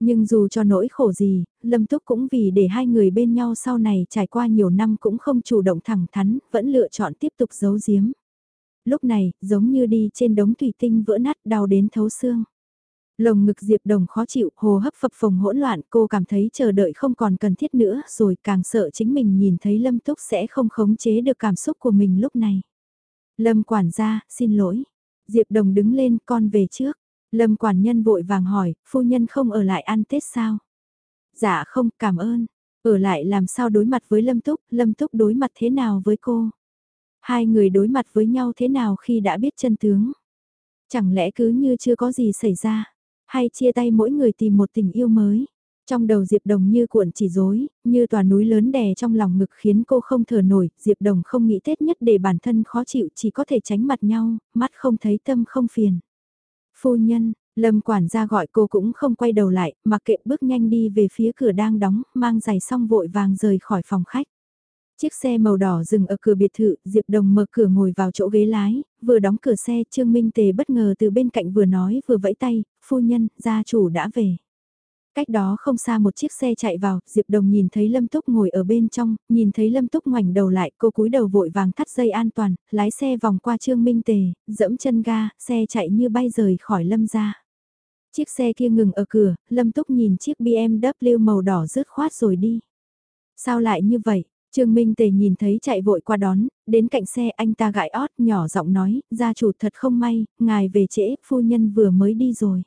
Nhưng dù cho nỗi khổ gì, Lâm Túc cũng vì để hai người bên nhau sau này trải qua nhiều năm cũng không chủ động thẳng thắn, vẫn lựa chọn tiếp tục giấu giếm. Lúc này, giống như đi trên đống thủy tinh vỡ nát đau đến thấu xương. Lồng ngực Diệp Đồng khó chịu, hồ hấp phập phồng hỗn loạn, cô cảm thấy chờ đợi không còn cần thiết nữa, rồi càng sợ chính mình nhìn thấy Lâm Túc sẽ không khống chế được cảm xúc của mình lúc này. Lâm quản gia, xin lỗi. Diệp Đồng đứng lên, con về trước. Lâm quản nhân vội vàng hỏi, phu nhân không ở lại ăn Tết sao? Dạ không, cảm ơn. Ở lại làm sao đối mặt với Lâm Túc, Lâm Túc đối mặt thế nào với cô? Hai người đối mặt với nhau thế nào khi đã biết chân tướng? Chẳng lẽ cứ như chưa có gì xảy ra? Hay chia tay mỗi người tìm một tình yêu mới. Trong đầu Diệp Đồng như cuộn chỉ rối, như tòa núi lớn đè trong lòng ngực khiến cô không thở nổi, Diệp Đồng không nghĩ Tết nhất để bản thân khó chịu chỉ có thể tránh mặt nhau, mắt không thấy tâm không phiền. Phu nhân, Lâm quản gia gọi cô cũng không quay đầu lại, mặc kệ bước nhanh đi về phía cửa đang đóng, mang giày xong vội vàng rời khỏi phòng khách. Chiếc xe màu đỏ dừng ở cửa biệt thự, Diệp Đồng mở cửa ngồi vào chỗ ghế lái, vừa đóng cửa xe Trương Minh Tề bất ngờ từ bên cạnh vừa nói vừa vẫy tay, phu nhân, gia chủ đã về. Cách đó không xa một chiếc xe chạy vào, Diệp Đồng nhìn thấy Lâm Túc ngồi ở bên trong, nhìn thấy Lâm Túc ngoảnh đầu lại, cô cúi đầu vội vàng thắt dây an toàn, lái xe vòng qua Trương Minh Tề, dẫm chân ga, xe chạy như bay rời khỏi Lâm ra. Chiếc xe kia ngừng ở cửa, Lâm Túc nhìn chiếc BMW màu đỏ rớt khoát rồi đi. Sao lại như vậy? Trương Minh Tề nhìn thấy chạy vội qua đón, đến cạnh xe anh ta gãi ót nhỏ giọng nói, gia chủ thật không may, ngài về trễ, phu nhân vừa mới đi rồi.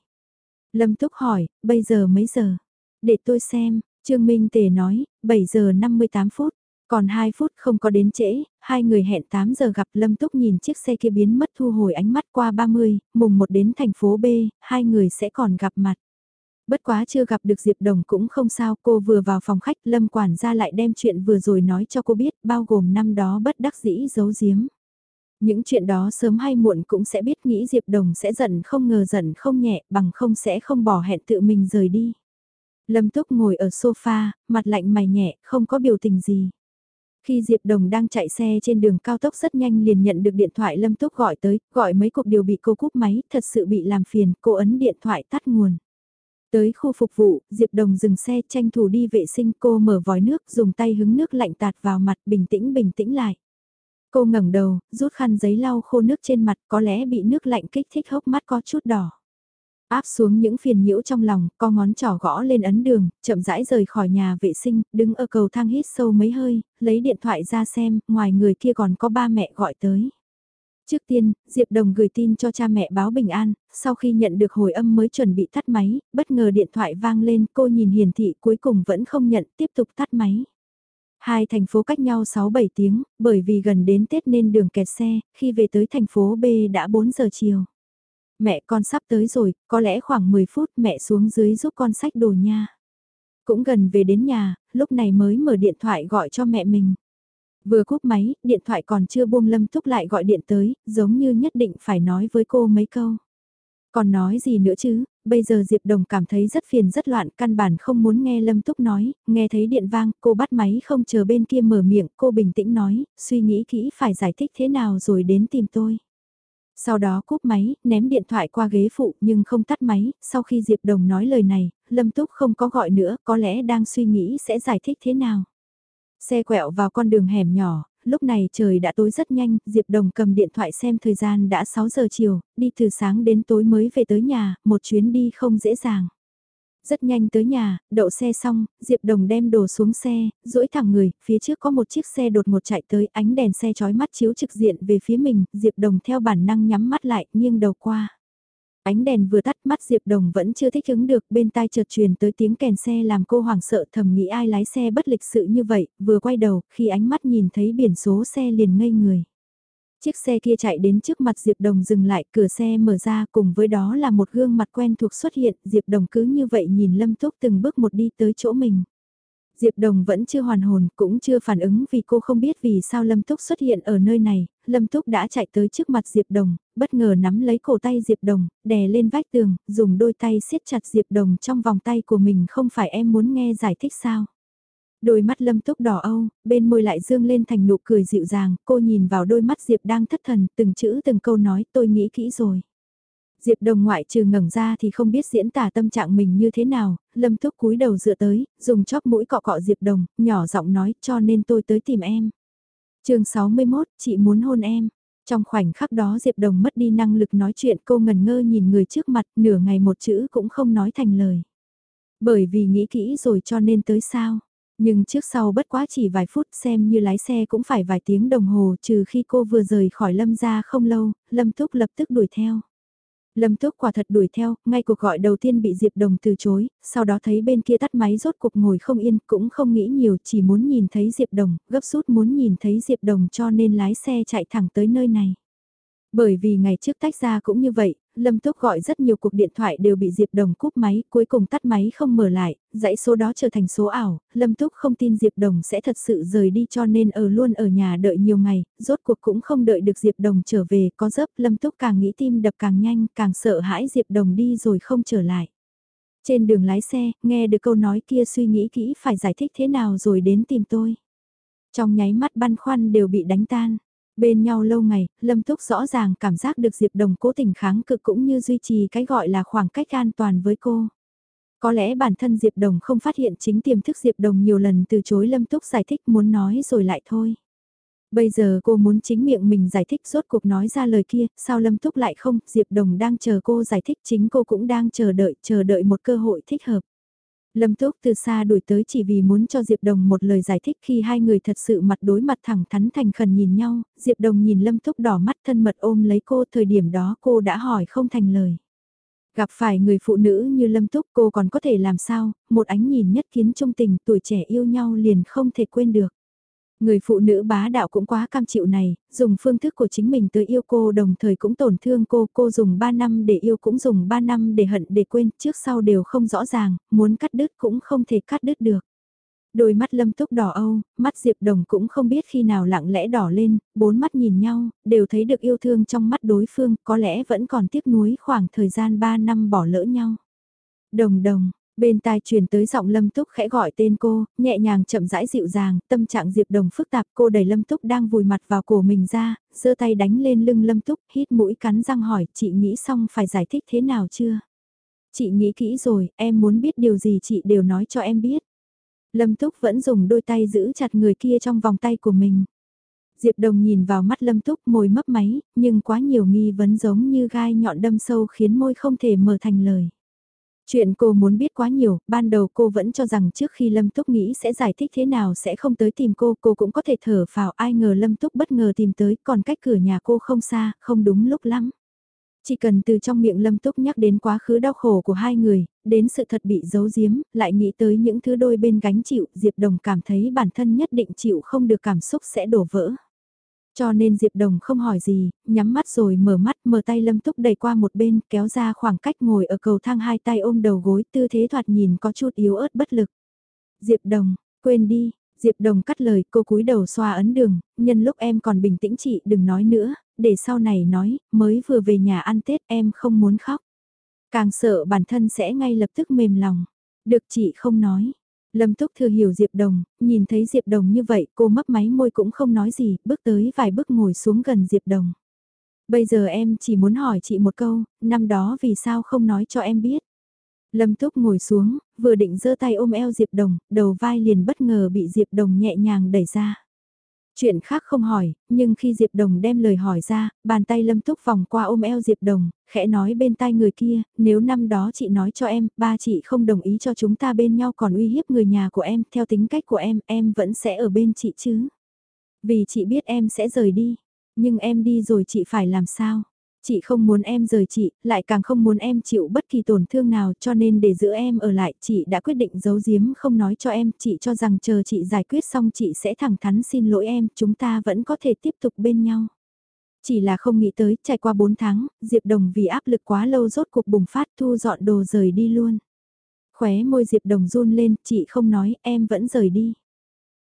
Lâm Túc hỏi, bây giờ mấy giờ? Để tôi xem, Trương Minh Tề nói, 7 giờ 58 phút. Còn 2 phút không có đến trễ, hai người hẹn 8 giờ gặp Lâm Túc nhìn chiếc xe kia biến mất thu hồi ánh mắt qua 30, mùng 1 đến thành phố B, hai người sẽ còn gặp mặt. Bất quá chưa gặp được Diệp Đồng cũng không sao, cô vừa vào phòng khách, Lâm quản gia lại đem chuyện vừa rồi nói cho cô biết, bao gồm năm đó bất đắc dĩ giấu giếm. Những chuyện đó sớm hay muộn cũng sẽ biết nghĩ Diệp Đồng sẽ giận không ngờ giận không nhẹ, bằng không sẽ không bỏ hẹn tự mình rời đi. Lâm Túc ngồi ở sofa, mặt lạnh mày nhẹ, không có biểu tình gì. Khi Diệp Đồng đang chạy xe trên đường cao tốc rất nhanh liền nhận được điện thoại Lâm Túc gọi tới, gọi mấy cuộc điều bị cô cúp máy, thật sự bị làm phiền, cô ấn điện thoại tắt nguồn. Tới khu phục vụ, Diệp Đồng dừng xe tranh thủ đi vệ sinh cô mở vòi nước dùng tay hứng nước lạnh tạt vào mặt bình tĩnh bình tĩnh lại. Cô ngẩng đầu, rút khăn giấy lau khô nước trên mặt có lẽ bị nước lạnh kích thích hốc mắt có chút đỏ. Áp xuống những phiền nhiễu trong lòng, co ngón trỏ gõ lên ấn đường, chậm rãi rời khỏi nhà vệ sinh, đứng ở cầu thang hít sâu mấy hơi, lấy điện thoại ra xem, ngoài người kia còn có ba mẹ gọi tới. Trước tiên, Diệp Đồng gửi tin cho cha mẹ báo bình an, sau khi nhận được hồi âm mới chuẩn bị tắt máy, bất ngờ điện thoại vang lên, cô nhìn hiển thị cuối cùng vẫn không nhận, tiếp tục tắt máy. Hai thành phố cách nhau 6-7 tiếng, bởi vì gần đến Tết nên đường kẹt xe, khi về tới thành phố B đã 4 giờ chiều. Mẹ con sắp tới rồi, có lẽ khoảng 10 phút mẹ xuống dưới giúp con sách đồ nha. Cũng gần về đến nhà, lúc này mới mở điện thoại gọi cho mẹ mình. Vừa cúp máy, điện thoại còn chưa buông Lâm Túc lại gọi điện tới, giống như nhất định phải nói với cô mấy câu. Còn nói gì nữa chứ, bây giờ Diệp Đồng cảm thấy rất phiền rất loạn, căn bản không muốn nghe Lâm Túc nói, nghe thấy điện vang, cô bắt máy không chờ bên kia mở miệng, cô bình tĩnh nói, suy nghĩ kỹ phải giải thích thế nào rồi đến tìm tôi. Sau đó cúp máy, ném điện thoại qua ghế phụ nhưng không tắt máy, sau khi Diệp Đồng nói lời này, Lâm Túc không có gọi nữa, có lẽ đang suy nghĩ sẽ giải thích thế nào. Xe quẹo vào con đường hẻm nhỏ, lúc này trời đã tối rất nhanh, Diệp Đồng cầm điện thoại xem thời gian đã 6 giờ chiều, đi từ sáng đến tối mới về tới nhà, một chuyến đi không dễ dàng. Rất nhanh tới nhà, đậu xe xong, Diệp Đồng đem đồ xuống xe, duỗi thẳng người, phía trước có một chiếc xe đột ngột chạy tới, ánh đèn xe chói mắt chiếu trực diện về phía mình, Diệp Đồng theo bản năng nhắm mắt lại, nghiêng đầu qua. Ánh đèn vừa tắt mắt Diệp Đồng vẫn chưa thích ứng được, bên tai chợt truyền tới tiếng kèn xe làm cô hoảng sợ thầm nghĩ ai lái xe bất lịch sự như vậy, vừa quay đầu, khi ánh mắt nhìn thấy biển số xe liền ngây người. Chiếc xe kia chạy đến trước mặt Diệp Đồng dừng lại, cửa xe mở ra cùng với đó là một gương mặt quen thuộc xuất hiện, Diệp Đồng cứ như vậy nhìn Lâm Túc từng bước một đi tới chỗ mình. Diệp Đồng vẫn chưa hoàn hồn, cũng chưa phản ứng vì cô không biết vì sao Lâm Túc xuất hiện ở nơi này, Lâm Túc đã chạy tới trước mặt Diệp Đồng, bất ngờ nắm lấy cổ tay Diệp Đồng, đè lên vách tường, dùng đôi tay siết chặt Diệp Đồng trong vòng tay của mình không phải em muốn nghe giải thích sao. Đôi mắt lâm túc đỏ âu, bên môi lại dương lên thành nụ cười dịu dàng, cô nhìn vào đôi mắt Diệp đang thất thần, từng chữ từng câu nói tôi nghĩ kỹ rồi. Diệp đồng ngoại trừ ngẩng ra thì không biết diễn tả tâm trạng mình như thế nào, lâm túc cúi đầu dựa tới, dùng chóp mũi cọ cọ Diệp đồng, nhỏ giọng nói cho nên tôi tới tìm em. chương 61, chị muốn hôn em. Trong khoảnh khắc đó Diệp Đồng mất đi năng lực nói chuyện cô ngần ngơ nhìn người trước mặt nửa ngày một chữ cũng không nói thành lời. Bởi vì nghĩ kỹ rồi cho nên tới sao. Nhưng trước sau bất quá chỉ vài phút xem như lái xe cũng phải vài tiếng đồng hồ trừ khi cô vừa rời khỏi Lâm ra không lâu, Lâm Túc lập tức đuổi theo. Lâm Túc quả thật đuổi theo, ngay cuộc gọi đầu tiên bị Diệp Đồng từ chối, sau đó thấy bên kia tắt máy rốt cuộc ngồi không yên, cũng không nghĩ nhiều, chỉ muốn nhìn thấy Diệp Đồng, gấp rút muốn nhìn thấy Diệp Đồng cho nên lái xe chạy thẳng tới nơi này. Bởi vì ngày trước tách ra cũng như vậy, Lâm Túc gọi rất nhiều cuộc điện thoại đều bị Diệp Đồng cúp máy, cuối cùng tắt máy không mở lại, dãy số đó trở thành số ảo, Lâm Túc không tin Diệp Đồng sẽ thật sự rời đi cho nên ở luôn ở nhà đợi nhiều ngày, rốt cuộc cũng không đợi được Diệp Đồng trở về, có dấp Lâm Túc càng nghĩ tim đập càng nhanh, càng sợ hãi Diệp Đồng đi rồi không trở lại. Trên đường lái xe, nghe được câu nói kia suy nghĩ kỹ phải giải thích thế nào rồi đến tìm tôi. Trong nháy mắt băn khoăn đều bị đánh tan. Bên nhau lâu ngày, Lâm Túc rõ ràng cảm giác được Diệp Đồng cố tình kháng cự cũng như duy trì cái gọi là khoảng cách an toàn với cô. Có lẽ bản thân Diệp Đồng không phát hiện chính tiềm thức Diệp Đồng nhiều lần từ chối Lâm Túc giải thích muốn nói rồi lại thôi. Bây giờ cô muốn chính miệng mình giải thích rốt cuộc nói ra lời kia, sao Lâm Túc lại không, Diệp Đồng đang chờ cô giải thích chính cô cũng đang chờ đợi, chờ đợi một cơ hội thích hợp. Lâm Túc từ xa đuổi tới chỉ vì muốn cho Diệp Đồng một lời giải thích khi hai người thật sự mặt đối mặt thẳng thắn thành khẩn nhìn nhau, Diệp Đồng nhìn Lâm Túc đỏ mắt thân mật ôm lấy cô thời điểm đó cô đã hỏi không thành lời. Gặp phải người phụ nữ như Lâm Túc cô còn có thể làm sao, một ánh nhìn nhất kiến trung tình tuổi trẻ yêu nhau liền không thể quên được. Người phụ nữ bá đạo cũng quá cam chịu này, dùng phương thức của chính mình tới yêu cô đồng thời cũng tổn thương cô, cô dùng 3 năm để yêu cũng dùng 3 năm để hận để quên, trước sau đều không rõ ràng, muốn cắt đứt cũng không thể cắt đứt được. Đôi mắt lâm túc đỏ âu, mắt Diệp Đồng cũng không biết khi nào lặng lẽ đỏ lên, bốn mắt nhìn nhau, đều thấy được yêu thương trong mắt đối phương, có lẽ vẫn còn tiếc nuối khoảng thời gian 3 năm bỏ lỡ nhau. Đồng đồng, Bên tai truyền tới giọng Lâm Túc khẽ gọi tên cô, nhẹ nhàng chậm rãi dịu dàng, tâm trạng Diệp Đồng phức tạp cô đẩy Lâm Túc đang vùi mặt vào cổ mình ra, giơ tay đánh lên lưng Lâm Túc, hít mũi cắn răng hỏi, chị nghĩ xong phải giải thích thế nào chưa? Chị nghĩ kỹ rồi, em muốn biết điều gì chị đều nói cho em biết. Lâm Túc vẫn dùng đôi tay giữ chặt người kia trong vòng tay của mình. Diệp Đồng nhìn vào mắt Lâm Túc môi mấp máy, nhưng quá nhiều nghi vấn giống như gai nhọn đâm sâu khiến môi không thể mở thành lời. Chuyện cô muốn biết quá nhiều, ban đầu cô vẫn cho rằng trước khi Lâm Túc nghĩ sẽ giải thích thế nào sẽ không tới tìm cô, cô cũng có thể thở vào ai ngờ Lâm Túc bất ngờ tìm tới, còn cách cửa nhà cô không xa, không đúng lúc lắm. Chỉ cần từ trong miệng Lâm Túc nhắc đến quá khứ đau khổ của hai người, đến sự thật bị giấu giếm, lại nghĩ tới những thứ đôi bên gánh chịu, Diệp Đồng cảm thấy bản thân nhất định chịu không được cảm xúc sẽ đổ vỡ. Cho nên Diệp Đồng không hỏi gì, nhắm mắt rồi mở mắt mở tay lâm túc đẩy qua một bên kéo ra khoảng cách ngồi ở cầu thang hai tay ôm đầu gối tư thế thoạt nhìn có chút yếu ớt bất lực. Diệp Đồng, quên đi, Diệp Đồng cắt lời cô cúi đầu xoa ấn đường, nhân lúc em còn bình tĩnh chị đừng nói nữa, để sau này nói, mới vừa về nhà ăn Tết em không muốn khóc. Càng sợ bản thân sẽ ngay lập tức mềm lòng. Được chị không nói. Lâm Túc thừa hiểu Diệp Đồng, nhìn thấy Diệp Đồng như vậy cô mấp máy môi cũng không nói gì, bước tới vài bước ngồi xuống gần Diệp Đồng. Bây giờ em chỉ muốn hỏi chị một câu, năm đó vì sao không nói cho em biết. Lâm Túc ngồi xuống, vừa định giơ tay ôm eo Diệp Đồng, đầu vai liền bất ngờ bị Diệp Đồng nhẹ nhàng đẩy ra. Chuyện khác không hỏi, nhưng khi Diệp Đồng đem lời hỏi ra, bàn tay Lâm Túc vòng qua ôm eo Diệp Đồng, khẽ nói bên tai người kia, nếu năm đó chị nói cho em, ba chị không đồng ý cho chúng ta bên nhau còn uy hiếp người nhà của em, theo tính cách của em, em vẫn sẽ ở bên chị chứ. Vì chị biết em sẽ rời đi, nhưng em đi rồi chị phải làm sao? Chị không muốn em rời chị, lại càng không muốn em chịu bất kỳ tổn thương nào cho nên để giữ em ở lại chị đã quyết định giấu giếm không nói cho em. Chị cho rằng chờ chị giải quyết xong chị sẽ thẳng thắn xin lỗi em, chúng ta vẫn có thể tiếp tục bên nhau. Chỉ là không nghĩ tới, trải qua 4 tháng, Diệp Đồng vì áp lực quá lâu rốt cuộc bùng phát thu dọn đồ rời đi luôn. Khóe môi Diệp Đồng run lên, chị không nói, em vẫn rời đi.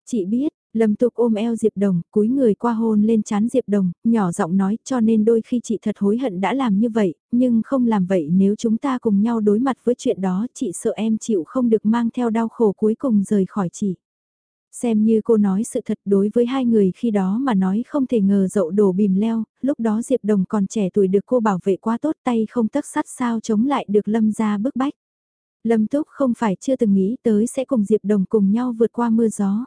Chị biết, Lâm Tục ôm eo Diệp Đồng, cúi người qua hôn lên chán Diệp Đồng, nhỏ giọng nói cho nên đôi khi chị thật hối hận đã làm như vậy, nhưng không làm vậy nếu chúng ta cùng nhau đối mặt với chuyện đó chị sợ em chịu không được mang theo đau khổ cuối cùng rời khỏi chị. Xem như cô nói sự thật đối với hai người khi đó mà nói không thể ngờ dậu đổ bìm leo, lúc đó Diệp Đồng còn trẻ tuổi được cô bảo vệ quá tốt tay không tấc sắt sao chống lại được Lâm ra bức bách. Lâm Túc không phải chưa từng nghĩ tới sẽ cùng Diệp Đồng cùng nhau vượt qua mưa gió.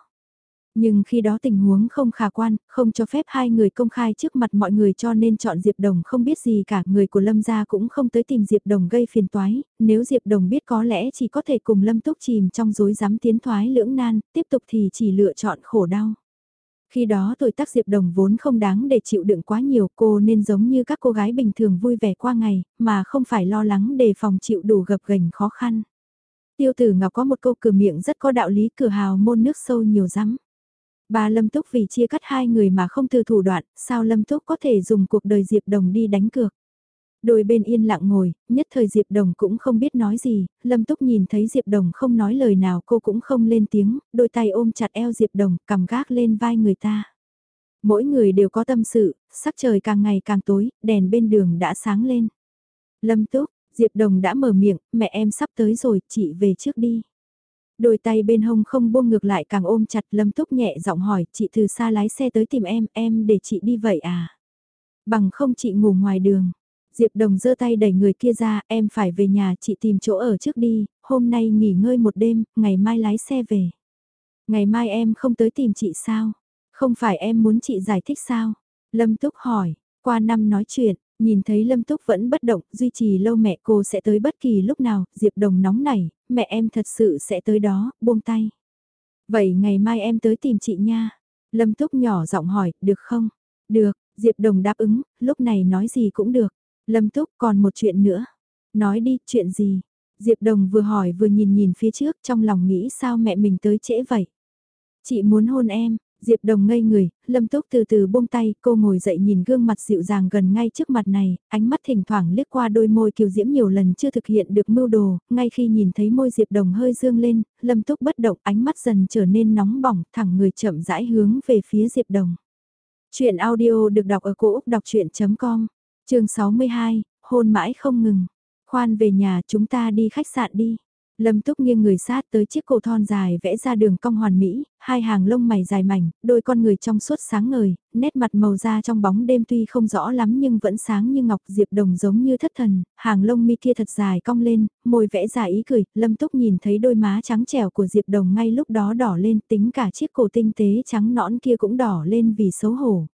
Nhưng khi đó tình huống không khả quan, không cho phép hai người công khai trước mặt mọi người cho nên chọn Diệp Đồng không biết gì cả, người của Lâm gia cũng không tới tìm Diệp Đồng gây phiền toái, nếu Diệp Đồng biết có lẽ chỉ có thể cùng Lâm Túc chìm trong rối rắm tiến thoái lưỡng nan, tiếp tục thì chỉ lựa chọn khổ đau. Khi đó tuổi tác Diệp Đồng vốn không đáng để chịu đựng quá nhiều cô nên giống như các cô gái bình thường vui vẻ qua ngày, mà không phải lo lắng đề phòng chịu đủ gập gành khó khăn. Tiêu tử Ngọc có một câu cửa miệng rất có đạo lý cửa hào môn nước sâu nhiều rắm. Ba Lâm Túc vì chia cắt hai người mà không từ thủ đoạn, sao Lâm Túc có thể dùng cuộc đời Diệp Đồng đi đánh cược. Đôi bên yên lặng ngồi, nhất thời Diệp Đồng cũng không biết nói gì, Lâm Túc nhìn thấy Diệp Đồng không nói lời nào cô cũng không lên tiếng, đôi tay ôm chặt eo Diệp Đồng, cầm gác lên vai người ta. Mỗi người đều có tâm sự, sắc trời càng ngày càng tối, đèn bên đường đã sáng lên. Lâm Túc, Diệp Đồng đã mở miệng, mẹ em sắp tới rồi, chị về trước đi. Đôi tay bên hông không buông ngược lại càng ôm chặt Lâm Túc nhẹ giọng hỏi, chị từ xa lái xe tới tìm em, em để chị đi vậy à? Bằng không chị ngủ ngoài đường. Diệp Đồng giơ tay đẩy người kia ra, em phải về nhà, chị tìm chỗ ở trước đi, hôm nay nghỉ ngơi một đêm, ngày mai lái xe về. Ngày mai em không tới tìm chị sao? Không phải em muốn chị giải thích sao? Lâm Túc hỏi, qua năm nói chuyện, Nhìn thấy Lâm Túc vẫn bất động, duy trì lâu mẹ cô sẽ tới bất kỳ lúc nào, Diệp Đồng nóng nảy, mẹ em thật sự sẽ tới đó, buông tay. Vậy ngày mai em tới tìm chị nha. Lâm Túc nhỏ giọng hỏi, được không? Được, Diệp Đồng đáp ứng, lúc này nói gì cũng được. Lâm Túc còn một chuyện nữa. Nói đi, chuyện gì? Diệp Đồng vừa hỏi vừa nhìn nhìn phía trước trong lòng nghĩ sao mẹ mình tới trễ vậy. Chị muốn hôn em, Diệp Đồng ngây người, Lâm Túc từ từ buông tay, cô ngồi dậy nhìn gương mặt dịu dàng gần ngay trước mặt này, ánh mắt thỉnh thoảng liếc qua đôi môi kiều diễm nhiều lần chưa thực hiện được mưu đồ, ngay khi nhìn thấy môi Diệp Đồng hơi dương lên, Lâm Túc bất động, ánh mắt dần trở nên nóng bỏng, thẳng người chậm rãi hướng về phía Diệp Đồng. Chuyện audio được đọc ở cổ Úc đọc chuyện.com, trường 62, hôn mãi không ngừng. Khoan về nhà chúng ta đi khách sạn đi. Lâm Túc nghiêng người sát tới chiếc cổ thon dài vẽ ra đường cong hoàn mỹ, hai hàng lông mày dài mảnh, đôi con người trong suốt sáng ngời, nét mặt màu da trong bóng đêm tuy không rõ lắm nhưng vẫn sáng như ngọc diệp đồng giống như thất thần, hàng lông mi kia thật dài cong lên, môi vẽ ra ý cười, Lâm Túc nhìn thấy đôi má trắng trẻo của diệp đồng ngay lúc đó đỏ lên tính cả chiếc cổ tinh tế trắng nõn kia cũng đỏ lên vì xấu hổ.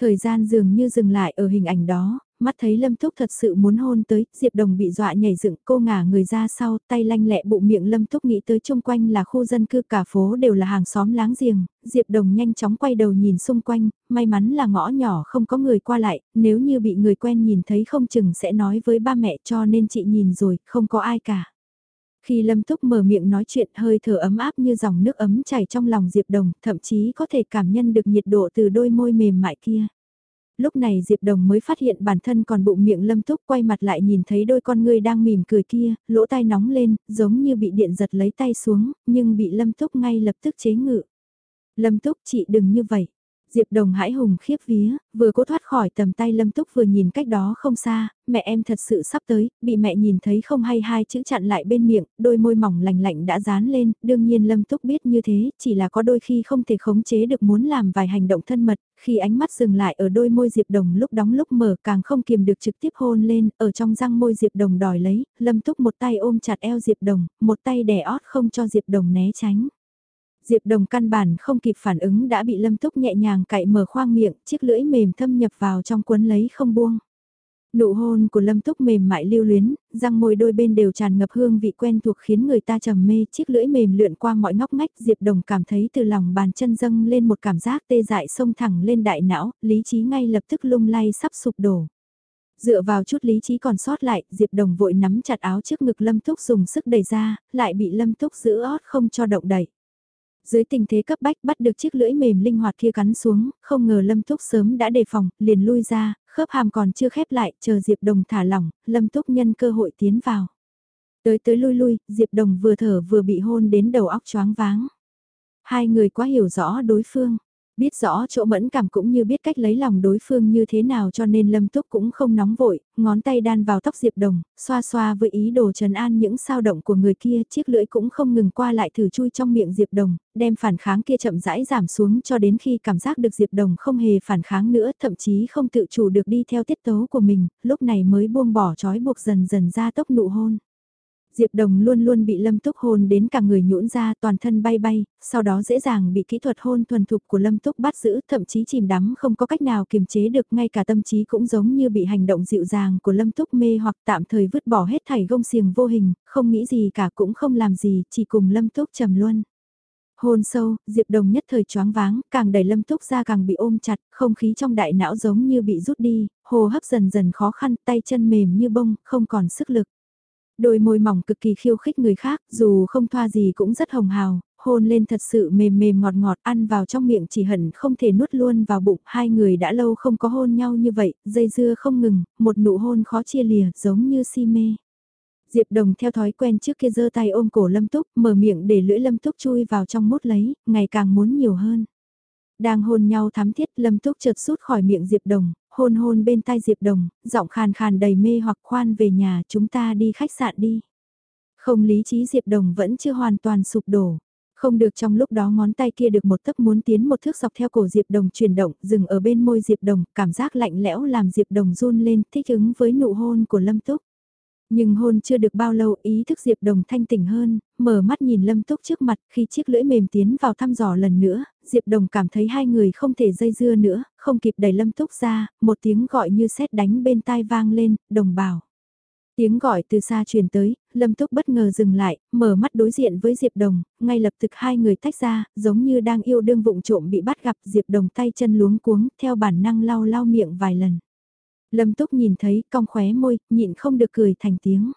Thời gian dường như dừng lại ở hình ảnh đó, mắt thấy Lâm Túc thật sự muốn hôn tới, Diệp Đồng bị dọa nhảy dựng cô ngả người ra sau, tay lanh lẹ bụng miệng Lâm Túc nghĩ tới chung quanh là khu dân cư cả phố đều là hàng xóm láng giềng, Diệp Đồng nhanh chóng quay đầu nhìn xung quanh, may mắn là ngõ nhỏ không có người qua lại, nếu như bị người quen nhìn thấy không chừng sẽ nói với ba mẹ cho nên chị nhìn rồi, không có ai cả. Khi Lâm Túc mở miệng nói chuyện hơi thở ấm áp như dòng nước ấm chảy trong lòng Diệp Đồng, thậm chí có thể cảm nhận được nhiệt độ từ đôi môi mềm mại kia lúc này Diệp Đồng mới phát hiện bản thân còn bụng miệng lâm túc quay mặt lại nhìn thấy đôi con người đang mỉm cười kia, lỗ tai nóng lên, giống như bị điện giật lấy tay xuống, nhưng bị lâm túc ngay lập tức chế ngự. Lâm túc chị đừng như vậy. Diệp Đồng hãi hùng khiếp vía, vừa cố thoát khỏi tầm tay Lâm Túc vừa nhìn cách đó không xa, mẹ em thật sự sắp tới, bị mẹ nhìn thấy không hay hai chữ chặn lại bên miệng, đôi môi mỏng lành lạnh đã dán lên, đương nhiên Lâm Túc biết như thế, chỉ là có đôi khi không thể khống chế được muốn làm vài hành động thân mật, khi ánh mắt dừng lại ở đôi môi Diệp Đồng lúc đóng lúc mở càng không kiềm được trực tiếp hôn lên, ở trong răng môi Diệp Đồng đòi lấy, Lâm Túc một tay ôm chặt eo Diệp Đồng, một tay đè ót không cho Diệp Đồng né tránh. Diệp Đồng căn bản không kịp phản ứng đã bị Lâm Túc nhẹ nhàng cạy mở khoang miệng, chiếc lưỡi mềm thâm nhập vào trong cuốn lấy không buông. Nụ hôn của Lâm Túc mềm mại lưu luyến, răng môi đôi bên đều tràn ngập hương vị quen thuộc khiến người ta trầm mê, chiếc lưỡi mềm lượn qua mọi ngóc ngách, Diệp Đồng cảm thấy từ lòng bàn chân dâng lên một cảm giác tê dại sông thẳng lên đại não, lý trí ngay lập tức lung lay sắp sụp đổ. Dựa vào chút lý trí còn sót lại, Diệp Đồng vội nắm chặt áo trước ngực Lâm Túc dùng sức đẩy ra, lại bị Lâm Túc giữ ót không cho động đẩy. Dưới tình thế cấp bách bắt được chiếc lưỡi mềm linh hoạt kia cắn xuống, không ngờ Lâm Túc sớm đã đề phòng, liền lui ra, khớp hàm còn chưa khép lại, chờ Diệp Đồng thả lỏng, Lâm Túc nhân cơ hội tiến vào. Tới tới lui lui, Diệp Đồng vừa thở vừa bị hôn đến đầu óc choáng váng. Hai người quá hiểu rõ đối phương. Biết rõ chỗ mẫn cảm cũng như biết cách lấy lòng đối phương như thế nào cho nên Lâm Túc cũng không nóng vội, ngón tay đan vào tóc Diệp Đồng, xoa xoa với ý đồ trần an những sao động của người kia, chiếc lưỡi cũng không ngừng qua lại thử chui trong miệng Diệp Đồng, đem phản kháng kia chậm rãi giảm xuống cho đến khi cảm giác được Diệp Đồng không hề phản kháng nữa, thậm chí không tự chủ được đi theo tiết tấu của mình, lúc này mới buông bỏ trói buộc dần dần ra tốc nụ hôn. Diệp Đồng luôn luôn bị Lâm Túc hôn đến cả người nhũn ra toàn thân bay bay, sau đó dễ dàng bị kỹ thuật hôn thuần thục của Lâm Túc bắt giữ, thậm chí chìm đắm không có cách nào kiềm chế được, ngay cả tâm trí cũng giống như bị hành động dịu dàng của Lâm Túc mê hoặc tạm thời vứt bỏ hết thảy gông xiềng vô hình, không nghĩ gì cả cũng không làm gì, chỉ cùng Lâm Túc trầm luân. Hôn sâu, Diệp Đồng nhất thời choáng váng, càng đẩy Lâm Túc ra càng bị ôm chặt, không khí trong đại não giống như bị rút đi, hô hấp dần dần khó khăn, tay chân mềm như bông, không còn sức lực. Đôi môi mỏng cực kỳ khiêu khích người khác, dù không thoa gì cũng rất hồng hào, hôn lên thật sự mềm mềm ngọt ngọt ăn vào trong miệng chỉ hận không thể nuốt luôn vào bụng. Hai người đã lâu không có hôn nhau như vậy, dây dưa không ngừng, một nụ hôn khó chia lìa giống như si mê. Diệp Đồng theo thói quen trước kia giơ tay ôm cổ Lâm Túc, mở miệng để lưỡi Lâm Túc chui vào trong mút lấy, ngày càng muốn nhiều hơn. Đang hôn nhau thắm thiết Lâm Túc chợt rút khỏi miệng Diệp Đồng, hôn hôn bên tai Diệp Đồng, giọng khàn khàn đầy mê hoặc khoan về nhà chúng ta đi khách sạn đi. Không lý trí Diệp Đồng vẫn chưa hoàn toàn sụp đổ. Không được trong lúc đó ngón tay kia được một tấc muốn tiến một thước dọc theo cổ Diệp Đồng chuyển động, dừng ở bên môi Diệp Đồng, cảm giác lạnh lẽo làm Diệp Đồng run lên, thích ứng với nụ hôn của Lâm Túc. Nhưng hôn chưa được bao lâu ý thức Diệp Đồng thanh tỉnh hơn, mở mắt nhìn Lâm Túc trước mặt khi chiếc lưỡi mềm tiến vào thăm dò lần nữa, Diệp Đồng cảm thấy hai người không thể dây dưa nữa, không kịp đẩy Lâm Túc ra, một tiếng gọi như sét đánh bên tai vang lên, đồng bào. Tiếng gọi từ xa truyền tới, Lâm Túc bất ngờ dừng lại, mở mắt đối diện với Diệp Đồng, ngay lập tức hai người tách ra, giống như đang yêu đương vụng trộm bị bắt gặp Diệp Đồng tay chân luống cuống, theo bản năng lau lau miệng vài lần. Lâm Túc nhìn thấy, cong khóe môi, nhịn không được cười thành tiếng.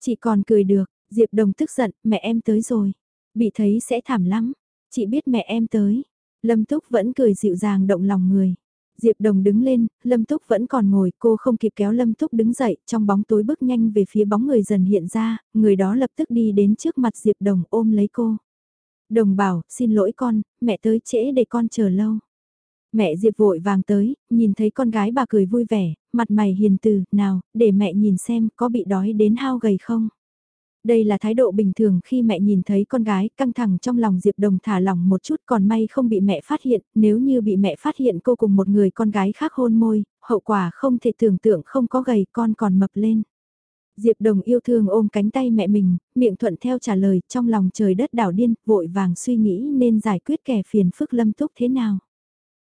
Chỉ còn cười được, Diệp Đồng tức giận, mẹ em tới rồi. Bị thấy sẽ thảm lắm. Chị biết mẹ em tới. Lâm Túc vẫn cười dịu dàng động lòng người. Diệp Đồng đứng lên, Lâm Túc vẫn còn ngồi, cô không kịp kéo Lâm Túc đứng dậy, trong bóng tối bước nhanh về phía bóng người dần hiện ra, người đó lập tức đi đến trước mặt Diệp Đồng ôm lấy cô. Đồng bảo, xin lỗi con, mẹ tới trễ để con chờ lâu. Mẹ Diệp vội vàng tới, nhìn thấy con gái bà cười vui vẻ, mặt mày hiền từ, nào, để mẹ nhìn xem có bị đói đến hao gầy không. Đây là thái độ bình thường khi mẹ nhìn thấy con gái căng thẳng trong lòng Diệp Đồng thả lòng một chút còn may không bị mẹ phát hiện, nếu như bị mẹ phát hiện cô cùng một người con gái khác hôn môi, hậu quả không thể tưởng tượng không có gầy con còn mập lên. Diệp Đồng yêu thương ôm cánh tay mẹ mình, miệng thuận theo trả lời trong lòng trời đất đảo điên, vội vàng suy nghĩ nên giải quyết kẻ phiền phức lâm túc thế nào.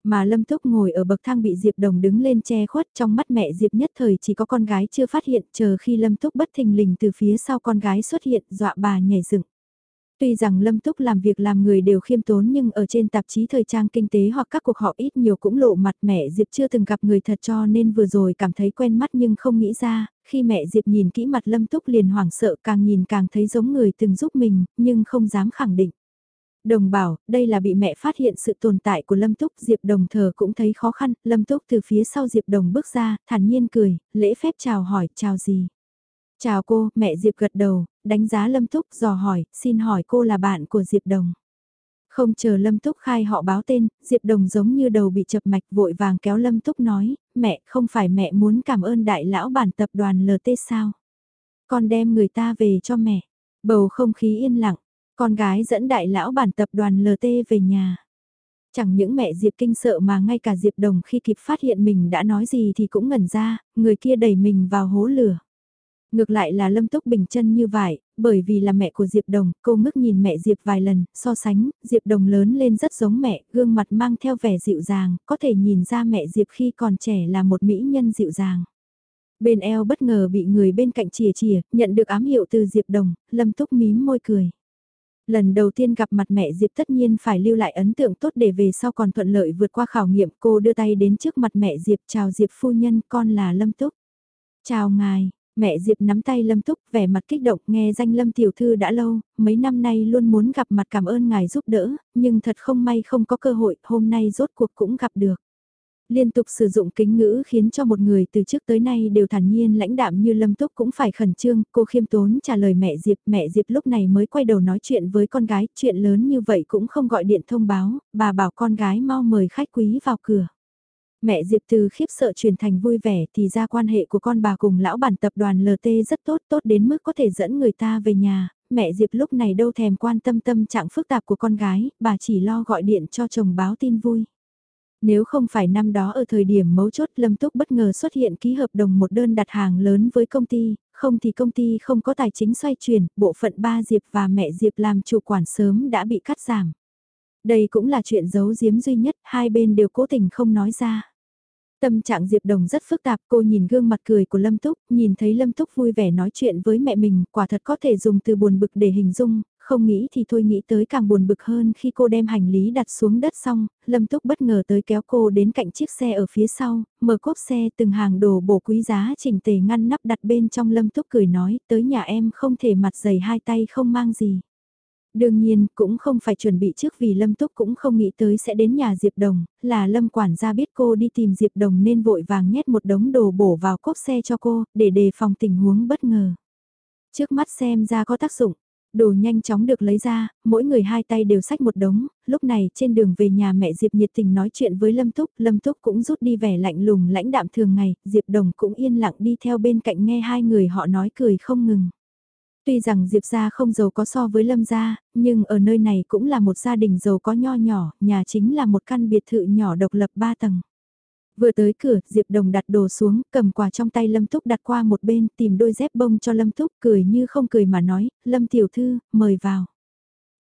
Mà Lâm Túc ngồi ở bậc thang bị Diệp Đồng đứng lên che khuất trong mắt mẹ Diệp nhất thời chỉ có con gái chưa phát hiện chờ khi Lâm Túc bất thình lình từ phía sau con gái xuất hiện dọa bà nhảy dựng. Tuy rằng Lâm Túc làm việc làm người đều khiêm tốn nhưng ở trên tạp chí thời trang kinh tế hoặc các cuộc họp ít nhiều cũng lộ mặt mẹ Diệp chưa từng gặp người thật cho nên vừa rồi cảm thấy quen mắt nhưng không nghĩ ra, khi mẹ Diệp nhìn kỹ mặt Lâm Túc liền hoảng sợ càng nhìn càng thấy giống người từng giúp mình nhưng không dám khẳng định. Đồng bảo, đây là bị mẹ phát hiện sự tồn tại của Lâm Túc, Diệp Đồng thờ cũng thấy khó khăn, Lâm Túc từ phía sau Diệp Đồng bước ra, thản nhiên cười, lễ phép chào hỏi, chào gì? Chào cô, mẹ Diệp gật đầu, đánh giá Lâm Túc, dò hỏi, xin hỏi cô là bạn của Diệp Đồng. Không chờ Lâm Túc khai họ báo tên, Diệp Đồng giống như đầu bị chập mạch vội vàng kéo Lâm Túc nói, mẹ không phải mẹ muốn cảm ơn đại lão bản tập đoàn LT sao? Con đem người ta về cho mẹ. Bầu không khí yên lặng, con gái dẫn đại lão bản tập đoàn LT về nhà. Chẳng những mẹ Diệp kinh sợ mà ngay cả Diệp Đồng khi kịp phát hiện mình đã nói gì thì cũng ngẩn ra, người kia đẩy mình vào hố lửa. Ngược lại là Lâm Túc bình chân như vậy, bởi vì là mẹ của Diệp Đồng, cô ngước nhìn mẹ Diệp vài lần, so sánh, Diệp Đồng lớn lên rất giống mẹ, gương mặt mang theo vẻ dịu dàng, có thể nhìn ra mẹ Diệp khi còn trẻ là một mỹ nhân dịu dàng. Bên eo bất ngờ bị người bên cạnh chìa chìa, nhận được ám hiệu từ Diệp Đồng, Lâm Túc mím môi cười. Lần đầu tiên gặp mặt mẹ Diệp tất nhiên phải lưu lại ấn tượng tốt để về sau còn thuận lợi vượt qua khảo nghiệm. Cô đưa tay đến trước mặt mẹ Diệp chào Diệp phu nhân con là Lâm Túc. Chào ngài, mẹ Diệp nắm tay Lâm Túc vẻ mặt kích động nghe danh Lâm Tiểu Thư đã lâu, mấy năm nay luôn muốn gặp mặt cảm ơn ngài giúp đỡ, nhưng thật không may không có cơ hội, hôm nay rốt cuộc cũng gặp được. Liên tục sử dụng kính ngữ khiến cho một người từ trước tới nay đều thản nhiên lãnh đạm như Lâm Túc cũng phải khẩn trương, cô khiêm tốn trả lời mẹ Diệp, mẹ Diệp lúc này mới quay đầu nói chuyện với con gái, chuyện lớn như vậy cũng không gọi điện thông báo, bà bảo con gái mau mời khách quý vào cửa. Mẹ Diệp từ khiếp sợ truyền thành vui vẻ thì ra quan hệ của con bà cùng lão bản tập đoàn LT rất tốt tốt đến mức có thể dẫn người ta về nhà, mẹ Diệp lúc này đâu thèm quan tâm tâm trạng phức tạp của con gái, bà chỉ lo gọi điện cho chồng báo tin vui. Nếu không phải năm đó ở thời điểm mấu chốt Lâm Túc bất ngờ xuất hiện ký hợp đồng một đơn đặt hàng lớn với công ty, không thì công ty không có tài chính xoay chuyển, bộ phận ba Diệp và mẹ Diệp làm chủ quản sớm đã bị cắt giảm. Đây cũng là chuyện giấu giếm duy nhất, hai bên đều cố tình không nói ra. Tâm trạng Diệp Đồng rất phức tạp, cô nhìn gương mặt cười của Lâm Túc, nhìn thấy Lâm Túc vui vẻ nói chuyện với mẹ mình, quả thật có thể dùng từ buồn bực để hình dung, không nghĩ thì thôi nghĩ tới càng buồn bực hơn khi cô đem hành lý đặt xuống đất xong, Lâm Túc bất ngờ tới kéo cô đến cạnh chiếc xe ở phía sau, mở cốp xe từng hàng đồ bổ quý giá chỉnh tề ngăn nắp đặt bên trong Lâm Túc cười nói tới nhà em không thể mặt dày hai tay không mang gì. Đương nhiên, cũng không phải chuẩn bị trước vì Lâm Túc cũng không nghĩ tới sẽ đến nhà Diệp Đồng, là Lâm quản gia biết cô đi tìm Diệp Đồng nên vội vàng nhét một đống đồ bổ vào cốp xe cho cô, để đề phòng tình huống bất ngờ. Trước mắt xem ra có tác dụng, Đồ nhanh chóng được lấy ra, mỗi người hai tay đều sách một đống, lúc này trên đường về nhà mẹ Diệp nhiệt tình nói chuyện với Lâm Túc, Lâm Túc cũng rút đi vẻ lạnh lùng lãnh đạm thường ngày, Diệp Đồng cũng yên lặng đi theo bên cạnh nghe hai người họ nói cười không ngừng. Tuy rằng Diệp gia không giàu có so với Lâm gia, nhưng ở nơi này cũng là một gia đình giàu có nho nhỏ, nhà chính là một căn biệt thự nhỏ độc lập ba tầng. Vừa tới cửa, Diệp Đồng đặt đồ xuống, cầm quà trong tay Lâm Túc đặt qua một bên, tìm đôi dép bông cho Lâm Túc, cười như không cười mà nói, Lâm Tiểu Thư, mời vào.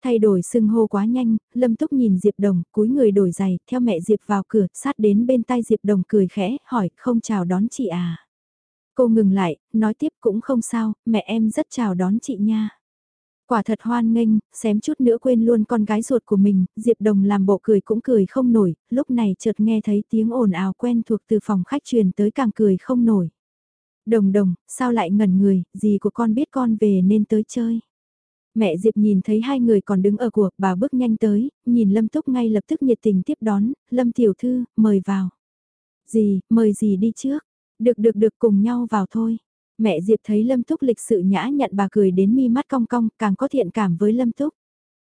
Thay đổi sưng hô quá nhanh, Lâm Túc nhìn Diệp Đồng, cúi người đổi giày, theo mẹ Diệp vào cửa, sát đến bên tay Diệp Đồng cười khẽ, hỏi, không chào đón chị à. Cô ngừng lại, nói tiếp cũng không sao, mẹ em rất chào đón chị nha. Quả thật hoan nghênh, xém chút nữa quên luôn con gái ruột của mình, Diệp Đồng làm bộ cười cũng cười không nổi, lúc này chợt nghe thấy tiếng ồn ào quen thuộc từ phòng khách truyền tới càng cười không nổi. Đồng đồng, sao lại ngẩn người, gì của con biết con về nên tới chơi. Mẹ Diệp nhìn thấy hai người còn đứng ở cuộc, bà bước nhanh tới, nhìn Lâm Túc ngay lập tức nhiệt tình tiếp đón, Lâm Tiểu Thư, mời vào. Gì, mời gì đi trước, được được được cùng nhau vào thôi. Mẹ Diệp thấy Lâm Túc lịch sự nhã nhận bà cười đến mi mắt cong cong, càng có thiện cảm với Lâm Túc.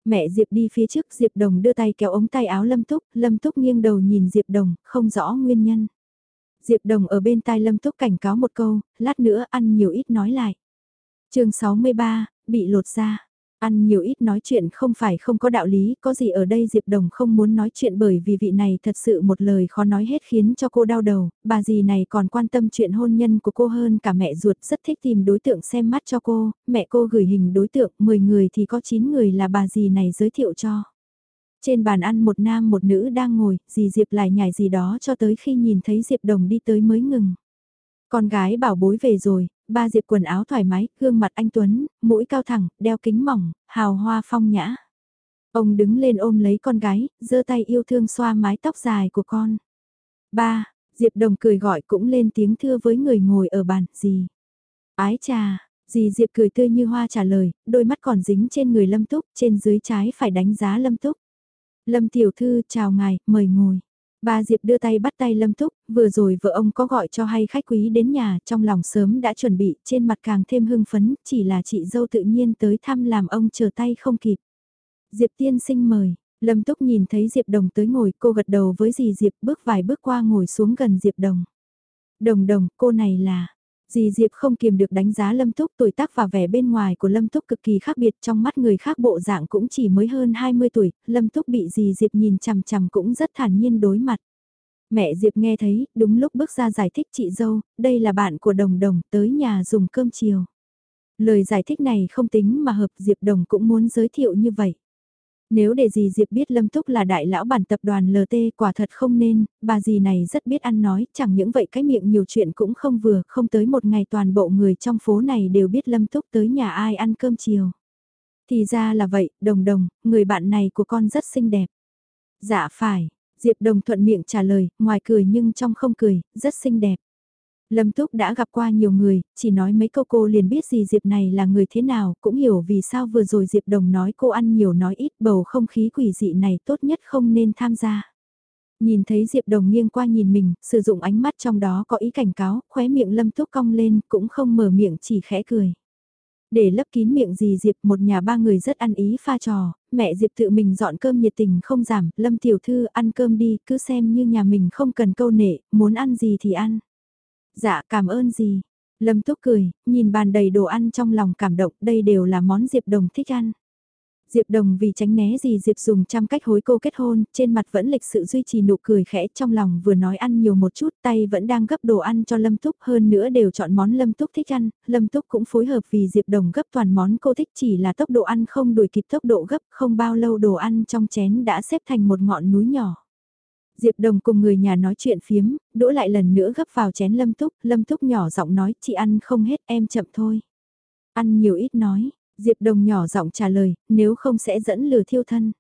Mẹ Diệp đi phía trước, Diệp Đồng đưa tay kéo ống tay áo Lâm Túc, Lâm Túc nghiêng đầu nhìn Diệp Đồng, không rõ nguyên nhân. Diệp Đồng ở bên tai Lâm Túc cảnh cáo một câu, lát nữa ăn nhiều ít nói lại. chương 63, bị lột ra. Ăn nhiều ít nói chuyện không phải không có đạo lý, có gì ở đây Diệp Đồng không muốn nói chuyện bởi vì vị này thật sự một lời khó nói hết khiến cho cô đau đầu, bà dì này còn quan tâm chuyện hôn nhân của cô hơn cả mẹ ruột rất thích tìm đối tượng xem mắt cho cô, mẹ cô gửi hình đối tượng, 10 người thì có 9 người là bà dì này giới thiệu cho. Trên bàn ăn một nam một nữ đang ngồi, dì Diệp lại nhảy gì đó cho tới khi nhìn thấy Diệp Đồng đi tới mới ngừng. Con gái bảo bối về rồi, ba Diệp quần áo thoải mái, gương mặt anh Tuấn, mũi cao thẳng, đeo kính mỏng, hào hoa phong nhã. Ông đứng lên ôm lấy con gái, giơ tay yêu thương xoa mái tóc dài của con. Ba, Diệp Đồng cười gọi cũng lên tiếng thưa với người ngồi ở bàn, gì? Ái trà, dì Diệp cười tươi như hoa trả lời, đôi mắt còn dính trên người Lâm Túc, trên dưới trái phải đánh giá Lâm Túc. Lâm Tiểu Thư chào ngài, mời ngồi. Ba Diệp đưa tay bắt tay Lâm Túc, vừa rồi vợ ông có gọi cho hay khách quý đến nhà, trong lòng sớm đã chuẩn bị, trên mặt càng thêm hưng phấn, chỉ là chị dâu tự nhiên tới thăm làm ông chờ tay không kịp. Diệp tiên sinh mời, Lâm Túc nhìn thấy Diệp Đồng tới ngồi, cô gật đầu với dì Diệp bước vài bước qua ngồi xuống gần Diệp Đồng. Đồng đồng, cô này là... Dì Diệp không kiềm được đánh giá Lâm Túc tuổi tác và vẻ bên ngoài của Lâm Túc cực kỳ khác biệt trong mắt người khác bộ dạng cũng chỉ mới hơn 20 tuổi, Lâm Túc bị dì Diệp nhìn chằm chằm cũng rất thản nhiên đối mặt. Mẹ Diệp nghe thấy, đúng lúc bước ra giải thích chị dâu, đây là bạn của Đồng Đồng tới nhà dùng cơm chiều. Lời giải thích này không tính mà hợp Diệp Đồng cũng muốn giới thiệu như vậy. Nếu để dì Diệp biết Lâm Túc là đại lão bản tập đoàn LT quả thật không nên, bà dì này rất biết ăn nói, chẳng những vậy cái miệng nhiều chuyện cũng không vừa, không tới một ngày toàn bộ người trong phố này đều biết Lâm Túc tới nhà ai ăn cơm chiều. Thì ra là vậy, đồng đồng, người bạn này của con rất xinh đẹp. Dạ phải, Diệp đồng thuận miệng trả lời, ngoài cười nhưng trong không cười, rất xinh đẹp. Lâm Túc đã gặp qua nhiều người, chỉ nói mấy câu cô liền biết gì Diệp này là người thế nào, cũng hiểu vì sao vừa rồi Diệp Đồng nói cô ăn nhiều nói ít bầu không khí quỷ dị này tốt nhất không nên tham gia. Nhìn thấy Diệp Đồng nghiêng qua nhìn mình, sử dụng ánh mắt trong đó có ý cảnh cáo, khóe miệng Lâm Túc cong lên, cũng không mở miệng chỉ khẽ cười. Để lấp kín miệng gì Diệp một nhà ba người rất ăn ý pha trò, mẹ Diệp tự mình dọn cơm nhiệt tình không giảm, Lâm Tiểu Thư ăn cơm đi, cứ xem như nhà mình không cần câu nệ, muốn ăn gì thì ăn. Dạ cảm ơn gì. Lâm Túc cười, nhìn bàn đầy đồ ăn trong lòng cảm động, đây đều là món Diệp Đồng thích ăn. Diệp Đồng vì tránh né gì Diệp dùng trăm cách hối cô kết hôn, trên mặt vẫn lịch sự duy trì nụ cười khẽ trong lòng vừa nói ăn nhiều một chút tay vẫn đang gấp đồ ăn cho Lâm Túc hơn nữa đều chọn món Lâm Túc thích ăn, Lâm Túc cũng phối hợp vì Diệp Đồng gấp toàn món cô thích chỉ là tốc độ ăn không đuổi kịp tốc độ gấp không bao lâu đồ ăn trong chén đã xếp thành một ngọn núi nhỏ. Diệp Đồng cùng người nhà nói chuyện phiếm, đỗ lại lần nữa gấp vào chén Lâm Túc, Lâm Túc nhỏ giọng nói chị ăn không hết em chậm thôi. Ăn nhiều ít nói, Diệp Đồng nhỏ giọng trả lời, nếu không sẽ dẫn lừa thiêu thân.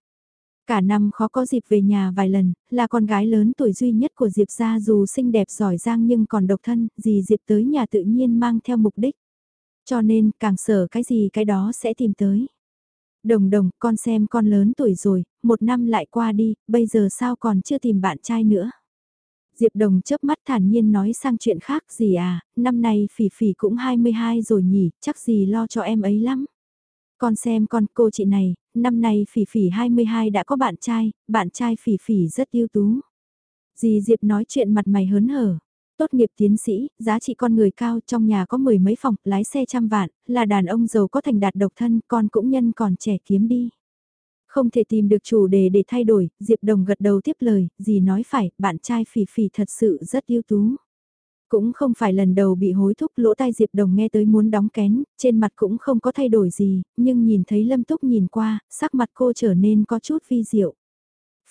Cả năm khó có dịp về nhà vài lần, là con gái lớn tuổi duy nhất của Diệp gia dù xinh đẹp giỏi giang nhưng còn độc thân, gì Diệp tới nhà tự nhiên mang theo mục đích. Cho nên, càng sở cái gì cái đó sẽ tìm tới. Đồng đồng, con xem con lớn tuổi rồi, một năm lại qua đi, bây giờ sao còn chưa tìm bạn trai nữa. Diệp Đồng chớp mắt thản nhiên nói sang chuyện khác gì à, năm nay Phỉ Phỉ cũng 22 rồi nhỉ, chắc gì lo cho em ấy lắm. Con xem con cô chị này, năm nay Phỉ Phỉ 22 đã có bạn trai, bạn trai Phỉ Phỉ rất ưu tú. Dì Diệp nói chuyện mặt mày hớn hở, Tốt nghiệp tiến sĩ, giá trị con người cao trong nhà có mười mấy phòng, lái xe trăm vạn, là đàn ông giàu có thành đạt độc thân, con cũng nhân còn trẻ kiếm đi. Không thể tìm được chủ đề để thay đổi, Diệp Đồng gật đầu tiếp lời, gì nói phải, bạn trai phỉ phỉ thật sự rất ưu tú. Cũng không phải lần đầu bị hối thúc lỗ tai Diệp Đồng nghe tới muốn đóng kén, trên mặt cũng không có thay đổi gì, nhưng nhìn thấy Lâm Túc nhìn qua, sắc mặt cô trở nên có chút vi diệu.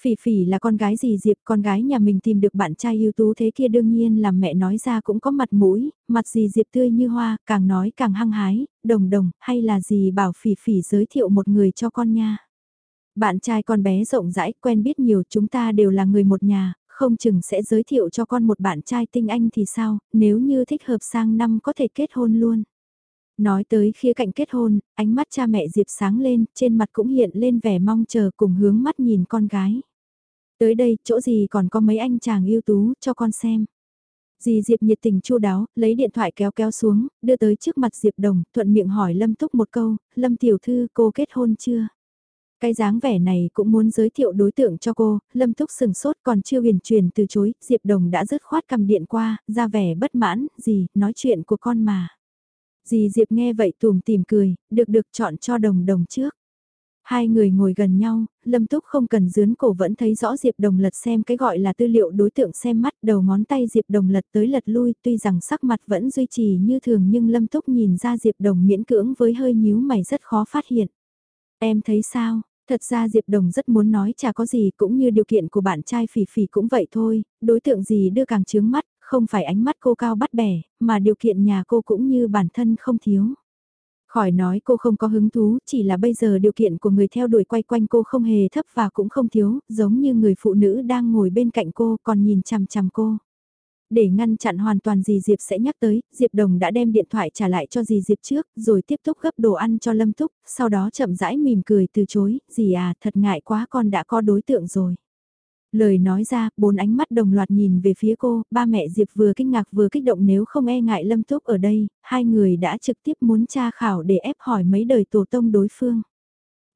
Phỉ phỉ là con gái gì Diệp, con gái nhà mình tìm được bạn trai ưu tú thế kia đương nhiên là mẹ nói ra cũng có mặt mũi, mặt gì Diệp tươi như hoa, càng nói càng hăng hái, đồng đồng, hay là gì bảo phỉ phỉ giới thiệu một người cho con nha. Bạn trai con bé rộng rãi, quen biết nhiều, chúng ta đều là người một nhà, không chừng sẽ giới thiệu cho con một bạn trai tinh anh thì sao, nếu như thích hợp sang năm có thể kết hôn luôn. Nói tới khía cạnh kết hôn, ánh mắt cha mẹ Diệp sáng lên, trên mặt cũng hiện lên vẻ mong chờ cùng hướng mắt nhìn con gái. Tới đây, chỗ gì còn có mấy anh chàng ưu tú, cho con xem. Dì Diệp nhiệt tình chu đáo, lấy điện thoại kéo kéo xuống, đưa tới trước mặt Diệp Đồng, thuận miệng hỏi Lâm Túc một câu, Lâm Tiểu Thư cô kết hôn chưa? Cái dáng vẻ này cũng muốn giới thiệu đối tượng cho cô, Lâm Túc sừng sốt còn chưa huyền truyền từ chối, Diệp Đồng đã dứt khoát cầm điện qua, ra vẻ bất mãn, gì, nói chuyện của con mà. Dì Diệp nghe vậy tùm tìm cười, được được chọn cho Đồng Đồng trước. Hai người ngồi gần nhau, Lâm Túc không cần dướn cổ vẫn thấy rõ Diệp Đồng lật xem cái gọi là tư liệu đối tượng xem mắt đầu ngón tay Diệp Đồng lật tới lật lui tuy rằng sắc mặt vẫn duy trì như thường nhưng Lâm Túc nhìn ra Diệp Đồng miễn cưỡng với hơi nhíu mày rất khó phát hiện. Em thấy sao? Thật ra Diệp Đồng rất muốn nói chả có gì cũng như điều kiện của bạn trai phỉ phỉ cũng vậy thôi, đối tượng gì đưa càng chướng mắt, không phải ánh mắt cô cao bắt bẻ, mà điều kiện nhà cô cũng như bản thân không thiếu. Khỏi nói cô không có hứng thú, chỉ là bây giờ điều kiện của người theo đuổi quay quanh cô không hề thấp và cũng không thiếu, giống như người phụ nữ đang ngồi bên cạnh cô còn nhìn chằm chằm cô. Để ngăn chặn hoàn toàn dì Diệp sẽ nhắc tới, Diệp Đồng đã đem điện thoại trả lại cho dì Diệp trước, rồi tiếp tục gấp đồ ăn cho Lâm Túc, sau đó chậm rãi mỉm cười từ chối, dì à thật ngại quá con đã có đối tượng rồi. Lời nói ra, bốn ánh mắt đồng loạt nhìn về phía cô, ba mẹ Diệp vừa kinh ngạc vừa kích động nếu không e ngại Lâm Túc ở đây, hai người đã trực tiếp muốn tra khảo để ép hỏi mấy đời tổ tông đối phương.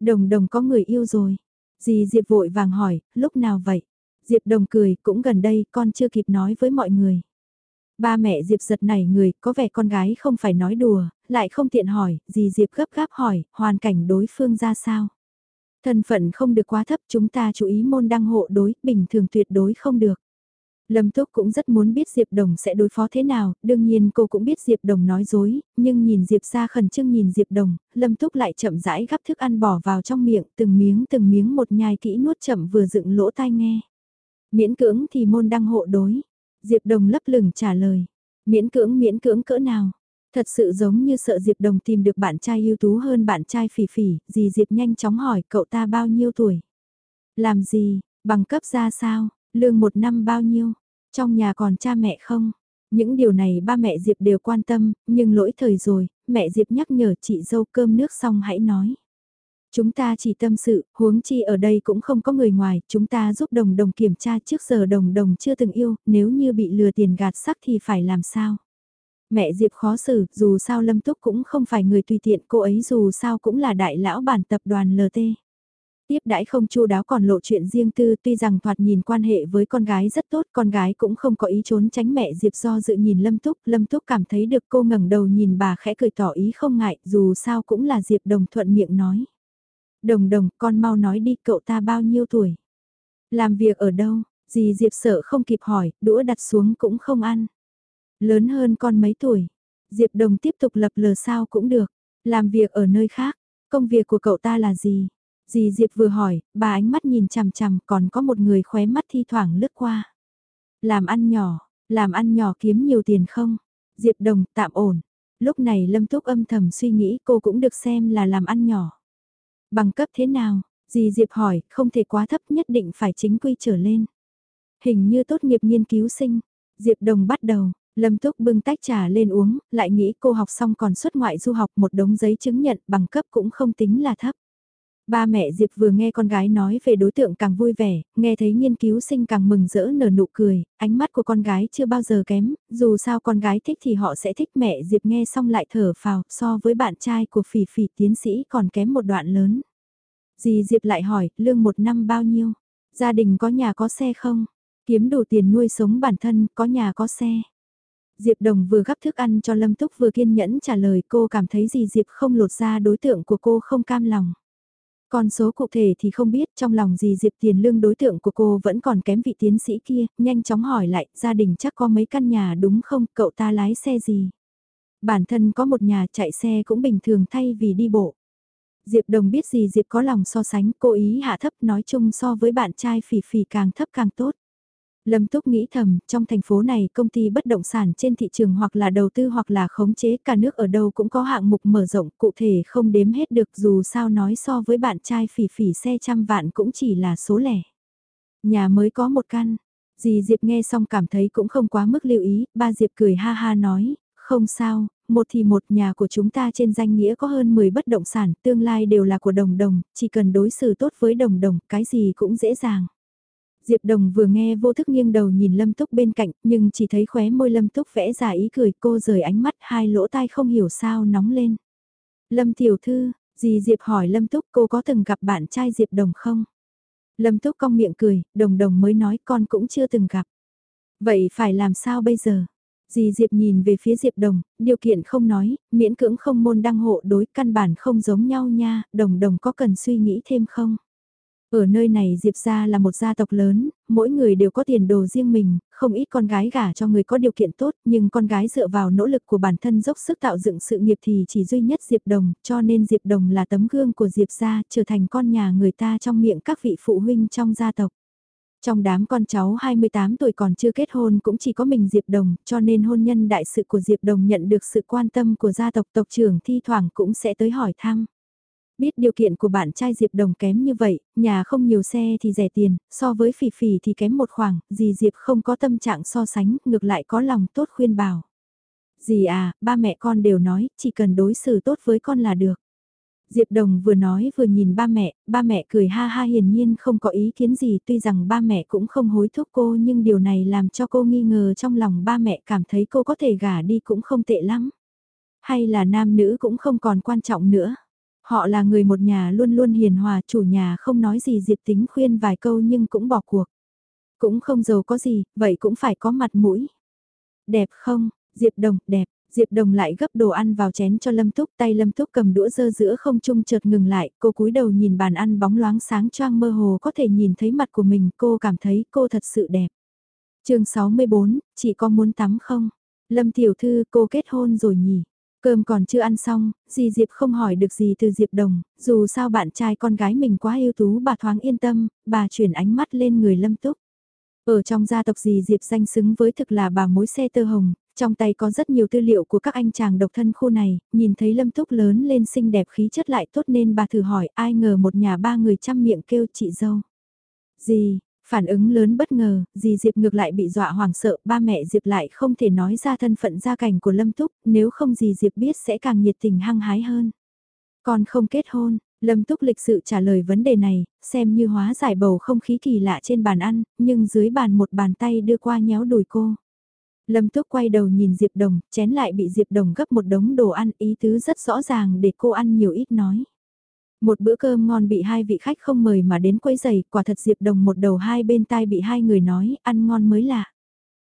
Đồng đồng có người yêu rồi. Dì Diệp vội vàng hỏi, lúc nào vậy? Diệp Đồng cười, cũng gần đây, con chưa kịp nói với mọi người. Ba mẹ Diệp giật nảy người, có vẻ con gái không phải nói đùa, lại không tiện hỏi, dì Diệp gấp gáp hỏi, hoàn cảnh đối phương ra sao? Thân phận không được quá thấp, chúng ta chú ý môn đăng hộ đối, bình thường tuyệt đối không được. Lâm Túc cũng rất muốn biết Diệp Đồng sẽ đối phó thế nào, đương nhiên cô cũng biết Diệp Đồng nói dối, nhưng nhìn Diệp ra khẩn trương nhìn Diệp Đồng, Lâm Túc lại chậm rãi gắp thức ăn bỏ vào trong miệng, từng miếng từng miếng một nhai kỹ nuốt chậm vừa dựng lỗ tai nghe. Miễn cưỡng thì môn đăng hộ đối. Diệp Đồng lấp lửng trả lời. Miễn cưỡng miễn cưỡng cỡ nào. Thật sự giống như sợ Diệp Đồng tìm được bạn trai ưu tú hơn bạn trai phỉ phỉ, dì Diệp nhanh chóng hỏi cậu ta bao nhiêu tuổi. Làm gì, bằng cấp ra sao, lương một năm bao nhiêu, trong nhà còn cha mẹ không? Những điều này ba mẹ Diệp đều quan tâm, nhưng lỗi thời rồi, mẹ Diệp nhắc nhở chị dâu cơm nước xong hãy nói. Chúng ta chỉ tâm sự, huống chi ở đây cũng không có người ngoài, chúng ta giúp đồng đồng kiểm tra trước giờ đồng đồng chưa từng yêu, nếu như bị lừa tiền gạt sắc thì phải làm sao? Mẹ Diệp khó xử, dù sao Lâm Túc cũng không phải người tùy tiện, cô ấy dù sao cũng là đại lão bản tập đoàn LT. Tiếp đãi không chu đáo còn lộ chuyện riêng tư tuy rằng thoạt nhìn quan hệ với con gái rất tốt, con gái cũng không có ý trốn tránh mẹ Diệp do dự nhìn Lâm Túc, Lâm Túc cảm thấy được cô ngẩng đầu nhìn bà khẽ cười tỏ ý không ngại, dù sao cũng là Diệp đồng thuận miệng nói. Đồng đồng, con mau nói đi cậu ta bao nhiêu tuổi? Làm việc ở đâu? Dì Diệp sợ không kịp hỏi, đũa đặt xuống cũng không ăn. Lớn hơn con mấy tuổi? Diệp đồng tiếp tục lập lờ sao cũng được. Làm việc ở nơi khác, công việc của cậu ta là gì? Dì Diệp vừa hỏi, bà ánh mắt nhìn chằm chằm còn có một người khóe mắt thi thoảng lướt qua. Làm ăn nhỏ, làm ăn nhỏ kiếm nhiều tiền không? Diệp Đồng tạm ổn. Lúc này Lâm Túc âm thầm suy nghĩ cô cũng được xem là làm ăn nhỏ. Bằng cấp thế nào? Dì Diệp hỏi, không thể quá thấp nhất định phải chính quy trở lên. Hình như tốt nghiệp nghiên cứu sinh. Diệp Đồng bắt đầu, Lâm Túc bưng tách trà lên uống, lại nghĩ cô học xong còn xuất ngoại du học một đống giấy chứng nhận bằng cấp cũng không tính là thấp. Ba mẹ Diệp vừa nghe con gái nói về đối tượng càng vui vẻ, nghe thấy nghiên cứu sinh càng mừng rỡ nở nụ cười, ánh mắt của con gái chưa bao giờ kém, dù sao con gái thích thì họ sẽ thích mẹ Diệp nghe xong lại thở phào, so với bạn trai của phỉ phỉ tiến sĩ còn kém một đoạn lớn. Dì Diệp lại hỏi, lương một năm bao nhiêu? Gia đình có nhà có xe không? Kiếm đủ tiền nuôi sống bản thân, có nhà có xe. Diệp Đồng vừa gắp thức ăn cho Lâm Túc vừa kiên nhẫn trả lời cô cảm thấy gì Diệp không lột ra đối tượng của cô không cam lòng. Con số cụ thể thì không biết trong lòng gì Diệp tiền lương đối tượng của cô vẫn còn kém vị tiến sĩ kia, nhanh chóng hỏi lại, gia đình chắc có mấy căn nhà đúng không, cậu ta lái xe gì? Bản thân có một nhà chạy xe cũng bình thường thay vì đi bộ. Diệp Đồng biết gì Diệp có lòng so sánh, cố ý hạ thấp nói chung so với bạn trai phỉ phỉ càng thấp càng tốt. Lâm Túc nghĩ thầm, trong thành phố này công ty bất động sản trên thị trường hoặc là đầu tư hoặc là khống chế cả nước ở đâu cũng có hạng mục mở rộng cụ thể không đếm hết được dù sao nói so với bạn trai phỉ phỉ xe trăm vạn cũng chỉ là số lẻ. Nhà mới có một căn, dì Diệp nghe xong cảm thấy cũng không quá mức lưu ý, ba Diệp cười ha ha nói, không sao, một thì một nhà của chúng ta trên danh nghĩa có hơn 10 bất động sản, tương lai đều là của đồng đồng, chỉ cần đối xử tốt với đồng đồng, cái gì cũng dễ dàng. Diệp Đồng vừa nghe vô thức nghiêng đầu nhìn Lâm Túc bên cạnh, nhưng chỉ thấy khóe môi Lâm Túc vẽ ra ý cười cô rời ánh mắt hai lỗ tai không hiểu sao nóng lên. Lâm Tiểu Thư, dì Diệp hỏi Lâm Túc cô có từng gặp bạn trai Diệp Đồng không? Lâm Túc cong miệng cười, Đồng Đồng mới nói con cũng chưa từng gặp. Vậy phải làm sao bây giờ? Dì Diệp nhìn về phía Diệp Đồng, điều kiện không nói, miễn cưỡng không môn đăng hộ đối căn bản không giống nhau nha, Đồng Đồng có cần suy nghĩ thêm không? Ở nơi này Diệp gia là một gia tộc lớn, mỗi người đều có tiền đồ riêng mình, không ít con gái gả cho người có điều kiện tốt, nhưng con gái dựa vào nỗ lực của bản thân dốc sức tạo dựng sự nghiệp thì chỉ duy nhất Diệp Đồng, cho nên Diệp Đồng là tấm gương của Diệp gia, trở thành con nhà người ta trong miệng các vị phụ huynh trong gia tộc. Trong đám con cháu 28 tuổi còn chưa kết hôn cũng chỉ có mình Diệp Đồng, cho nên hôn nhân đại sự của Diệp Đồng nhận được sự quan tâm của gia tộc tộc trưởng thi thoảng cũng sẽ tới hỏi thăm. Biết điều kiện của bạn trai Diệp Đồng kém như vậy, nhà không nhiều xe thì rẻ tiền, so với phỉ phỉ thì kém một khoảng, dì Diệp không có tâm trạng so sánh, ngược lại có lòng tốt khuyên bảo. Dì à, ba mẹ con đều nói, chỉ cần đối xử tốt với con là được. Diệp Đồng vừa nói vừa nhìn ba mẹ, ba mẹ cười ha ha hiển nhiên không có ý kiến gì tuy rằng ba mẹ cũng không hối thúc cô nhưng điều này làm cho cô nghi ngờ trong lòng ba mẹ cảm thấy cô có thể gả đi cũng không tệ lắm. Hay là nam nữ cũng không còn quan trọng nữa. Họ là người một nhà luôn luôn hiền hòa, chủ nhà không nói gì Diệp tính khuyên vài câu nhưng cũng bỏ cuộc. Cũng không giàu có gì, vậy cũng phải có mặt mũi. Đẹp không, Diệp Đồng, đẹp. Diệp Đồng lại gấp đồ ăn vào chén cho Lâm Túc, tay Lâm Túc cầm đũa dơ giữa không trung chợt ngừng lại, cô cúi đầu nhìn bàn ăn bóng loáng sáng choang mơ hồ có thể nhìn thấy mặt của mình, cô cảm thấy cô thật sự đẹp. chương 64, chị có muốn tắm không? Lâm Tiểu Thư, cô kết hôn rồi nhỉ? Cơm còn chưa ăn xong, dì Diệp không hỏi được gì từ Diệp Đồng, dù sao bạn trai con gái mình quá ưu tú bà thoáng yên tâm, bà chuyển ánh mắt lên người Lâm Túc. Ở trong gia tộc dì Diệp danh xứng với thực là bà mối xe tơ hồng, trong tay có rất nhiều tư liệu của các anh chàng độc thân khu này, nhìn thấy Lâm Túc lớn lên xinh đẹp khí chất lại tốt nên bà thử hỏi ai ngờ một nhà ba người chăm miệng kêu chị dâu. Dì, phản ứng lớn bất ngờ, dì Diệp ngược lại bị dọa hoảng sợ, ba mẹ Diệp lại không thể nói ra thân phận gia cảnh của Lâm Túc, nếu không dì Diệp biết sẽ càng nhiệt tình hăng hái hơn. Còn không kết hôn, Lâm Túc lịch sự trả lời vấn đề này, xem như hóa giải bầu không khí kỳ lạ trên bàn ăn, nhưng dưới bàn một bàn tay đưa qua nhéo đùi cô. Lâm Túc quay đầu nhìn Diệp Đồng, chén lại bị Diệp Đồng gấp một đống đồ ăn ý tứ rất rõ ràng để cô ăn nhiều ít nói. Một bữa cơm ngon bị hai vị khách không mời mà đến quấy giày, quả thật Diệp Đồng một đầu hai bên tai bị hai người nói, ăn ngon mới lạ.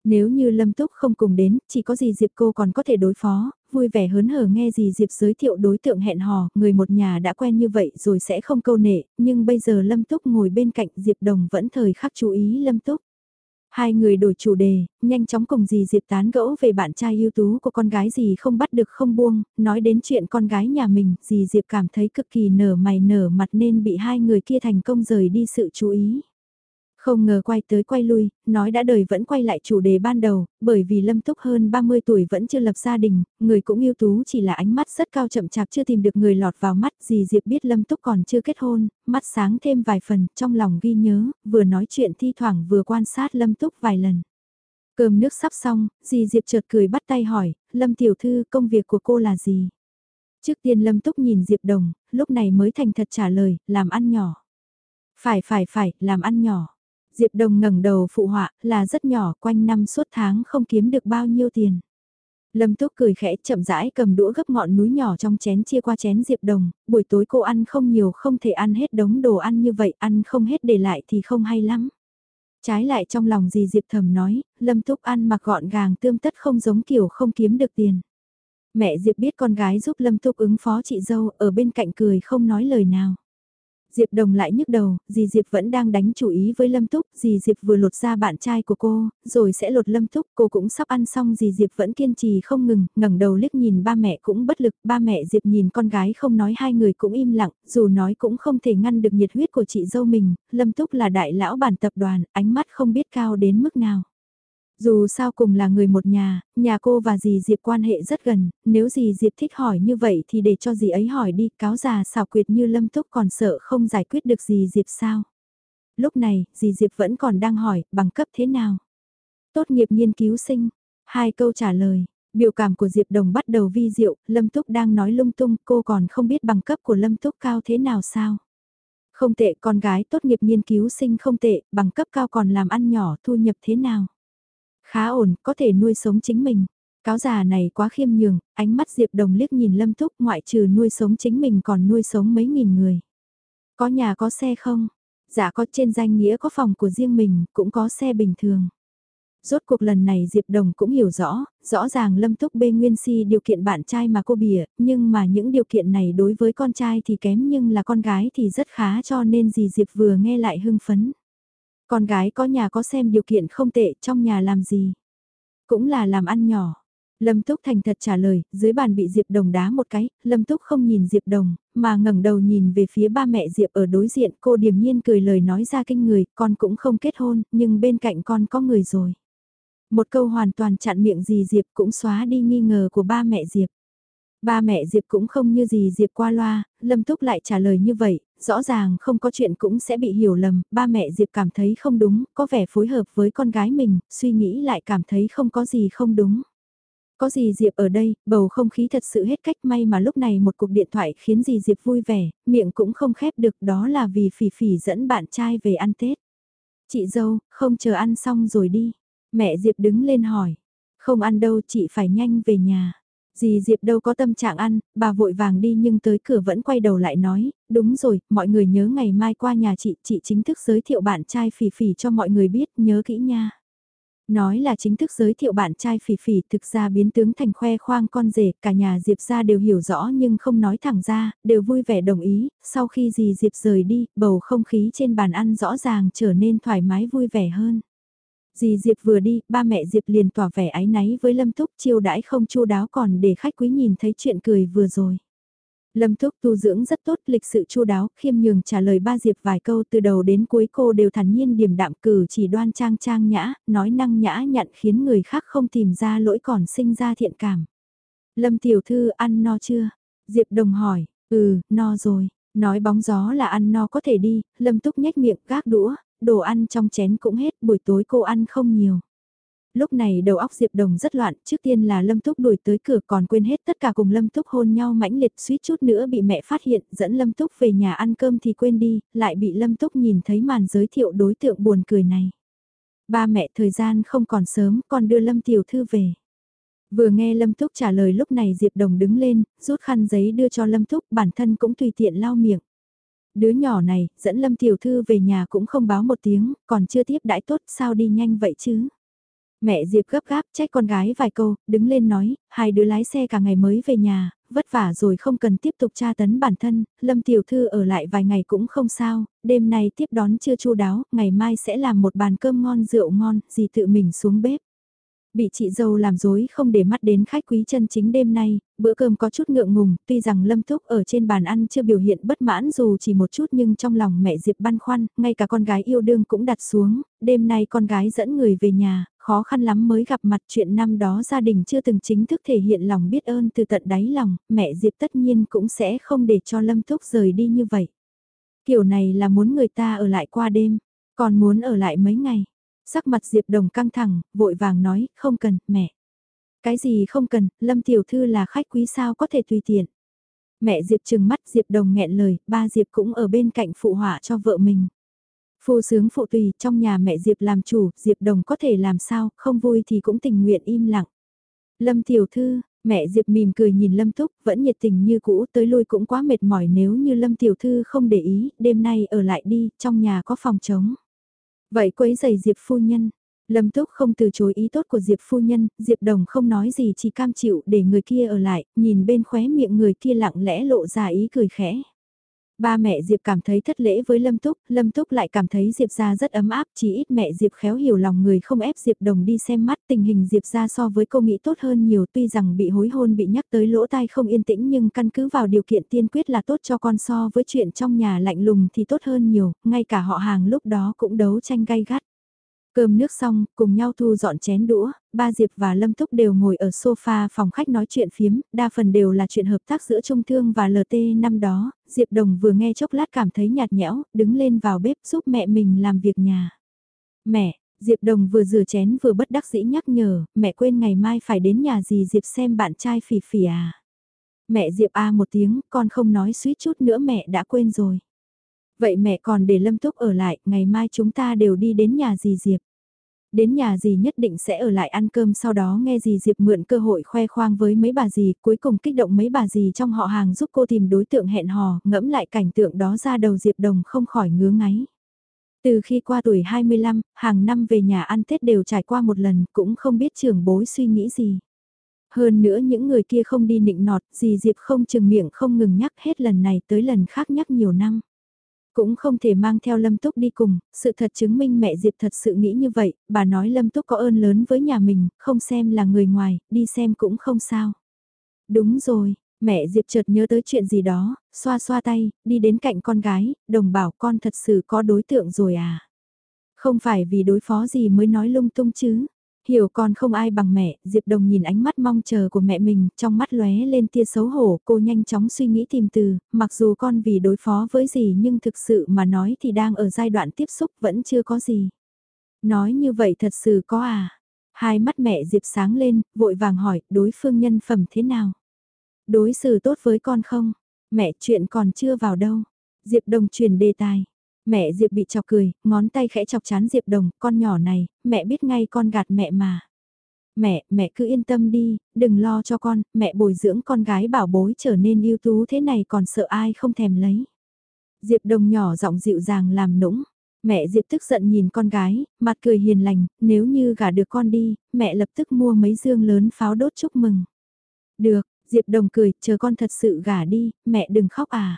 Nếu như Lâm Túc không cùng đến, chỉ có gì Diệp cô còn có thể đối phó, vui vẻ hớn hở nghe gì Diệp giới thiệu đối tượng hẹn hò, người một nhà đã quen như vậy rồi sẽ không câu nệ, nhưng bây giờ Lâm Túc ngồi bên cạnh Diệp Đồng vẫn thời khắc chú ý Lâm Túc. Hai người đổi chủ đề, nhanh chóng cùng dì Diệp tán gẫu về bạn trai ưu tú của con gái gì không bắt được không buông, nói đến chuyện con gái nhà mình, dì Diệp cảm thấy cực kỳ nở mày nở mặt nên bị hai người kia thành công rời đi sự chú ý. Không ngờ quay tới quay lui, nói đã đời vẫn quay lại chủ đề ban đầu, bởi vì Lâm Túc hơn 30 tuổi vẫn chưa lập gia đình, người cũng yêu tú chỉ là ánh mắt rất cao chậm chạp chưa tìm được người lọt vào mắt gì Diệp biết Lâm Túc còn chưa kết hôn, mắt sáng thêm vài phần, trong lòng ghi nhớ, vừa nói chuyện thi thoảng vừa quan sát Lâm Túc vài lần. Cơm nước sắp xong, dì Diệp chợt cười bắt tay hỏi, Lâm Tiểu Thư công việc của cô là gì? Trước tiên Lâm Túc nhìn Diệp Đồng, lúc này mới thành thật trả lời, làm ăn nhỏ. Phải phải phải, làm ăn nhỏ. Diệp Đồng ngẩng đầu phụ họa, là rất nhỏ, quanh năm suốt tháng không kiếm được bao nhiêu tiền. Lâm Túc cười khẽ chậm rãi cầm đũa gấp ngọn núi nhỏ trong chén chia qua chén Diệp Đồng, buổi tối cô ăn không nhiều không thể ăn hết đống đồ ăn như vậy, ăn không hết để lại thì không hay lắm. Trái lại trong lòng gì Diệp thầm nói, Lâm Túc ăn mặc gọn gàng tươm tất không giống kiểu không kiếm được tiền. Mẹ Diệp biết con gái giúp Lâm Túc ứng phó chị dâu ở bên cạnh cười không nói lời nào. Diệp Đồng lại nhức đầu, dì Diệp vẫn đang đánh chủ ý với Lâm Túc, dì Diệp vừa lột ra bạn trai của cô, rồi sẽ lột Lâm Túc, cô cũng sắp ăn xong dì Diệp vẫn kiên trì không ngừng, ngẩng đầu liếc nhìn ba mẹ cũng bất lực, ba mẹ Diệp nhìn con gái không nói hai người cũng im lặng, dù nói cũng không thể ngăn được nhiệt huyết của chị dâu mình, Lâm Túc là đại lão bản tập đoàn, ánh mắt không biết cao đến mức nào. Dù sao cùng là người một nhà, nhà cô và dì Diệp quan hệ rất gần, nếu dì Diệp thích hỏi như vậy thì để cho dì ấy hỏi đi, cáo già xảo quyệt như Lâm Túc còn sợ không giải quyết được dì Diệp sao. Lúc này, dì Diệp vẫn còn đang hỏi, bằng cấp thế nào? Tốt nghiệp nghiên cứu sinh, hai câu trả lời, biểu cảm của Diệp Đồng bắt đầu vi diệu, Lâm Túc đang nói lung tung, cô còn không biết bằng cấp của Lâm Túc cao thế nào sao? Không tệ, con gái tốt nghiệp nghiên cứu sinh không tệ, bằng cấp cao còn làm ăn nhỏ, thu nhập thế nào? Khá ổn, có thể nuôi sống chính mình. Cáo già này quá khiêm nhường, ánh mắt Diệp Đồng liếc nhìn Lâm Túc ngoại trừ nuôi sống chính mình còn nuôi sống mấy nghìn người. Có nhà có xe không? Dạ có trên danh nghĩa có phòng của riêng mình, cũng có xe bình thường. Rốt cuộc lần này Diệp Đồng cũng hiểu rõ, rõ ràng Lâm Túc bê Nguyên Si điều kiện bạn trai mà cô bìa, nhưng mà những điều kiện này đối với con trai thì kém nhưng là con gái thì rất khá cho nên gì Diệp vừa nghe lại hưng phấn. Con gái có nhà có xem điều kiện không tệ trong nhà làm gì. Cũng là làm ăn nhỏ. Lâm Túc thành thật trả lời, dưới bàn bị Diệp Đồng đá một cái, Lâm Túc không nhìn Diệp Đồng, mà ngẩng đầu nhìn về phía ba mẹ Diệp ở đối diện, cô điềm nhiên cười lời nói ra kinh người, con cũng không kết hôn, nhưng bên cạnh con có người rồi. Một câu hoàn toàn chặn miệng gì Diệp cũng xóa đi nghi ngờ của ba mẹ Diệp. Ba mẹ Diệp cũng không như gì Diệp qua loa, Lâm Túc lại trả lời như vậy, rõ ràng không có chuyện cũng sẽ bị hiểu lầm, ba mẹ Diệp cảm thấy không đúng, có vẻ phối hợp với con gái mình, suy nghĩ lại cảm thấy không có gì không đúng. Có gì Diệp ở đây, bầu không khí thật sự hết cách may mà lúc này một cuộc điện thoại khiến gì Diệp vui vẻ, miệng cũng không khép được đó là vì phỉ phỉ dẫn bạn trai về ăn Tết. Chị dâu, không chờ ăn xong rồi đi. Mẹ Diệp đứng lên hỏi. Không ăn đâu chị phải nhanh về nhà. Dì Diệp đâu có tâm trạng ăn, bà vội vàng đi nhưng tới cửa vẫn quay đầu lại nói, đúng rồi, mọi người nhớ ngày mai qua nhà chị, chị chính thức giới thiệu bạn trai phỉ phỉ cho mọi người biết, nhớ kỹ nha. Nói là chính thức giới thiệu bạn trai phỉ phỉ thực ra biến tướng thành khoe khoang con rể, cả nhà Diệp ra đều hiểu rõ nhưng không nói thẳng ra, đều vui vẻ đồng ý, sau khi dì Diệp rời đi, bầu không khí trên bàn ăn rõ ràng trở nên thoải mái vui vẻ hơn. Dì Diệp vừa đi, ba mẹ Diệp liền tỏ vẻ ái náy với Lâm Túc chiêu đãi không chu đáo còn để khách quý nhìn thấy chuyện cười vừa rồi. Lâm thúc tu dưỡng rất tốt, lịch sự chu đáo, khiêm nhường trả lời ba Diệp vài câu từ đầu đến cuối cô đều thản nhiên điềm đạm cử chỉ đoan trang trang nhã, nói năng nhã nhặn khiến người khác không tìm ra lỗi còn sinh ra thiện cảm. Lâm Tiểu Thư ăn no chưa? Diệp Đồng hỏi, ừ, no rồi. Nói bóng gió là ăn no có thể đi, Lâm Túc nhếch miệng gác đũa, đồ ăn trong chén cũng hết, buổi tối cô ăn không nhiều. Lúc này đầu óc Diệp Đồng rất loạn, trước tiên là Lâm Túc đuổi tới cửa còn quên hết tất cả cùng Lâm Túc hôn nhau mãnh liệt suýt chút nữa bị mẹ phát hiện, dẫn Lâm Túc về nhà ăn cơm thì quên đi, lại bị Lâm Túc nhìn thấy màn giới thiệu đối tượng buồn cười này. Ba mẹ thời gian không còn sớm, còn đưa Lâm Tiểu Thư về. Vừa nghe Lâm Túc trả lời lúc này Diệp Đồng đứng lên, rút khăn giấy đưa cho Lâm Túc, bản thân cũng tùy tiện lau miệng. Đứa nhỏ này, dẫn Lâm Tiểu Thư về nhà cũng không báo một tiếng, còn chưa tiếp đãi tốt sao đi nhanh vậy chứ? Mẹ Diệp gấp gáp trách con gái vài câu, đứng lên nói, hai đứa lái xe cả ngày mới về nhà, vất vả rồi không cần tiếp tục tra tấn bản thân, Lâm Tiểu Thư ở lại vài ngày cũng không sao, đêm nay tiếp đón chưa chu đáo, ngày mai sẽ làm một bàn cơm ngon rượu ngon, gì tự mình xuống bếp. Bị chị dâu làm dối không để mắt đến khách quý chân chính đêm nay, bữa cơm có chút ngượng ngùng, tuy rằng Lâm Túc ở trên bàn ăn chưa biểu hiện bất mãn dù chỉ một chút nhưng trong lòng mẹ Diệp băn khoăn, ngay cả con gái yêu đương cũng đặt xuống, đêm nay con gái dẫn người về nhà, khó khăn lắm mới gặp mặt chuyện năm đó gia đình chưa từng chính thức thể hiện lòng biết ơn từ tận đáy lòng, mẹ Diệp tất nhiên cũng sẽ không để cho Lâm Túc rời đi như vậy. Kiểu này là muốn người ta ở lại qua đêm, còn muốn ở lại mấy ngày. Sắc mặt Diệp Đồng căng thẳng, vội vàng nói, không cần, mẹ. Cái gì không cần, Lâm Tiểu Thư là khách quý sao có thể tùy tiện. Mẹ Diệp trừng mắt Diệp Đồng nghẹn lời, ba Diệp cũng ở bên cạnh phụ họa cho vợ mình. Phu sướng phụ tùy, trong nhà mẹ Diệp làm chủ, Diệp Đồng có thể làm sao, không vui thì cũng tình nguyện im lặng. Lâm Tiểu Thư, mẹ Diệp mỉm cười nhìn Lâm thúc, vẫn nhiệt tình như cũ, tới lui cũng quá mệt mỏi nếu như Lâm Tiểu Thư không để ý, đêm nay ở lại đi, trong nhà có phòng trống. Vậy quấy giày Diệp phu nhân. Lâm Túc không từ chối ý tốt của Diệp phu nhân, Diệp Đồng không nói gì chỉ cam chịu để người kia ở lại, nhìn bên khóe miệng người kia lặng lẽ lộ ra ý cười khẽ. Ba mẹ Diệp cảm thấy thất lễ với Lâm Túc, Lâm Túc lại cảm thấy Diệp gia rất ấm áp, chỉ ít mẹ Diệp khéo hiểu lòng người không ép Diệp Đồng đi xem mắt tình hình Diệp gia so với cô nghĩ tốt hơn nhiều tuy rằng bị hối hôn bị nhắc tới lỗ tai không yên tĩnh nhưng căn cứ vào điều kiện tiên quyết là tốt cho con so với chuyện trong nhà lạnh lùng thì tốt hơn nhiều, ngay cả họ hàng lúc đó cũng đấu tranh gay gắt. Cơm nước xong, cùng nhau thu dọn chén đũa, ba Diệp và Lâm Túc đều ngồi ở sofa phòng khách nói chuyện phiếm, đa phần đều là chuyện hợp tác giữa Trung Thương và LT năm đó, Diệp Đồng vừa nghe chốc lát cảm thấy nhạt nhẽo, đứng lên vào bếp giúp mẹ mình làm việc nhà. Mẹ, Diệp Đồng vừa rửa chén vừa bất đắc dĩ nhắc nhở, mẹ quên ngày mai phải đến nhà gì Diệp xem bạn trai phỉ phỉ à. Mẹ Diệp A một tiếng, con không nói suýt chút nữa mẹ đã quên rồi. Vậy mẹ còn để Lâm Túc ở lại, ngày mai chúng ta đều đi đến nhà dì Diệp. Đến nhà dì nhất định sẽ ở lại ăn cơm sau đó nghe dì Diệp mượn cơ hội khoe khoang với mấy bà dì, cuối cùng kích động mấy bà dì trong họ hàng giúp cô tìm đối tượng hẹn hò, ngẫm lại cảnh tượng đó ra đầu Diệp Đồng không khỏi ngứa ngáy. Từ khi qua tuổi 25, hàng năm về nhà ăn Tết đều trải qua một lần, cũng không biết trưởng bối suy nghĩ gì. Hơn nữa những người kia không đi nịnh nọt, dì Diệp không chừng miệng không ngừng nhắc hết lần này tới lần khác nhắc nhiều năm. Cũng không thể mang theo Lâm Túc đi cùng, sự thật chứng minh mẹ Diệp thật sự nghĩ như vậy, bà nói Lâm Túc có ơn lớn với nhà mình, không xem là người ngoài, đi xem cũng không sao. Đúng rồi, mẹ Diệp chợt nhớ tới chuyện gì đó, xoa xoa tay, đi đến cạnh con gái, đồng bảo con thật sự có đối tượng rồi à. Không phải vì đối phó gì mới nói lung tung chứ. Hiểu con không ai bằng mẹ, Diệp Đồng nhìn ánh mắt mong chờ của mẹ mình, trong mắt lóe lên tia xấu hổ, cô nhanh chóng suy nghĩ tìm từ, mặc dù con vì đối phó với gì nhưng thực sự mà nói thì đang ở giai đoạn tiếp xúc vẫn chưa có gì. Nói như vậy thật sự có à? Hai mắt mẹ Diệp sáng lên, vội vàng hỏi, đối phương nhân phẩm thế nào? Đối xử tốt với con không? Mẹ chuyện còn chưa vào đâu. Diệp Đồng truyền đề tài. Mẹ Diệp bị chọc cười, ngón tay khẽ chọc chán Diệp Đồng, con nhỏ này, mẹ biết ngay con gạt mẹ mà. Mẹ, mẹ cứ yên tâm đi, đừng lo cho con, mẹ bồi dưỡng con gái bảo bối trở nên ưu tú thế này còn sợ ai không thèm lấy. Diệp Đồng nhỏ giọng dịu dàng làm nũng. Mẹ Diệp tức giận nhìn con gái, mặt cười hiền lành, nếu như gả được con đi, mẹ lập tức mua mấy dương lớn pháo đốt chúc mừng. Được, Diệp Đồng cười, chờ con thật sự gả đi, mẹ đừng khóc à.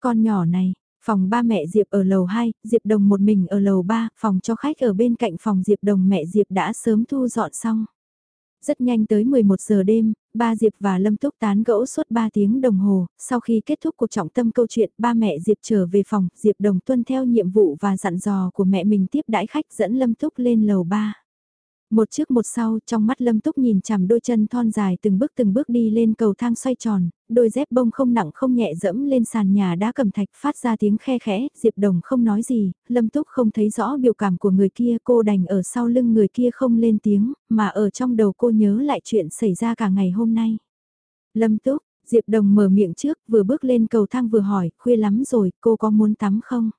Con nhỏ này, phòng ba mẹ Diệp ở lầu 2, Diệp Đồng một mình ở lầu 3, phòng cho khách ở bên cạnh phòng Diệp Đồng mẹ Diệp đã sớm thu dọn xong. Rất nhanh tới 11 giờ đêm, ba Diệp và Lâm Túc tán gẫu suốt 3 tiếng đồng hồ, sau khi kết thúc cuộc trọng tâm câu chuyện, ba mẹ Diệp trở về phòng, Diệp Đồng tuân theo nhiệm vụ và dặn dò của mẹ mình tiếp đãi khách dẫn Lâm Túc lên lầu 3. Một trước một sau, trong mắt Lâm Túc nhìn chằm đôi chân thon dài từng bước từng bước đi lên cầu thang xoay tròn, đôi dép bông không nặng không nhẹ dẫm lên sàn nhà đá cầm thạch phát ra tiếng khe khẽ, Diệp Đồng không nói gì, Lâm Túc không thấy rõ biểu cảm của người kia cô đành ở sau lưng người kia không lên tiếng, mà ở trong đầu cô nhớ lại chuyện xảy ra cả ngày hôm nay. Lâm Túc, Diệp Đồng mở miệng trước vừa bước lên cầu thang vừa hỏi, khuya lắm rồi, cô có muốn tắm không?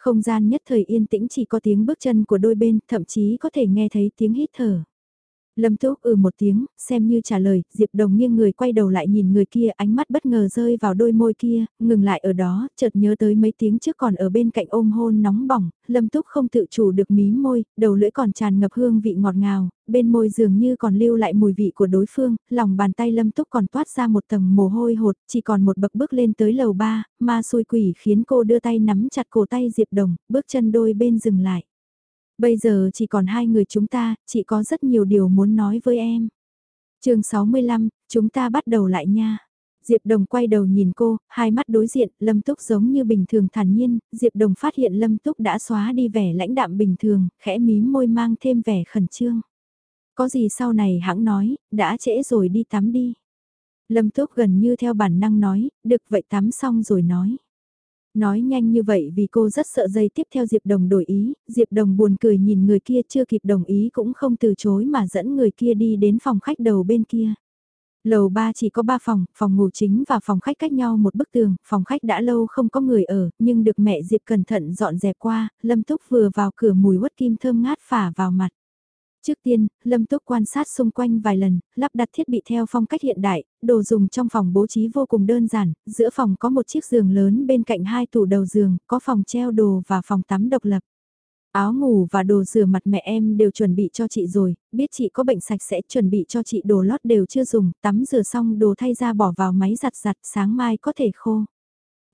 Không gian nhất thời yên tĩnh chỉ có tiếng bước chân của đôi bên, thậm chí có thể nghe thấy tiếng hít thở. Lâm Túc ừ một tiếng, xem như trả lời, Diệp Đồng nghiêng người quay đầu lại nhìn người kia, ánh mắt bất ngờ rơi vào đôi môi kia, ngừng lại ở đó, chợt nhớ tới mấy tiếng trước còn ở bên cạnh ôm hôn nóng bỏng, Lâm Túc không tự chủ được mí môi, đầu lưỡi còn tràn ngập hương vị ngọt ngào, bên môi dường như còn lưu lại mùi vị của đối phương, lòng bàn tay Lâm Túc còn toát ra một tầng mồ hôi hột, chỉ còn một bậc bước lên tới lầu ba, ma xui quỷ khiến cô đưa tay nắm chặt cổ tay Diệp Đồng, bước chân đôi bên dừng lại. Bây giờ chỉ còn hai người chúng ta, chị có rất nhiều điều muốn nói với em. chương 65, chúng ta bắt đầu lại nha. Diệp Đồng quay đầu nhìn cô, hai mắt đối diện, Lâm Túc giống như bình thường thản nhiên, Diệp Đồng phát hiện Lâm Túc đã xóa đi vẻ lãnh đạm bình thường, khẽ mím môi mang thêm vẻ khẩn trương. Có gì sau này hãng nói, đã trễ rồi đi tắm đi. Lâm Túc gần như theo bản năng nói, được vậy tắm xong rồi nói. Nói nhanh như vậy vì cô rất sợ dây tiếp theo Diệp Đồng đổi ý, Diệp Đồng buồn cười nhìn người kia chưa kịp đồng ý cũng không từ chối mà dẫn người kia đi đến phòng khách đầu bên kia. Lầu 3 chỉ có 3 phòng, phòng ngủ chính và phòng khách cách nhau một bức tường, phòng khách đã lâu không có người ở, nhưng được mẹ Diệp cẩn thận dọn dẹp qua, Lâm Túc vừa vào cửa mùi quất kim thơm ngát phả vào mặt. Trước tiên, Lâm Túc quan sát xung quanh vài lần, lắp đặt thiết bị theo phong cách hiện đại, đồ dùng trong phòng bố trí vô cùng đơn giản, giữa phòng có một chiếc giường lớn bên cạnh hai tủ đầu giường, có phòng treo đồ và phòng tắm độc lập. Áo ngủ và đồ rửa mặt mẹ em đều chuẩn bị cho chị rồi, biết chị có bệnh sạch sẽ chuẩn bị cho chị đồ lót đều chưa dùng, tắm rửa xong đồ thay ra bỏ vào máy giặt giặt sáng mai có thể khô.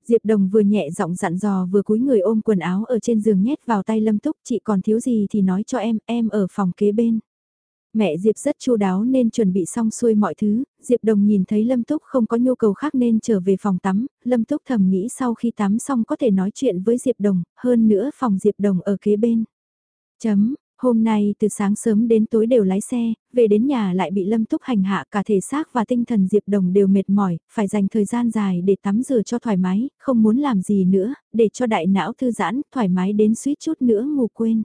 Diệp Đồng vừa nhẹ giọng dặn dò vừa cúi người ôm quần áo ở trên giường nhét vào tay Lâm Túc, chị còn thiếu gì thì nói cho em, em ở phòng kế bên. Mẹ Diệp rất chu đáo nên chuẩn bị xong xuôi mọi thứ, Diệp Đồng nhìn thấy Lâm Túc không có nhu cầu khác nên trở về phòng tắm, Lâm Túc thầm nghĩ sau khi tắm xong có thể nói chuyện với Diệp Đồng, hơn nữa phòng Diệp Đồng ở kế bên. Chấm, Hôm nay từ sáng sớm đến tối đều lái xe, về đến nhà lại bị Lâm Túc hành hạ cả thể xác và tinh thần Diệp Đồng đều mệt mỏi, phải dành thời gian dài để tắm rửa cho thoải mái, không muốn làm gì nữa, để cho đại não thư giãn, thoải mái đến suýt chút nữa ngủ quên.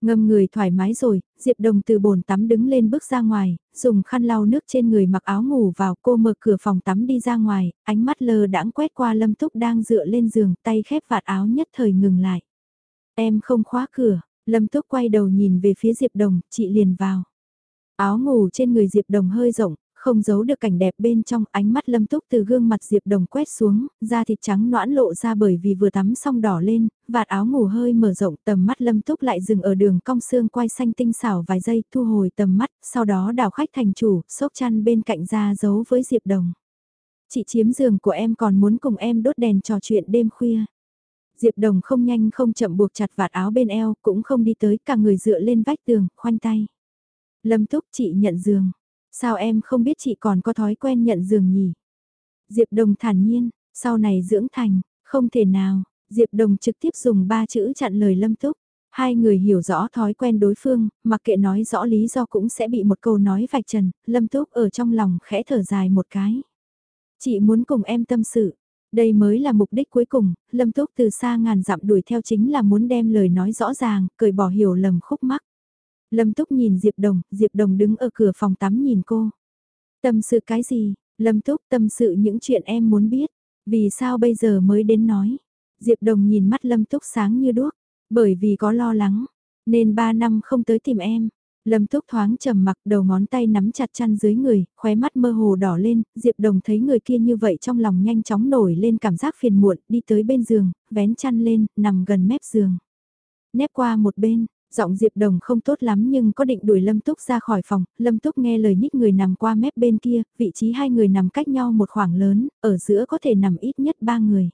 Ngâm người thoải mái rồi, Diệp Đồng từ bồn tắm đứng lên bước ra ngoài, dùng khăn lau nước trên người mặc áo ngủ vào cô mở cửa phòng tắm đi ra ngoài, ánh mắt lờ đãng quét qua Lâm Túc đang dựa lên giường tay khép vạt áo nhất thời ngừng lại. Em không khóa cửa, Lâm Túc quay đầu nhìn về phía Diệp Đồng, chị liền vào. Áo ngủ trên người Diệp Đồng hơi rộng, không giấu được cảnh đẹp bên trong ánh mắt Lâm Túc từ gương mặt Diệp Đồng quét xuống, da thịt trắng noãn lộ ra bởi vì vừa tắm xong đỏ lên, vạt áo ngủ hơi mở rộng tầm mắt Lâm Túc lại dừng ở đường cong xương quay xanh tinh xảo vài giây thu hồi tầm mắt, sau đó đảo khách thành chủ, xốc chăn bên cạnh ra giấu với Diệp Đồng. Chị chiếm giường của em còn muốn cùng em đốt đèn trò chuyện đêm khuya. Diệp Đồng không nhanh không chậm buộc chặt vạt áo bên eo, cũng không đi tới, cả người dựa lên vách tường, khoanh tay. Lâm Túc chị nhận giường. Sao em không biết chị còn có thói quen nhận giường nhỉ? Diệp Đồng thản nhiên, sau này dưỡng thành, không thể nào. Diệp Đồng trực tiếp dùng ba chữ chặn lời Lâm Túc. Hai người hiểu rõ thói quen đối phương, mặc kệ nói rõ lý do cũng sẽ bị một câu nói vạch trần, Lâm Túc ở trong lòng khẽ thở dài một cái. Chị muốn cùng em tâm sự, đây mới là mục đích cuối cùng, Lâm Túc từ xa ngàn dặm đuổi theo chính là muốn đem lời nói rõ ràng, cởi bỏ hiểu lầm khúc mắc. Lâm Túc nhìn Diệp Đồng, Diệp Đồng đứng ở cửa phòng tắm nhìn cô. Tâm sự cái gì? Lâm Túc tâm sự những chuyện em muốn biết. Vì sao bây giờ mới đến nói? Diệp Đồng nhìn mắt Lâm Túc sáng như đuốc. Bởi vì có lo lắng. Nên ba năm không tới tìm em. Lâm Túc thoáng trầm mặc đầu ngón tay nắm chặt chăn dưới người, khóe mắt mơ hồ đỏ lên, Diệp Đồng thấy người kia như vậy trong lòng nhanh chóng nổi lên cảm giác phiền muộn, đi tới bên giường, vén chăn lên, nằm gần mép giường. Nép qua một bên, giọng Diệp Đồng không tốt lắm nhưng có định đuổi Lâm Túc ra khỏi phòng, Lâm Túc nghe lời nhích người nằm qua mép bên kia, vị trí hai người nằm cách nhau một khoảng lớn, ở giữa có thể nằm ít nhất ba người.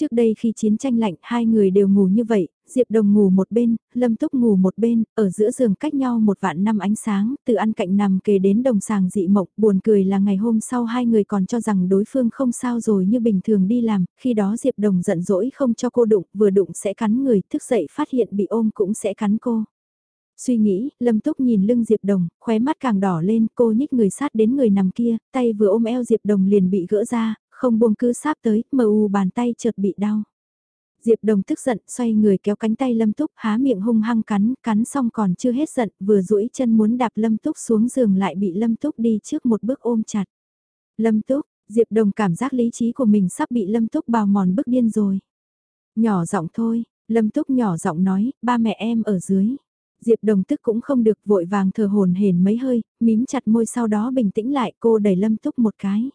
Trước đây khi chiến tranh lạnh hai người đều ngủ như vậy, Diệp Đồng ngủ một bên, Lâm Túc ngủ một bên, ở giữa giường cách nhau một vạn năm ánh sáng, từ ăn cạnh nằm kề đến đồng sàng dị mộng, buồn cười là ngày hôm sau hai người còn cho rằng đối phương không sao rồi như bình thường đi làm, khi đó Diệp Đồng giận dỗi không cho cô đụng, vừa đụng sẽ cắn người, thức dậy phát hiện bị ôm cũng sẽ cắn cô. Suy nghĩ, Lâm Túc nhìn lưng Diệp Đồng, khóe mắt càng đỏ lên, cô nhích người sát đến người nằm kia, tay vừa ôm eo Diệp Đồng liền bị gỡ ra, không buông cứ sáp tới, mờ u bàn tay chợt bị đau. Diệp Đồng tức giận, xoay người kéo cánh tay Lâm Túc, há miệng hung hăng cắn, cắn xong còn chưa hết giận, vừa duỗi chân muốn đạp Lâm Túc xuống giường lại bị Lâm Túc đi trước một bước ôm chặt. Lâm Túc, Diệp Đồng cảm giác lý trí của mình sắp bị Lâm Túc bào mòn bức điên rồi. Nhỏ giọng thôi, Lâm Túc nhỏ giọng nói, ba mẹ em ở dưới. Diệp Đồng tức cũng không được vội vàng thờ hồn hển mấy hơi, mím chặt môi sau đó bình tĩnh lại cô đẩy Lâm Túc một cái.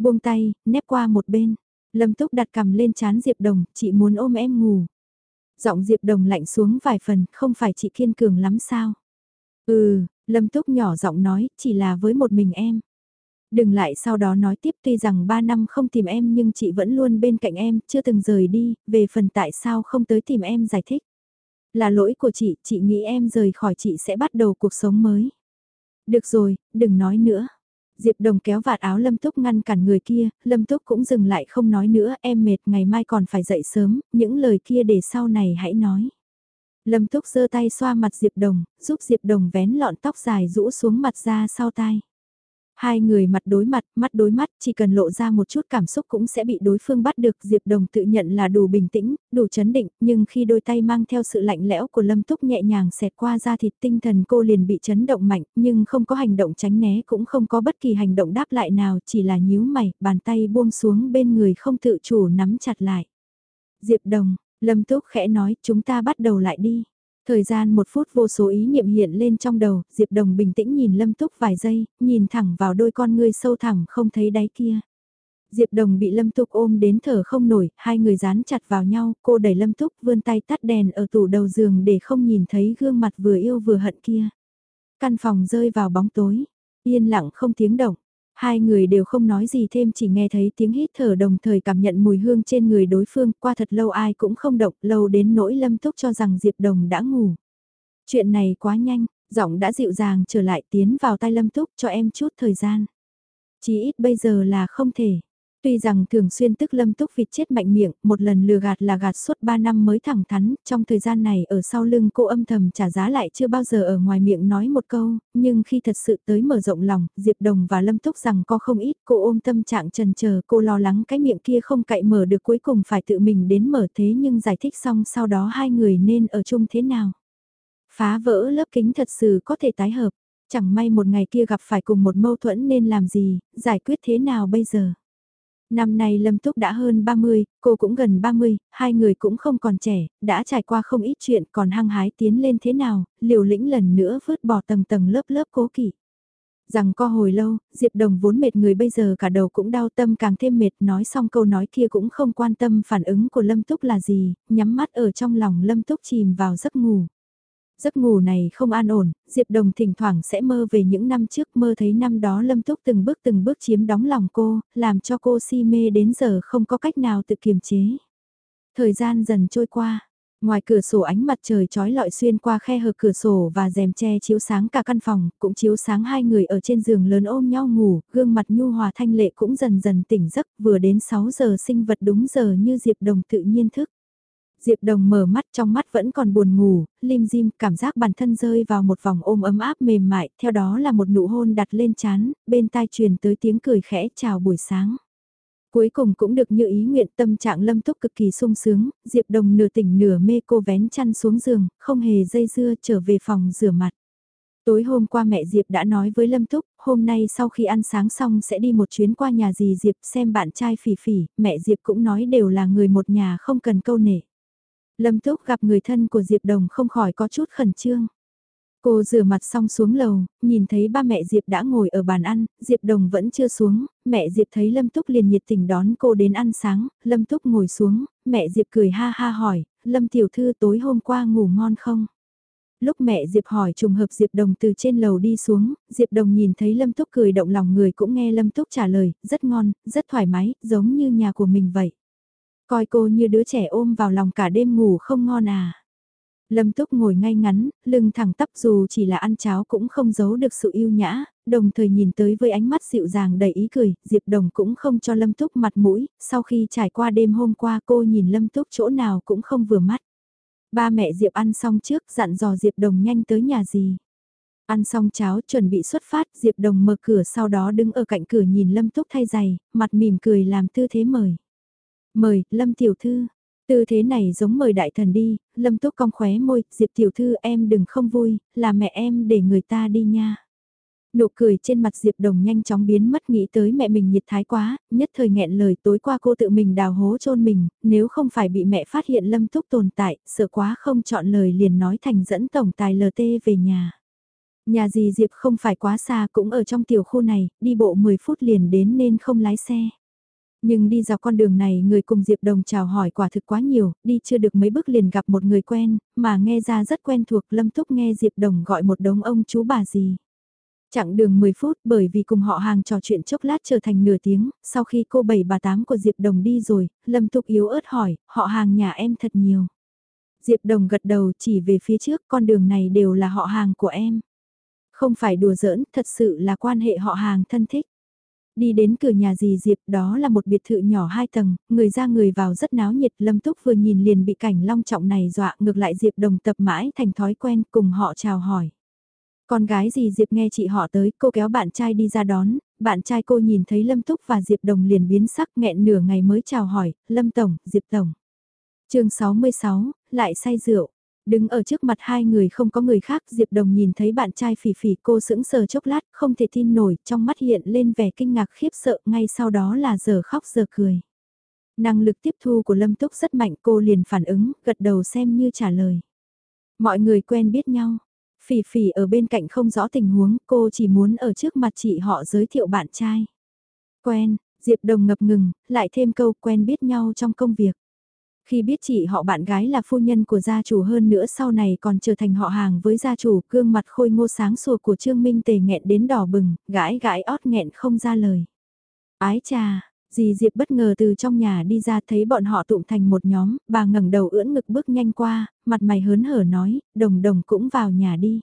Buông tay, nép qua một bên. Lâm Túc đặt cầm lên chán Diệp Đồng, chị muốn ôm em ngủ. Giọng Diệp Đồng lạnh xuống vài phần, không phải chị kiên cường lắm sao? Ừ, Lâm Túc nhỏ giọng nói, chỉ là với một mình em. Đừng lại sau đó nói tiếp tuy rằng ba năm không tìm em nhưng chị vẫn luôn bên cạnh em, chưa từng rời đi, về phần tại sao không tới tìm em giải thích. Là lỗi của chị, chị nghĩ em rời khỏi chị sẽ bắt đầu cuộc sống mới. Được rồi, đừng nói nữa. Diệp Đồng kéo vạt áo Lâm Túc ngăn cản người kia, Lâm Túc cũng dừng lại không nói nữa, em mệt ngày mai còn phải dậy sớm, những lời kia để sau này hãy nói. Lâm Túc giơ tay xoa mặt Diệp Đồng, giúp Diệp Đồng vén lọn tóc dài rũ xuống mặt ra sau tai. Hai người mặt đối mặt, mắt đối mắt, chỉ cần lộ ra một chút cảm xúc cũng sẽ bị đối phương bắt được. Diệp Đồng tự nhận là đủ bình tĩnh, đủ chấn định, nhưng khi đôi tay mang theo sự lạnh lẽo của Lâm Túc nhẹ nhàng xẹt qua da thịt tinh thần cô liền bị chấn động mạnh, nhưng không có hành động tránh né cũng không có bất kỳ hành động đáp lại nào, chỉ là nhíu mày, bàn tay buông xuống bên người không tự chủ nắm chặt lại. Diệp Đồng, Lâm Túc khẽ nói chúng ta bắt đầu lại đi. Thời gian một phút vô số ý niệm hiện lên trong đầu, Diệp Đồng bình tĩnh nhìn Lâm Túc vài giây, nhìn thẳng vào đôi con ngươi sâu thẳm không thấy đáy kia. Diệp Đồng bị Lâm Túc ôm đến thở không nổi, hai người dán chặt vào nhau, cô đẩy Lâm Túc vươn tay tắt đèn ở tủ đầu giường để không nhìn thấy gương mặt vừa yêu vừa hận kia. Căn phòng rơi vào bóng tối, yên lặng không tiếng động. Hai người đều không nói gì thêm chỉ nghe thấy tiếng hít thở đồng thời cảm nhận mùi hương trên người đối phương qua thật lâu ai cũng không động lâu đến nỗi lâm túc cho rằng Diệp Đồng đã ngủ. Chuyện này quá nhanh, giọng đã dịu dàng trở lại tiến vào tay lâm túc cho em chút thời gian. Chỉ ít bây giờ là không thể. Tuy rằng thường xuyên tức lâm túc vịt chết mạnh miệng, một lần lừa gạt là gạt suốt 3 năm mới thẳng thắn, trong thời gian này ở sau lưng cô âm thầm trả giá lại chưa bao giờ ở ngoài miệng nói một câu, nhưng khi thật sự tới mở rộng lòng, Diệp Đồng và lâm túc rằng có không ít, cô ôm tâm trạng trần chờ cô lo lắng cái miệng kia không cậy mở được cuối cùng phải tự mình đến mở thế nhưng giải thích xong sau đó hai người nên ở chung thế nào. Phá vỡ lớp kính thật sự có thể tái hợp, chẳng may một ngày kia gặp phải cùng một mâu thuẫn nên làm gì, giải quyết thế nào bây giờ. Năm nay Lâm Túc đã hơn 30, cô cũng gần 30, hai người cũng không còn trẻ, đã trải qua không ít chuyện còn hăng hái tiến lên thế nào, liều lĩnh lần nữa vứt bỏ tầng tầng lớp lớp cố kỵ. Rằng co hồi lâu, Diệp Đồng vốn mệt người bây giờ cả đầu cũng đau tâm càng thêm mệt nói xong câu nói kia cũng không quan tâm phản ứng của Lâm Túc là gì, nhắm mắt ở trong lòng Lâm Túc chìm vào giấc ngủ. Giấc ngủ này không an ổn, Diệp Đồng thỉnh thoảng sẽ mơ về những năm trước mơ thấy năm đó Lâm Túc từng bước từng bước chiếm đóng lòng cô, làm cho cô si mê đến giờ không có cách nào tự kiềm chế. Thời gian dần trôi qua, ngoài cửa sổ ánh mặt trời trói lọi xuyên qua khe hở cửa sổ và rèm che chiếu sáng cả căn phòng, cũng chiếu sáng hai người ở trên giường lớn ôm nhau ngủ, gương mặt nhu hòa thanh lệ cũng dần dần tỉnh giấc, vừa đến 6 giờ sinh vật đúng giờ như Diệp Đồng tự nhiên thức. Diệp Đồng mở mắt trong mắt vẫn còn buồn ngủ, lim dim cảm giác bản thân rơi vào một vòng ôm ấm áp mềm mại, theo đó là một nụ hôn đặt lên chán, bên tai truyền tới tiếng cười khẽ chào buổi sáng. Cuối cùng cũng được như ý nguyện tâm trạng lâm túc cực kỳ sung sướng, Diệp Đồng nửa tỉnh nửa mê cô vén chăn xuống giường, không hề dây dưa trở về phòng rửa mặt. Tối hôm qua mẹ Diệp đã nói với Lâm Túc, hôm nay sau khi ăn sáng xong sẽ đi một chuyến qua nhà dì Diệp xem bạn trai phỉ phỉ, mẹ Diệp cũng nói đều là người một nhà không cần câu nể. Lâm Túc gặp người thân của Diệp Đồng không khỏi có chút khẩn trương. Cô rửa mặt xong xuống lầu, nhìn thấy ba mẹ Diệp đã ngồi ở bàn ăn, Diệp Đồng vẫn chưa xuống, mẹ Diệp thấy Lâm Túc liền nhiệt tình đón cô đến ăn sáng, Lâm Túc ngồi xuống, mẹ Diệp cười ha ha hỏi, Lâm Tiểu Thư tối hôm qua ngủ ngon không? Lúc mẹ Diệp hỏi trùng hợp Diệp Đồng từ trên lầu đi xuống, Diệp Đồng nhìn thấy Lâm Túc cười động lòng người cũng nghe Lâm Túc trả lời, rất ngon, rất thoải mái, giống như nhà của mình vậy. Coi cô như đứa trẻ ôm vào lòng cả đêm ngủ không ngon à. Lâm Túc ngồi ngay ngắn, lưng thẳng tắp dù chỉ là ăn cháo cũng không giấu được sự yêu nhã, đồng thời nhìn tới với ánh mắt dịu dàng đầy ý cười, Diệp Đồng cũng không cho Lâm Túc mặt mũi, sau khi trải qua đêm hôm qua cô nhìn Lâm Túc chỗ nào cũng không vừa mắt. Ba mẹ Diệp ăn xong trước dặn dò Diệp Đồng nhanh tới nhà gì. Ăn xong cháo chuẩn bị xuất phát, Diệp Đồng mở cửa sau đó đứng ở cạnh cửa nhìn Lâm Túc thay giày, mặt mỉm cười làm tư thế mời. Mời, Lâm Tiểu Thư, Tư thế này giống mời đại thần đi, lâm túc cong khóe môi, diệp tiểu thư em đừng không vui, là mẹ em để người ta đi nha. Nụ cười trên mặt Diệp Đồng nhanh chóng biến mất nghĩ tới mẹ mình nhiệt thái quá, nhất thời nghẹn lời tối qua cô tự mình đào hố chôn mình, nếu không phải bị mẹ phát hiện lâm túc tồn tại, sợ quá không chọn lời liền nói thành dẫn tổng tài LT về nhà. Nhà gì Diệp không phải quá xa cũng ở trong tiểu khu này, đi bộ 10 phút liền đến nên không lái xe. Nhưng đi dọc con đường này người cùng Diệp Đồng chào hỏi quả thực quá nhiều, đi chưa được mấy bước liền gặp một người quen, mà nghe ra rất quen thuộc Lâm Túc nghe Diệp Đồng gọi một đống ông chú bà gì. Chặng đường 10 phút bởi vì cùng họ hàng trò chuyện chốc lát trở thành nửa tiếng, sau khi cô bảy bà tám của Diệp Đồng đi rồi, Lâm Túc yếu ớt hỏi, họ hàng nhà em thật nhiều. Diệp Đồng gật đầu chỉ về phía trước con đường này đều là họ hàng của em. Không phải đùa giỡn, thật sự là quan hệ họ hàng thân thích. Đi đến cửa nhà dì Diệp đó là một biệt thự nhỏ hai tầng, người ra người vào rất náo nhiệt Lâm Túc vừa nhìn liền bị cảnh long trọng này dọa ngược lại Diệp đồng tập mãi thành thói quen cùng họ chào hỏi. Con gái dì Diệp nghe chị họ tới, cô kéo bạn trai đi ra đón, bạn trai cô nhìn thấy Lâm Túc và Diệp Đồng liền biến sắc nghẹn nửa ngày mới chào hỏi, Lâm Tổng, Diệp Tổng. chương 66, lại say rượu. Đứng ở trước mặt hai người không có người khác, Diệp Đồng nhìn thấy bạn trai phỉ phỉ cô sững sờ chốc lát, không thể tin nổi, trong mắt hiện lên vẻ kinh ngạc khiếp sợ, ngay sau đó là giờ khóc giờ cười. Năng lực tiếp thu của Lâm Túc rất mạnh, cô liền phản ứng, gật đầu xem như trả lời. Mọi người quen biết nhau, phỉ phỉ ở bên cạnh không rõ tình huống, cô chỉ muốn ở trước mặt chị họ giới thiệu bạn trai. Quen, Diệp Đồng ngập ngừng, lại thêm câu quen biết nhau trong công việc. Khi biết chị họ bạn gái là phu nhân của gia chủ hơn nữa sau này còn trở thành họ hàng với gia chủ, gương mặt khôi ngô sáng sủa của Trương Minh Tề nghẹn đến đỏ bừng, gãi gãi ót nghẹn không ra lời. Ái cha, dì Diệp bất ngờ từ trong nhà đi ra thấy bọn họ tụm thành một nhóm, bà ngẩng đầu ưỡn ngực bước nhanh qua, mặt mày hớn hở nói, đồng đồng cũng vào nhà đi.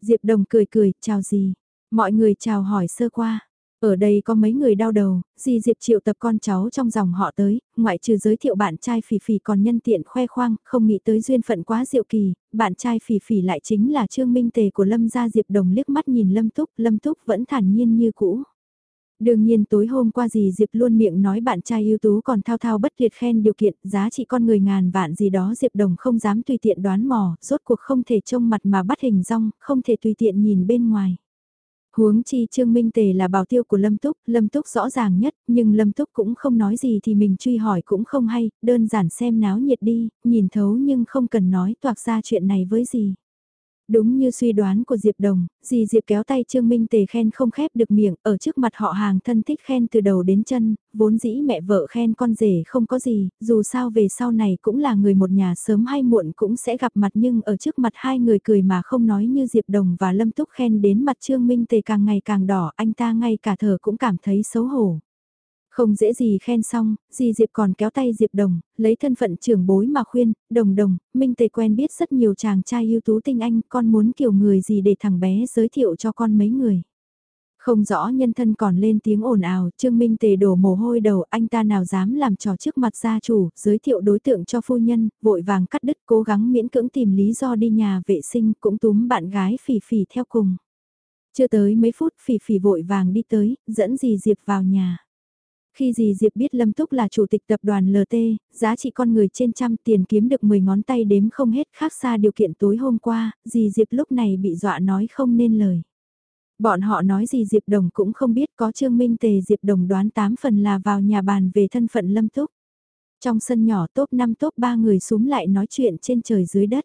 Diệp đồng cười cười, chào dì. Mọi người chào hỏi sơ qua. Ở đây có mấy người đau đầu, dì Diệp triệu tập con cháu trong dòng họ tới, ngoại trừ giới thiệu bạn trai phỉ phỉ còn nhân tiện khoe khoang, không nghĩ tới duyên phận quá diệu kỳ, bạn trai phỉ phỉ lại chính là Trương Minh Tề của Lâm gia Diệp Đồng liếc mắt nhìn Lâm Túc, Lâm Túc vẫn thản nhiên như cũ. Đương nhiên tối hôm qua dì Diệp luôn miệng nói bạn trai ưu tú còn thao thao bất liệt khen điều kiện giá trị con người ngàn vạn gì đó Diệp Đồng không dám tùy tiện đoán mò, rốt cuộc không thể trông mặt mà bắt hình rong, không thể tùy tiện nhìn bên ngoài. Huống chi Trương Minh Tề là bảo tiêu của Lâm Túc, Lâm Túc rõ ràng nhất, nhưng Lâm Túc cũng không nói gì thì mình truy hỏi cũng không hay, đơn giản xem náo nhiệt đi, nhìn thấu nhưng không cần nói toạc ra chuyện này với gì. Đúng như suy đoán của Diệp Đồng, dì Diệp kéo tay Trương Minh Tề khen không khép được miệng, ở trước mặt họ hàng thân thích khen từ đầu đến chân, vốn dĩ mẹ vợ khen con rể không có gì, dù sao về sau này cũng là người một nhà sớm hay muộn cũng sẽ gặp mặt nhưng ở trước mặt hai người cười mà không nói như Diệp Đồng và Lâm Túc khen đến mặt Trương Minh Tề càng ngày càng đỏ, anh ta ngay cả thở cũng cảm thấy xấu hổ. Không dễ gì khen xong, dì Diệp còn kéo tay Diệp Đồng, lấy thân phận trưởng bối mà khuyên, đồng đồng, Minh Tề quen biết rất nhiều chàng trai ưu tú tinh anh, con muốn kiểu người gì để thằng bé giới thiệu cho con mấy người. Không rõ nhân thân còn lên tiếng ồn ào, Trương Minh Tề đổ mồ hôi đầu, anh ta nào dám làm trò trước mặt gia chủ, giới thiệu đối tượng cho phu nhân, vội vàng cắt đứt cố gắng miễn cưỡng tìm lý do đi nhà vệ sinh, cũng túm bạn gái phỉ phỉ theo cùng. Chưa tới mấy phút phỉ phỉ vội vàng đi tới, dẫn dì Diệp vào nhà. Khi gì Diệp biết Lâm Túc là chủ tịch tập đoàn LT, giá trị con người trên trăm tiền kiếm được 10 ngón tay đếm không hết khác xa điều kiện tối hôm qua, dì Diệp lúc này bị dọa nói không nên lời. Bọn họ nói gì Diệp Đồng cũng không biết có Trương Minh Tề Diệp Đồng đoán 8 phần là vào nhà bàn về thân phận Lâm Túc. Trong sân nhỏ top 5 top 3 người xuống lại nói chuyện trên trời dưới đất.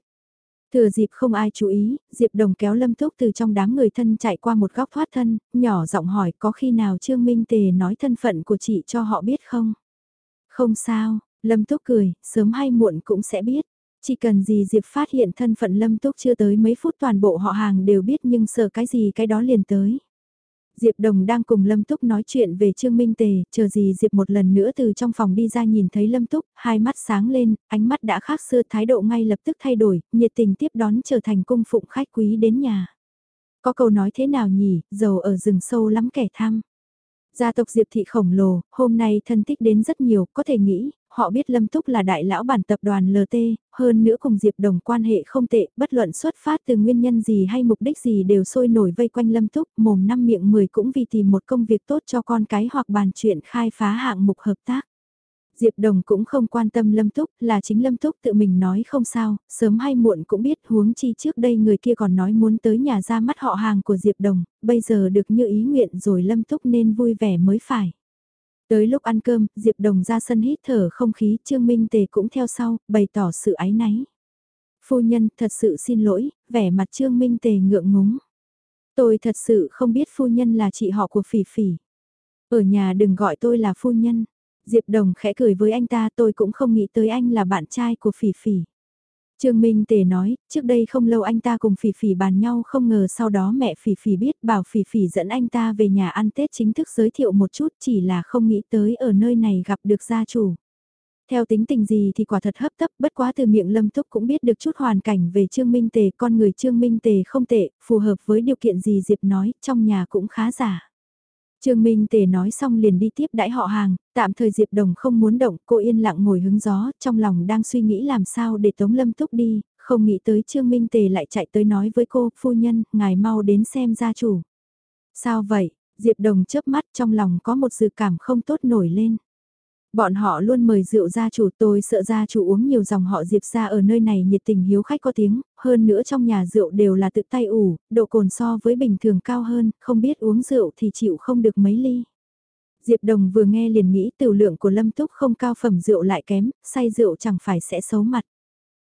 Thừa dịp không ai chú ý, Diệp Đồng kéo Lâm Túc từ trong đám người thân chạy qua một góc thoát thân, nhỏ giọng hỏi có khi nào Trương Minh Tề nói thân phận của chị cho họ biết không? Không sao, Lâm Túc cười, sớm hay muộn cũng sẽ biết. Chỉ cần gì Diệp phát hiện thân phận Lâm Túc chưa tới mấy phút toàn bộ họ hàng đều biết nhưng sợ cái gì cái đó liền tới. Diệp Đồng đang cùng Lâm Túc nói chuyện về Trương Minh Tề, chờ gì Diệp một lần nữa từ trong phòng đi ra nhìn thấy Lâm Túc, hai mắt sáng lên, ánh mắt đã khác xưa thái độ ngay lập tức thay đổi, nhiệt tình tiếp đón trở thành cung phụng khách quý đến nhà. Có câu nói thế nào nhỉ, giàu ở rừng sâu lắm kẻ tham. Gia tộc Diệp Thị khổng lồ, hôm nay thân thích đến rất nhiều, có thể nghĩ, họ biết Lâm Túc là đại lão bản tập đoàn LT, hơn nữa cùng Diệp Đồng quan hệ không tệ, bất luận xuất phát từ nguyên nhân gì hay mục đích gì đều sôi nổi vây quanh Lâm Túc, mồm năm miệng mười cũng vì tìm một công việc tốt cho con cái hoặc bàn chuyện khai phá hạng mục hợp tác. Diệp Đồng cũng không quan tâm Lâm Túc, là chính Lâm Túc tự mình nói không sao, sớm hay muộn cũng biết huống chi trước đây người kia còn nói muốn tới nhà ra mắt họ hàng của Diệp Đồng, bây giờ được như ý nguyện rồi Lâm Túc nên vui vẻ mới phải. Tới lúc ăn cơm, Diệp Đồng ra sân hít thở không khí, Trương Minh Tề cũng theo sau, bày tỏ sự ái náy. Phu nhân, thật sự xin lỗi, vẻ mặt Trương Minh Tề ngượng ngúng. Tôi thật sự không biết phu nhân là chị họ của Phỉ Phỉ. Ở nhà đừng gọi tôi là phu nhân. Diệp Đồng khẽ cười với anh ta tôi cũng không nghĩ tới anh là bạn trai của Phỉ Phỉ. Trương Minh Tề nói, trước đây không lâu anh ta cùng Phỉ Phỉ bàn nhau không ngờ sau đó mẹ Phỉ Phỉ biết bảo Phỉ Phỉ dẫn anh ta về nhà ăn Tết chính thức giới thiệu một chút chỉ là không nghĩ tới ở nơi này gặp được gia chủ. Theo tính tình gì thì quả thật hấp tấp bất quá từ miệng Lâm Túc cũng biết được chút hoàn cảnh về Trương Minh Tề con người Trương Minh Tề không tệ, phù hợp với điều kiện gì Diệp nói, trong nhà cũng khá giả. Trương Minh Tề nói xong liền đi tiếp đãi họ hàng, tạm thời Diệp Đồng không muốn động, cô yên lặng ngồi hứng gió, trong lòng đang suy nghĩ làm sao để Tống Lâm Túc đi, không nghĩ tới Trương Minh Tề lại chạy tới nói với cô, phu nhân, ngài mau đến xem gia chủ. Sao vậy? Diệp Đồng chớp mắt trong lòng có một dự cảm không tốt nổi lên. Bọn họ luôn mời rượu gia chủ tôi sợ gia chủ uống nhiều dòng họ Diệp ra ở nơi này nhiệt tình hiếu khách có tiếng, hơn nữa trong nhà rượu đều là tự tay ủ, độ cồn so với bình thường cao hơn, không biết uống rượu thì chịu không được mấy ly. Diệp Đồng vừa nghe liền nghĩ tiểu lượng của Lâm Túc không cao phẩm rượu lại kém, say rượu chẳng phải sẽ xấu mặt.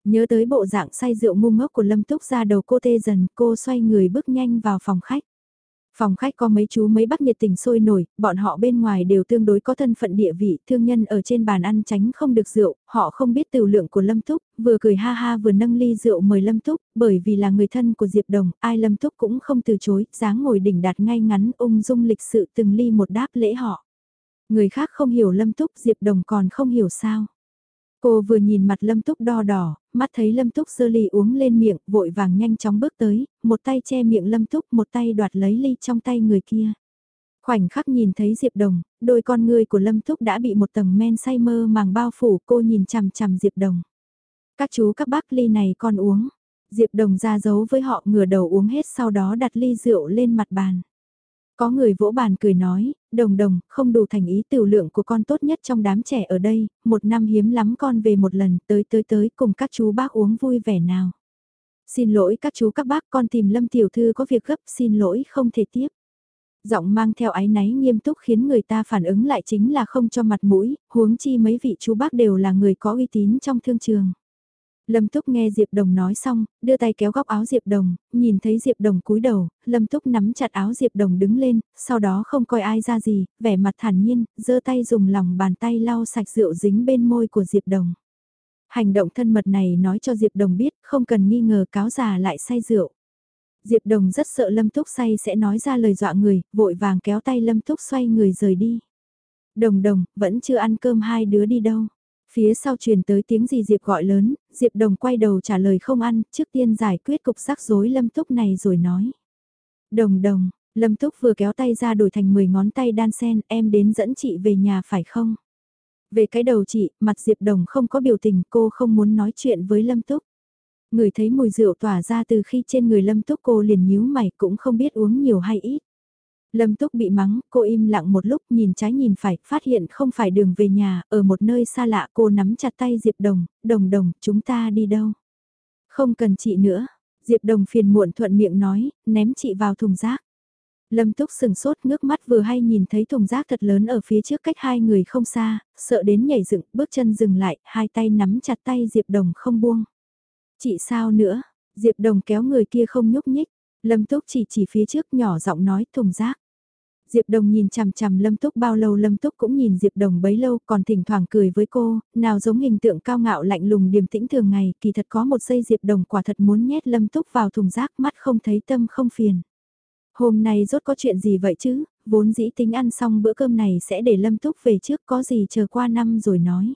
Nhớ tới bộ dạng say rượu ngu ngốc của Lâm Túc ra đầu cô tê dần, cô xoay người bước nhanh vào phòng khách. Phòng khách có mấy chú mấy bác nhiệt tình sôi nổi, bọn họ bên ngoài đều tương đối có thân phận địa vị, thương nhân ở trên bàn ăn tránh không được rượu, họ không biết tiểu lượng của Lâm Túc, vừa cười ha ha vừa nâng ly rượu mời Lâm Túc, bởi vì là người thân của Diệp Đồng, ai Lâm Túc cũng không từ chối, dáng ngồi đỉnh đạt ngay ngắn ung dung lịch sự từng ly một đáp lễ họ. Người khác không hiểu Lâm Túc, Diệp Đồng còn không hiểu sao. Cô vừa nhìn mặt Lâm Túc đo đỏ, mắt thấy Lâm Túc sơ ly uống lên miệng, vội vàng nhanh chóng bước tới, một tay che miệng Lâm Túc, một tay đoạt lấy ly trong tay người kia. Khoảnh khắc nhìn thấy Diệp Đồng, đôi con người của Lâm Túc đã bị một tầng men say mơ màng bao phủ cô nhìn chằm chằm Diệp Đồng. Các chú các bác ly này con uống. Diệp Đồng ra dấu với họ ngửa đầu uống hết sau đó đặt ly rượu lên mặt bàn. Có người vỗ bàn cười nói, đồng đồng, không đủ thành ý tiểu lượng của con tốt nhất trong đám trẻ ở đây, một năm hiếm lắm con về một lần, tới tới tới cùng các chú bác uống vui vẻ nào. Xin lỗi các chú các bác con tìm Lâm Tiểu Thư có việc gấp xin lỗi không thể tiếp. Giọng mang theo ái náy nghiêm túc khiến người ta phản ứng lại chính là không cho mặt mũi, huống chi mấy vị chú bác đều là người có uy tín trong thương trường. Lâm Túc nghe Diệp Đồng nói xong, đưa tay kéo góc áo Diệp Đồng, nhìn thấy Diệp Đồng cúi đầu, Lâm Túc nắm chặt áo Diệp Đồng đứng lên, sau đó không coi ai ra gì, vẻ mặt thản nhiên, giơ tay dùng lòng bàn tay lau sạch rượu dính bên môi của Diệp Đồng. Hành động thân mật này nói cho Diệp Đồng biết, không cần nghi ngờ cáo già lại say rượu. Diệp Đồng rất sợ Lâm Túc say sẽ nói ra lời dọa người, vội vàng kéo tay Lâm Túc xoay người rời đi. Đồng đồng, vẫn chưa ăn cơm hai đứa đi đâu. Phía sau truyền tới tiếng gì Diệp gọi lớn, Diệp Đồng quay đầu trả lời không ăn, trước tiên giải quyết cục rắc rối Lâm Túc này rồi nói. Đồng đồng, Lâm Túc vừa kéo tay ra đổi thành 10 ngón tay đan sen, em đến dẫn chị về nhà phải không? Về cái đầu chị, mặt Diệp Đồng không có biểu tình, cô không muốn nói chuyện với Lâm Túc. Người thấy mùi rượu tỏa ra từ khi trên người Lâm Túc cô liền nhíu mày cũng không biết uống nhiều hay ít. Lâm Túc bị mắng, cô im lặng một lúc nhìn trái nhìn phải, phát hiện không phải đường về nhà, ở một nơi xa lạ cô nắm chặt tay Diệp Đồng, đồng đồng, chúng ta đi đâu? Không cần chị nữa, Diệp Đồng phiền muộn thuận miệng nói, ném chị vào thùng rác. Lâm Túc sừng sốt ngước mắt vừa hay nhìn thấy thùng rác thật lớn ở phía trước cách hai người không xa, sợ đến nhảy dựng, bước chân dừng lại, hai tay nắm chặt tay Diệp Đồng không buông. Chị sao nữa? Diệp Đồng kéo người kia không nhúc nhích, Lâm Túc chỉ chỉ phía trước nhỏ giọng nói thùng rác. Diệp Đồng nhìn chằm chằm Lâm Túc bao lâu Lâm Túc cũng nhìn Diệp Đồng bấy lâu còn thỉnh thoảng cười với cô, nào giống hình tượng cao ngạo lạnh lùng điềm tĩnh thường ngày, kỳ thật có một giây Diệp Đồng quả thật muốn nhét Lâm Túc vào thùng rác mắt không thấy tâm không phiền. Hôm nay rốt có chuyện gì vậy chứ, vốn dĩ tính ăn xong bữa cơm này sẽ để Lâm Túc về trước có gì chờ qua năm rồi nói.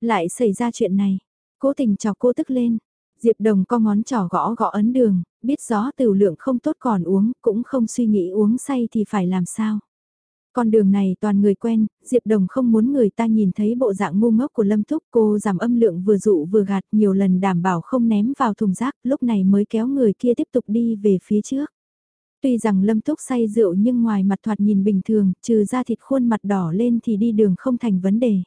Lại xảy ra chuyện này, cố tình chọc cô tức lên, Diệp Đồng co ngón trỏ gõ gõ ấn đường, biết gió tiểu lượng không tốt còn uống, cũng không suy nghĩ uống say thì phải làm sao. Con đường này toàn người quen, Diệp Đồng không muốn người ta nhìn thấy bộ dạng ngu ngốc của Lâm Thúc cô giảm âm lượng vừa dụ vừa gạt nhiều lần đảm bảo không ném vào thùng rác, lúc này mới kéo người kia tiếp tục đi về phía trước. Tuy rằng Lâm Túc say rượu nhưng ngoài mặt thoạt nhìn bình thường, trừ ra thịt khuôn mặt đỏ lên thì đi đường không thành vấn đề.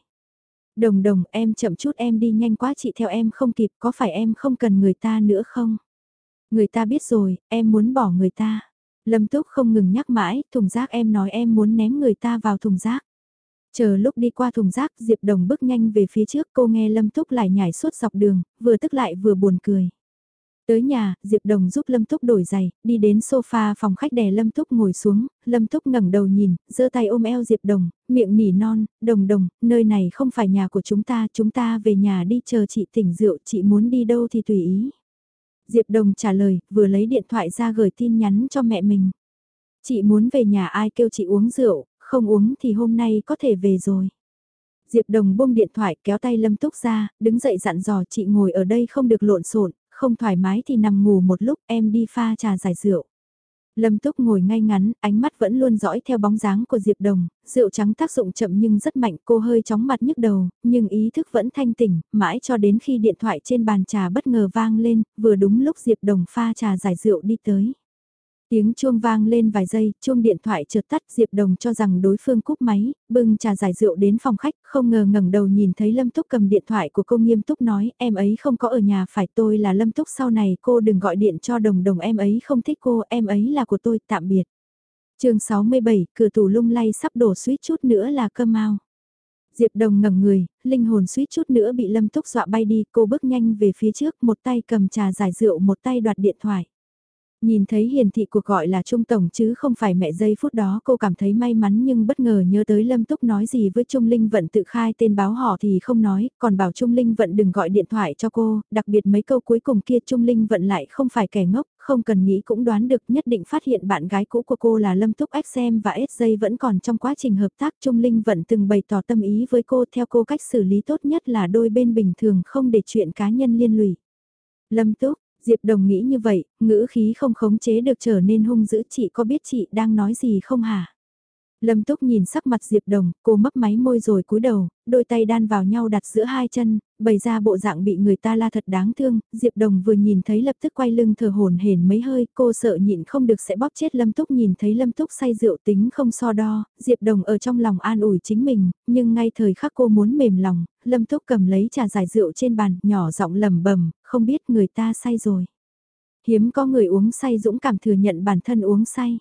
Đồng đồng em chậm chút em đi nhanh quá chị theo em không kịp có phải em không cần người ta nữa không? Người ta biết rồi, em muốn bỏ người ta. Lâm Túc không ngừng nhắc mãi, thùng rác em nói em muốn ném người ta vào thùng rác. Chờ lúc đi qua thùng rác, Diệp Đồng bước nhanh về phía trước, cô nghe Lâm Túc lại nhảy suốt dọc đường, vừa tức lại vừa buồn cười. Tới nhà, Diệp Đồng giúp Lâm Túc đổi giày, đi đến sofa phòng khách đè Lâm Túc ngồi xuống, Lâm Túc ngẩng đầu nhìn, giơ tay ôm eo Diệp Đồng, miệng nỉ non, đồng đồng, nơi này không phải nhà của chúng ta, chúng ta về nhà đi chờ chị tỉnh rượu, chị muốn đi đâu thì tùy ý. Diệp Đồng trả lời, vừa lấy điện thoại ra gửi tin nhắn cho mẹ mình. Chị muốn về nhà ai kêu chị uống rượu, không uống thì hôm nay có thể về rồi. Diệp Đồng buông điện thoại kéo tay Lâm Túc ra, đứng dậy dặn dò chị ngồi ở đây không được lộn xộn, không thoải mái thì nằm ngủ một lúc em đi pha trà giải rượu. Lâm Túc ngồi ngay ngắn, ánh mắt vẫn luôn dõi theo bóng dáng của Diệp Đồng, rượu trắng tác dụng chậm nhưng rất mạnh, cô hơi chóng mặt nhức đầu, nhưng ý thức vẫn thanh tỉnh, mãi cho đến khi điện thoại trên bàn trà bất ngờ vang lên, vừa đúng lúc Diệp Đồng pha trà giải rượu đi tới. Tiếng chuông vang lên vài giây, chuông điện thoại chợt tắt, Diệp Đồng cho rằng đối phương cúp máy, bưng trà giải rượu đến phòng khách, không ngờ ngẩng đầu nhìn thấy Lâm Túc cầm điện thoại của cô nghiêm túc nói, em ấy không có ở nhà phải tôi là Lâm Túc sau này cô đừng gọi điện cho đồng đồng em ấy không thích cô, em ấy là của tôi, tạm biệt. chương 67, cửa tủ lung lay sắp đổ suýt chút nữa là cơm mau. Diệp Đồng ngẩng người, linh hồn suýt chút nữa bị Lâm Túc dọa bay đi, cô bước nhanh về phía trước, một tay cầm trà giải rượu, một tay đoạt điện thoại. Nhìn thấy hiển thị cuộc gọi là Trung Tổng chứ không phải mẹ giây phút đó cô cảm thấy may mắn nhưng bất ngờ nhớ tới Lâm Túc nói gì với Trung Linh Vận tự khai tên báo họ thì không nói, còn bảo Trung Linh Vận đừng gọi điện thoại cho cô, đặc biệt mấy câu cuối cùng kia Trung Linh Vận lại không phải kẻ ngốc, không cần nghĩ cũng đoán được nhất định phát hiện bạn gái cũ của cô là Lâm Túc XM và SJ vẫn còn trong quá trình hợp tác Trung Linh Vận từng bày tỏ tâm ý với cô theo cô cách xử lý tốt nhất là đôi bên bình thường không để chuyện cá nhân liên lụy. Lâm Túc, Diệp Đồng nghĩ như vậy, ngữ khí không khống chế được trở nên hung dữ chị có biết chị đang nói gì không hả? Lâm Túc nhìn sắc mặt Diệp Đồng, cô mấp máy môi rồi cúi đầu, đôi tay đan vào nhau đặt giữa hai chân, bày ra bộ dạng bị người ta la thật đáng thương, Diệp Đồng vừa nhìn thấy lập tức quay lưng thở hồn hển mấy hơi, cô sợ nhịn không được sẽ bóp chết Lâm Túc nhìn thấy Lâm Túc say rượu tính không so đo, Diệp Đồng ở trong lòng an ủi chính mình, nhưng ngay thời khắc cô muốn mềm lòng, Lâm Túc cầm lấy trà giải rượu trên bàn, nhỏ giọng lẩm bẩm, không biết người ta say rồi. Hiếm có người uống say dũng cảm thừa nhận bản thân uống say.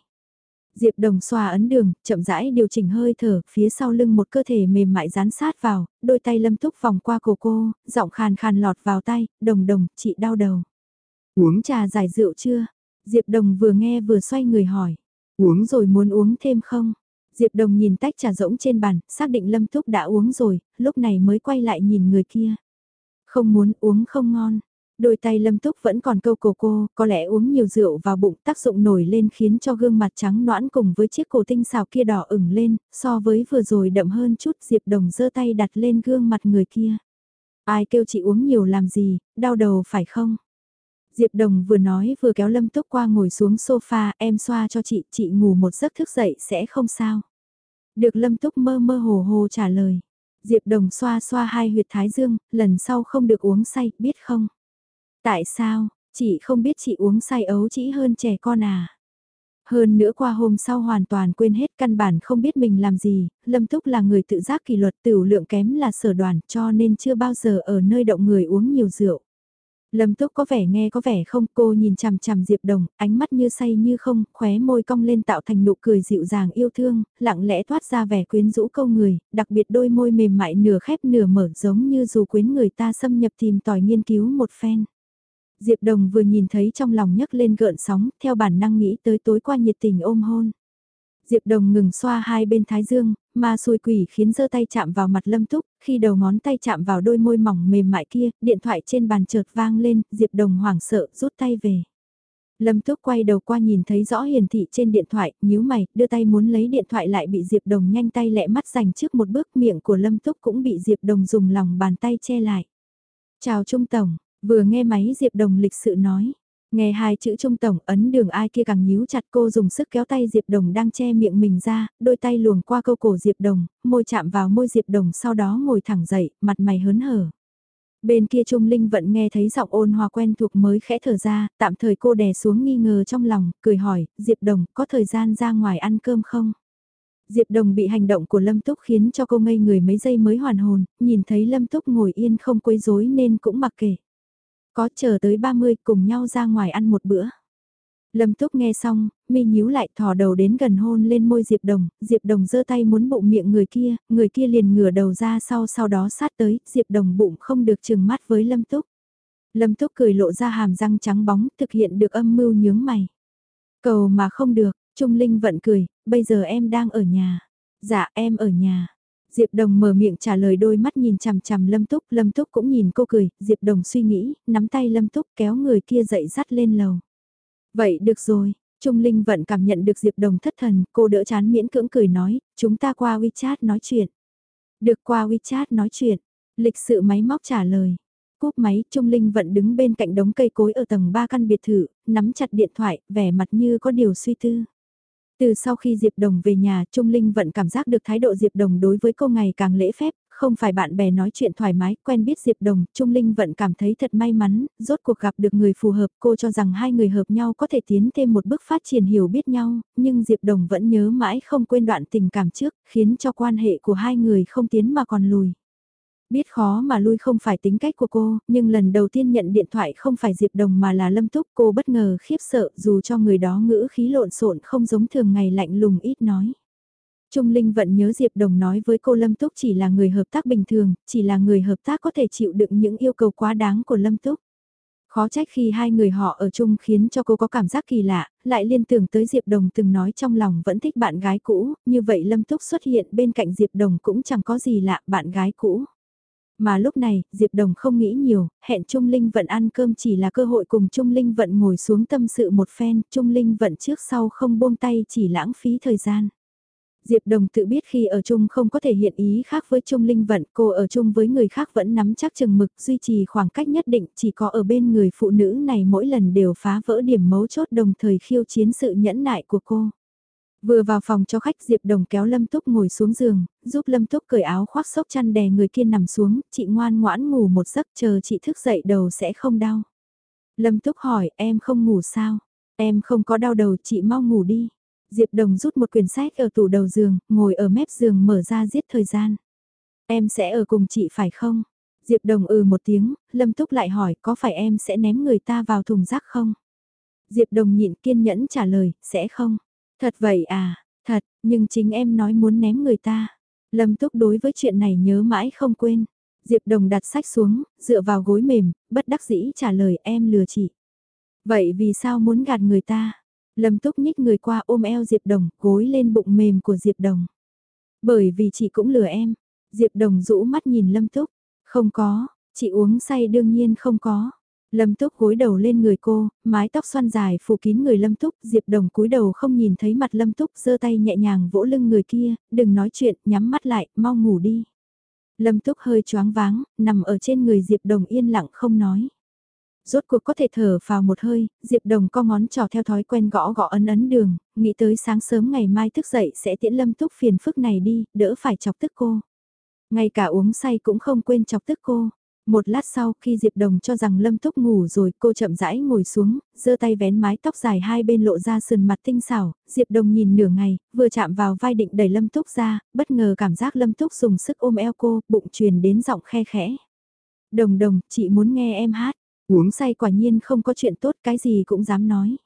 Diệp Đồng xoa ấn đường, chậm rãi điều chỉnh hơi thở, phía sau lưng một cơ thể mềm mại dán sát vào, đôi tay lâm túc vòng qua cổ cô, giọng khàn khàn lọt vào tay, đồng đồng, chị đau đầu. Uống trà giải rượu chưa? Diệp Đồng vừa nghe vừa xoay người hỏi. Uống rồi muốn uống thêm không? Diệp Đồng nhìn tách trà rỗng trên bàn, xác định Lâm Túc đã uống rồi, lúc này mới quay lại nhìn người kia. Không muốn uống không ngon. Đôi tay lâm túc vẫn còn câu cổ cô, có lẽ uống nhiều rượu vào bụng tác dụng nổi lên khiến cho gương mặt trắng noãn cùng với chiếc cổ tinh xào kia đỏ ửng lên, so với vừa rồi đậm hơn chút Diệp Đồng giơ tay đặt lên gương mặt người kia. Ai kêu chị uống nhiều làm gì, đau đầu phải không? Diệp Đồng vừa nói vừa kéo Lâm Túc qua ngồi xuống sofa, em xoa cho chị, chị ngủ một giấc thức dậy sẽ không sao. Được Lâm Túc mơ mơ hồ hồ trả lời. Diệp Đồng xoa xoa hai huyệt thái dương, lần sau không được uống say, biết không? Tại sao, chị không biết chị uống say ấu chỉ hơn trẻ con à? Hơn nữa qua hôm sau hoàn toàn quên hết căn bản không biết mình làm gì, Lâm Túc là người tự giác kỷ luật tiểu lượng kém là sở đoàn cho nên chưa bao giờ ở nơi động người uống nhiều rượu. Lâm Túc có vẻ nghe có vẻ không, cô nhìn chằm chằm Diệp Đồng, ánh mắt như say như không, khóe môi cong lên tạo thành nụ cười dịu dàng yêu thương, lặng lẽ thoát ra vẻ quyến rũ câu người, đặc biệt đôi môi mềm mại nửa khép nửa mở giống như dù quyến người ta xâm nhập tìm tòi nghiên cứu một phen. Diệp Đồng vừa nhìn thấy trong lòng nhấc lên gợn sóng, theo bản năng nghĩ tới tối qua nhiệt tình ôm hôn. Diệp Đồng ngừng xoa hai bên thái dương, mà xui quỷ khiến giơ tay chạm vào mặt Lâm Túc, khi đầu ngón tay chạm vào đôi môi mỏng mềm mại kia, điện thoại trên bàn chợt vang lên, Diệp Đồng hoảng sợ, rút tay về. Lâm Túc quay đầu qua nhìn thấy rõ hiển thị trên điện thoại, nhíu mày, đưa tay muốn lấy điện thoại lại bị Diệp Đồng nhanh tay lẹ mắt giành trước một bước miệng của Lâm Túc cũng bị Diệp Đồng dùng lòng bàn tay che lại. Chào Trung Tổng, vừa nghe máy Diệp Đồng lịch sự nói. Nghe hai chữ Trung Tổng ấn đường ai kia càng nhíu chặt cô dùng sức kéo tay Diệp Đồng đang che miệng mình ra, đôi tay luồng qua câu cổ Diệp Đồng, môi chạm vào môi Diệp Đồng sau đó ngồi thẳng dậy, mặt mày hớn hở. Bên kia Trung Linh vẫn nghe thấy giọng ôn hòa quen thuộc mới khẽ thở ra, tạm thời cô đè xuống nghi ngờ trong lòng, cười hỏi, Diệp Đồng, có thời gian ra ngoài ăn cơm không? Diệp Đồng bị hành động của Lâm Túc khiến cho cô ngây người mấy giây mới hoàn hồn, nhìn thấy Lâm Túc ngồi yên không quấy rối nên cũng mặc kệ. Có chờ tới 30 cùng nhau ra ngoài ăn một bữa. Lâm Túc nghe xong, mi nhíu lại thò đầu đến gần hôn lên môi Diệp Đồng, Diệp Đồng giơ tay muốn bụng miệng người kia, người kia liền ngửa đầu ra sau sau đó sát tới, Diệp Đồng bụng không được chừng mắt với Lâm Túc. Lâm Túc cười lộ ra hàm răng trắng bóng, thực hiện được âm mưu nhướng mày. Cầu mà không được, Trung Linh vẫn cười, bây giờ em đang ở nhà. Dạ em ở nhà. Diệp Đồng mở miệng trả lời đôi mắt nhìn chằm chằm Lâm Túc, Lâm Túc cũng nhìn cô cười, Diệp Đồng suy nghĩ, nắm tay Lâm Túc kéo người kia dậy dắt lên lầu. Vậy được rồi, Trung Linh vẫn cảm nhận được Diệp Đồng thất thần, cô đỡ chán miễn cưỡng cười nói, chúng ta qua WeChat nói chuyện. Được qua WeChat nói chuyện, lịch sự máy móc trả lời. Cúp máy, Trung Linh vẫn đứng bên cạnh đống cây cối ở tầng 3 căn biệt thự, nắm chặt điện thoại, vẻ mặt như có điều suy tư. Từ sau khi Diệp Đồng về nhà, Trung Linh vẫn cảm giác được thái độ Diệp Đồng đối với cô ngày càng lễ phép, không phải bạn bè nói chuyện thoải mái, quen biết Diệp Đồng, Trung Linh vẫn cảm thấy thật may mắn, rốt cuộc gặp được người phù hợp, cô cho rằng hai người hợp nhau có thể tiến thêm một bước phát triển hiểu biết nhau, nhưng Diệp Đồng vẫn nhớ mãi không quên đoạn tình cảm trước, khiến cho quan hệ của hai người không tiến mà còn lùi. Biết khó mà lui không phải tính cách của cô, nhưng lần đầu tiên nhận điện thoại không phải Diệp Đồng mà là Lâm Túc cô bất ngờ khiếp sợ dù cho người đó ngữ khí lộn xộn không giống thường ngày lạnh lùng ít nói. Trung Linh vẫn nhớ Diệp Đồng nói với cô Lâm Túc chỉ là người hợp tác bình thường, chỉ là người hợp tác có thể chịu đựng những yêu cầu quá đáng của Lâm Túc. Khó trách khi hai người họ ở chung khiến cho cô có cảm giác kỳ lạ, lại liên tưởng tới Diệp Đồng từng nói trong lòng vẫn thích bạn gái cũ, như vậy Lâm Túc xuất hiện bên cạnh Diệp Đồng cũng chẳng có gì lạ bạn gái cũ. Mà lúc này, Diệp Đồng không nghĩ nhiều, hẹn Trung Linh Vận ăn cơm chỉ là cơ hội cùng Trung Linh Vận ngồi xuống tâm sự một phen, Trung Linh Vận trước sau không buông tay chỉ lãng phí thời gian. Diệp Đồng tự biết khi ở chung không có thể hiện ý khác với Trung Linh Vận, cô ở chung với người khác vẫn nắm chắc chừng mực duy trì khoảng cách nhất định chỉ có ở bên người phụ nữ này mỗi lần đều phá vỡ điểm mấu chốt đồng thời khiêu chiến sự nhẫn nại của cô. Vừa vào phòng cho khách Diệp Đồng kéo Lâm Túc ngồi xuống giường, giúp Lâm Túc cởi áo khoác sốc chăn đè người kia nằm xuống, chị ngoan ngoãn ngủ một giấc chờ chị thức dậy đầu sẽ không đau. Lâm Túc hỏi em không ngủ sao? Em không có đau đầu chị mau ngủ đi. Diệp Đồng rút một quyển sách ở tủ đầu giường, ngồi ở mép giường mở ra giết thời gian. Em sẽ ở cùng chị phải không? Diệp Đồng ừ một tiếng, Lâm Túc lại hỏi có phải em sẽ ném người ta vào thùng rác không? Diệp Đồng nhịn kiên nhẫn trả lời, sẽ không. Thật vậy à, thật, nhưng chính em nói muốn ném người ta. Lâm Túc đối với chuyện này nhớ mãi không quên. Diệp Đồng đặt sách xuống, dựa vào gối mềm, bất đắc dĩ trả lời em lừa chị. Vậy vì sao muốn gạt người ta? Lâm Túc nhích người qua ôm eo Diệp Đồng, gối lên bụng mềm của Diệp Đồng. Bởi vì chị cũng lừa em. Diệp Đồng rũ mắt nhìn Lâm Túc. Không có, chị uống say đương nhiên không có. Lâm Túc gối đầu lên người cô, mái tóc xoăn dài phủ kín người Lâm Túc, Diệp Đồng cúi đầu không nhìn thấy mặt Lâm Túc, giơ tay nhẹ nhàng vỗ lưng người kia, đừng nói chuyện, nhắm mắt lại, mau ngủ đi. Lâm Túc hơi choáng váng, nằm ở trên người Diệp Đồng yên lặng không nói. Rốt cuộc có thể thở vào một hơi, Diệp Đồng co ngón trò theo thói quen gõ gõ ấn ấn đường, nghĩ tới sáng sớm ngày mai thức dậy sẽ tiễn Lâm Túc phiền phức này đi, đỡ phải chọc tức cô. Ngay cả uống say cũng không quên chọc tức cô. Một lát sau khi Diệp Đồng cho rằng Lâm Túc ngủ rồi cô chậm rãi ngồi xuống, giơ tay vén mái tóc dài hai bên lộ ra sườn mặt tinh xảo, Diệp Đồng nhìn nửa ngày, vừa chạm vào vai định đẩy Lâm Túc ra, bất ngờ cảm giác Lâm Túc dùng sức ôm eo cô, bụng truyền đến giọng khe khẽ. Đồng đồng, chị muốn nghe em hát, uống say quả nhiên không có chuyện tốt cái gì cũng dám nói.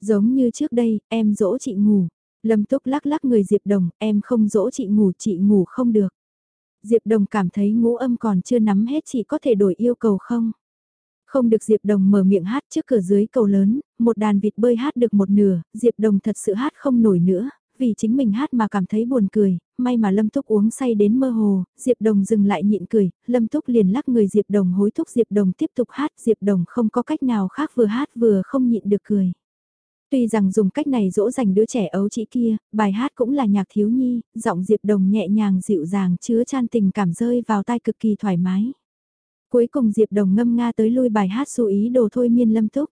Giống như trước đây, em dỗ chị ngủ, Lâm Túc lắc lắc người Diệp Đồng, em không dỗ chị ngủ, chị ngủ không được. Diệp Đồng cảm thấy ngũ âm còn chưa nắm hết chỉ có thể đổi yêu cầu không? Không được Diệp Đồng mở miệng hát trước cửa dưới cầu lớn, một đàn vịt bơi hát được một nửa, Diệp Đồng thật sự hát không nổi nữa, vì chính mình hát mà cảm thấy buồn cười, may mà Lâm Túc uống say đến mơ hồ, Diệp Đồng dừng lại nhịn cười, Lâm Túc liền lắc người Diệp Đồng hối thúc Diệp Đồng tiếp tục hát, Diệp Đồng không có cách nào khác vừa hát vừa không nhịn được cười. Tuy rằng dùng cách này dỗ dành đứa trẻ ấu chỉ kia, bài hát cũng là nhạc thiếu nhi, giọng Diệp Đồng nhẹ nhàng dịu dàng chứa chan tình cảm rơi vào tai cực kỳ thoải mái. Cuối cùng Diệp Đồng ngâm nga tới lui bài hát dụ ý đồ thôi miên Lâm Túc.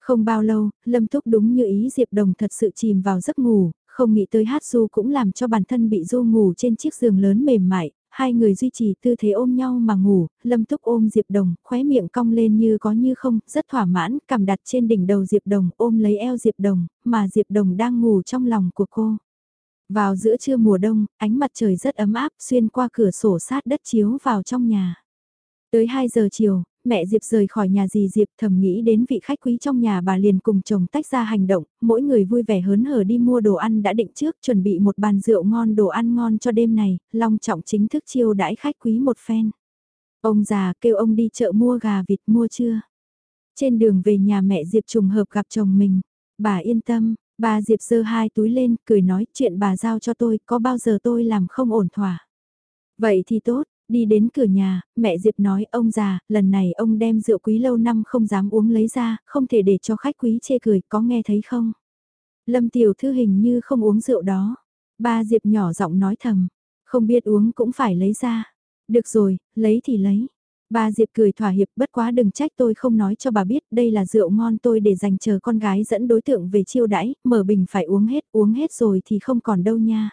Không bao lâu, Lâm Túc đúng như ý Diệp Đồng thật sự chìm vào giấc ngủ, không nghĩ tới hát du cũng làm cho bản thân bị du ngủ trên chiếc giường lớn mềm mại, hai người duy trì tư thế ôm nhau mà ngủ, Lâm Túc ôm Diệp Đồng, khóe miệng cong lên như có như không, rất thỏa mãn, cằm đặt trên đỉnh đầu Diệp Đồng, ôm lấy eo Diệp Đồng, mà Diệp Đồng đang ngủ trong lòng của cô. Vào giữa trưa mùa đông, ánh mặt trời rất ấm áp, xuyên qua cửa sổ sát đất chiếu vào trong nhà. Tới 2 giờ chiều, mẹ Diệp rời khỏi nhà dì Diệp thầm nghĩ đến vị khách quý trong nhà bà liền cùng chồng tách ra hành động, mỗi người vui vẻ hớn hở đi mua đồ ăn đã định trước chuẩn bị một bàn rượu ngon đồ ăn ngon cho đêm này, long trọng chính thức chiêu đãi khách quý một phen. Ông già kêu ông đi chợ mua gà vịt mua chưa? Trên đường về nhà mẹ Diệp trùng hợp gặp chồng mình, bà yên tâm, bà Diệp giơ hai túi lên cười nói chuyện bà giao cho tôi có bao giờ tôi làm không ổn thỏa. Vậy thì tốt, Đi đến cửa nhà, mẹ Diệp nói ông già, lần này ông đem rượu quý lâu năm không dám uống lấy ra, không thể để cho khách quý chê cười, có nghe thấy không? Lâm tiểu thư hình như không uống rượu đó. Ba Diệp nhỏ giọng nói thầm, không biết uống cũng phải lấy ra. Được rồi, lấy thì lấy. Ba Diệp cười thỏa hiệp bất quá đừng trách tôi không nói cho bà biết đây là rượu ngon tôi để dành chờ con gái dẫn đối tượng về chiêu đãi, mở bình phải uống hết, uống hết rồi thì không còn đâu nha.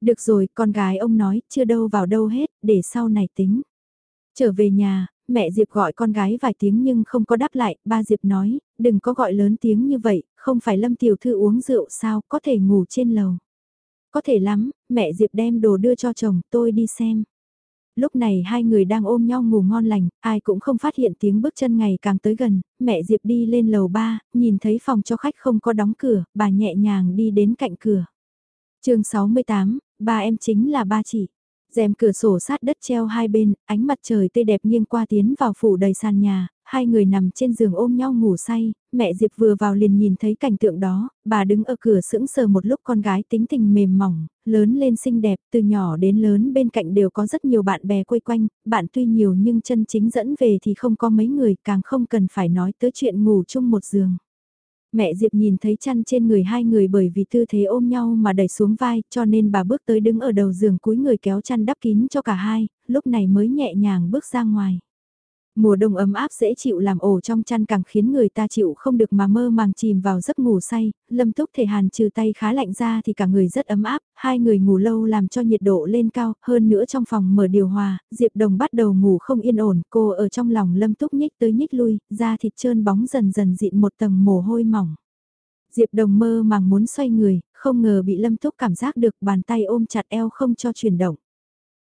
Được rồi, con gái ông nói, chưa đâu vào đâu hết, để sau này tính. Trở về nhà, mẹ Diệp gọi con gái vài tiếng nhưng không có đáp lại, ba Diệp nói, đừng có gọi lớn tiếng như vậy, không phải Lâm Tiểu Thư uống rượu sao, có thể ngủ trên lầu. Có thể lắm, mẹ Diệp đem đồ đưa cho chồng, tôi đi xem. Lúc này hai người đang ôm nhau ngủ ngon lành, ai cũng không phát hiện tiếng bước chân ngày càng tới gần, mẹ Diệp đi lên lầu ba, nhìn thấy phòng cho khách không có đóng cửa, bà nhẹ nhàng đi đến cạnh cửa. chương 68, ba em chính là ba chị. rèm cửa sổ sát đất treo hai bên, ánh mặt trời tươi đẹp nghiêng qua tiến vào phủ đầy sàn nhà, hai người nằm trên giường ôm nhau ngủ say, mẹ Diệp vừa vào liền nhìn thấy cảnh tượng đó, bà đứng ở cửa sững sờ một lúc con gái tính tình mềm mỏng, lớn lên xinh đẹp, từ nhỏ đến lớn bên cạnh đều có rất nhiều bạn bè quây quanh, bạn tuy nhiều nhưng chân chính dẫn về thì không có mấy người, càng không cần phải nói tới chuyện ngủ chung một giường. Mẹ Diệp nhìn thấy chăn trên người hai người bởi vì tư thế ôm nhau mà đẩy xuống vai, cho nên bà bước tới đứng ở đầu giường cúi người kéo chăn đắp kín cho cả hai, lúc này mới nhẹ nhàng bước ra ngoài. Mùa đông ấm áp dễ chịu làm ổ trong chăn càng khiến người ta chịu không được mà mơ màng chìm vào giấc ngủ say, lâm túc thể hàn trừ tay khá lạnh ra thì cả người rất ấm áp, hai người ngủ lâu làm cho nhiệt độ lên cao, hơn nữa trong phòng mở điều hòa, Diệp Đồng bắt đầu ngủ không yên ổn, cô ở trong lòng lâm túc nhích tới nhích lui, da thịt trơn bóng dần dần dịn một tầng mồ hôi mỏng. Diệp Đồng mơ màng muốn xoay người, không ngờ bị lâm túc cảm giác được bàn tay ôm chặt eo không cho chuyển động.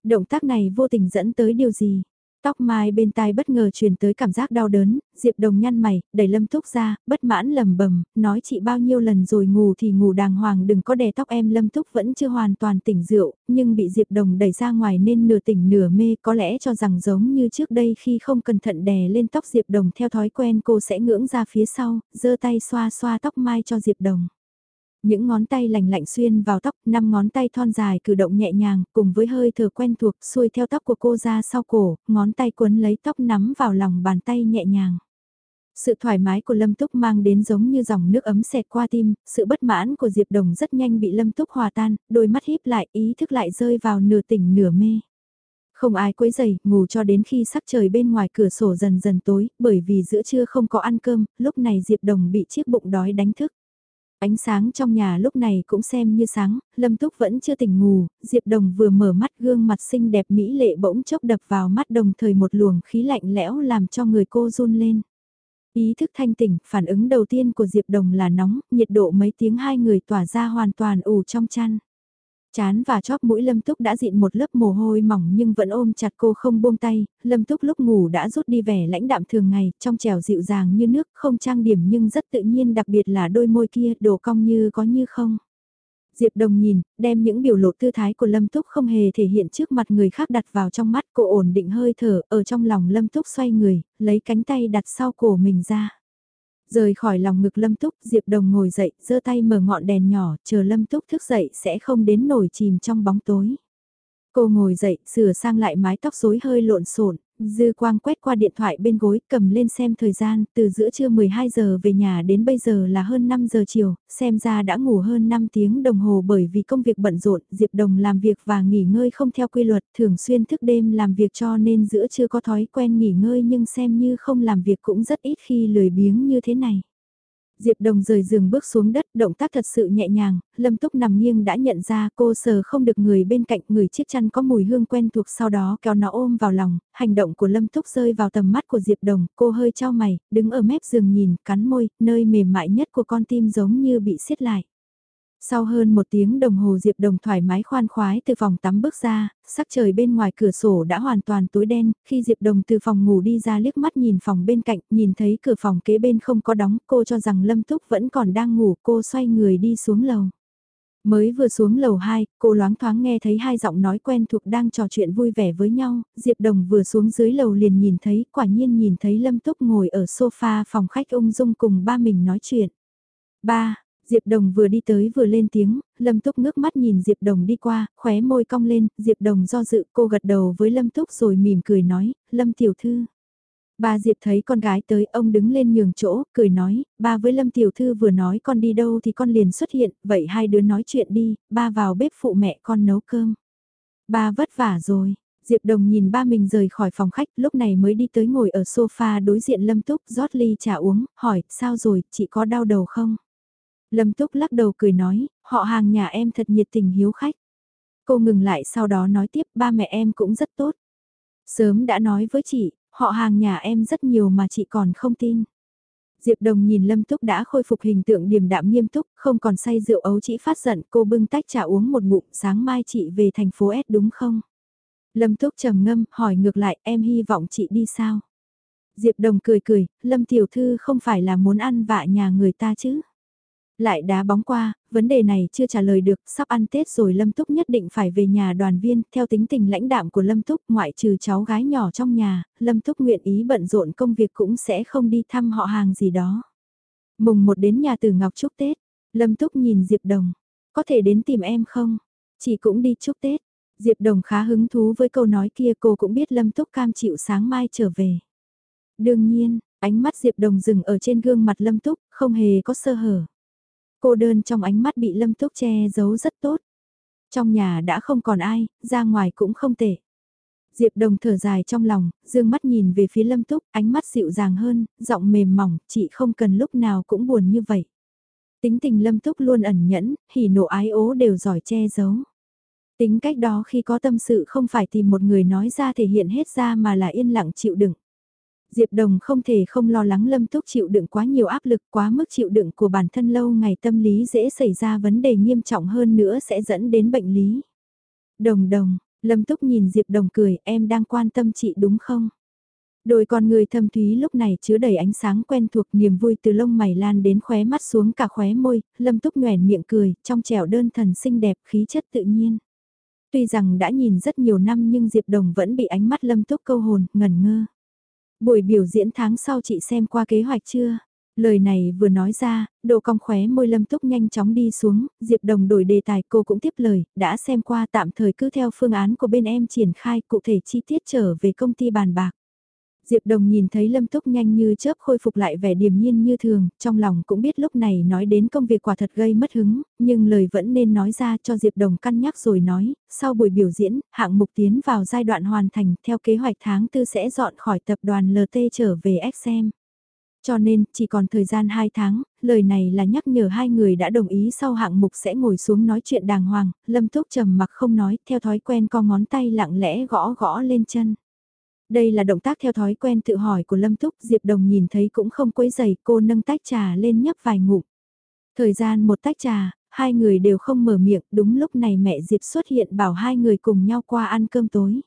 Động tác này vô tình dẫn tới điều gì? Tóc mai bên tai bất ngờ truyền tới cảm giác đau đớn, Diệp Đồng nhăn mày, đẩy Lâm Túc ra, bất mãn lầm bầm, nói chị bao nhiêu lần rồi ngủ thì ngủ đàng hoàng đừng có đè tóc em Lâm Túc vẫn chưa hoàn toàn tỉnh rượu, nhưng bị Diệp Đồng đẩy ra ngoài nên nửa tỉnh nửa mê có lẽ cho rằng giống như trước đây khi không cẩn thận đè lên tóc Diệp Đồng theo thói quen cô sẽ ngưỡng ra phía sau, giơ tay xoa xoa tóc mai cho Diệp Đồng. Những ngón tay lành lạnh xuyên vào tóc, năm ngón tay thon dài cử động nhẹ nhàng, cùng với hơi thở quen thuộc xuôi theo tóc của cô ra sau cổ, ngón tay cuốn lấy tóc nắm vào lòng bàn tay nhẹ nhàng. Sự thoải mái của Lâm Túc mang đến giống như dòng nước ấm xẹt qua tim, sự bất mãn của Diệp Đồng rất nhanh bị Lâm Túc hòa tan, đôi mắt híp lại, ý thức lại rơi vào nửa tỉnh nửa mê. Không ai quấy giày, ngủ cho đến khi sắc trời bên ngoài cửa sổ dần dần tối, bởi vì giữa trưa không có ăn cơm, lúc này Diệp Đồng bị chiếc bụng đói đánh thức. Ánh sáng trong nhà lúc này cũng xem như sáng, Lâm Túc vẫn chưa tỉnh ngủ, Diệp Đồng vừa mở mắt gương mặt xinh đẹp mỹ lệ bỗng chốc đập vào mắt đồng thời một luồng khí lạnh lẽo làm cho người cô run lên. Ý thức thanh tỉnh, phản ứng đầu tiên của Diệp Đồng là nóng, nhiệt độ mấy tiếng hai người tỏa ra hoàn toàn ủ trong chăn. Chán và chóp mũi Lâm Túc đã dịn một lớp mồ hôi mỏng nhưng vẫn ôm chặt cô không buông tay, Lâm Túc lúc ngủ đã rút đi vẻ lãnh đạm thường ngày, trong trèo dịu dàng như nước, không trang điểm nhưng rất tự nhiên đặc biệt là đôi môi kia đổ cong như có như không. Diệp Đồng nhìn, đem những biểu lộ tư thái của Lâm Túc không hề thể hiện trước mặt người khác đặt vào trong mắt cô ổn định hơi thở, ở trong lòng Lâm Túc xoay người, lấy cánh tay đặt sau cổ mình ra. Rời khỏi lòng ngực Lâm Túc, Diệp Đồng ngồi dậy, giơ tay mở ngọn đèn nhỏ, chờ Lâm Túc thức dậy sẽ không đến nổi chìm trong bóng tối. Cô ngồi dậy, sửa sang lại mái tóc rối hơi lộn xộn, dư quang quét qua điện thoại bên gối, cầm lên xem thời gian, từ giữa trưa 12 giờ về nhà đến bây giờ là hơn 5 giờ chiều, xem ra đã ngủ hơn 5 tiếng đồng hồ bởi vì công việc bận rộn, Diệp Đồng làm việc và nghỉ ngơi không theo quy luật, thường xuyên thức đêm làm việc cho nên giữa trưa có thói quen nghỉ ngơi nhưng xem như không làm việc cũng rất ít khi lười biếng như thế này. Diệp Đồng rời giường bước xuống đất, động tác thật sự nhẹ nhàng, Lâm Túc nằm nghiêng đã nhận ra cô sờ không được người bên cạnh người chiếc chăn có mùi hương quen thuộc sau đó kéo nó ôm vào lòng, hành động của Lâm Túc rơi vào tầm mắt của Diệp Đồng, cô hơi trao mày, đứng ở mép giường nhìn, cắn môi, nơi mềm mại nhất của con tim giống như bị siết lại. Sau hơn một tiếng đồng hồ Diệp Đồng thoải mái khoan khoái từ phòng tắm bước ra, sắc trời bên ngoài cửa sổ đã hoàn toàn tối đen, khi Diệp Đồng từ phòng ngủ đi ra liếc mắt nhìn phòng bên cạnh, nhìn thấy cửa phòng kế bên không có đóng, cô cho rằng Lâm Túc vẫn còn đang ngủ, cô xoay người đi xuống lầu. Mới vừa xuống lầu 2, cô loáng thoáng nghe thấy hai giọng nói quen thuộc đang trò chuyện vui vẻ với nhau, Diệp Đồng vừa xuống dưới lầu liền nhìn thấy, quả nhiên nhìn thấy Lâm Túc ngồi ở sofa phòng khách ung dung cùng ba mình nói chuyện. Ba, Diệp Đồng vừa đi tới vừa lên tiếng, Lâm Túc ngước mắt nhìn Diệp Đồng đi qua, khóe môi cong lên, Diệp Đồng do dự cô gật đầu với Lâm Túc rồi mỉm cười nói, Lâm Tiểu Thư. Bà Diệp thấy con gái tới, ông đứng lên nhường chỗ, cười nói, ba với Lâm Tiểu Thư vừa nói con đi đâu thì con liền xuất hiện, vậy hai đứa nói chuyện đi, ba vào bếp phụ mẹ con nấu cơm. Ba vất vả rồi. Diệp Đồng nhìn ba mình rời khỏi phòng khách, lúc này mới đi tới ngồi ở sofa đối diện Lâm Túc, rót ly trà uống, hỏi, sao rồi, chị có đau đầu không? Lâm Túc lắc đầu cười nói, họ hàng nhà em thật nhiệt tình hiếu khách. Cô ngừng lại sau đó nói tiếp ba mẹ em cũng rất tốt. Sớm đã nói với chị, họ hàng nhà em rất nhiều mà chị còn không tin. Diệp Đồng nhìn Lâm Túc đã khôi phục hình tượng điềm đạm nghiêm túc, không còn say rượu ấu chỉ phát giận, cô bưng tách trà uống một ngụm, sáng mai chị về thành phố S đúng không? Lâm Túc trầm ngâm, hỏi ngược lại, em hy vọng chị đi sao? Diệp Đồng cười cười, Lâm Tiểu Thư không phải là muốn ăn vạ nhà người ta chứ? Lại đá bóng qua, vấn đề này chưa trả lời được, sắp ăn Tết rồi Lâm Túc nhất định phải về nhà đoàn viên, theo tính tình lãnh đạm của Lâm Túc, ngoại trừ cháu gái nhỏ trong nhà, Lâm Túc nguyện ý bận rộn công việc cũng sẽ không đi thăm họ hàng gì đó. Mùng một đến nhà từ Ngọc chúc Tết, Lâm Túc nhìn Diệp Đồng, có thể đến tìm em không? Chị cũng đi chúc Tết. Diệp Đồng khá hứng thú với câu nói kia cô cũng biết Lâm Túc cam chịu sáng mai trở về. Đương nhiên, ánh mắt Diệp Đồng dừng ở trên gương mặt Lâm Túc, không hề có sơ hở. Cô đơn trong ánh mắt bị Lâm Túc che giấu rất tốt. Trong nhà đã không còn ai, ra ngoài cũng không tệ. Diệp Đồng thở dài trong lòng, dương mắt nhìn về phía Lâm Túc, ánh mắt dịu dàng hơn, giọng mềm mỏng, chị không cần lúc nào cũng buồn như vậy. Tính tình Lâm Túc luôn ẩn nhẫn, hỉ nộ ái ố đều giỏi che giấu. Tính cách đó khi có tâm sự không phải tìm một người nói ra thể hiện hết ra mà là yên lặng chịu đựng. Diệp Đồng không thể không lo lắng Lâm Túc chịu đựng quá nhiều áp lực quá mức chịu đựng của bản thân lâu ngày tâm lý dễ xảy ra vấn đề nghiêm trọng hơn nữa sẽ dẫn đến bệnh lý. Đồng đồng, Lâm Túc nhìn Diệp Đồng cười em đang quan tâm chị đúng không? Đôi con người thâm thúy lúc này chứa đầy ánh sáng quen thuộc niềm vui từ lông mày lan đến khóe mắt xuống cả khóe môi, Lâm Túc nhoèn miệng cười, trong trẻo đơn thần xinh đẹp khí chất tự nhiên. Tuy rằng đã nhìn rất nhiều năm nhưng Diệp Đồng vẫn bị ánh mắt Lâm Túc câu hồn, ngẩn ngơ. Buổi biểu diễn tháng sau chị xem qua kế hoạch chưa? Lời này vừa nói ra, độ cong khóe môi lâm túc nhanh chóng đi xuống, Diệp Đồng đổi đề tài cô cũng tiếp lời, đã xem qua tạm thời cứ theo phương án của bên em triển khai cụ thể chi tiết trở về công ty bàn bạc. Diệp Đồng nhìn thấy Lâm Túc nhanh như chớp khôi phục lại vẻ điềm nhiên như thường, trong lòng cũng biết lúc này nói đến công việc quả thật gây mất hứng, nhưng lời vẫn nên nói ra cho Diệp Đồng cân nhắc rồi nói, sau buổi biểu diễn, hạng mục tiến vào giai đoạn hoàn thành, theo kế hoạch tháng tư sẽ dọn khỏi tập đoàn LT trở về XM. Cho nên, chỉ còn thời gian 2 tháng, lời này là nhắc nhở hai người đã đồng ý sau hạng mục sẽ ngồi xuống nói chuyện đàng hoàng, Lâm Túc trầm mặc không nói, theo thói quen co ngón tay lặng lẽ gõ gõ lên chân. Đây là động tác theo thói quen tự hỏi của Lâm Túc, Diệp Đồng nhìn thấy cũng không quấy giày, cô nâng tách trà lên nhấp vài ngụm. Thời gian một tách trà, hai người đều không mở miệng, đúng lúc này mẹ Diệp xuất hiện bảo hai người cùng nhau qua ăn cơm tối.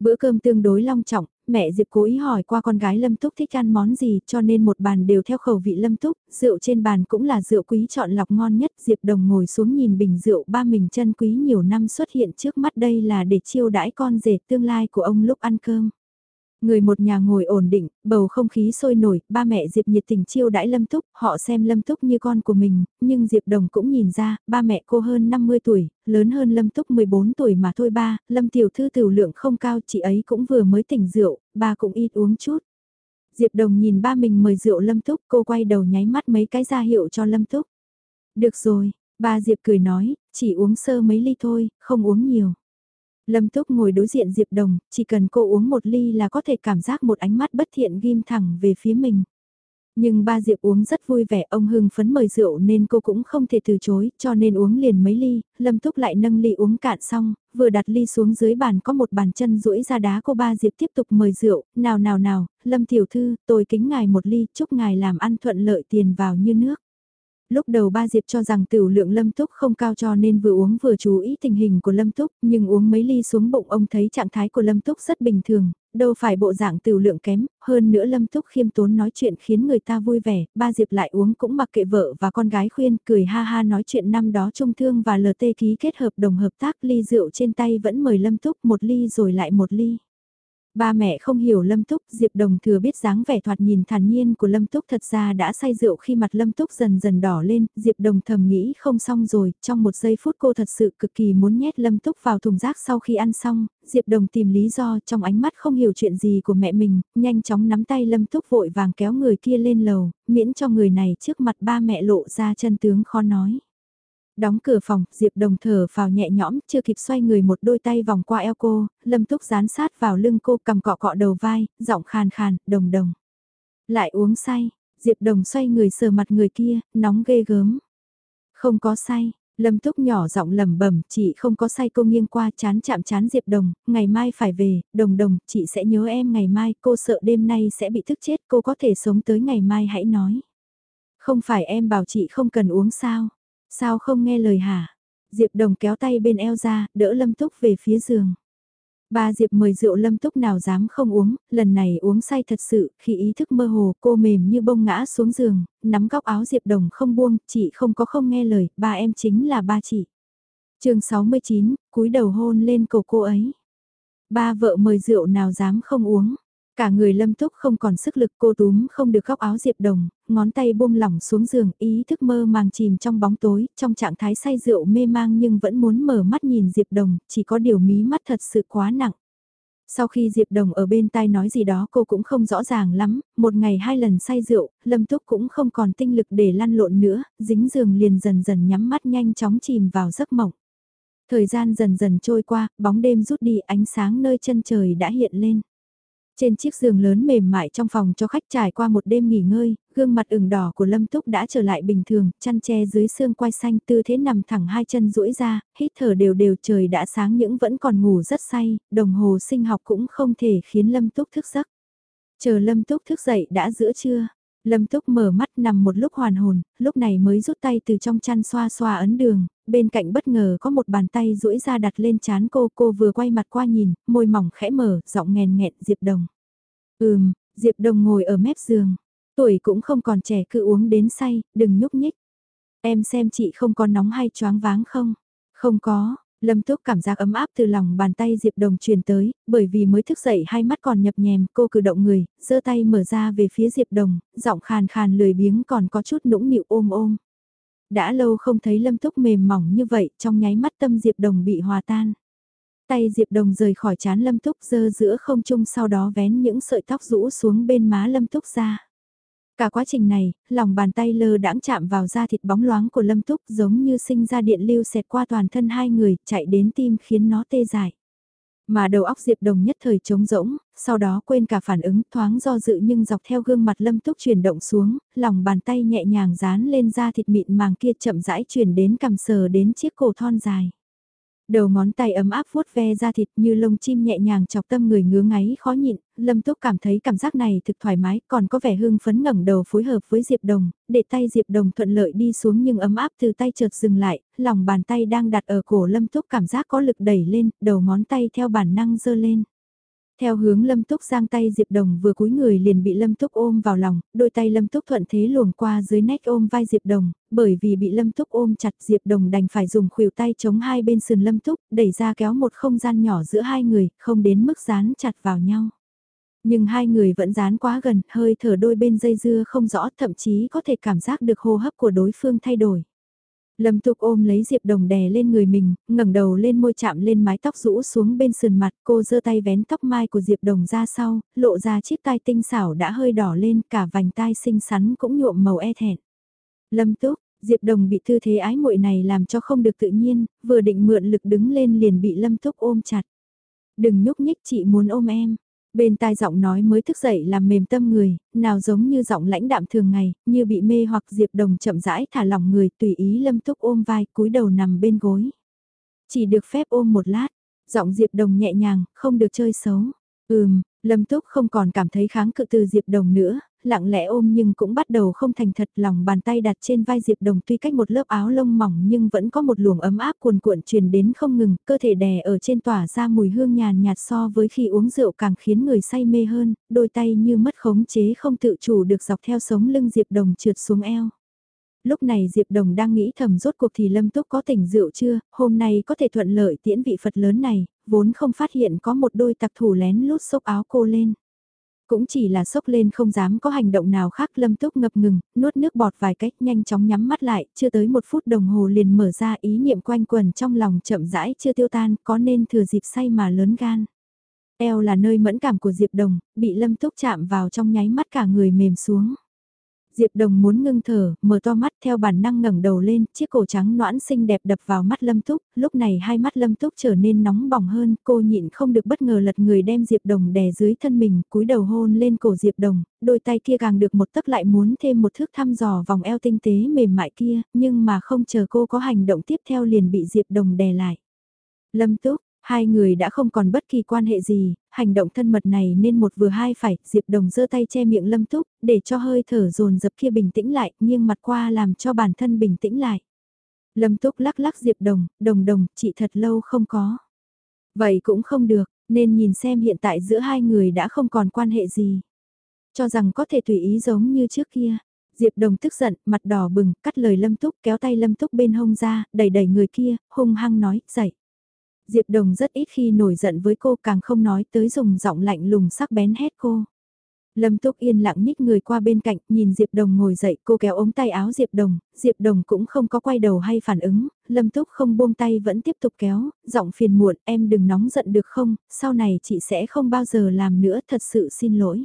Bữa cơm tương đối long trọng, mẹ Diệp cố ý hỏi qua con gái Lâm Túc thích ăn món gì cho nên một bàn đều theo khẩu vị Lâm Túc, rượu trên bàn cũng là rượu quý chọn lọc ngon nhất. Diệp Đồng ngồi xuống nhìn bình rượu ba mình chân quý nhiều năm xuất hiện trước mắt đây là để chiêu đãi con rể tương lai của ông lúc ăn cơm. Người một nhà ngồi ổn định, bầu không khí sôi nổi, ba mẹ Diệp nhiệt tình chiêu đãi Lâm Túc, họ xem Lâm Túc như con của mình, nhưng Diệp Đồng cũng nhìn ra, ba mẹ cô hơn 50 tuổi, lớn hơn Lâm Túc 14 tuổi mà thôi ba, Lâm Tiểu Thư tiểu lượng không cao, chị ấy cũng vừa mới tỉnh rượu, ba cũng ít uống chút. Diệp Đồng nhìn ba mình mời rượu Lâm Túc, cô quay đầu nháy mắt mấy cái ra hiệu cho Lâm Túc. Được rồi, ba Diệp cười nói, chỉ uống sơ mấy ly thôi, không uống nhiều. Lâm Túc ngồi đối diện Diệp Đồng, chỉ cần cô uống một ly là có thể cảm giác một ánh mắt bất thiện ghim thẳng về phía mình. Nhưng ba Diệp uống rất vui vẻ, ông hưng phấn mời rượu nên cô cũng không thể từ chối, cho nên uống liền mấy ly, Lâm Túc lại nâng ly uống cạn xong, vừa đặt ly xuống dưới bàn có một bàn chân duỗi ra đá cô ba Diệp tiếp tục mời rượu, nào nào nào, Lâm Tiểu Thư, tôi kính ngài một ly, chúc ngài làm ăn thuận lợi tiền vào như nước. Lúc đầu ba Diệp cho rằng tiểu lượng Lâm Túc không cao cho nên vừa uống vừa chú ý tình hình của Lâm Túc, nhưng uống mấy ly xuống bụng ông thấy trạng thái của Lâm Túc rất bình thường, đâu phải bộ dạng tiểu lượng kém, hơn nữa Lâm Túc khiêm tốn nói chuyện khiến người ta vui vẻ, ba Diệp lại uống cũng mặc kệ vợ và con gái khuyên, cười ha ha nói chuyện năm đó trung thương và LT ký kết hợp đồng hợp tác ly rượu trên tay vẫn mời Lâm Túc một ly rồi lại một ly. Ba mẹ không hiểu Lâm Túc, Diệp Đồng thừa biết dáng vẻ thoạt nhìn thản nhiên của Lâm Túc thật ra đã say rượu khi mặt Lâm Túc dần dần đỏ lên, Diệp Đồng thầm nghĩ không xong rồi, trong một giây phút cô thật sự cực kỳ muốn nhét Lâm Túc vào thùng rác sau khi ăn xong, Diệp Đồng tìm lý do trong ánh mắt không hiểu chuyện gì của mẹ mình, nhanh chóng nắm tay Lâm Túc vội vàng kéo người kia lên lầu, miễn cho người này trước mặt ba mẹ lộ ra chân tướng khó nói. Đóng cửa phòng, Diệp Đồng thở vào nhẹ nhõm, chưa kịp xoay người một đôi tay vòng qua eo cô, Lâm Túc dán sát vào lưng cô cầm cọ cọ đầu vai, giọng khàn khàn, đồng đồng. Lại uống say, Diệp Đồng xoay người sờ mặt người kia, nóng ghê gớm. Không có say, Lâm Túc nhỏ giọng lẩm bẩm, chị không có say cô nghiêng qua chán chạm chán Diệp Đồng, ngày mai phải về, đồng đồng, chị sẽ nhớ em ngày mai, cô sợ đêm nay sẽ bị thức chết, cô có thể sống tới ngày mai hãy nói. Không phải em bảo chị không cần uống sao, Sao không nghe lời hả? Diệp Đồng kéo tay bên eo ra, đỡ Lâm Túc về phía giường. Ba Diệp mời rượu Lâm Túc nào dám không uống, lần này uống say thật sự, khi ý thức mơ hồ cô mềm như bông ngã xuống giường, nắm góc áo Diệp Đồng không buông, chị không có không nghe lời, ba em chính là ba chị. chương 69, cúi đầu hôn lên cổ cô ấy. Ba vợ mời rượu nào dám không uống. Cả người lâm túc không còn sức lực cô túm không được góc áo Diệp Đồng, ngón tay buông lỏng xuống giường ý thức mơ màng chìm trong bóng tối, trong trạng thái say rượu mê mang nhưng vẫn muốn mở mắt nhìn Diệp Đồng, chỉ có điều mí mắt thật sự quá nặng. Sau khi Diệp Đồng ở bên tai nói gì đó cô cũng không rõ ràng lắm, một ngày hai lần say rượu, Lâm Túc cũng không còn tinh lực để lăn lộn nữa, dính giường liền dần dần nhắm mắt nhanh chóng chìm vào giấc mộng. Thời gian dần dần trôi qua, bóng đêm rút đi ánh sáng nơi chân trời đã hiện lên. Trên chiếc giường lớn mềm mại trong phòng cho khách trải qua một đêm nghỉ ngơi, gương mặt ửng đỏ của Lâm Túc đã trở lại bình thường, chăn che dưới xương quai xanh tư thế nằm thẳng hai chân duỗi ra, hít thở đều đều trời đã sáng những vẫn còn ngủ rất say, đồng hồ sinh học cũng không thể khiến Lâm Túc thức giấc. Chờ Lâm Túc thức dậy đã giữa trưa, Lâm Túc mở mắt nằm một lúc hoàn hồn, lúc này mới rút tay từ trong chăn xoa xoa ấn đường, bên cạnh bất ngờ có một bàn tay duỗi ra đặt lên chán cô, cô vừa quay mặt qua nhìn, môi mỏng khẽ mở, giọng nghèn nghẹn Diệp Đồng. Ừm, Diệp Đồng ngồi ở mép giường, tuổi cũng không còn trẻ cứ uống đến say, đừng nhúc nhích. Em xem chị không có nóng hay choáng váng không? Không có, Lâm Túc cảm giác ấm áp từ lòng bàn tay Diệp Đồng truyền tới, bởi vì mới thức dậy hai mắt còn nhập nhèm, cô cử động người, giơ tay mở ra về phía Diệp Đồng, giọng khàn khàn lười biếng còn có chút nũng nịu ôm ôm. Đã lâu không thấy Lâm Túc mềm mỏng như vậy, trong nháy mắt tâm Diệp Đồng bị hòa tan. Tay Diệp Đồng rời khỏi chán Lâm Túc dơ giữa không trung sau đó vén những sợi tóc rũ xuống bên má Lâm Túc ra. Cả quá trình này, lòng bàn tay lơ đãng chạm vào da thịt bóng loáng của Lâm Túc giống như sinh ra điện lưu xẹt qua toàn thân hai người, chạy đến tim khiến nó tê dại. Mà đầu óc Diệp Đồng nhất thời trống rỗng, sau đó quên cả phản ứng thoáng do dự nhưng dọc theo gương mặt Lâm Túc chuyển động xuống, lòng bàn tay nhẹ nhàng dán lên da thịt mịn màng kia chậm rãi chuyển đến cầm sờ đến chiếc cổ thon dài. Đầu ngón tay ấm áp vuốt ve da thịt như lông chim nhẹ nhàng chọc tâm người ngứa ngáy khó nhịn, Lâm Túc cảm thấy cảm giác này thực thoải mái, còn có vẻ hưng phấn ngẩng đầu phối hợp với Diệp Đồng, để tay Diệp Đồng thuận lợi đi xuống nhưng ấm áp từ tay chợt dừng lại, lòng bàn tay đang đặt ở cổ Lâm Túc cảm giác có lực đẩy lên, đầu ngón tay theo bản năng dơ lên. Theo hướng Lâm Túc giang tay Diệp Đồng vừa cúi người liền bị Lâm Túc ôm vào lòng, đôi tay Lâm Túc thuận thế luồng qua dưới nách ôm vai Diệp Đồng, bởi vì bị Lâm Túc ôm chặt Diệp Đồng đành phải dùng khuỷu tay chống hai bên sườn Lâm Túc, đẩy ra kéo một không gian nhỏ giữa hai người, không đến mức dán chặt vào nhau. Nhưng hai người vẫn dán quá gần, hơi thở đôi bên dây dưa không rõ, thậm chí có thể cảm giác được hô hấp của đối phương thay đổi. Lâm Thục ôm lấy Diệp Đồng đè lên người mình, ngẩng đầu lên môi chạm lên mái tóc rũ xuống bên sườn mặt, cô giơ tay vén tóc mai của Diệp Đồng ra sau, lộ ra chiếc tai tinh xảo đã hơi đỏ lên, cả vành tai xinh xắn cũng nhuộm màu e thẹn. Lâm Túc, Diệp Đồng bị tư thế ái muội này làm cho không được tự nhiên, vừa định mượn lực đứng lên liền bị Lâm Túc ôm chặt. Đừng nhúc nhích chị muốn ôm em. Bên tai giọng nói mới thức dậy làm mềm tâm người, nào giống như giọng lãnh đạm thường ngày, như bị mê hoặc Diệp Đồng chậm rãi thả lỏng người tùy ý lâm túc ôm vai cúi đầu nằm bên gối. Chỉ được phép ôm một lát, giọng Diệp Đồng nhẹ nhàng, không được chơi xấu. Ừm, Lâm Túc không còn cảm thấy kháng cự từ Diệp Đồng nữa, lặng lẽ ôm nhưng cũng bắt đầu không thành thật lòng bàn tay đặt trên vai Diệp Đồng tuy cách một lớp áo lông mỏng nhưng vẫn có một luồng ấm áp cuồn cuộn truyền đến không ngừng, cơ thể đè ở trên tỏa ra mùi hương nhàn nhạt so với khi uống rượu càng khiến người say mê hơn, đôi tay như mất khống chế không tự chủ được dọc theo sống lưng Diệp Đồng trượt xuống eo lúc này Diệp Đồng đang nghĩ thầm rốt cuộc thì Lâm Túc có tỉnh rượu chưa, hôm nay có thể thuận lợi tiễn vị Phật lớn này, vốn không phát hiện có một đôi tặc thủ lén lút xốc áo cô lên. Cũng chỉ là sốc lên không dám có hành động nào khác lâm túc ngập ngừng, nuốt nước bọt vài cách nhanh chóng nhắm mắt lại, chưa tới một phút đồng hồ liền mở ra ý niệm quanh quần trong lòng chậm rãi chưa tiêu tan, có nên thừa dịp say mà lớn gan. Eo là nơi mẫn cảm của Diệp Đồng, bị lâm túc chạm vào trong nháy mắt cả người mềm xuống. Diệp Đồng muốn ngưng thở, mở to mắt theo bản năng ngẩng đầu lên, chiếc cổ trắng noãn xinh đẹp đập vào mắt Lâm Túc, lúc này hai mắt Lâm Túc trở nên nóng bỏng hơn, cô nhịn không được bất ngờ lật người đem Diệp Đồng đè dưới thân mình, cúi đầu hôn lên cổ Diệp Đồng, đôi tay kia càng được một tấc lại muốn thêm một thước thăm dò vòng eo tinh tế mềm mại kia, nhưng mà không chờ cô có hành động tiếp theo liền bị Diệp Đồng đè lại. Lâm Túc, Hai người đã không còn bất kỳ quan hệ gì, hành động thân mật này nên một vừa hai phải, Diệp Đồng giơ tay che miệng Lâm Túc, để cho hơi thở dồn dập kia bình tĩnh lại, nghiêng mặt qua làm cho bản thân bình tĩnh lại. Lâm Túc lắc lắc Diệp Đồng, đồng đồng, chị thật lâu không có. Vậy cũng không được, nên nhìn xem hiện tại giữa hai người đã không còn quan hệ gì. Cho rằng có thể tùy ý giống như trước kia. Diệp Đồng tức giận, mặt đỏ bừng, cắt lời Lâm Túc, kéo tay Lâm Túc bên hông ra, đẩy đẩy người kia, hung hăng nói, dậy. Diệp Đồng rất ít khi nổi giận với cô càng không nói tới dùng giọng lạnh lùng sắc bén hét cô. Lâm Túc yên lặng nhích người qua bên cạnh, nhìn Diệp Đồng ngồi dậy, cô kéo ống tay áo Diệp Đồng, Diệp Đồng cũng không có quay đầu hay phản ứng, Lâm Túc không buông tay vẫn tiếp tục kéo, giọng phiền muộn, em đừng nóng giận được không, sau này chị sẽ không bao giờ làm nữa, thật sự xin lỗi.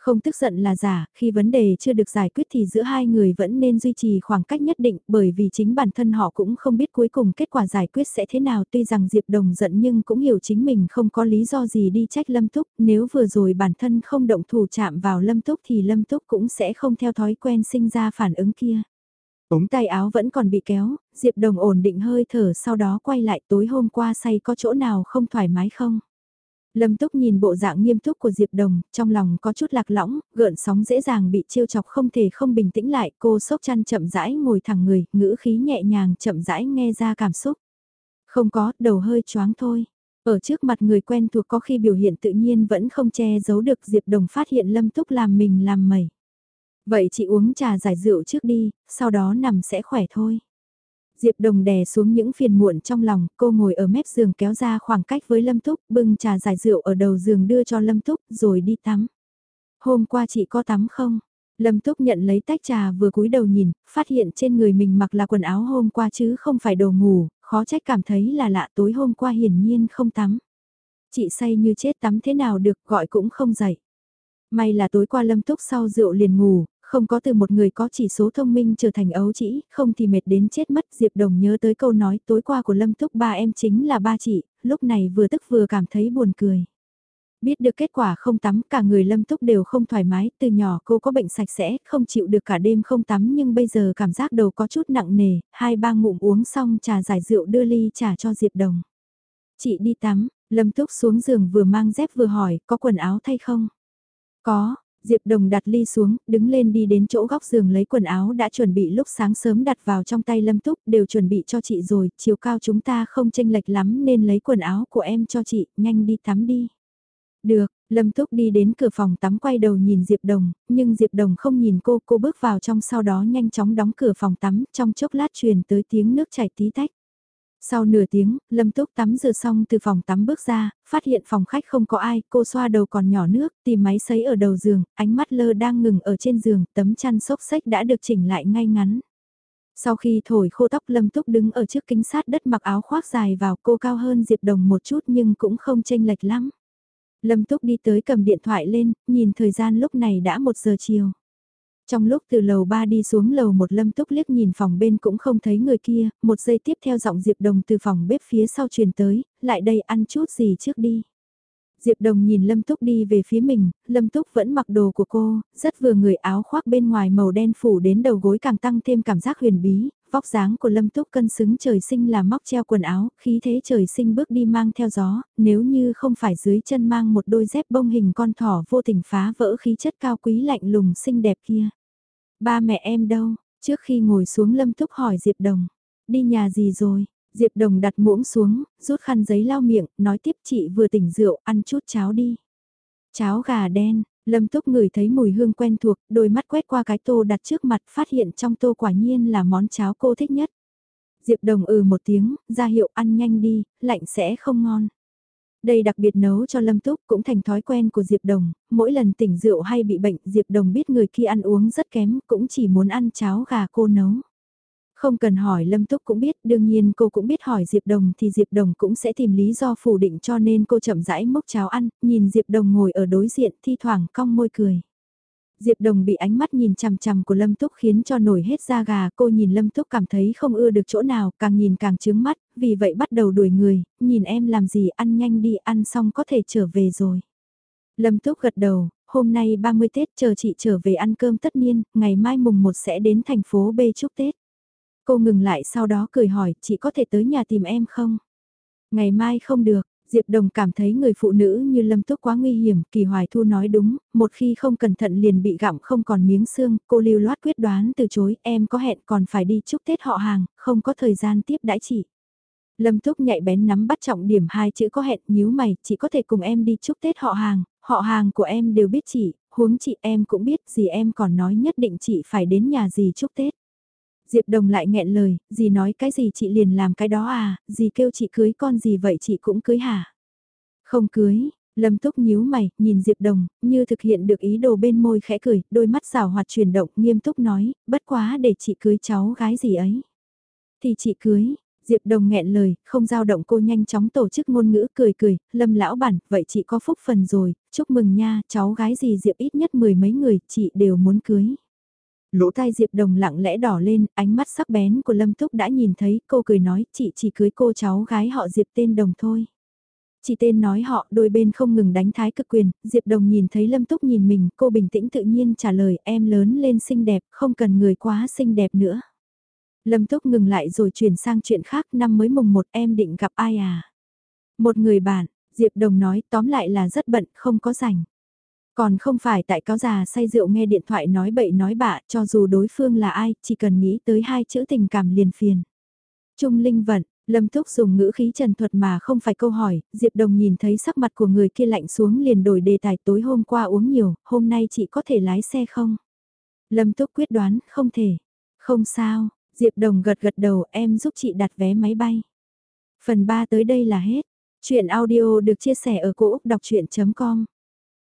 Không tức giận là giả, khi vấn đề chưa được giải quyết thì giữa hai người vẫn nên duy trì khoảng cách nhất định bởi vì chính bản thân họ cũng không biết cuối cùng kết quả giải quyết sẽ thế nào tuy rằng Diệp Đồng giận nhưng cũng hiểu chính mình không có lý do gì đi trách Lâm Túc, nếu vừa rồi bản thân không động thủ chạm vào Lâm Túc thì Lâm Túc cũng sẽ không theo thói quen sinh ra phản ứng kia. Ống tay áo vẫn còn bị kéo, Diệp Đồng ổn định hơi thở sau đó quay lại tối hôm qua say có chỗ nào không thoải mái không? Lâm Túc nhìn bộ dạng nghiêm túc của Diệp Đồng, trong lòng có chút lạc lõng, gợn sóng dễ dàng bị trêu chọc không thể không bình tĩnh lại, cô sốc chăn chậm rãi ngồi thẳng người, ngữ khí nhẹ nhàng chậm rãi nghe ra cảm xúc. Không có, đầu hơi choáng thôi. Ở trước mặt người quen thuộc có khi biểu hiện tự nhiên vẫn không che giấu được Diệp Đồng phát hiện Lâm Túc làm mình làm mẩy. Vậy chị uống trà giải rượu trước đi, sau đó nằm sẽ khỏe thôi. Diệp Đồng đè xuống những phiền muộn trong lòng, cô ngồi ở mép giường kéo ra khoảng cách với Lâm Túc, bưng trà giải rượu ở đầu giường đưa cho Lâm Túc, rồi đi tắm. Hôm qua chị có tắm không? Lâm Túc nhận lấy tách trà vừa cúi đầu nhìn, phát hiện trên người mình mặc là quần áo hôm qua chứ không phải đồ ngủ, khó trách cảm thấy là lạ tối hôm qua hiển nhiên không tắm. Chị say như chết tắm thế nào được gọi cũng không dậy. May là tối qua Lâm Túc sau rượu liền ngủ, không có từ một người có chỉ số thông minh trở thành ấu chỉ, không thì mệt đến chết mất. Diệp Đồng nhớ tới câu nói tối qua của Lâm Túc ba em chính là ba chị, lúc này vừa tức vừa cảm thấy buồn cười. Biết được kết quả không tắm, cả người Lâm Túc đều không thoải mái, từ nhỏ cô có bệnh sạch sẽ, không chịu được cả đêm không tắm nhưng bây giờ cảm giác đầu có chút nặng nề, hai ba ngụm uống xong trà giải rượu đưa ly trà cho Diệp Đồng. Chị đi tắm, Lâm Túc xuống giường vừa mang dép vừa hỏi, có quần áo thay không? Có, Diệp Đồng đặt ly xuống, đứng lên đi đến chỗ góc giường lấy quần áo đã chuẩn bị lúc sáng sớm đặt vào trong tay Lâm Túc, đều chuẩn bị cho chị rồi, chiều cao chúng ta không chênh lệch lắm nên lấy quần áo của em cho chị, nhanh đi tắm đi. Được, Lâm Túc đi đến cửa phòng tắm quay đầu nhìn Diệp Đồng, nhưng Diệp Đồng không nhìn cô, cô bước vào trong sau đó nhanh chóng đóng cửa phòng tắm, trong chốc lát truyền tới tiếng nước chảy tí tách. Sau nửa tiếng, Lâm Túc tắm rửa xong từ phòng tắm bước ra, phát hiện phòng khách không có ai, cô xoa đầu còn nhỏ nước, tìm máy sấy ở đầu giường, ánh mắt lơ đang ngừng ở trên giường, tấm chăn xốc xách đã được chỉnh lại ngay ngắn. Sau khi thổi khô tóc Lâm Túc đứng ở trước kính sát đất mặc áo khoác dài vào cô cao hơn Diệp Đồng một chút nhưng cũng không chênh lệch lắm. Lâm Túc đi tới cầm điện thoại lên, nhìn thời gian lúc này đã một giờ chiều. Trong lúc từ lầu 3 đi xuống lầu một lâm túc liếc nhìn phòng bên cũng không thấy người kia, một giây tiếp theo giọng Diệp Đồng từ phòng bếp phía sau truyền tới, lại đây ăn chút gì trước đi. Diệp Đồng nhìn Lâm Túc đi về phía mình, Lâm Túc vẫn mặc đồ của cô, rất vừa người áo khoác bên ngoài màu đen phủ đến đầu gối càng tăng thêm cảm giác huyền bí, vóc dáng của Lâm Túc cân xứng trời sinh là móc treo quần áo, khí thế trời sinh bước đi mang theo gió, nếu như không phải dưới chân mang một đôi dép bông hình con thỏ vô tình phá vỡ khí chất cao quý lạnh lùng xinh đẹp kia. Ba mẹ em đâu? Trước khi ngồi xuống Lâm Túc hỏi Diệp Đồng. Đi nhà gì rồi? Diệp Đồng đặt muỗng xuống, rút khăn giấy lau miệng, nói tiếp chị vừa tỉnh rượu, ăn chút cháo đi. Cháo gà đen, Lâm Túc ngửi thấy mùi hương quen thuộc, đôi mắt quét qua cái tô đặt trước mặt phát hiện trong tô quả nhiên là món cháo cô thích nhất. Diệp Đồng ừ một tiếng, ra hiệu ăn nhanh đi, lạnh sẽ không ngon. Đây đặc biệt nấu cho Lâm Túc cũng thành thói quen của Diệp Đồng, mỗi lần tỉnh rượu hay bị bệnh Diệp Đồng biết người kia ăn uống rất kém cũng chỉ muốn ăn cháo gà cô nấu. Không cần hỏi Lâm Túc cũng biết, đương nhiên cô cũng biết hỏi Diệp Đồng thì Diệp Đồng cũng sẽ tìm lý do phủ định cho nên cô chậm rãi mốc cháo ăn, nhìn Diệp Đồng ngồi ở đối diện thi thoảng cong môi cười. Diệp Đồng bị ánh mắt nhìn chằm chằm của Lâm Túc khiến cho nổi hết da gà, cô nhìn Lâm Túc cảm thấy không ưa được chỗ nào, càng nhìn càng chướng mắt, vì vậy bắt đầu đuổi người, nhìn em làm gì ăn nhanh đi, ăn xong có thể trở về rồi. Lâm Túc gật đầu, hôm nay 30 Tết chờ chị trở về ăn cơm tất niên, ngày mai mùng 1 sẽ đến thành phố B chúc Tết. Cô ngừng lại sau đó cười hỏi, chị có thể tới nhà tìm em không? Ngày mai không được, Diệp Đồng cảm thấy người phụ nữ như Lâm Túc quá nguy hiểm, Kỳ Hoài Thu nói đúng, một khi không cẩn thận liền bị gặm không còn miếng xương, cô lưu loát quyết đoán từ chối, em có hẹn còn phải đi chúc Tết họ hàng, không có thời gian tiếp đãi chị. Lâm Túc nhạy bén nắm bắt trọng điểm hai chữ có hẹn, nhíu mày, chị có thể cùng em đi chúc Tết họ hàng, họ hàng của em đều biết chị, huống chị em cũng biết gì em còn nói nhất định chị phải đến nhà gì chúc Tết. Diệp Đồng lại nghẹn lời, gì nói cái gì chị liền làm cái đó à, gì kêu chị cưới con gì vậy chị cũng cưới hả? Không cưới, Lâm Túc nhíu mày, nhìn Diệp Đồng, như thực hiện được ý đồ bên môi khẽ cười, đôi mắt xảo hoạt chuyển động, nghiêm túc nói, bất quá để chị cưới cháu gái gì ấy. Thì chị cưới, Diệp Đồng nghẹn lời, không dao động cô nhanh chóng tổ chức ngôn ngữ cười cười, Lâm lão bản, vậy chị có phúc phần rồi, chúc mừng nha, cháu gái gì Diệp ít nhất mười mấy người, chị đều muốn cưới. Lỗ tai Diệp Đồng lặng lẽ đỏ lên, ánh mắt sắc bén của Lâm Túc đã nhìn thấy, cô cười nói, chị chỉ cưới cô cháu gái họ Diệp tên Đồng thôi. Chỉ tên nói họ, đôi bên không ngừng đánh thái cực quyền, Diệp Đồng nhìn thấy Lâm Túc nhìn mình, cô bình tĩnh tự nhiên trả lời, em lớn lên xinh đẹp, không cần người quá xinh đẹp nữa. Lâm Túc ngừng lại rồi chuyển sang chuyện khác, năm mới mùng một em định gặp ai à? Một người bạn, Diệp Đồng nói, tóm lại là rất bận, không có rảnh. Còn không phải tại cáo già say rượu nghe điện thoại nói bậy nói bạ cho dù đối phương là ai, chỉ cần nghĩ tới hai chữ tình cảm liền phiền. Trung Linh Vận, Lâm Túc dùng ngữ khí trần thuật mà không phải câu hỏi, Diệp Đồng nhìn thấy sắc mặt của người kia lạnh xuống liền đổi đề tài tối hôm qua uống nhiều, hôm nay chị có thể lái xe không? Lâm Túc quyết đoán, không thể. Không sao, Diệp Đồng gật gật đầu em giúp chị đặt vé máy bay. Phần 3 tới đây là hết. Chuyện audio được chia sẻ ở cỗ đọc chuyện.com